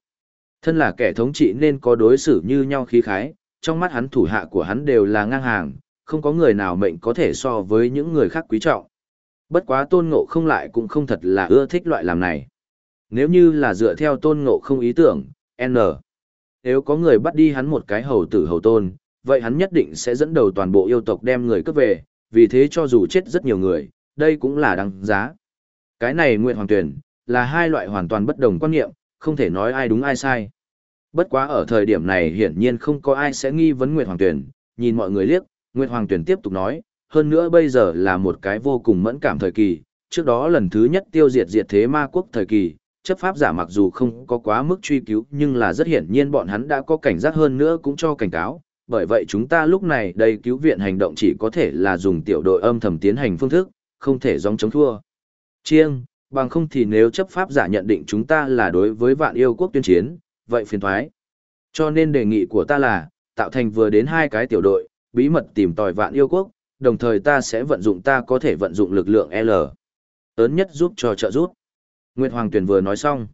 Thân là kẻ thống trị nên có đối xử như nhau khí khái, trong mắt hắn thủ hạ của hắn đều là ngang hàng, không có người nào mệnh có thể so với những người khác quý trọng. Bất quá tôn ngộ không lại cũng không thật là ưa thích loại làm này. Nếu như là dựa theo tôn ngộ không ý tưởng, N. Nếu có người bắt đi hắn một cái hầu tử hầu tôn, vậy hắn nhất định sẽ dẫn đầu toàn bộ yêu tộc đem người cướp về, vì thế cho dù chết rất nhiều người, đây cũng là đáng giá. Cái này Nguyệt Hoàng Tuyển, là hai loại hoàn toàn bất đồng quan niệm, không thể nói ai đúng ai sai. Bất quá ở thời điểm này hiển nhiên không có ai sẽ nghi vấn Nguyệt Hoàng Tuyển, nhìn mọi người liếc, Nguyệt Hoàng Tuyển tiếp tục nói, hơn nữa bây giờ là một cái vô cùng mẫn cảm thời kỳ, trước đó lần thứ nhất tiêu diệt diệt thế ma quốc thời kỳ, chấp pháp giả mặc dù không có quá mức truy cứu nhưng là rất hiển nhiên bọn hắn đã có cảnh giác hơn nữa cũng cho cảnh cáo, bởi vậy chúng ta lúc này đây cứu viện hành động chỉ có thể là dùng tiểu đội âm thầm tiến hành phương thức, không thể dòng chống thua. Chiêng, bằng không thì nếu chấp pháp giả nhận định chúng ta là đối với vạn yêu quốc tuyên chiến, vậy phiền thoái. Cho nên đề nghị của ta là, tạo thành vừa đến hai cái tiểu đội, bí mật tìm tòi vạn yêu quốc, đồng thời ta sẽ vận dụng ta có thể vận dụng lực lượng L. Ớn nhất giúp cho trợ giúp. Nguyệt Hoàng Tuyền vừa nói xong.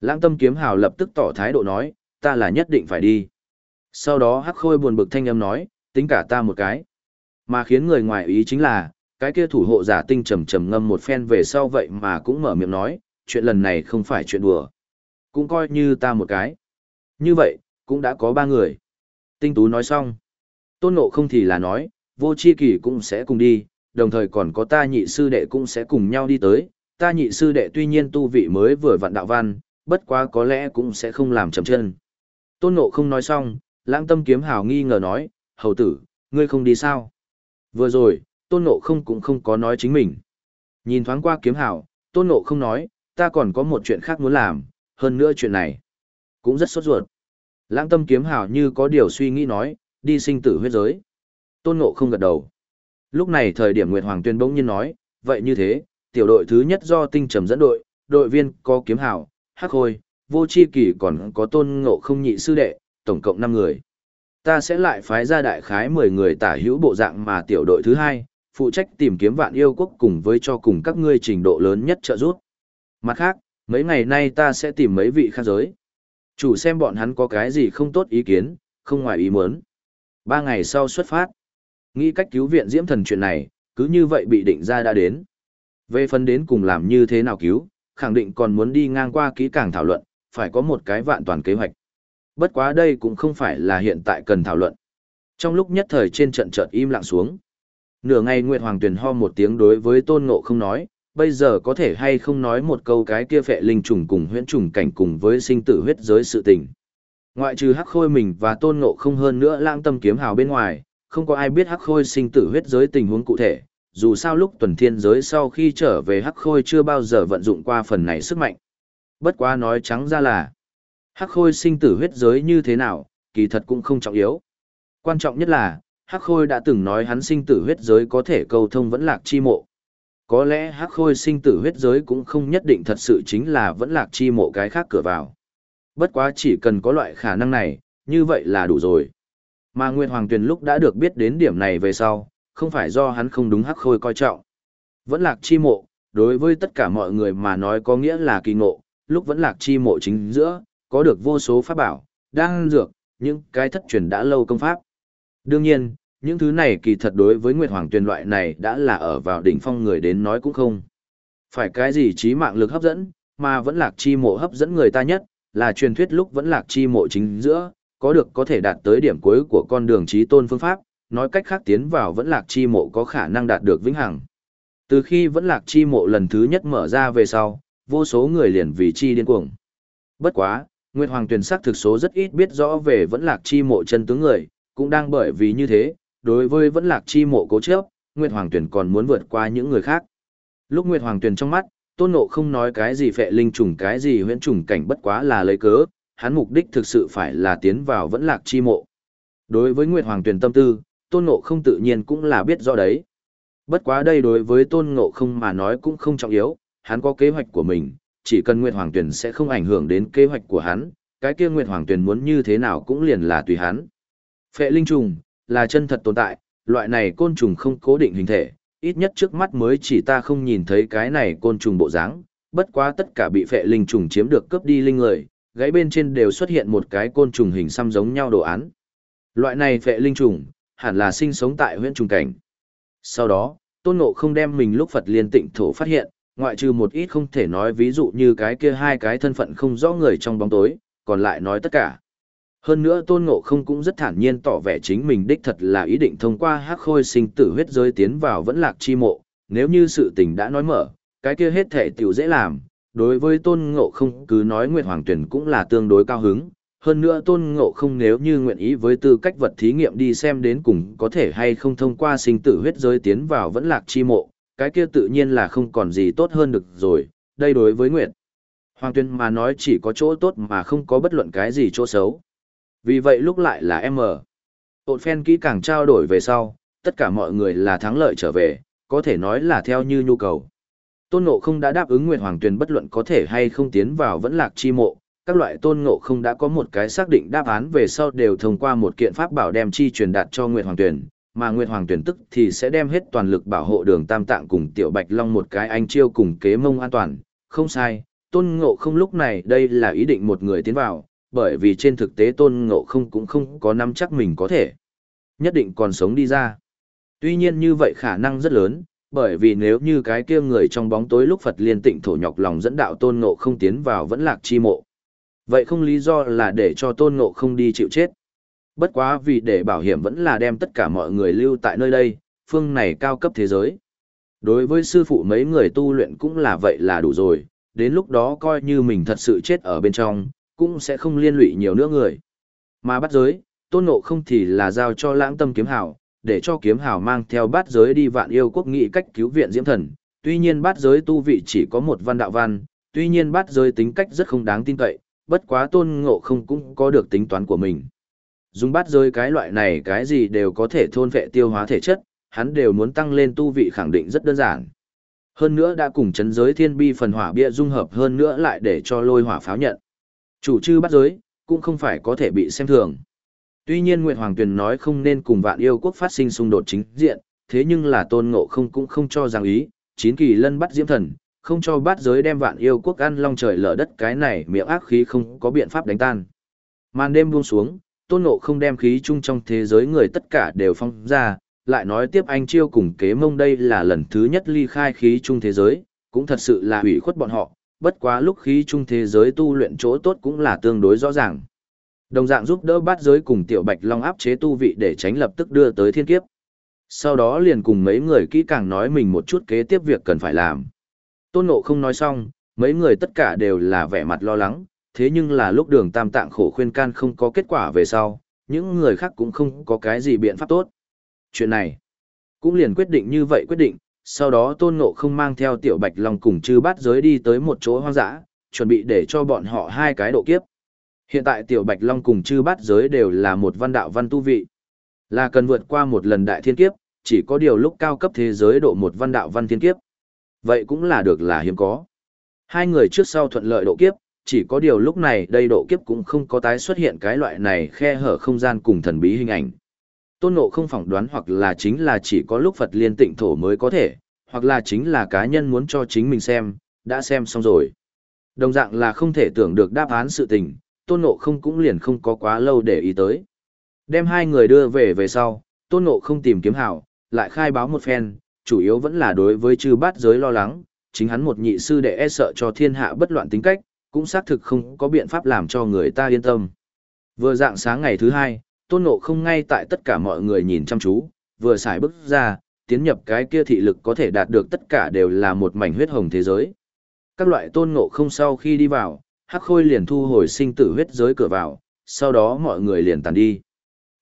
Lãng tâm kiếm hào lập tức tỏ thái độ nói, ta là nhất định phải đi. Sau đó hắc khôi buồn bực thanh âm nói, tính cả ta một cái. Mà khiến người ngoài ý chính là, cái kia thủ hộ giả tinh trầm trầm ngâm một phen về sau vậy mà cũng mở miệng nói, chuyện lần này không phải chuyện đùa cũng coi như ta một cái. Như vậy, cũng đã có ba người. Tinh Tú nói xong. Tôn Ngộ không thì là nói, vô chi kỳ cũng sẽ cùng đi, đồng thời còn có ta nhị sư đệ cũng sẽ cùng nhau đi tới. Ta nhị sư đệ tuy nhiên tu vị mới vừa vặn đạo văn, bất quá có lẽ cũng sẽ không làm chậm chân. Tôn Ngộ không nói xong, lãng tâm kiếm hào nghi ngờ nói, hầu tử, ngươi không đi sao? Vừa rồi, Tôn Ngộ không cũng không có nói chính mình. Nhìn thoáng qua kiếm hào, Tôn Ngộ không nói, ta còn có một chuyện khác muốn làm, hơn nữa chuyện này cũng rất sốt ruột. Lãng tâm kiếm hào như có điều suy nghĩ nói, đi sinh tử huyết giới. Tôn Ngộ không gật đầu. Lúc này thời điểm Nguyệt Hoàng tuyên bỗng nhiên nói, vậy như thế, tiểu đội thứ nhất do tinh trầm dẫn đội, đội viên có kiếm hào, hắc hôi, vô chi kỳ còn có tôn ngộ không nhị sư đệ, tổng cộng 5 người. Ta sẽ lại phái ra đại khái 10 người tả hữu bộ dạng mà tiểu đội thứ hai, phụ trách tìm kiếm vạn yêu quốc cùng với cho cùng các ngươi trình độ lớn nhất trợ giúp. Mặt khác, mấy ngày nay ta sẽ tìm mấy vị khác giới. Chủ xem bọn hắn có cái gì không tốt ý kiến, không ngoài ý muốn. Ba ngày sau xuất phát, nghĩ cách cứu viện diễm thần chuyện này, cứ như vậy bị định ra đã đến. Về phần đến cùng làm như thế nào cứu, khẳng định còn muốn đi ngang qua kỹ càng thảo luận, phải có một cái vạn toàn kế hoạch. Bất quá đây cũng không phải là hiện tại cần thảo luận. Trong lúc nhất thời trên trận chợt im lặng xuống. Nửa ngày Nguyệt Hoàng Tuyền ho một tiếng đối với Tôn Ngộ không nói, bây giờ có thể hay không nói một câu cái kia phệ linh trùng cùng huyễn trùng cảnh cùng với sinh tử huyết giới sự tình. Ngoại trừ hắc khôi mình và Tôn Ngộ không hơn nữa lãng tâm kiếm hào bên ngoài, không có ai biết hắc khôi sinh tử huyết giới tình huống cụ thể, dù sao lúc tuần thiên giới sau khi trở về hắc khôi chưa bao giờ vận dụng qua phần này sức mạnh. Bất quá nói trắng ra là, hắc khôi sinh tử huyết giới như thế nào, kỳ thật cũng không trọng yếu. Quan trọng nhất là, hắc khôi đã từng nói hắn sinh tử huyết giới có thể cầu thông vẫn lạc chi mộ. Có lẽ hắc khôi sinh tử huyết giới cũng không nhất định thật sự chính là vẫn lạc chi mộ cái khác cửa vào. Bất quá chỉ cần có loại khả năng này, như vậy là đủ rồi. Mà Nguyên Hoàng Tuyền lúc đã được biết đến điểm này về sau, không phải do hắn không đúng hắc khôi coi trọng. Vẫn lạc chi mộ, đối với tất cả mọi người mà nói có nghĩa là kỳ ngộ, lúc vẫn lạc chi mộ chính giữa, có được vô số pháp bảo, đang dược, những cái thất truyền đã lâu công pháp. Đương nhiên, những thứ này kỳ thật đối với Nguyệt Hoàng Tuyền loại này đã là ở vào đỉnh phong người đến nói cũng không. Phải cái gì trí mạng lực hấp dẫn, mà vẫn lạc chi mộ hấp dẫn người ta nhất, là truyền thuyết lúc vẫn lạc chi mộ chính giữa, có được có thể đạt tới điểm cuối của con đường trí tôn phương pháp, nói cách khác tiến vào vẫn lạc chi mộ có khả năng đạt được vĩnh hằng. Từ khi vẫn lạc chi mộ lần thứ nhất mở ra về sau, vô số người liền vì chi điên cuồng. Bất quá, Nguyệt Hoàng Tuyền sắc thực số rất ít biết rõ về vẫn lạc chi mộ chân tướng người, cũng đang bởi vì như thế, đối với vẫn lạc chi mộ cố chấp, Nguyệt Hoàng Tuyền còn muốn vượt qua những người khác. Lúc Nguyệt Hoàng Tuyền trong mắt, Tôn Ngộ không nói cái gì phệ linh trùng cái gì huyễn trùng cảnh bất quá là lấy cớ, hắn mục đích thực sự phải là tiến vào vẫn lạc chi mộ. Đối với Nguyệt Hoàng Tuyền tâm tư, Tôn Ngộ không tự nhiên cũng là biết rõ đấy. Bất quá đây đối với Tôn Ngộ không mà nói cũng không trọng yếu, hắn có kế hoạch của mình, chỉ cần Nguyệt Hoàng Tuyền sẽ không ảnh hưởng đến kế hoạch của hắn, cái kia Nguyệt Hoàng Tuyền muốn như thế nào cũng liền là tùy hắn. Phệ linh trùng, là chân thật tồn tại, loại này côn trùng không cố định hình thể, ít nhất trước mắt mới chỉ ta không nhìn thấy cái này côn trùng bộ dáng, bất quá tất cả bị phệ linh trùng chiếm được cướp đi linh người, gãy bên trên đều xuất hiện một cái côn trùng hình xăm giống nhau đồ án. Loại này phệ linh trùng, hẳn là sinh sống tại huyện trùng cảnh. Sau đó, Tôn Ngộ không đem mình lúc Phật liên tịnh thổ phát hiện, ngoại trừ một ít không thể nói ví dụ như cái kia hai cái thân phận không rõ người trong bóng tối, còn lại nói tất cả. Hơn nữa Tôn Ngộ không cũng rất thản nhiên tỏ vẻ chính mình đích thật là ý định thông qua hắc khôi sinh tử huyết giới tiến vào vẫn lạc chi mộ, nếu như sự tình đã nói mở, cái kia hết thể tiểu dễ làm. Đối với Tôn Ngộ không cứ nói Nguyệt Hoàng Tuyển cũng là tương đối cao hứng, hơn nữa Tôn Ngộ không nếu như nguyện ý với tư cách vật thí nghiệm đi xem đến cùng có thể hay không thông qua sinh tử huyết giới tiến vào vẫn lạc chi mộ, cái kia tự nhiên là không còn gì tốt hơn được rồi, đây đối với Nguyệt. Hoàng Tuyên mà nói chỉ có chỗ tốt mà không có bất luận cái gì chỗ xấu. Vì vậy lúc lại là M. Ôn phen kỹ càng trao đổi về sau, tất cả mọi người là thắng lợi trở về, có thể nói là theo như nhu cầu. Tôn Ngộ không đã đáp ứng Nguyệt Hoàng Tuyền bất luận có thể hay không tiến vào vẫn lạc chi mộ, các loại Tôn Ngộ không đã có một cái xác định đáp án về sau đều thông qua một kiện pháp bảo đem chi truyền đạt cho Nguyệt Hoàng Tuyền, mà Nguyệt Hoàng Tuyền tức thì sẽ đem hết toàn lực bảo hộ đường Tam Tạng cùng Tiểu Bạch Long một cái anh chiêu cùng kế mông an toàn, không sai. Tôn Ngộ không lúc này đây là ý định một người tiến vào, bởi vì trên thực tế tôn ngộ không cũng không có nắm chắc mình có thể nhất định còn sống đi ra. Tuy nhiên như vậy khả năng rất lớn, bởi vì nếu như cái kia người trong bóng tối lúc Phật liên tịnh thổ nhọc lòng dẫn đạo tôn ngộ không tiến vào vẫn lạc chi mộ. Vậy không lý do là để cho tôn ngộ không đi chịu chết. Bất quá vì để bảo hiểm vẫn là đem tất cả mọi người lưu tại nơi đây, phương này cao cấp thế giới. Đối với sư phụ mấy người tu luyện cũng là vậy là đủ rồi, đến lúc đó coi như mình thật sự chết ở bên trong, cũng sẽ không liên lụy nhiều nữa người. Mà bắt giới, tôn ngộ không thì là giao cho lãng tâm kiếm hào, để cho kiếm hào mang theo bát giới đi vạn yêu quốc nghị cách cứu viện diễm thần. Tuy nhiên bát giới tu vị chỉ có một văn đạo văn, tuy nhiên bát giới tính cách rất không đáng tin cậy, bất quá tôn ngộ không cũng có được tính toán của mình. Dùng bát giới cái loại này cái gì đều có thể thôn vệ tiêu hóa thể chất, hắn đều muốn tăng lên tu vị khẳng định rất đơn giản. Hơn nữa đã cùng chấn giới thiên bi phần hỏa bia dung hợp hơn nữa lại để cho lôi hỏa pháo nhận. Chủ chư bắt giới, cũng không phải có thể bị xem thường. Tuy nhiên Nguyệt Hoàng Tuyền nói không nên cùng vạn yêu quốc phát sinh xung đột chính diện, thế nhưng là tôn ngộ không cũng không cho rằng ý, chín kỳ lân bắt diễm thần, không cho bát giới đem vạn yêu quốc ăn long trời lở đất cái này miệng ác khí không có biện pháp đánh tan. Màn đêm buông xuống, tôn ngộ không đem khí chung trong thế giới người tất cả đều phong ra, lại nói tiếp anh chiêu cùng kế mông đây là lần thứ nhất ly khai khí chung thế giới, cũng thật sự là hủy khuất bọn họ, bất quá lúc khí trung thế giới tu luyện chỗ tốt cũng là tương đối rõ ràng. Đồng dạng giúp đỡ bát giới cùng tiểu bạch long áp chế tu vị để tránh lập tức đưa tới thiên kiếp. Sau đó liền cùng mấy người kỹ càng nói mình một chút kế tiếp việc cần phải làm. Tôn Ngộ không nói xong, mấy người tất cả đều là vẻ mặt lo lắng, thế nhưng là lúc đường tam tạng khổ khuyên can không có kết quả về sau, những người khác cũng không có cái gì biện pháp tốt. Chuyện này, cũng liền quyết định như vậy quyết định, sau đó Tôn Ngộ không mang theo tiểu bạch long cùng chư bát giới đi tới một chỗ hoang dã, chuẩn bị để cho bọn họ hai cái độ kiếp. Hiện tại tiểu bạch long cùng chư bát giới đều là một văn đạo văn tu vị. Là cần vượt qua một lần đại thiên kiếp, chỉ có điều lúc cao cấp thế giới độ một văn đạo văn thiên kiếp. Vậy cũng là được là hiếm có. Hai người trước sau thuận lợi độ kiếp, chỉ có điều lúc này đây độ kiếp cũng không có tái xuất hiện cái loại này khe hở không gian cùng thần bí hình ảnh. Tôn ngộ không phỏng đoán hoặc là chính là chỉ có lúc Phật liên tịnh thổ mới có thể, hoặc là chính là cá nhân muốn cho chính mình xem, đã xem xong rồi. Đồng dạng là không thể tưởng được đáp án sự tình, tôn ngộ không cũng liền không có quá lâu để ý tới. Đem hai người đưa về về sau, tôn ngộ không tìm kiếm hảo, lại khai báo một phen, chủ yếu vẫn là đối với chư bát giới lo lắng, chính hắn một nhị sư đệ e sợ cho thiên hạ bất loạn tính cách, cũng xác thực không có biện pháp làm cho người ta yên tâm. Vừa dạng sáng ngày thứ hai, tôn ngộ không ngay tại tất cả mọi người nhìn chăm chú, vừa xài bước ra, tiến nhập cái kia thị lực có thể đạt được tất cả đều là một mảnh huyết hồng thế giới. Các loại tôn ngộ không sau khi đi vào, hắc khôi liền thu hồi sinh tử huyết giới cửa vào, sau đó mọi người liền tàn đi.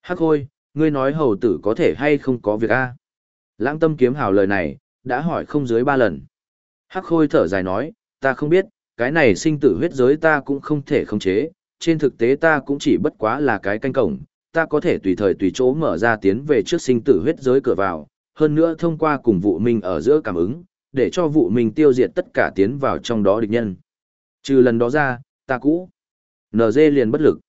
Hắc khôi, ngươi nói hầu tử có thể hay không có việc a? Lãng tâm kiếm hào lời này, đã hỏi không dưới ba lần. Hắc khôi thở dài nói, ta không biết, cái này sinh tử huyết giới ta cũng không thể khống chế, trên thực tế ta cũng chỉ bất quá là cái canh cổng, ta có thể tùy thời tùy chỗ mở ra tiến về trước sinh tử huyết giới cửa vào, hơn nữa thông qua cùng vụ minh ở giữa cảm ứng, để cho vụ minh tiêu diệt tất cả tiến vào trong đó địch nhân. Trừ lần đó ra, ta cũ. NG liền bất lực.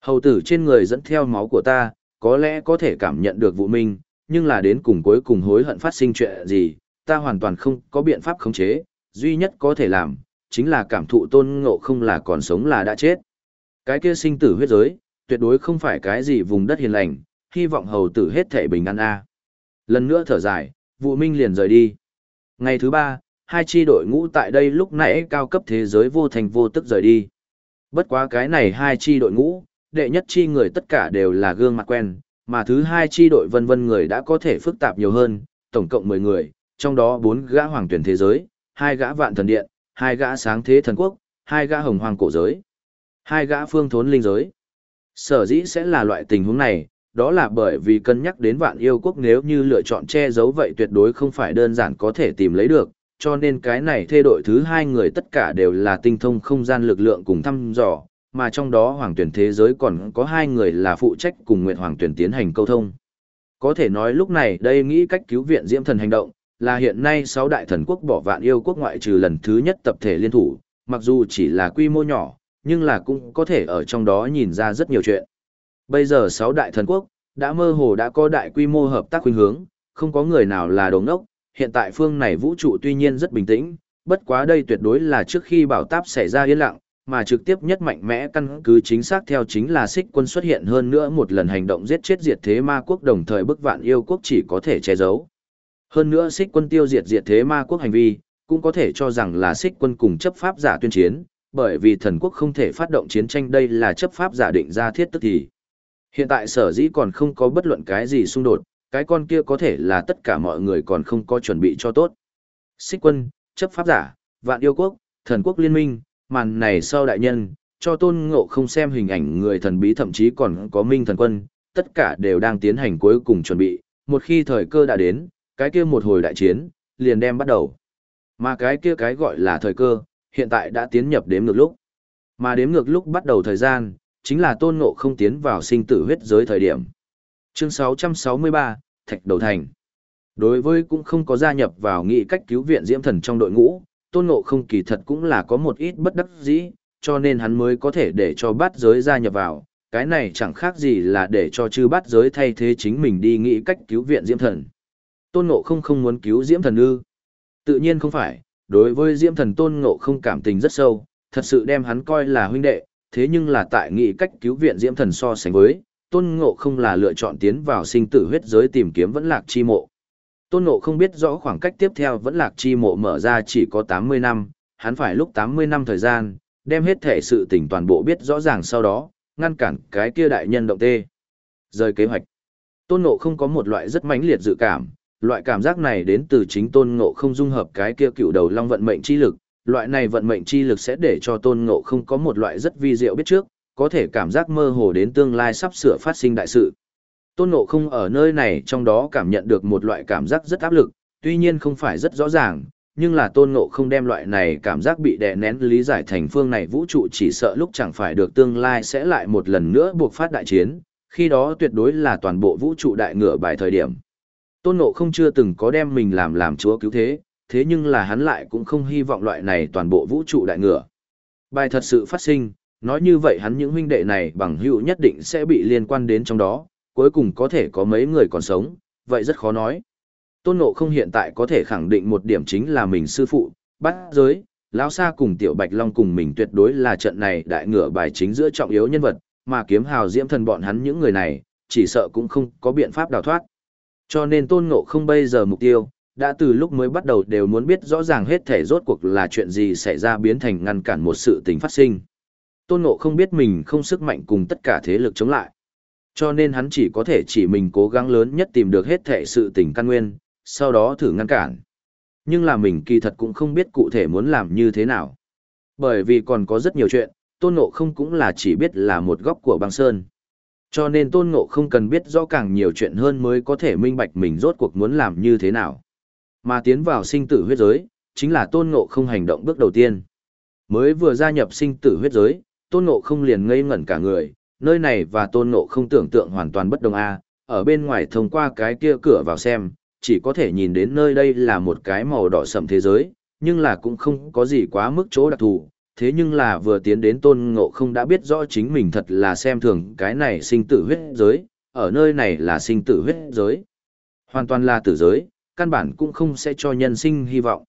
Hầu tử trên người dẫn theo máu của ta, có lẽ có thể cảm nhận được vụ minh, nhưng là đến cùng cuối cùng hối hận phát sinh chuyện gì, ta hoàn toàn không có biện pháp khống chế, duy nhất có thể làm, chính là cảm thụ tôn ngộ không là còn sống là đã chết. Cái kia sinh tử huyết giới, tuyệt đối không phải cái gì vùng đất hiền lành, hy vọng hầu tử hết thể bình an a. Lần nữa thở dài, vụ minh liền rời đi. Ngày thứ ba, hai chi đội ngũ tại đây lúc nãy cao cấp thế giới vô thành vô tức rời đi. Bất quá cái này hai chi đội ngũ, đệ nhất chi người tất cả đều là gương mặt quen, mà thứ hai chi đội vân vân người đã có thể phức tạp nhiều hơn, tổng cộng 10 người, trong đó 4 gã hoàng tuyển thế giới, hai gã vạn thần điện, hai gã sáng thế thần quốc, hai gã hồng hoàng cổ giới, hai gã phương thốn linh giới. Sở dĩ sẽ là loại tình huống này, đó là bởi vì cân nhắc đến vạn yêu quốc nếu như lựa chọn che giấu vậy tuyệt đối không phải đơn giản có thể tìm lấy được, cho nên cái này thê đội thứ hai người tất cả đều là tinh thông không gian lực lượng cùng thăm dò, mà trong đó hoàng tuyển thế giới còn có hai người là phụ trách cùng nguyện hoàng tuyển tiến hành câu thông. Có thể nói lúc này đây nghĩ cách cứu viện diễm thần hành động, là hiện nay sáu đại thần quốc bỏ vạn yêu quốc ngoại trừ lần thứ nhất tập thể liên thủ, mặc dù chỉ là quy mô nhỏ, nhưng là cũng có thể ở trong đó nhìn ra rất nhiều chuyện. Bây giờ sáu đại thần quốc, đã mơ hồ đã có đại quy mô hợp tác khuynh hướng, không có người nào là đồng ốc, hiện tại phương này vũ trụ tuy nhiên rất bình tĩnh, bất quá đây tuyệt đối là trước khi bảo táp xảy ra yên lặng, mà trực tiếp nhất mạnh mẽ căn cứ chính xác theo chính là xích quân xuất hiện hơn nữa một lần hành động giết chết diệt thế ma quốc đồng thời bức vạn yêu quốc chỉ có thể che giấu. Hơn nữa xích quân tiêu diệt diệt thế ma quốc hành vi, cũng có thể cho rằng là xích quân cùng chấp pháp giả tuyên chiến, bởi vì thần quốc không thể phát động chiến tranh đây là chấp pháp giả định ra thiết tức thì. Hiện tại sở dĩ còn không có bất luận cái gì xung đột, cái con kia có thể là tất cả mọi người còn không có chuẩn bị cho tốt. Xích quân, chấp pháp giả, vạn yêu quốc, thần quốc liên minh, màn này sau đại nhân, cho tôn ngộ không xem hình ảnh người thần bí thậm chí còn có minh thần quân, tất cả đều đang tiến hành cuối cùng chuẩn bị, một khi thời cơ đã đến, cái kia một hồi đại chiến, liền đem bắt đầu. Mà cái kia cái gọi là thời cơ, hiện tại đã tiến nhập đếm ngược lúc. Mà đếm ngược lúc bắt đầu thời gian, chính là tôn ngộ không tiến vào sinh tử huyết giới thời điểm. Chương 663, Thạch Đầu Thành Đối với cũng không có gia nhập vào nghị cách cứu viện diễm thần trong đội ngũ, tôn ngộ không kỳ thật cũng là có một ít bất đắc dĩ, cho nên hắn mới có thể để cho bát giới gia nhập vào, cái này chẳng khác gì là để cho chư bát giới thay thế chính mình đi nghĩ cách cứu viện diễm thần. Tôn Ngộ không không muốn cứu Diễm Thần ư. Tự nhiên không phải, đối với Diễm Thần Tôn Ngộ không cảm tình rất sâu, thật sự đem hắn coi là huynh đệ, thế nhưng là tại nghị cách cứu viện Diễm Thần so sánh với, Tôn Ngộ không là lựa chọn tiến vào sinh tử huyết giới tìm kiếm vẫn lạc chi mộ. Tôn Ngộ không biết rõ khoảng cách tiếp theo vẫn lạc chi mộ mở ra chỉ có 80 năm, hắn phải lúc 80 năm thời gian, đem hết thể sự tình toàn bộ biết rõ ràng sau đó, ngăn cản cái kia đại nhân động tê. Rời kế hoạch. Tôn Ngộ không có một loại rất mãnh liệt dự cảm, loại cảm giác này đến từ chính Tôn Ngộ không dung hợp cái kia cựu đầu long vận mệnh chi lực, loại này vận mệnh chi lực sẽ để cho Tôn Ngộ không có một loại rất vi diệu biết trước, có thể cảm giác mơ hồ đến tương lai sắp sửa phát sinh đại sự. Tôn Ngộ không ở nơi này trong đó cảm nhận được một loại cảm giác rất áp lực, tuy nhiên không phải rất rõ ràng, nhưng là Tôn Ngộ không đem loại này cảm giác bị đè nén lý giải thành phương này vũ trụ chỉ sợ lúc chẳng phải được tương lai sẽ lại một lần nữa buộc phát đại chiến, khi đó tuyệt đối là toàn bộ vũ trụ đại ngựa bài thời điểm. Tôn Ngộ không chưa từng có đem mình làm làm chúa cứu thế, thế nhưng là hắn lại cũng không hy vọng loại này toàn bộ vũ trụ đại ngựa. Bài thật sự phát sinh, nói như vậy hắn những huynh đệ này bằng hữu nhất định sẽ bị liên quan đến trong đó, cuối cùng có thể có mấy người còn sống, vậy rất khó nói. Tôn Ngộ không hiện tại có thể khẳng định một điểm chính là mình sư phụ, bắt giới, lão sa cùng tiểu bạch long cùng mình tuyệt đối là trận này đại ngựa bài chính giữa trọng yếu nhân vật, mà kiếm hào diễm thần bọn hắn những người này, chỉ sợ cũng không có biện pháp đào thoát. Cho nên Tôn Ngộ không bây giờ mục tiêu, đã từ lúc mới bắt đầu đều muốn biết rõ ràng hết thể rốt cuộc là chuyện gì xảy ra biến thành ngăn cản một sự tình phát sinh. Tôn Ngộ không biết mình không sức mạnh cùng tất cả thế lực chống lại. Cho nên hắn chỉ có thể chỉ mình cố gắng lớn nhất tìm được hết thể sự tình căn nguyên, sau đó thử ngăn cản. Nhưng là mình kỳ thật cũng không biết cụ thể muốn làm như thế nào. Bởi vì còn có rất nhiều chuyện, Tôn Ngộ không cũng là chỉ biết là một góc của băng sơn. Cho nên Tôn Ngộ không cần biết rõ càng nhiều chuyện hơn mới có thể minh bạch mình rốt cuộc muốn làm như thế nào. Mà tiến vào sinh tử huyết giới, chính là Tôn Ngộ không hành động bước đầu tiên. Mới vừa gia nhập sinh tử huyết giới, Tôn Ngộ không liền ngây ngẩn cả người, nơi này và Tôn Ngộ không tưởng tượng hoàn toàn bất đồng a ở bên ngoài thông qua cái kia cửa vào xem, chỉ có thể nhìn đến nơi đây là một cái màu đỏ sầm thế giới, nhưng là cũng không có gì quá mức chỗ đặc thù. Thế nhưng là vừa tiến đến tôn ngộ không đã biết rõ chính mình thật là xem thường cái này sinh tử huyết giới, ở nơi này là sinh tử huyết giới. Hoàn toàn là tử giới, căn bản cũng không sẽ cho nhân sinh hy vọng.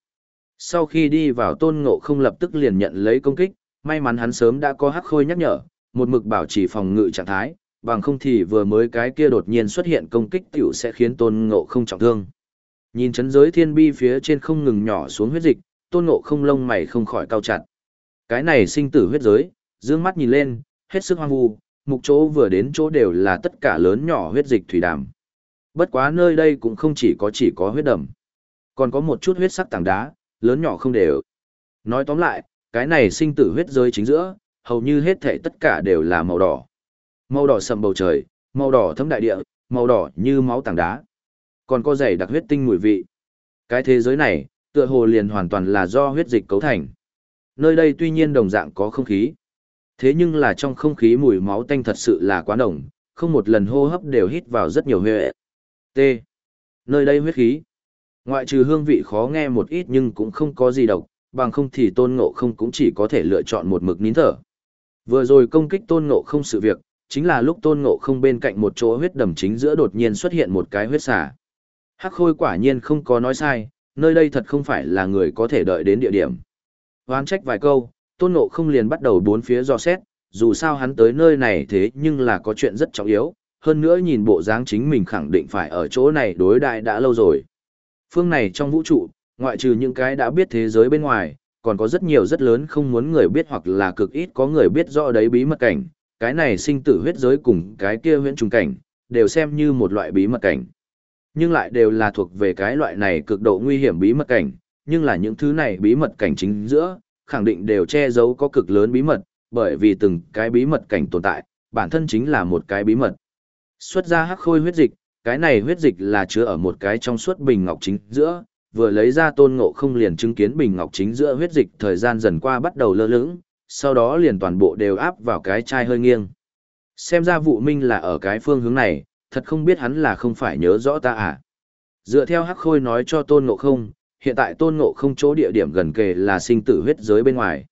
Sau khi đi vào tôn ngộ không lập tức liền nhận lấy công kích, may mắn hắn sớm đã có hắc khôi nhắc nhở, một mực bảo trì phòng ngự trạng thái, bằng không thì vừa mới cái kia đột nhiên xuất hiện công kích tiểu sẽ khiến tôn ngộ không trọng thương. Nhìn chấn giới thiên bi phía trên không ngừng nhỏ xuống huyết dịch, tôn ngộ không lông mày không khỏi cao chặt. Cái này sinh tử huyết giới, dương mắt nhìn lên, hết sức hoang vu, mục chỗ vừa đến chỗ đều là tất cả lớn nhỏ huyết dịch thủy đàm. Bất quá nơi đây cũng không chỉ có chỉ có huyết đầm, còn có một chút huyết sắc tảng đá, lớn nhỏ không đều. Nói tóm lại, cái này sinh tử huyết giới chính giữa, hầu như hết thảy tất cả đều là màu đỏ. Màu đỏ sầm bầu trời, màu đỏ thấm đại địa, màu đỏ như máu tảng đá. Còn có dày đặc huyết tinh mùi vị. Cái thế giới này, tựa hồ liền hoàn toàn là do huyết dịch cấu thành. Nơi đây tuy nhiên đồng dạng có không khí. Thế nhưng là trong không khí mùi máu tanh thật sự là quá nồng, không một lần hô hấp đều hít vào rất nhiều huyết. T. Nơi đây huyết khí. Ngoại trừ hương vị khó nghe một ít nhưng cũng không có gì độc, bằng không thì tôn ngộ không cũng chỉ có thể lựa chọn một mực nín thở. Vừa rồi công kích tôn ngộ không sự việc, chính là lúc tôn ngộ không bên cạnh một chỗ huyết đầm chính giữa đột nhiên xuất hiện một cái huyết xả. Hắc khôi quả nhiên không có nói sai, nơi đây thật không phải là người có thể đợi đến địa điểm. Hoán trách vài câu, tôn ngộ không liền bắt đầu bốn phía do xét, dù sao hắn tới nơi này thế nhưng là có chuyện rất trọng yếu, hơn nữa nhìn bộ dáng chính mình khẳng định phải ở chỗ này đối đại đã lâu rồi. Phương này trong vũ trụ, ngoại trừ những cái đã biết thế giới bên ngoài, còn có rất nhiều rất lớn không muốn người biết hoặc là cực ít có người biết rõ đấy bí mật cảnh, cái này sinh tử huyết giới cùng cái kia huyễn trùng cảnh, đều xem như một loại bí mật cảnh. Nhưng lại đều là thuộc về cái loại này cực độ nguy hiểm bí mật cảnh, nhưng là những thứ này bí mật cảnh chính giữa, khẳng định đều che giấu có cực lớn bí mật, bởi vì từng cái bí mật cảnh tồn tại, bản thân chính là một cái bí mật. Xuất ra hắc khôi huyết dịch, cái này huyết dịch là chứa ở một cái trong suốt bình ngọc chính giữa, vừa lấy ra tôn ngộ không liền chứng kiến bình ngọc chính giữa huyết dịch thời gian dần qua bắt đầu lơ lửng, sau đó liền toàn bộ đều áp vào cái chai hơi nghiêng. Xem ra vụ minh là ở cái phương hướng này, thật không biết hắn là không phải nhớ rõ ta à. Dựa theo hắc khôi nói cho tôn ngộ không, hiện tại tôn ngộ không chỗ địa điểm gần kề là sinh tử huyết giới bên ngoài.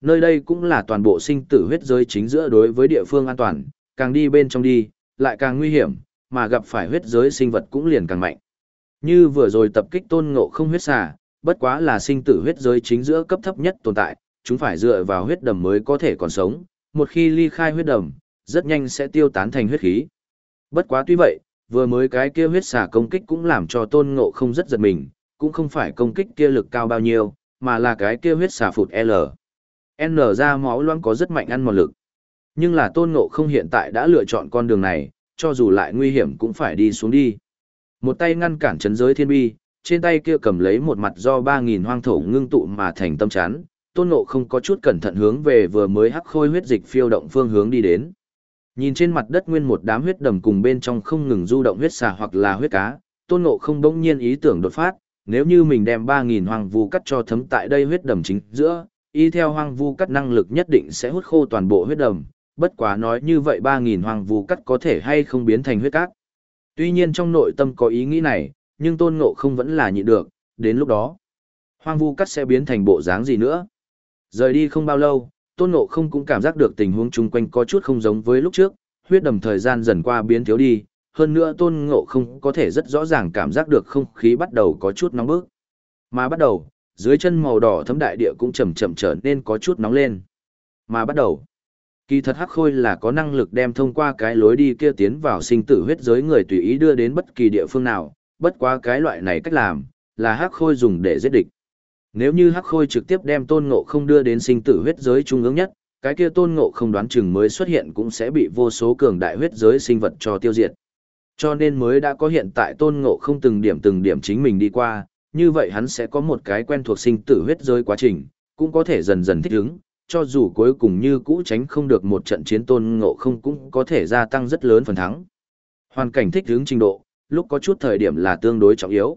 Nơi đây cũng là toàn bộ sinh tử huyết giới chính giữa đối với địa phương an toàn, càng đi bên trong đi, lại càng nguy hiểm, mà gặp phải huyết giới sinh vật cũng liền càng mạnh. Như vừa rồi tập kích tôn ngộ không huyết xà, bất quá là sinh tử huyết giới chính giữa cấp thấp nhất tồn tại, chúng phải dựa vào huyết đầm mới có thể còn sống, một khi ly khai huyết đầm, rất nhanh sẽ tiêu tán thành huyết khí. Bất quá tuy vậy, vừa mới cái kia huyết xà công kích cũng làm cho tôn ngộ không rất giật mình, cũng không phải công kích kia lực cao bao nhiêu, mà là cái kia huyết xà phụt L. N ra máu loãng có rất mạnh ăn một lực. Nhưng là tôn ngộ không hiện tại đã lựa chọn con đường này, cho dù lại nguy hiểm cũng phải đi xuống đi. Một tay ngăn cản chấn giới thiên bi, trên tay kia cầm lấy một mặt do 3.000 hoang thổ ngưng tụ mà thành tâm chán, tôn ngộ không có chút cẩn thận hướng về vừa mới hắc khôi huyết dịch phiêu động phương hướng đi đến. Nhìn trên mặt đất nguyên một đám huyết đầm cùng bên trong không ngừng du động huyết xà hoặc là huyết cá, tôn ngộ không bỗng nhiên ý tưởng đột phát, nếu như mình đem 3.000 hoang vu cắt cho thấm tại đây huyết đầm chính giữa, y theo hoang vu cắt năng lực nhất định sẽ hút khô toàn bộ huyết đầm, bất quá nói như vậy 3.000 hoang vu cắt có thể hay không biến thành huyết cát. Tuy nhiên trong nội tâm có ý nghĩ này, nhưng tôn ngộ không vẫn là nhịn được, đến lúc đó, hoang vu cắt sẽ biến thành bộ dáng gì nữa. Rời đi không bao lâu, tôn ngộ không cũng cảm giác được tình huống chung quanh có chút không giống với lúc trước, huyết đầm thời gian dần qua biến thiếu đi, hơn nữa tôn ngộ không có thể rất rõ ràng cảm giác được không khí bắt đầu có chút nóng bức. Mà bắt đầu, dưới chân màu đỏ thấm đại địa cũng chậm chậm trở nên có chút nóng lên. Mà bắt đầu, kỳ thật hắc khôi là có năng lực đem thông qua cái lối đi kia tiến vào sinh tử huyết giới người tùy ý đưa đến bất kỳ địa phương nào, bất quá cái loại này cách làm, là hắc khôi dùng để giết địch. Nếu như hắc khôi trực tiếp đem tôn ngộ không đưa đến sinh tử huyết giới trung ương nhất, cái kia tôn ngộ không đoán chừng mới xuất hiện cũng sẽ bị vô số cường đại huyết giới sinh vật cho tiêu diệt. Cho nên mới đã có hiện tại tôn ngộ không từng điểm từng điểm chính mình đi qua, như vậy hắn sẽ có một cái quen thuộc sinh tử huyết rơi quá trình, cũng có thể dần dần thích ứng, cho dù cuối cùng như cũ tránh không được một trận chiến tôn ngộ không cũng có thể gia tăng rất lớn phần thắng. Hoàn cảnh thích ứng trình độ, lúc có chút thời điểm là tương đối trọng yếu.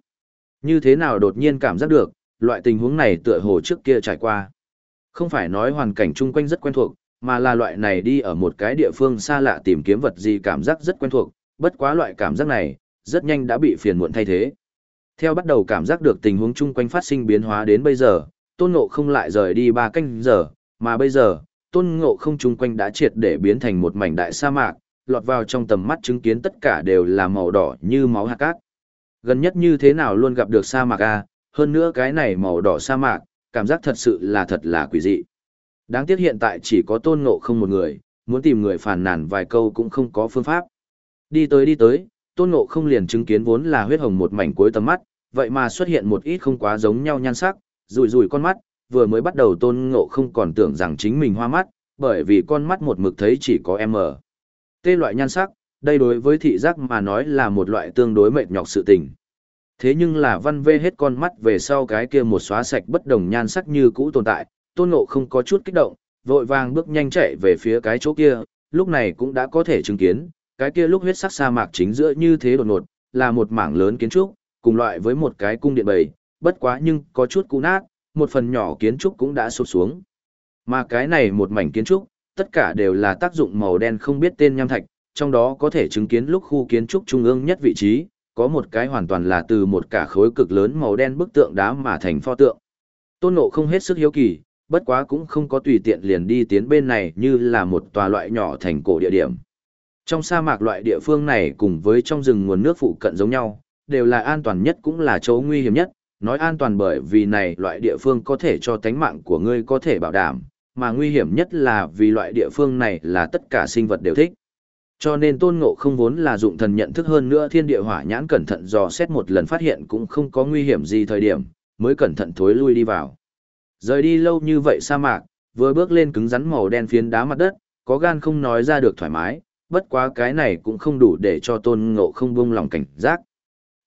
Như thế nào đột nhiên cảm giác được, loại tình huống này tựa hồ trước kia trải qua. Không phải nói hoàn cảnh chung quanh rất quen thuộc, mà là loại này đi ở một cái địa phương xa lạ tìm kiếm vật gì cảm giác rất quen thuộc, bất quá loại cảm giác này, rất nhanh đã bị phiền muộn thay thế. Theo bắt đầu cảm giác được tình huống chung quanh phát sinh biến hóa đến bây giờ, tôn ngộ không lại rời đi ba canh giờ, mà bây giờ, tôn ngộ không chung quanh đã triệt để biến thành một mảnh đại sa mạc, lọt vào trong tầm mắt chứng kiến tất cả đều là màu đỏ như máu hạt cát. Gần nhất như thế nào luôn gặp được sa mạc a, hơn nữa cái này màu đỏ sa mạc, cảm giác thật sự là thật là quỷ dị. Đáng tiếc hiện tại chỉ có tôn ngộ không một người, muốn tìm người phàn nàn vài câu cũng không có phương pháp. Đi tới đi tới, tôn ngộ không liền chứng kiến vốn là huyết hồng một mảnh cuối tầm mắt, vậy mà xuất hiện một ít không quá giống nhau nhan sắc, rủi rủi con mắt, vừa mới bắt đầu tôn ngộ không còn tưởng rằng chính mình hoa mắt, bởi vì con mắt một mực thấy chỉ có M. Tê loại nhan sắc, đây đối với thị giác mà nói là một loại tương đối mệt nhọc sự tình. Thế nhưng là văn vê hết con mắt về sau cái kia một xóa sạch bất đồng nhan sắc như cũ tồn tại, tôn ngộ không có chút kích động, vội vàng bước nhanh chạy về phía cái chỗ kia, lúc này cũng đã có thể chứng kiến, cái kia lúc huyết sắc sa mạc chính giữa như thế đột ngột, là một mảng lớn kiến trúc, cùng loại với một cái cung điện bầy, bất quá nhưng có chút cũ nát, một phần nhỏ kiến trúc cũng đã sụp xuống. Mà cái này một mảnh kiến trúc, tất cả đều là tác dụng màu đen không biết tên nham thạch, trong đó có thể chứng kiến lúc khu kiến trúc trung ương nhất vị trí, có một cái hoàn toàn là từ một cả khối cực lớn màu đen bức tượng đá mà thành pho tượng. Tôn Ngộ không hết sức hiếu kỳ, bất quá cũng không có tùy tiện liền đi tiến bên này như là một tòa loại nhỏ thành cổ địa điểm. Trong sa mạc loại địa phương này cùng với trong rừng nguồn nước phụ cận giống nhau, đều là an toàn nhất cũng là chỗ nguy hiểm nhất, nói an toàn bởi vì này loại địa phương có thể cho tánh mạng của ngươi có thể bảo đảm, mà nguy hiểm nhất là vì loại địa phương này là tất cả sinh vật đều thích. Cho nên tôn ngộ không vốn là dụng thần nhận thức hơn nữa thiên địa hỏa nhãn cẩn thận dò xét một lần phát hiện cũng không có nguy hiểm gì thời điểm, mới cẩn thận thối lui đi vào. Rời đi lâu như vậy sa mạc, vừa bước lên cứng rắn màu đen phiến đá mặt đất, có gan không nói ra được thoải mái, bất quá cái này cũng không đủ để cho tôn ngộ không buông lòng cảnh giác.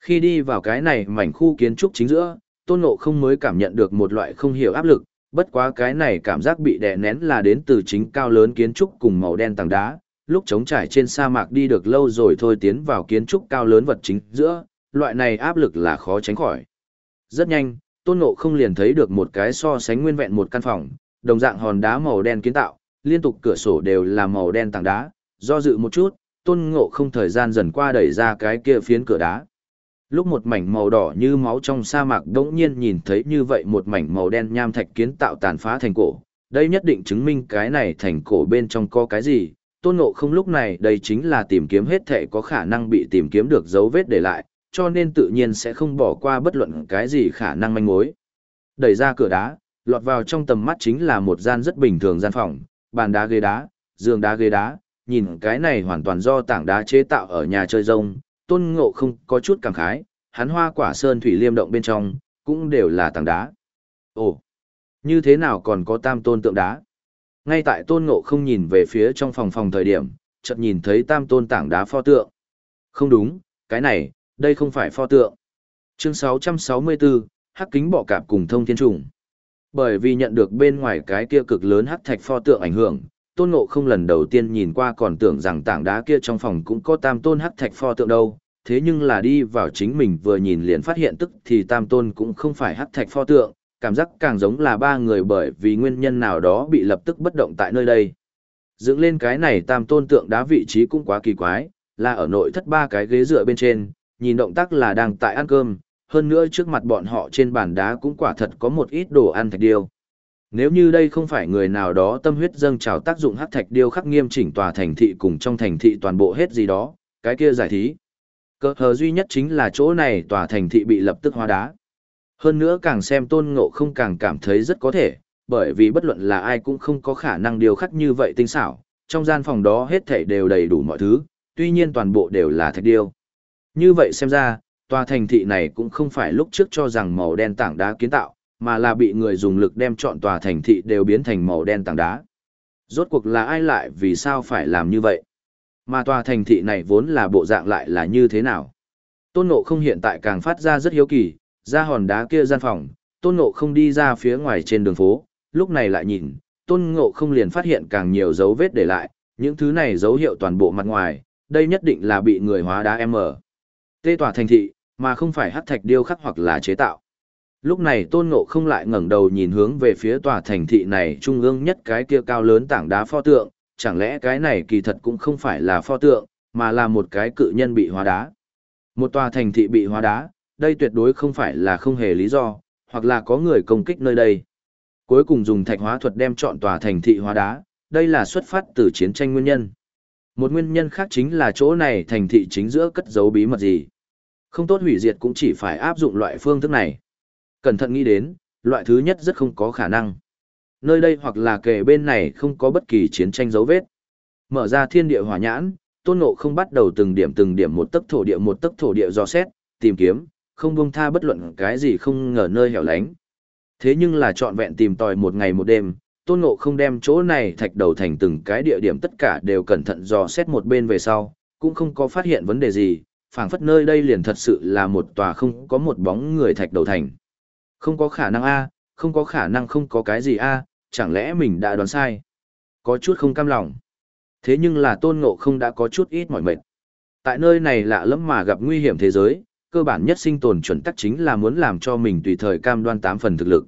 Khi đi vào cái này mảnh khu kiến trúc chính giữa, tôn ngộ không mới cảm nhận được một loại không hiểu áp lực, bất quá cái này cảm giác bị đè nén là đến từ chính cao lớn kiến trúc cùng màu đen tảng đá, lúc chống trải trên sa mạc đi được lâu rồi thôi tiến vào kiến trúc cao lớn vật chính giữa, loại này áp lực là khó tránh khỏi. Rất nhanh, tôn ngộ không liền thấy được một cái so sánh nguyên vẹn một căn phòng, đồng dạng hòn đá màu đen kiến tạo, liên tục cửa sổ đều là màu đen tảng đá, do dự một chút, tôn ngộ không thời gian dần qua đẩy ra cái kia phiến cửa đá. Lúc một mảnh màu đỏ như máu trong sa mạc đống nhiên nhìn thấy như vậy một mảnh màu đen nham thạch kiến tạo tàn phá thành cổ, đây nhất định chứng minh cái này thành cổ bên trong có cái gì, tôn ngộ không lúc này đây chính là tìm kiếm hết thể có khả năng bị tìm kiếm được dấu vết để lại, cho nên tự nhiên sẽ không bỏ qua bất luận cái gì khả năng manh mối. Đẩy ra cửa đá, lọt vào trong tầm mắt chính là một gian rất bình thường gian phòng, bàn đá ghế đá, giường đá ghế đá, nhìn cái này hoàn toàn do tảng đá chế tạo ở nhà chơi rông, tôn ngộ không có chút cảm khái, hắn hoa quả sơn thủy liêm động bên trong, cũng đều là tảng đá. Ồ, như thế nào còn có tam tôn tượng đá? Ngay tại tôn ngộ không nhìn về phía trong phòng phòng thời điểm, chợt nhìn thấy tam tôn tảng đá pho tượng. Không đúng, cái này, đây không phải pho tượng. Chương 664, Hắc kính bọ cạp cùng thông thiên trùng. Bởi vì nhận được bên ngoài cái kia cực lớn hắc thạch pho tượng ảnh hưởng, tôn ngộ không lần đầu tiên nhìn qua còn tưởng rằng tảng đá kia trong phòng cũng có tam tôn hắc thạch pho tượng đâu. Thế nhưng là đi vào chính mình vừa nhìn liền phát hiện tức thì tam tôn cũng không phải hắc thạch pho tượng, cảm giác càng giống là ba người bởi vì nguyên nhân nào đó bị lập tức bất động tại nơi đây. Dựng lên cái này tam tôn tượng đá vị trí cũng quá kỳ quái, là ở nội thất ba cái ghế dựa bên trên, nhìn động tác là đang tại ăn cơm, hơn nữa trước mặt bọn họ trên bàn đá cũng quả thật có một ít đồ ăn thạch điêu. Nếu như đây không phải người nào đó tâm huyết dâng trào tác dụng hắc thạch điêu khắc nghiêm chỉnh tòa thành thị cùng trong thành thị toàn bộ hết gì đó, cái kia giải thí. Cơ hờ duy nhất chính là chỗ này tòa thành thị bị lập tức hóa đá. Hơn nữa càng xem tôn ngộ không càng cảm thấy rất có thể, bởi vì bất luận là ai cũng không có khả năng điều khắc như vậy tinh xảo, trong gian phòng đó hết thảy đều đầy đủ mọi thứ, tuy nhiên toàn bộ đều là thạch điêu. Như vậy xem ra, tòa thành thị này cũng không phải lúc trước cho rằng màu đen tảng đá kiến tạo, mà là bị người dùng lực đem chọn tòa thành thị đều biến thành màu đen tảng đá. Rốt cuộc là ai lại vì sao phải làm như vậy? Mà tòa thành thị này vốn là bộ dạng lại là như thế nào? Tôn Ngộ không hiện tại càng phát ra rất hiếu kỳ, ra hòn đá kia gian phòng, Tôn Ngộ không đi ra phía ngoài trên đường phố, lúc này lại nhìn, Tôn Ngộ không liền phát hiện càng nhiều dấu vết để lại, những thứ này dấu hiệu toàn bộ mặt ngoài, đây nhất định là bị người hóa đá M. Tê tòa thành thị, mà không phải hắc thạch điêu khắc hoặc là chế tạo. Lúc này Tôn Ngộ không lại ngẩng đầu nhìn hướng về phía tòa thành thị này trung ương nhất cái kia cao lớn tảng đá pho tượng, chẳng lẽ cái này kỳ thật cũng không phải là pho tượng, mà là một cái cự nhân bị hóa đá. Một tòa thành thị bị hóa đá, đây tuyệt đối không phải là không hề lý do, hoặc là có người công kích nơi đây. Cuối cùng dùng thạch hóa thuật đem chọn tòa thành thị hóa đá, đây là xuất phát từ chiến tranh nguyên nhân. Một nguyên nhân khác chính là chỗ này thành thị chính giữa cất giấu bí mật gì. Không tốt hủy diệt cũng chỉ phải áp dụng loại phương thức này. Cẩn thận nghĩ đến, loại thứ nhất rất không có khả năng. Nơi đây hoặc là kề bên này không có bất kỳ chiến tranh dấu vết. Mở ra thiên địa hỏa nhãn, tôn ngộ không bắt đầu từng điểm từng điểm một tấc thổ địa một tấc thổ địa dò xét, tìm kiếm, không buông tha bất luận cái gì không ngờ nơi hẻo lánh. Thế nhưng là trọn vẹn tìm tòi một ngày một đêm, tôn ngộ không đem chỗ này thạch đầu thành từng cái địa điểm tất cả đều cẩn thận dò xét một bên về sau, cũng không có phát hiện vấn đề gì, phảng phất nơi đây liền thật sự là một tòa không có một bóng người thạch đầu thành. Không có khả năng A, không có khả năng không có cái gì A, chẳng lẽ mình đã đoán sai. Có chút không cam lòng. Thế nhưng là tôn ngộ không đã có chút ít mỏi mệt. Tại nơi này lạ lẫm mà gặp nguy hiểm thế giới, cơ bản nhất sinh tồn chuẩn tắc chính là muốn làm cho mình tùy thời cam đoan tám phần thực lực.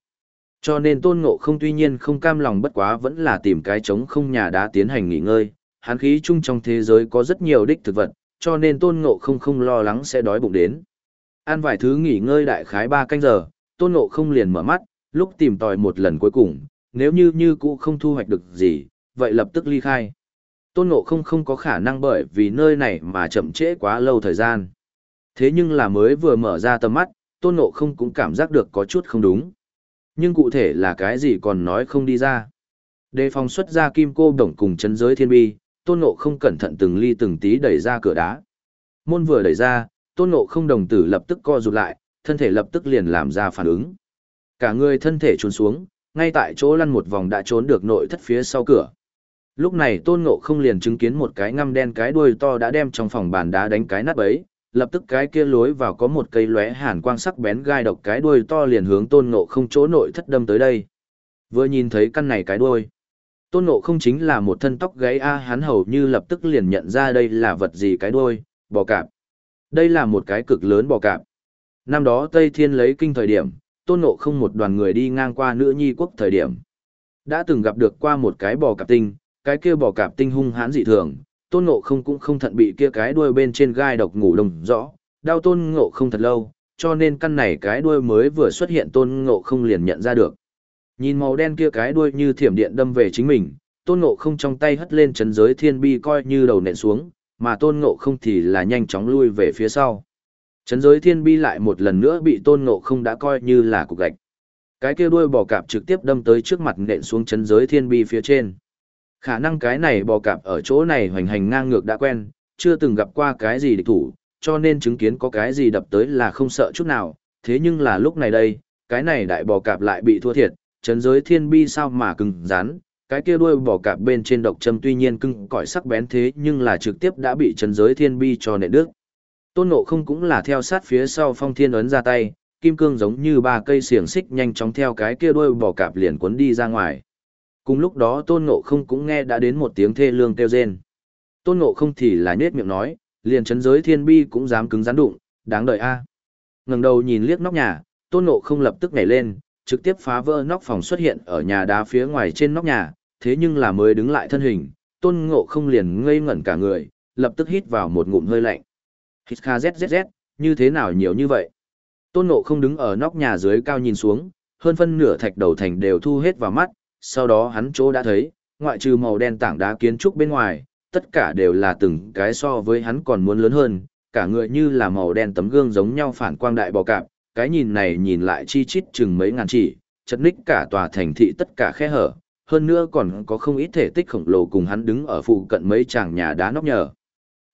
Cho nên tôn ngộ không tuy nhiên không cam lòng bất quá vẫn là tìm cái trống không nhà đá tiến hành nghỉ ngơi, hán khí chung trong thế giới có rất nhiều đích thực vật, cho nên tôn ngộ không không lo lắng sẽ đói bụng đến. Ăn vài thứ nghỉ ngơi đại khái 3 canh giờ, tôn ngộ không liền mở mắt, lúc tìm tòi một lần cuối cùng, nếu như như cũ không thu hoạch được gì, vậy lập tức ly khai. Tôn ngộ không không có khả năng bởi vì nơi này mà chậm trễ quá lâu thời gian. Thế nhưng là mới vừa mở ra tầm mắt, tôn ngộ không cũng cảm giác được có chút không đúng. Nhưng cụ thể là cái gì còn nói không đi ra. Đề phòng xuất ra kim cô đồng cùng chân giới thiên bi, tôn ngộ không cẩn thận từng ly từng tí đẩy ra cửa đá. Môn vừa đẩy ra, tôn ngộ không đồng tử lập tức co rụt lại, thân thể lập tức liền làm ra phản ứng. Cả người thân thể trốn xuống, ngay tại chỗ lăn một vòng đã trốn được nội thất phía sau cửa. Lúc này tôn ngộ không liền chứng kiến một cái ngăm đen cái đuôi to đã đem trong phòng bàn đá đánh cái nát bấy, lập tức cái kia lối vào có một cây lóe hàn quang sắc bén gai độc cái đuôi to liền hướng tôn ngộ không chỗ nội thất đâm tới đây. Vừa nhìn thấy căn này cái đuôi, tôn ngộ không chính là một thân tóc gáy a hắn hầu như lập tức liền nhận ra đây là vật gì cái đuôi, bò cạp. Đây là một cái cực lớn bò cạp. Năm đó Tây Thiên lấy kinh thời điểm, tôn ngộ không một đoàn người đi ngang qua nữ nhi quốc thời điểm. Đã từng gặp được qua một cái bò cạp tinh, cái kia bò cạp tinh hung hãn dị thường, tôn ngộ không cũng không thận bị kia cái đuôi bên trên gai độc ngủ đồng rõ, đau tôn ngộ không thật lâu, cho nên căn này cái đuôi mới vừa xuất hiện tôn ngộ không liền nhận ra được. Nhìn màu đen kia cái đuôi như thiểm điện đâm về chính mình, tôn ngộ không trong tay hất lên chấn giới thiên bi coi như đầu nện xuống, mà tôn ngộ không thì là nhanh chóng lui về phía sau. Trấn giới thiên bi lại một lần nữa bị tôn ngộ không đã coi như là cục gạch. Cái kia đuôi bò cạp trực tiếp đâm tới trước mặt nện xuống trấn giới thiên bi phía trên. Khả năng cái này bò cạp ở chỗ này hoành hành ngang ngược đã quen, chưa từng gặp qua cái gì địch thủ, cho nên chứng kiến có cái gì đập tới là không sợ chút nào. Thế nhưng là lúc này đây, cái này đại bò cạp lại bị thua thiệt, trấn giới thiên bi sao mà cứng rắn, cái kia đuôi bò cạp bên trên độc châm tuy nhiên cưng cõi sắc bén thế nhưng là trực tiếp đã bị trấn giới thiên bi cho nệ đức. Tôn Ngộ không cũng là theo sát phía sau phong thiên ấn ra tay, kim cương giống như ba cây xiềng xích nhanh chóng theo cái kia đuôi bò cạp liền cuốn đi ra ngoài. Cùng lúc đó Tôn Ngộ không cũng nghe đã đến một tiếng thê lương kêu rên. Tôn Ngộ không thì là nhết miệng nói, liền chấn giới thiên bi cũng dám cứng rắn đụng, đáng đợi a. Ngẩng đầu nhìn liếc nóc nhà, Tôn Ngộ không lập tức nhảy lên, trực tiếp phá vỡ nóc phòng xuất hiện ở nhà đá phía ngoài trên nóc nhà, thế nhưng là mới đứng lại thân hình, Tôn Ngộ không liền ngây ngẩn cả người, lập tức hít vào một ngụm hơi lạnh. Hít kha zzz, như thế nào nhiều như vậy? Tôn Ngộ không đứng ở nóc nhà dưới cao nhìn xuống, hơn phân nửa thạch đầu thành đều thu hết vào mắt, sau đó hắn chỗ đã thấy, ngoại trừ màu đen tảng đá kiến trúc bên ngoài, tất cả đều là từng cái so với hắn còn muốn lớn hơn, cả người như là màu đen tấm gương giống nhau phản quang đại bò cạp, cái nhìn này nhìn lại chi chít chừng mấy ngàn chỉ, chật ních cả tòa thành thị tất cả khe hở, hơn nữa còn có không ít thể tích khổng lồ cùng hắn đứng ở phụ cận mấy tràng nhà đá nóc nhờ.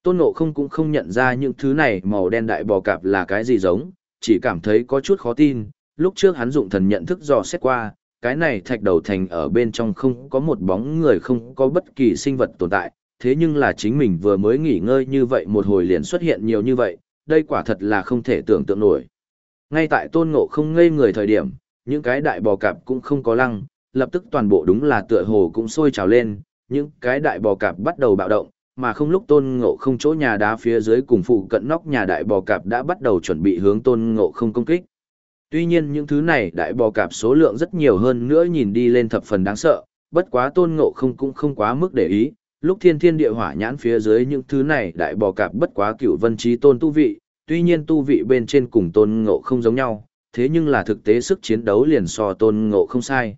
Tôn Ngộ không cũng không nhận ra những thứ này màu đen đại bò cạp là cái gì giống, chỉ cảm thấy có chút khó tin, lúc trước hắn dụng thần nhận thức dò xét qua, cái này thạch đầu thành ở bên trong không có một bóng người không có bất kỳ sinh vật tồn tại, thế nhưng là chính mình vừa mới nghỉ ngơi như vậy một hồi liền xuất hiện nhiều như vậy, đây quả thật là không thể tưởng tượng nổi. Ngay tại tôn ngộ không ngây người thời điểm, những cái đại bò cạp cũng không có lăng, lập tức toàn bộ đúng là tựa hồ cũng sôi trào lên, những cái đại bò cạp bắt đầu bạo động, mà không lúc tôn ngộ không chỗ nhà đá phía dưới cùng phụ cận nóc nhà đại bò cạp đã bắt đầu chuẩn bị hướng tôn ngộ không công kích. Tuy nhiên những thứ này đại bò cạp số lượng rất nhiều hơn nữa nhìn đi lên thập phần đáng sợ, bất quá tôn ngộ không cũng không quá mức để ý, lúc thiên thiên địa hỏa nhãn phía dưới những thứ này đại bò cạp bất quá cựu vân trí tôn tu vị, tuy nhiên tu vị bên trên cùng tôn ngộ không giống nhau, thế nhưng là thực tế sức chiến đấu liền so tôn ngộ không sai.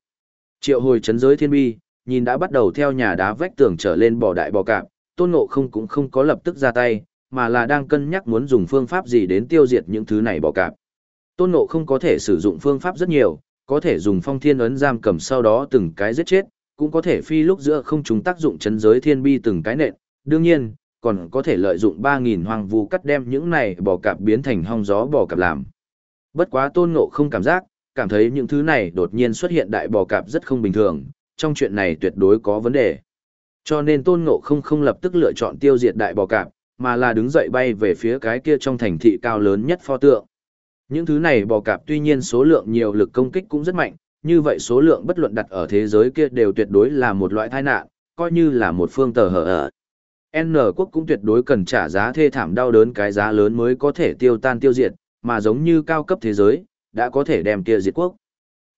Triệu hồi chấn giới thiên bi, nhìn đã bắt đầu theo nhà đá vách tường trở lên bò đại bò cạp, tôn ngộ không cũng không có lập tức ra tay, mà là đang cân nhắc muốn dùng phương pháp gì đến tiêu diệt những thứ này bò cạp. Tôn ngộ không có thể sử dụng phương pháp rất nhiều, có thể dùng phong thiên ấn giam cầm sau đó từng cái giết chết, cũng có thể phi lúc giữa không chúng tác dụng chấn giới thiên bi từng cái nện, đương nhiên, còn có thể lợi dụng 3.000 hoàng vu cắt đem những này bò cạp biến thành hong gió bò cạp làm. Bất quá tôn ngộ không cảm giác, cảm thấy những thứ này đột nhiên xuất hiện đại bò cạp rất không bình thường, trong chuyện này tuyệt đối có vấn đề. Cho nên tôn ngộ không không lập tức lựa chọn tiêu diệt đại bò cạp, mà là đứng dậy bay về phía cái kia trong thành thị cao lớn nhất pho tượng. Những thứ này bò cạp tuy nhiên số lượng nhiều lực công kích cũng rất mạnh, như vậy số lượng bất luận đặt ở thế giới kia đều tuyệt đối là một loại tai nạn, coi như là một phương tờ hở ở. N quốc cũng tuyệt đối cần trả giá thê thảm đau đớn cái giá lớn mới có thể tiêu tan tiêu diệt, mà giống như cao cấp thế giới, đã có thể đem kia diệt quốc.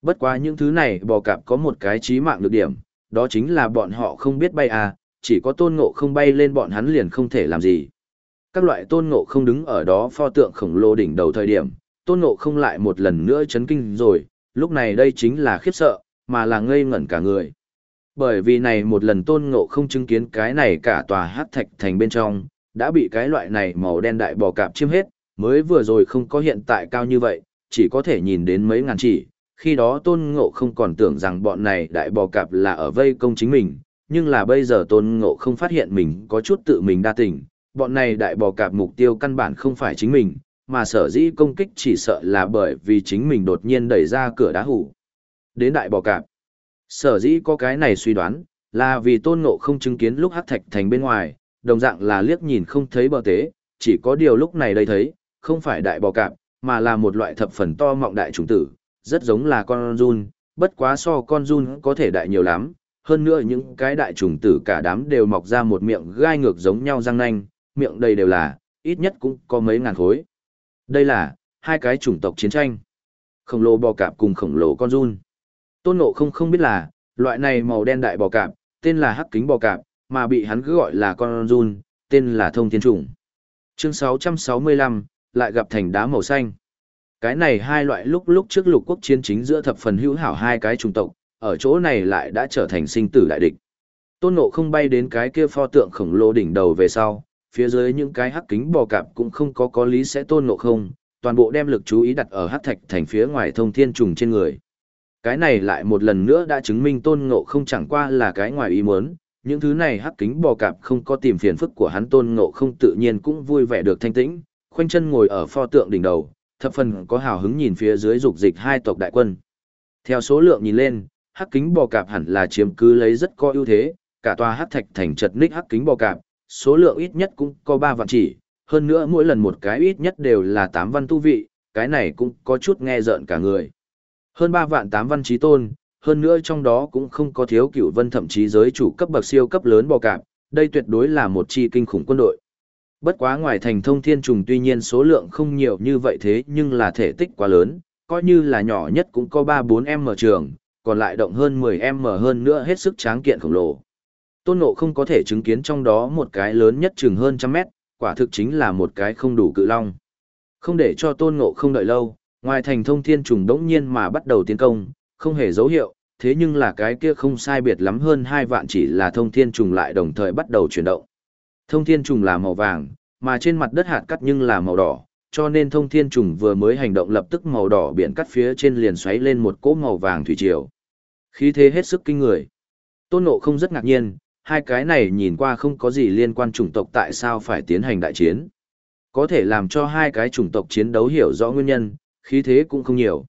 Bất quá những thứ này bò cạp có một cái chí mạng được điểm, đó chính là bọn họ không biết bay à, chỉ có tôn ngộ không bay lên bọn hắn liền không thể làm gì. Các loại tôn ngộ không đứng ở đó pho tượng khổng lồ đỉnh đầu thời điểm, tôn ngộ không lại một lần nữa chấn kinh rồi, lúc này đây chính là khiếp sợ, mà là ngây ngẩn cả người. Bởi vì này một lần tôn ngộ không chứng kiến cái này cả tòa hát thạch thành bên trong, đã bị cái loại này màu đen đại bò cạp chiếm hết, mới vừa rồi không có hiện tại cao như vậy, chỉ có thể nhìn đến mấy ngàn chỉ. Khi đó tôn ngộ không còn tưởng rằng bọn này đại bò cạp là ở vây công chính mình, nhưng là bây giờ tôn ngộ không phát hiện mình có chút tự mình đa tình, bọn này đại bò cạp mục tiêu căn bản không phải chính mình, mà sở dĩ công kích chỉ sợ là bởi vì chính mình đột nhiên đẩy ra cửa đá hủ. Đến đại bò cạp, sở dĩ có cái này suy đoán, là vì tôn ngộ không chứng kiến lúc hắc thạch thành bên ngoài, đồng dạng là liếc nhìn không thấy bờ tế, chỉ có điều lúc này đây thấy, không phải đại bò cạp, mà là một loại thập phần to mọng đại trùng tử, rất giống là con run, bất quá so con run có thể đại nhiều lắm, hơn nữa những cái đại trùng tử cả đám đều mọc ra một miệng gai ngược giống nhau răng nanh, miệng đầy đều là, ít nhất cũng có mấy ngàn khối. Đây là, hai cái chủng tộc chiến tranh. Khổng lồ bò cạp cùng khổng lồ con run. Tôn Ngộ không không biết là, loại này màu đen đại bò cạp, tên là hắc kính bò cạp, mà bị hắn cứ gọi là con run, tên là thông thiên trùng. Chương 665, lại gặp thành đá màu xanh. Cái này hai loại lúc lúc trước lục quốc chiến chính giữa thập phần hữu hảo hai cái chủng tộc, ở chỗ này lại đã trở thành sinh tử đại địch. Tôn Ngộ không bay đến cái kia pho tượng khổng lồ đỉnh đầu về sau, phía dưới những cái hắc kính bò cạp cũng không có có lý sẽ tôn ngộ không, toàn bộ đem lực chú ý đặt ở hắc thạch thành phía ngoài thông thiên trùng trên người. Cái này lại một lần nữa đã chứng minh tôn ngộ không chẳng qua là cái ngoài ý muốn, những thứ này hắc kính bò cạp không có tìm phiền phức của hắn tôn ngộ không tự nhiên cũng vui vẻ được thanh tĩnh, khoanh chân ngồi ở pho tượng đỉnh đầu, thập phần có hào hứng nhìn phía dưới dục dịch hai tộc đại quân. Theo số lượng nhìn lên, hắc kính bò cạp hẳn là chiếm cứ lấy rất có ưu thế, cả tòa hắc thạch thành chật ních hắc kính bò cạp, số lượng ít nhất cũng có 3 vạn chỉ, hơn nữa mỗi lần một cái ít nhất đều là 8 văn tu vị, cái này cũng có chút nghe rợn cả người. Hơn 3 vạn 8 văn trí tôn, hơn nữa trong đó cũng không có thiếu cửu vân thậm chí giới chủ cấp bậc siêu cấp lớn bò cạp, đây tuyệt đối là một chi kinh khủng quân đội. Bất quá ngoài thành thông thiên trùng tuy nhiên số lượng không nhiều như vậy thế nhưng là thể tích quá lớn, coi như là nhỏ nhất cũng có 3-4 m trường, còn lại động hơn 10 m hơn nữa hết sức tráng kiện khổng lồ. Tôn Ngộ không có thể chứng kiến trong đó một cái lớn nhất chừng hơn trăm mét, quả thực chính là một cái không đủ cự long. Không để cho Tôn Ngộ không đợi lâu, ngoài thành thông thiên trùng đống nhiên mà bắt đầu tiến công, không hề dấu hiệu, thế nhưng là cái kia không sai biệt lắm hơn hai vạn chỉ là thông thiên trùng lại đồng thời bắt đầu chuyển động. Thông thiên trùng là màu vàng, mà trên mặt đất hạt cắt nhưng là màu đỏ, cho nên thông thiên trùng vừa mới hành động lập tức màu đỏ biển cắt phía trên liền xoáy lên một cỗ màu vàng thủy triều. Khí thế hết sức kinh người. Tôn Ngộ không rất ngạc nhiên, hai cái này nhìn qua không có gì liên quan chủng tộc tại sao phải tiến hành đại chiến. Có thể làm cho hai cái chủng tộc chiến đấu hiểu rõ nguyên nhân, khí thế cũng không nhiều.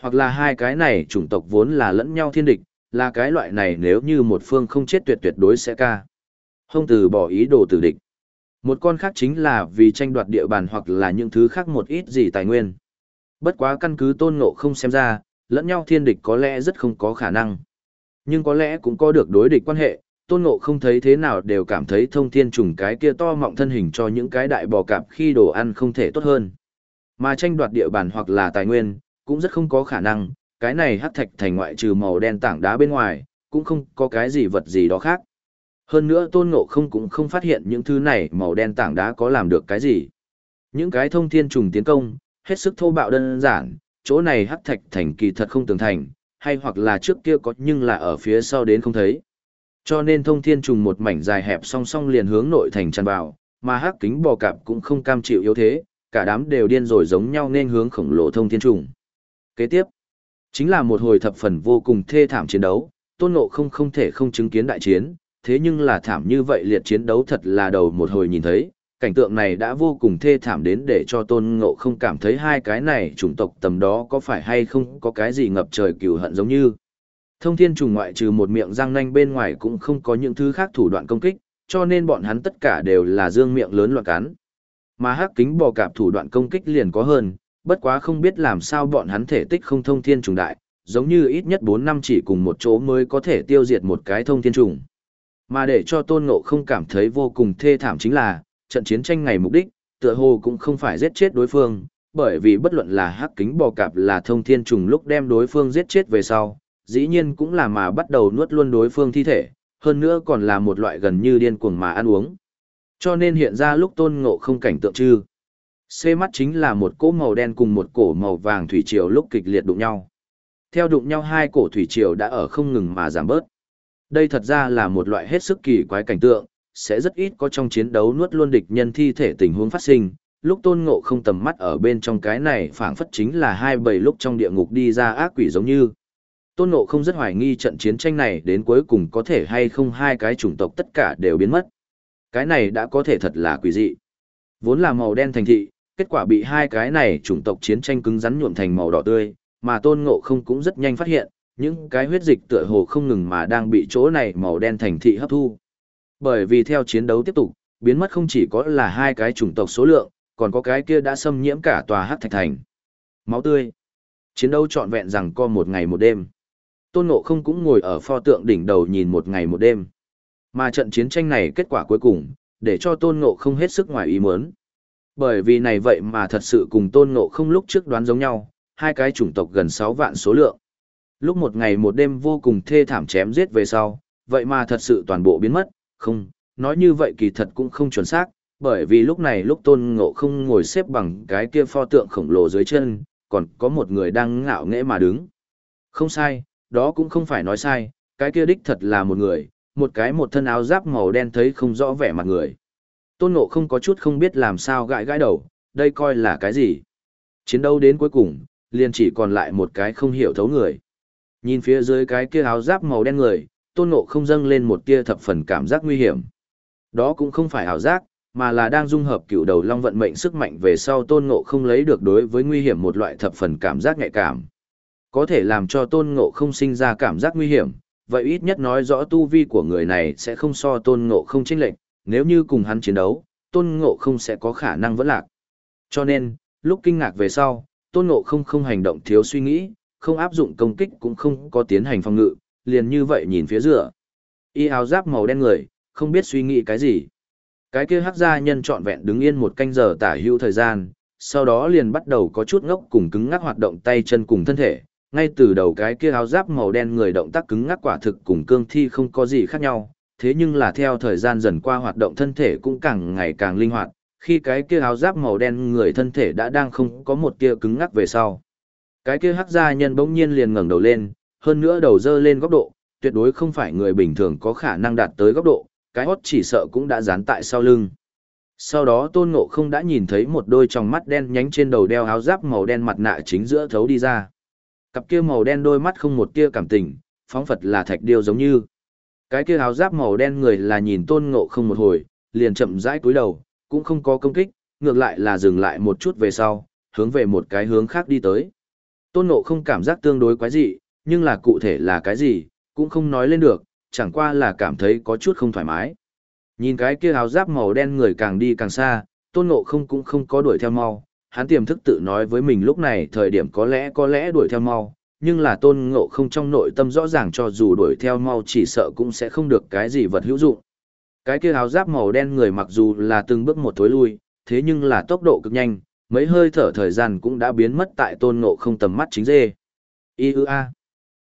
Hoặc là hai cái này chủng tộc vốn là lẫn nhau thiên địch, là cái loại này nếu như một phương không chết tuyệt tuyệt đối sẽ ca. Không từ bỏ ý đồ tử địch. Một con khác chính là vì tranh đoạt địa bàn hoặc là những thứ khác một ít gì tài nguyên. Bất quá căn cứ tôn ngộ không xem ra, lẫn nhau thiên địch có lẽ rất không có khả năng. Nhưng có lẽ cũng có được đối địch quan hệ, tôn ngộ không thấy thế nào đều cảm thấy thông thiên trùng cái kia to mọng thân hình cho những cái đại bò cạp khi đồ ăn không thể tốt hơn. Mà tranh đoạt địa bàn hoặc là tài nguyên, cũng rất không có khả năng, cái này hắc thạch thành ngoại trừ màu đen tảng đá bên ngoài, cũng không có cái gì vật gì đó khác. Hơn nữa tôn ngộ không cũng không phát hiện những thứ này màu đen tảng đá có làm được cái gì. Những cái thông thiên trùng tiến công, hết sức thô bạo đơn giản, chỗ này hắc thạch thành kỳ thật không tường thành, hay hoặc là trước kia có nhưng là ở phía sau đến không thấy. Cho nên thông thiên trùng một mảnh dài hẹp song song liền hướng nội thành tràn vào, mà hắc kính bò cạp cũng không cam chịu yếu thế, cả đám đều điên rồi giống nhau nên hướng khổng lồ thông thiên trùng. Kế tiếp, chính là một hồi thập phần vô cùng thê thảm chiến đấu, tôn ngộ không không thể không chứng kiến đại chiến, thế nhưng là thảm như vậy liệt chiến đấu thật là đầu một hồi nhìn thấy, cảnh tượng này đã vô cùng thê thảm đến để cho tôn ngộ không cảm thấy hai cái này chủng tộc tầm đó có phải hay không có cái gì ngập trời cừu hận giống như. Thông thiên trùng ngoại trừ một miệng răng nanh bên ngoài cũng không có những thứ khác thủ đoạn công kích, cho nên bọn hắn tất cả đều là dương miệng lớn loạn cắn. Mà hắc kính bò cạp thủ đoạn công kích liền có hơn, bất quá không biết làm sao bọn hắn thể tích không thông thiên trùng đại, giống như ít nhất 4 năm chỉ cùng một chỗ mới có thể tiêu diệt một cái thông thiên trùng. Mà để cho tôn ngộ không cảm thấy vô cùng thê thảm chính là, trận chiến tranh ngày mục đích, tựa hồ cũng không phải giết chết đối phương, bởi vì bất luận là hắc kính bò cạp là thông thiên trùng lúc đem đối phương giết chết về sau, dĩ nhiên cũng là mà bắt đầu nuốt luôn đối phương thi thể, hơn nữa còn là một loại gần như điên cuồng mà ăn uống. Cho nên hiện ra lúc tôn ngộ không cảnh tượng chư. Xê mắt chính là một cỗ màu đen cùng một cổ màu vàng thủy triều lúc kịch liệt đụng nhau. Theo đụng nhau hai cổ thủy triều đã ở không ngừng mà giảm bớt. Đây thật ra là một loại hết sức kỳ quái cảnh tượng, sẽ rất ít có trong chiến đấu nuốt luôn địch nhân thi thể tình huống phát sinh. Lúc tôn ngộ không tầm mắt ở bên trong cái này phảng phất chính là hai bầy lúc trong địa ngục đi ra ác quỷ giống như. Tôn Ngộ không rất hoài nghi trận chiến tranh này đến cuối cùng có thể hay không hai cái chủng tộc tất cả đều biến mất. Cái này đã có thể thật là quỷ dị. Vốn là màu đen thành thị, kết quả bị hai cái này chủng tộc chiến tranh cứng rắn nhuộm thành màu đỏ tươi, mà Tôn Ngộ không cũng rất nhanh phát hiện, những cái huyết dịch tựa hồ không ngừng mà đang bị chỗ này màu đen thành thị hấp thu. Bởi vì theo chiến đấu tiếp tục, biến mất không chỉ có là hai cái chủng tộc số lượng, còn có cái kia đã xâm nhiễm cả tòa hắc thạch thành. Máu tươi. Chiến đấu trọn vẹn rằng co một ngày một đêm tôn ngộ không cũng ngồi ở pho tượng đỉnh đầu nhìn một ngày một đêm. Mà trận chiến tranh này kết quả cuối cùng, để cho tôn ngộ không hết sức ngoài ý muốn. Bởi vì này vậy mà thật sự cùng tôn ngộ không lúc trước đoán giống nhau, hai cái chủng tộc gần 6 vạn số lượng. Lúc một ngày một đêm vô cùng thê thảm chém giết về sau, vậy mà thật sự toàn bộ biến mất, không, nói như vậy kỳ thật cũng không chuẩn xác, bởi vì lúc này lúc tôn ngộ không ngồi xếp bằng cái kia pho tượng khổng lồ dưới chân, còn có một người đang ngạo nghễ mà đứng. Không sai, đó cũng không phải nói sai, cái kia đích thật là một người, một cái một thân áo giáp màu đen thấy không rõ vẻ mặt người. Tôn Ngộ không có chút không biết làm sao gãi gãi đầu, đây coi là cái gì. Chiến đấu đến cuối cùng, liền chỉ còn lại một cái không hiểu thấu người. Nhìn phía dưới cái kia áo giáp màu đen người, Tôn Ngộ không dâng lên một tia thập phần cảm giác nguy hiểm. Đó cũng không phải ảo giác, mà là đang dung hợp cựu đầu long vận mệnh sức mạnh về sau Tôn Ngộ không lấy được đối với nguy hiểm một loại thập phần cảm giác nhạy cảm. Có thể làm cho Tôn Ngộ không sinh ra cảm giác nguy hiểm, vậy ít nhất nói rõ tu vi của người này sẽ không so Tôn Ngộ không chênh lệch, nếu như cùng hắn chiến đấu, Tôn Ngộ không sẽ có khả năng vẫn lạc. Cho nên, lúc kinh ngạc về sau, Tôn Ngộ không không hành động thiếu suy nghĩ, không áp dụng công kích cũng không có tiến hành phòng ngự, liền như vậy nhìn phía giữa. Y áo giáp màu đen người, không biết suy nghĩ cái gì. Cái kia hắc gia nhân trọn vẹn đứng yên một canh giờ tả hữu thời gian, sau đó liền bắt đầu có chút ngốc cùng cứng ngắc hoạt động tay chân cùng thân thể. Ngay từ đầu cái kia áo giáp màu đen người động tác cứng ngắc quả thực cùng cương thi không có gì khác nhau, thế nhưng là theo thời gian dần qua hoạt động thân thể cũng càng ngày càng linh hoạt, khi cái kia áo giáp màu đen người thân thể đã đang không có một tia cứng ngắc về sau. Cái kia hắc gia nhân bỗng nhiên liền ngẩng đầu lên, hơn nữa đầu dơ lên góc độ, tuyệt đối không phải người bình thường có khả năng đạt tới góc độ, cái hót chỉ sợ cũng đã dán tại sau lưng. Sau đó tôn ngộ không đã nhìn thấy một đôi tròng mắt đen nhánh trên đầu đeo áo giáp màu đen mặt nạ chính giữa thấu đi ra. Cặp kia màu đen đôi mắt không một tia cảm tình, phóng phật là thạch điêu giống như. Cái kia áo giáp màu đen người là nhìn tôn ngộ không một hồi, liền chậm rãi cúi đầu, cũng không có công kích, ngược lại là dừng lại một chút về sau, hướng về một cái hướng khác đi tới. Tôn ngộ không cảm giác tương đối quái dị, nhưng là cụ thể là cái gì, cũng không nói lên được, chẳng qua là cảm thấy có chút không thoải mái. Nhìn cái kia áo giáp màu đen người càng đi càng xa, tôn ngộ không cũng không có đuổi theo mau, hắn tiềm thức tự nói với mình lúc này thời điểm có lẽ có lẽ đuổi theo mau, nhưng là tôn ngộ không trong nội tâm rõ ràng cho dù đuổi theo mau chỉ sợ cũng sẽ không được cái gì vật hữu dụng. Cái kia áo giáp màu đen người mặc dù là từng bước một thối lui, thế nhưng là tốc độ cực nhanh, mấy hơi thở thời gian cũng đã biến mất tại tôn ngộ không tầm mắt chính dê. Y ư a.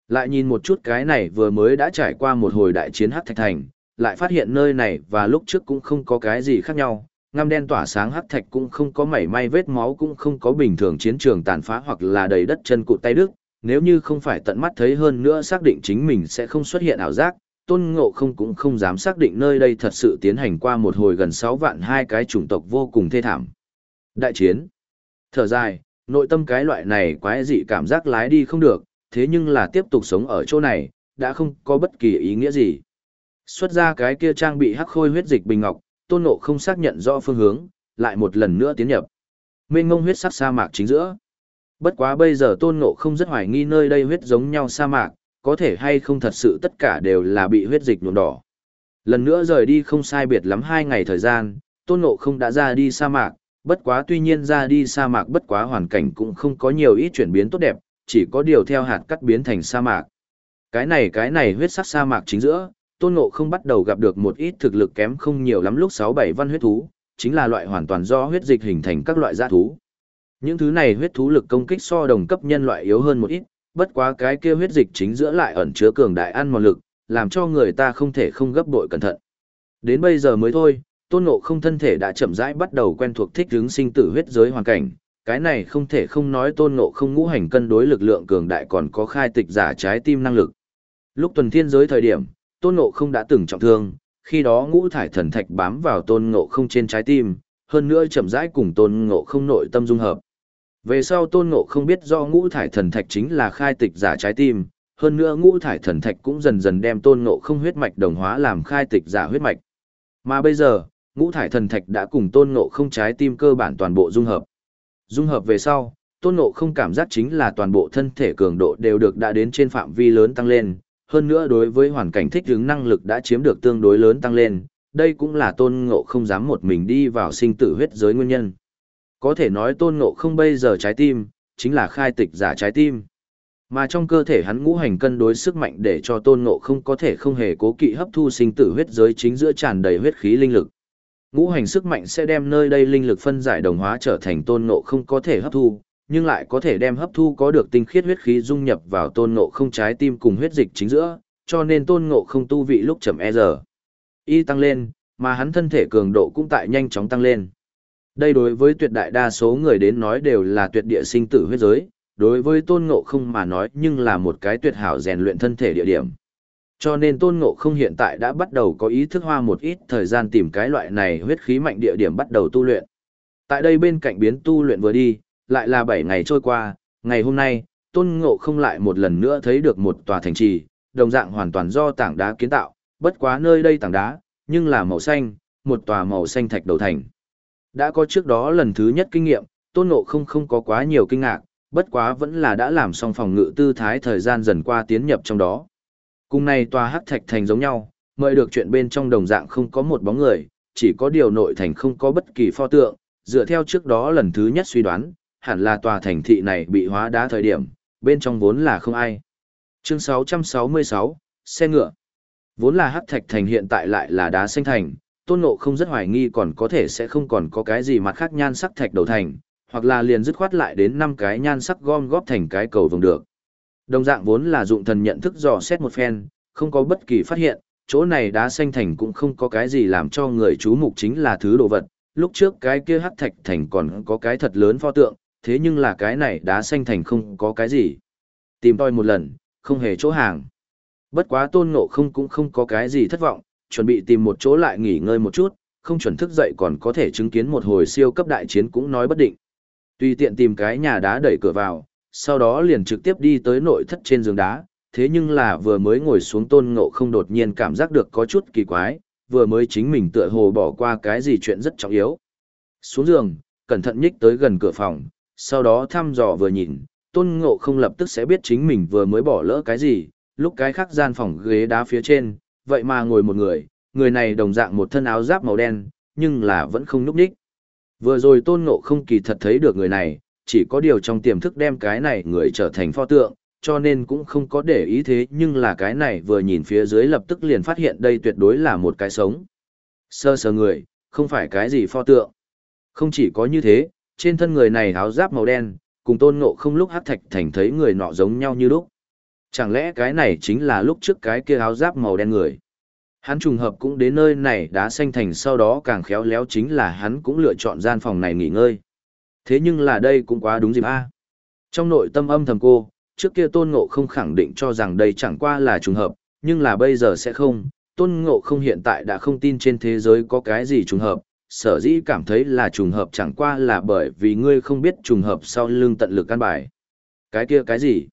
Lại nhìn một chút cái này vừa mới đã trải qua một hồi đại chiến hắc thạch thành, lại phát hiện nơi này và lúc trước cũng không có cái gì khác nhau, ngăm đen tỏa sáng hắc thạch cũng không có mảy may vết máu cũng không có bình thường chiến trường tàn phá hoặc là đầy đất chân cụt tay đức, nếu như không phải tận mắt thấy hơn nữa xác định chính mình sẽ không xuất hiện ảo giác, tôn ngộ không cũng không dám xác định nơi đây thật sự tiến hành qua một hồi gần 6 vạn hai cái chủng tộc vô cùng thê thảm. Đại chiến. Thở dài, nội tâm cái loại này quái dị cảm giác lái đi không được, thế nhưng là tiếp tục sống ở chỗ này, đã không có bất kỳ ý nghĩa gì. Xuất ra cái kia trang bị hắc khôi huyết dịch bình ngọc, tôn ngộ không xác nhận rõ phương hướng, lại một lần nữa tiến nhập. Mênh ngông huyết sắc sa mạc chính giữa. Bất quá bây giờ tôn ngộ không rất hoài nghi nơi đây huyết giống nhau sa mạc, có thể hay không thật sự tất cả đều là bị huyết dịch nhuộm đỏ. Lần nữa rời đi không sai biệt lắm hai ngày thời gian, tôn ngộ không đã ra đi sa mạc, bất quá tuy nhiên ra đi sa mạc bất quá hoàn cảnh cũng không có nhiều ít chuyển biến tốt đẹp, chỉ có điều theo hạt cắt biến thành sa mạc. Cái này cái này huyết sắc sa mạc chính giữa, tôn ngộ không bắt đầu gặp được một ít thực lực kém không nhiều lắm lúc 6-7 văn huyết thú, chính là loại hoàn toàn do huyết dịch hình thành các loại giã thú. Những thứ này huyết thú lực công kích so đồng cấp nhân loại yếu hơn một ít, bất quá cái kia huyết dịch chính giữa lại ẩn chứa cường đại ăn mòn lực, làm cho người ta không thể không gấp bội cẩn thận. Đến bây giờ mới thôi, tôn ngộ không thân thể đã chậm rãi bắt đầu quen thuộc thích hướng sinh tử huyết giới hoàn cảnh, cái này không thể không nói tôn ngộ không ngũ hành cân đối lực lượng cường đại còn có khai tịch giả trái tim năng lực. Lúc tuần thiên giới thời điểm, tôn ngộ không đã từng trọng thương, khi đó ngũ thải thần thạch bám vào tôn ngộ không trên trái tim, hơn nữa chậm rãi cùng tôn ngộ không nội tâm dung hợp. Về sau tôn ngộ không biết do ngũ thải thần thạch chính là khai tịch giả trái tim, hơn nữa ngũ thải thần thạch cũng dần dần đem tôn ngộ không huyết mạch đồng hóa làm khai tịch giả huyết mạch. Mà bây giờ, ngũ thải thần thạch đã cùng tôn ngộ không trái tim cơ bản toàn bộ dung hợp. Dung hợp về sau, tôn ngộ không cảm giác chính là toàn bộ thân thể cường độ đều được đã đến trên phạm vi lớn tăng lên, hơn nữa đối với hoàn cảnh thích ứng năng lực đã chiếm được tương đối lớn tăng lên, đây cũng là tôn ngộ không dám một mình đi vào sinh tử huyết giới nguyên nhân. Có thể nói tôn ngộ không bây giờ trái tim, chính là khai tịch giả trái tim. Mà trong cơ thể hắn ngũ hành cân đối sức mạnh để cho tôn ngộ không có thể không hề cố kỵ hấp thu sinh tử huyết giới chính giữa tràn đầy huyết khí linh lực. Ngũ hành sức mạnh sẽ đem nơi đây linh lực phân giải đồng hóa trở thành tôn ngộ không có thể hấp thu, nhưng lại có thể đem hấp thu có được tinh khiết huyết khí dung nhập vào tôn ngộ không trái tim cùng huyết dịch chính giữa, cho nên tôn ngộ không tu vị lúc chậm e giờ. Y tăng lên, mà hắn thân thể cường độ cũng tại nhanh chóng tăng lên. Đây đối với tuyệt đại đa số người đến nói đều là tuyệt địa sinh tử huyết giới, đối với tôn ngộ không mà nói nhưng là một cái tuyệt hảo rèn luyện thân thể địa điểm. Cho nên tôn ngộ không hiện tại đã bắt đầu có ý thức hoa một ít thời gian tìm cái loại này huyết khí mạnh địa điểm bắt đầu tu luyện. Tại đây bên cạnh biến tu luyện vừa đi, lại là 7 ngày trôi qua, ngày hôm nay, tôn ngộ không lại một lần nữa thấy được một tòa thành trì, đồng dạng hoàn toàn do tảng đá kiến tạo, bất quá nơi đây tảng đá, nhưng là màu xanh, một tòa màu xanh thạch đầu thành. Đã có trước đó lần thứ nhất kinh nghiệm, tôn ngộ không không có quá nhiều kinh ngạc, bất quá vẫn là đã làm xong phòng ngự tư thái thời gian dần qua tiến nhập trong đó. Cùng này tòa hắc thạch thành giống nhau, mời được chuyện bên trong đồng dạng không có một bóng người, chỉ có điều nội thành không có bất kỳ pho tượng, dựa theo trước đó lần thứ nhất suy đoán, hẳn là tòa thành thị này bị hóa đá thời điểm, bên trong vốn là không ai. Chương 666, xe ngựa. Vốn là hắc thạch thành hiện tại lại là đá xanh thành, tôn ngộ không rất hoài nghi còn có thể sẽ không còn có cái gì mặt khác nhan sắc thạch đầu thành, hoặc là liền dứt khoát lại đến năm cái nhan sắc gom góp thành cái cầu vồng được. Đồng dạng vốn là dụng thần nhận thức dò xét một phen, không có bất kỳ phát hiện, chỗ này đá xanh thành cũng không có cái gì làm cho người chú mục chính là thứ đồ vật. Lúc trước cái kia hắc thạch thành còn có cái thật lớn pho tượng, thế nhưng là cái này đá xanh thành không có cái gì. Tìm toi một lần, không hề chỗ hàng. Bất quá tôn ngộ không cũng không có cái gì thất vọng, chuẩn bị tìm một chỗ lại nghỉ ngơi một chút, không chuẩn thức dậy còn có thể chứng kiến một hồi siêu cấp đại chiến cũng nói bất định. Tùy tiện tìm cái nhà đá đẩy cửa vào, sau đó liền trực tiếp đi tới nội thất trên giường đá, thế nhưng là vừa mới ngồi xuống tôn ngộ không đột nhiên cảm giác được có chút kỳ quái, vừa mới chính mình tựa hồ bỏ qua cái gì chuyện rất trọng yếu. Xuống giường, cẩn thận nhích tới gần cửa phòng, sau đó thăm dò vừa nhìn, tôn ngộ không lập tức sẽ biết chính mình vừa mới bỏ lỡ cái gì, lúc cái khác gian phòng ghế đá phía trên, vậy mà ngồi một người, người này đồng dạng một thân áo giáp màu đen, nhưng là vẫn không núp đích. Vừa rồi tôn ngộ không kỳ thật thấy được người này, chỉ có điều trong tiềm thức đem cái này người trở thành pho tượng, cho nên cũng không có để ý thế nhưng là cái này vừa nhìn phía dưới lập tức liền phát hiện đây tuyệt đối là một cái sống. Sơ sơ người, không phải cái gì pho tượng. Không chỉ có như thế, trên thân người này áo giáp màu đen, cùng tôn ngộ không lúc hát thạch thành thấy người nọ giống nhau như lúc. Chẳng lẽ cái này chính là lúc trước cái kia áo giáp màu đen người? Hắn trùng hợp cũng đến nơi này đá xanh thành sau đó càng khéo léo chính là hắn cũng lựa chọn gian phòng này nghỉ ngơi. Thế nhưng là đây cũng quá đúng dịp a. Trong nội tâm âm thầm cô, trước kia tôn ngộ không khẳng định cho rằng đây chẳng qua là trùng hợp, nhưng là bây giờ sẽ không, tôn ngộ không hiện tại đã không tin trên thế giới có cái gì trùng hợp, sở dĩ cảm thấy là trùng hợp chẳng qua là bởi vì ngươi không biết trùng hợp sau lưng tận lực căn bài. Cái kia cái gì?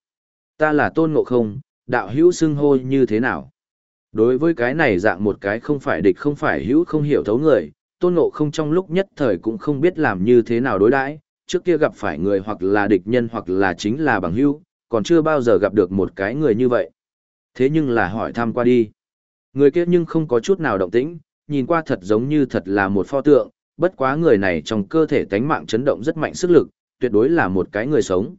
Ta là tôn ngộ không, đạo hữu xưng hô như thế nào? Đối với cái này dạng một cái không phải địch không phải hữu không hiểu thấu người, tôn ngộ không trong lúc nhất thời cũng không biết làm như thế nào đối đãi trước kia gặp phải người hoặc là địch nhân hoặc là chính là bằng hữu, còn chưa bao giờ gặp được một cái người như vậy. Thế nhưng là hỏi thăm qua đi. Người kia nhưng không có chút nào động tĩnh, nhìn qua thật giống như thật là một pho tượng, bất quá người này trong cơ thể tánh mạng chấn động rất mạnh sức lực, tuyệt đối là một cái người sống.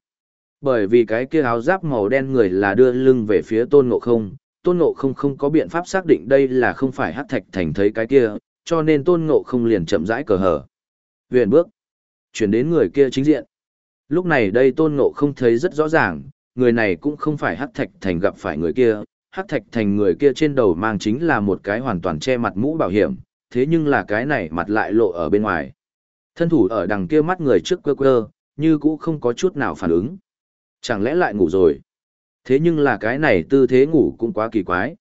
Bởi vì cái kia áo giáp màu đen người là đưa lưng về phía tôn ngộ không, tôn ngộ không không có biện pháp xác định đây là không phải hát thạch thành thấy cái kia, cho nên tôn ngộ không liền chậm rãi cờ hở. Huyền bước, chuyển đến người kia chính diện. Lúc này đây tôn ngộ không thấy rất rõ ràng, người này cũng không phải hắc thạch thành gặp phải người kia, hắc thạch thành người kia trên đầu mang chính là một cái hoàn toàn che mặt mũ bảo hiểm, thế nhưng là cái này mặt lại lộ ở bên ngoài. Thân thủ ở đằng kia mắt người trước quơ quơ, như cũ không có chút nào phản ứng. Chẳng lẽ lại ngủ rồi? Thế nhưng là cái này tư thế ngủ cũng quá kỳ quái.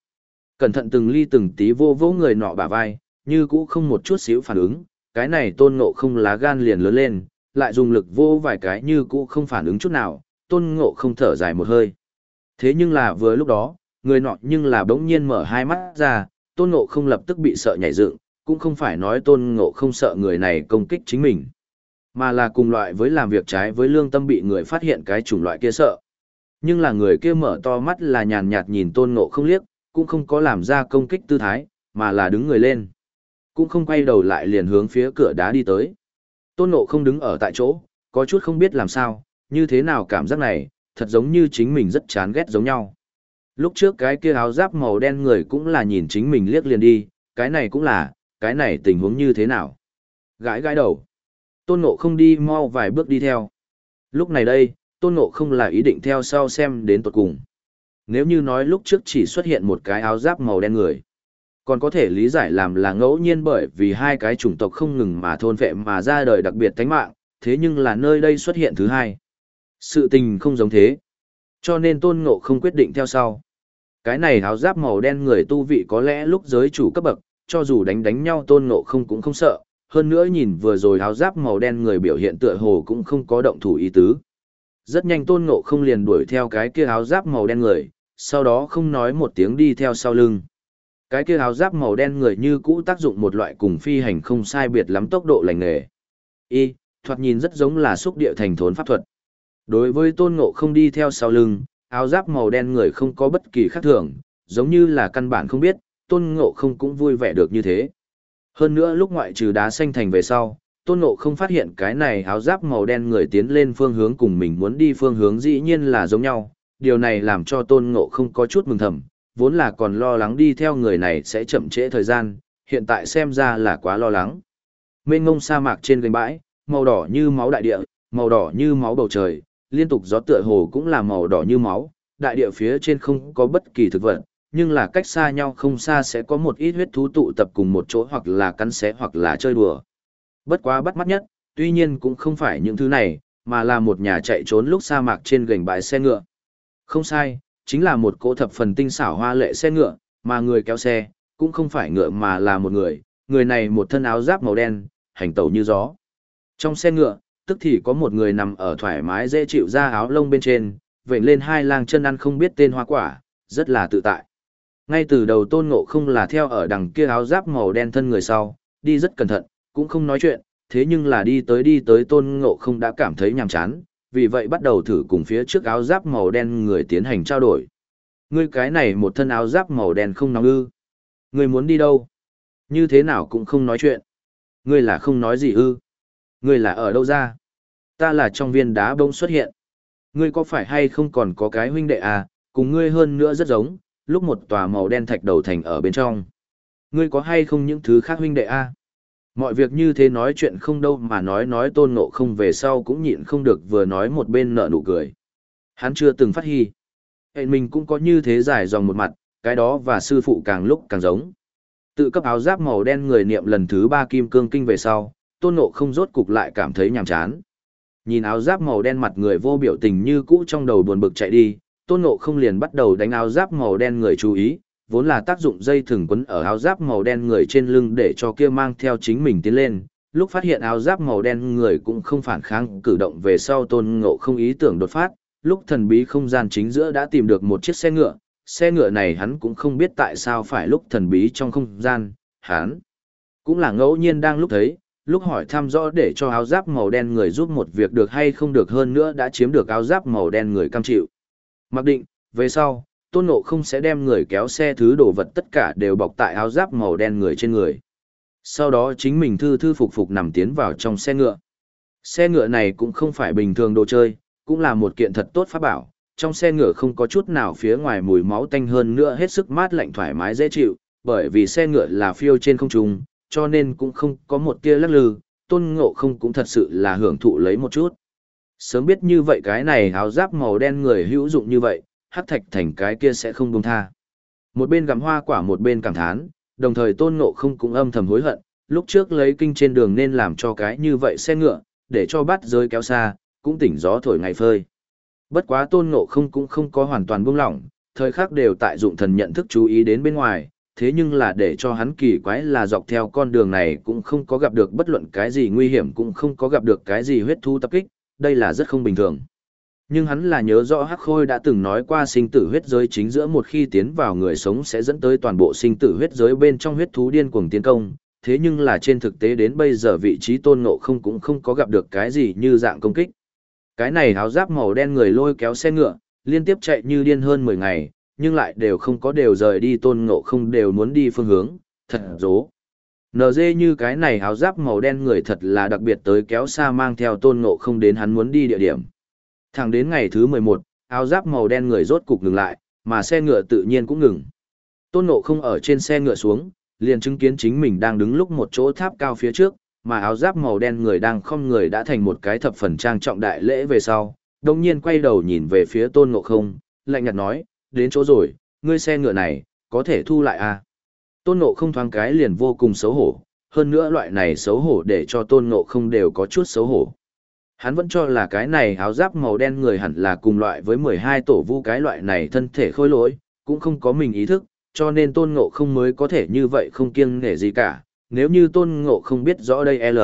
Cẩn thận từng ly từng tí vô vô người nọ bả vai, như cũ không một chút xíu phản ứng, cái này tôn ngộ không lá gan liền lớn lên, lại dùng lực vô vài cái như cũ không phản ứng chút nào, tôn ngộ không thở dài một hơi. Thế nhưng là vừa lúc đó, người nọ nhưng là bỗng nhiên mở hai mắt ra, tôn ngộ không lập tức bị sợ nhảy dựng, cũng không phải nói tôn ngộ không sợ người này công kích chính mình, mà là cùng loại với làm việc trái với lương tâm bị người phát hiện cái chủng loại kia sợ. Nhưng là người kia mở to mắt là nhàn nhạt nhìn tôn ngộ không liếc, cũng không có làm ra công kích tư thái, mà là đứng người lên. Cũng không quay đầu lại liền hướng phía cửa đá đi tới. Tôn ngộ không đứng ở tại chỗ, có chút không biết làm sao, như thế nào cảm giác này, thật giống như chính mình rất chán ghét giống nhau. Lúc trước cái kia áo giáp màu đen người cũng là nhìn chính mình liếc liền đi, cái này cũng là, cái này tình huống như thế nào. Gãi gãi đầu. Tôn ngộ không đi mau vài bước đi theo. Lúc này đây, tôn ngộ không là ý định theo sau xem đến tuột cùng. Nếu như nói lúc trước chỉ xuất hiện một cái áo giáp màu đen người, còn có thể lý giải làm là ngẫu nhiên bởi vì hai cái chủng tộc không ngừng mà thôn vệ mà ra đời đặc biệt tánh mạng, thế nhưng là nơi đây xuất hiện thứ hai. Sự tình không giống thế. Cho nên tôn ngộ không quyết định theo sau. Cái này áo giáp màu đen người tu vị có lẽ lúc giới chủ cấp bậc, cho dù đánh đánh nhau tôn ngộ không cũng không sợ, hơn nữa nhìn vừa rồi áo giáp màu đen người biểu hiện tựa hồ cũng không có động thủ ý tứ. Rất nhanh tôn ngộ không liền đuổi theo cái kia áo giáp màu đen người, sau đó không nói một tiếng đi theo sau lưng. Cái kia áo giáp màu đen người như cũ tác dụng một loại cùng phi hành không sai biệt lắm tốc độ lành nghề. Y, thoạt nhìn rất giống là xúc địa thành thốn pháp thuật. Đối với tôn ngộ không đi theo sau lưng, áo giáp màu đen người không có bất kỳ khác thường, giống như là căn bản không biết, tôn ngộ không cũng vui vẻ được như thế. Hơn nữa lúc ngoại trừ đá xanh thành về sau, tôn ngộ không phát hiện cái này áo giáp màu đen người tiến lên phương hướng cùng mình muốn đi phương hướng dĩ nhiên là giống nhau, điều này làm cho tôn ngộ không có chút mừng thầm, vốn là còn lo lắng đi theo người này sẽ chậm trễ thời gian, hiện tại xem ra là quá lo lắng. Mênh ngông sa mạc trên gành bãi, màu đỏ như máu đại địa, màu đỏ như máu bầu trời, liên tục gió tựa hồ cũng là màu đỏ như máu, đại địa phía trên không có bất kỳ thực vật, nhưng là cách xa nhau không xa sẽ có một ít huyết thú tụ tập cùng một chỗ hoặc là cắn xé hoặc là chơi đùa. Bất quá bắt mắt nhất, tuy nhiên cũng không phải những thứ này, mà là một nhà chạy trốn lúc sa mạc trên gành bãi xe ngựa. Không sai, chính là một cỗ thập phần tinh xảo hoa lệ xe ngựa, mà người kéo xe, cũng không phải ngựa mà là một người, người này một thân áo giáp màu đen, hành tẩu như gió. Trong xe ngựa, tức thì có một người nằm ở thoải mái dễ chịu ra áo lông bên trên, vệnh lên hai lang chân ăn không biết tên hoa quả, rất là tự tại. Ngay từ đầu tôn ngộ không là theo ở đằng kia áo giáp màu đen thân người sau, đi rất cẩn thận, cũng không nói chuyện, thế nhưng là đi tới đi tới tôn ngộ không đã cảm thấy nhàm chán, vì vậy bắt đầu thử cùng phía trước áo giáp màu đen người tiến hành trao đổi. Ngươi cái này một thân áo giáp màu đen không nóng ư. Ngươi muốn đi đâu? Như thế nào cũng không nói chuyện. Ngươi là không nói gì ư. Ngươi là ở đâu ra? Ta là trong viên đá bông xuất hiện. Ngươi có phải hay không còn có cái huynh đệ à, cùng ngươi hơn nữa rất giống, lúc một tòa màu đen thạch đầu thành ở bên trong. Ngươi có hay không những thứ khác huynh đệ à? Mọi việc như thế nói chuyện không đâu mà nói nói tôn ngộ không về sau cũng nhịn không được vừa nói một bên nợ nụ cười. Hắn chưa từng phát hy. Hẹn mình cũng có như thế dài dòng một mặt, cái đó và sư phụ càng lúc càng giống. Tự cấp áo giáp màu đen người niệm lần thứ ba kim cương kinh về sau, tôn ngộ không rốt cục lại cảm thấy nhàm chán. Nhìn áo giáp màu đen mặt người vô biểu tình như cũ trong đầu buồn bực chạy đi, tôn ngộ không liền bắt đầu đánh áo giáp màu đen người chú ý, vốn là tác dụng dây thừng quấn ở áo giáp màu đen người trên lưng để cho kia mang theo chính mình tiến lên. Lúc phát hiện áo giáp màu đen người cũng không phản kháng cử động về sau tôn ngộ không ý tưởng đột phát, lúc thần bí không gian chính giữa đã tìm được một chiếc xe ngựa, xe ngựa này hắn cũng không biết tại sao phải lúc thần bí trong không gian, hắn cũng là ngẫu nhiên đang lúc thấy, lúc hỏi thăm rõ để cho áo giáp màu đen người giúp một việc được hay không được hơn nữa đã chiếm được áo giáp màu đen người cam chịu. Mặc định, về sau, tôn ngộ không sẽ đem người kéo xe thứ đồ vật tất cả đều bọc tại áo giáp màu đen người trên người. Sau đó chính mình thư thư phục phục nằm tiến vào trong xe ngựa. Xe ngựa này cũng không phải bình thường đồ chơi, cũng là một kiện thật tốt pháp bảo. Trong xe ngựa không có chút nào phía ngoài mùi máu tanh hơn nữa hết sức mát lạnh thoải mái dễ chịu, bởi vì xe ngựa là phiêu trên không trung, cho nên cũng không có một tia lắc lư, tôn ngộ không cũng thật sự là hưởng thụ lấy một chút. Sớm biết như vậy cái này áo giáp màu đen người hữu dụng như vậy, hắc thạch thành cái kia sẽ không buông tha. Một bên gặm hoa quả một bên cảm thán, đồng thời tôn ngộ không cũng âm thầm hối hận, lúc trước lấy kinh trên đường nên làm cho cái như vậy xe ngựa, để cho bắt rơi kéo xa, cũng tỉnh gió thổi ngày phơi. Bất quá tôn ngộ không cũng không có hoàn toàn buông lỏng, thời khắc đều tại dụng thần nhận thức chú ý đến bên ngoài, thế nhưng là để cho hắn kỳ quái là dọc theo con đường này cũng không có gặp được bất luận cái gì nguy hiểm cũng không có gặp được cái gì huyết thu tập kích, đây là rất không bình thường. Nhưng hắn là nhớ rõ Hắc Khôi đã từng nói qua sinh tử huyết giới chính giữa một khi tiến vào người sống sẽ dẫn tới toàn bộ sinh tử huyết giới bên trong huyết thú điên cuồng tiến công, thế nhưng là trên thực tế đến bây giờ vị trí tôn ngộ không cũng không có gặp được cái gì như dạng công kích. Cái này áo giáp màu đen người lôi kéo xe ngựa, liên tiếp chạy như điên hơn 10 ngày, nhưng lại đều không có đều rời đi tôn ngộ không đều muốn đi phương hướng, thật dố. NG như cái này áo giáp màu đen người thật là đặc biệt tới kéo xa mang theo tôn ngộ không đến hắn muốn đi địa điểm. Thẳng đến ngày thứ 11, áo giáp màu đen người rốt cục ngừng lại, mà xe ngựa tự nhiên cũng ngừng. Tôn ngộ không ở trên xe ngựa xuống, liền chứng kiến chính mình đang đứng lúc một chỗ tháp cao phía trước, mà áo giáp màu đen người đang không người đã thành một cái thập phần trang trọng đại lễ về sau, đồng nhiên quay đầu nhìn về phía tôn ngộ không, lạnh nhạt nói, đến chỗ rồi, ngươi xe ngựa này, có thể thu lại à? Tôn ngộ không thoáng cái liền vô cùng xấu hổ, hơn nữa loại này xấu hổ để cho tôn ngộ không đều có chút xấu hổ. Hắn vẫn cho là cái này áo giáp màu đen người hẳn là cùng loại với 12 tổ vu cái loại này thân thể khôi lỗi, cũng không có mình ý thức, cho nên tôn ngộ không mới có thể như vậy không kiêng nể gì cả, nếu như tôn ngộ không biết rõ đây L.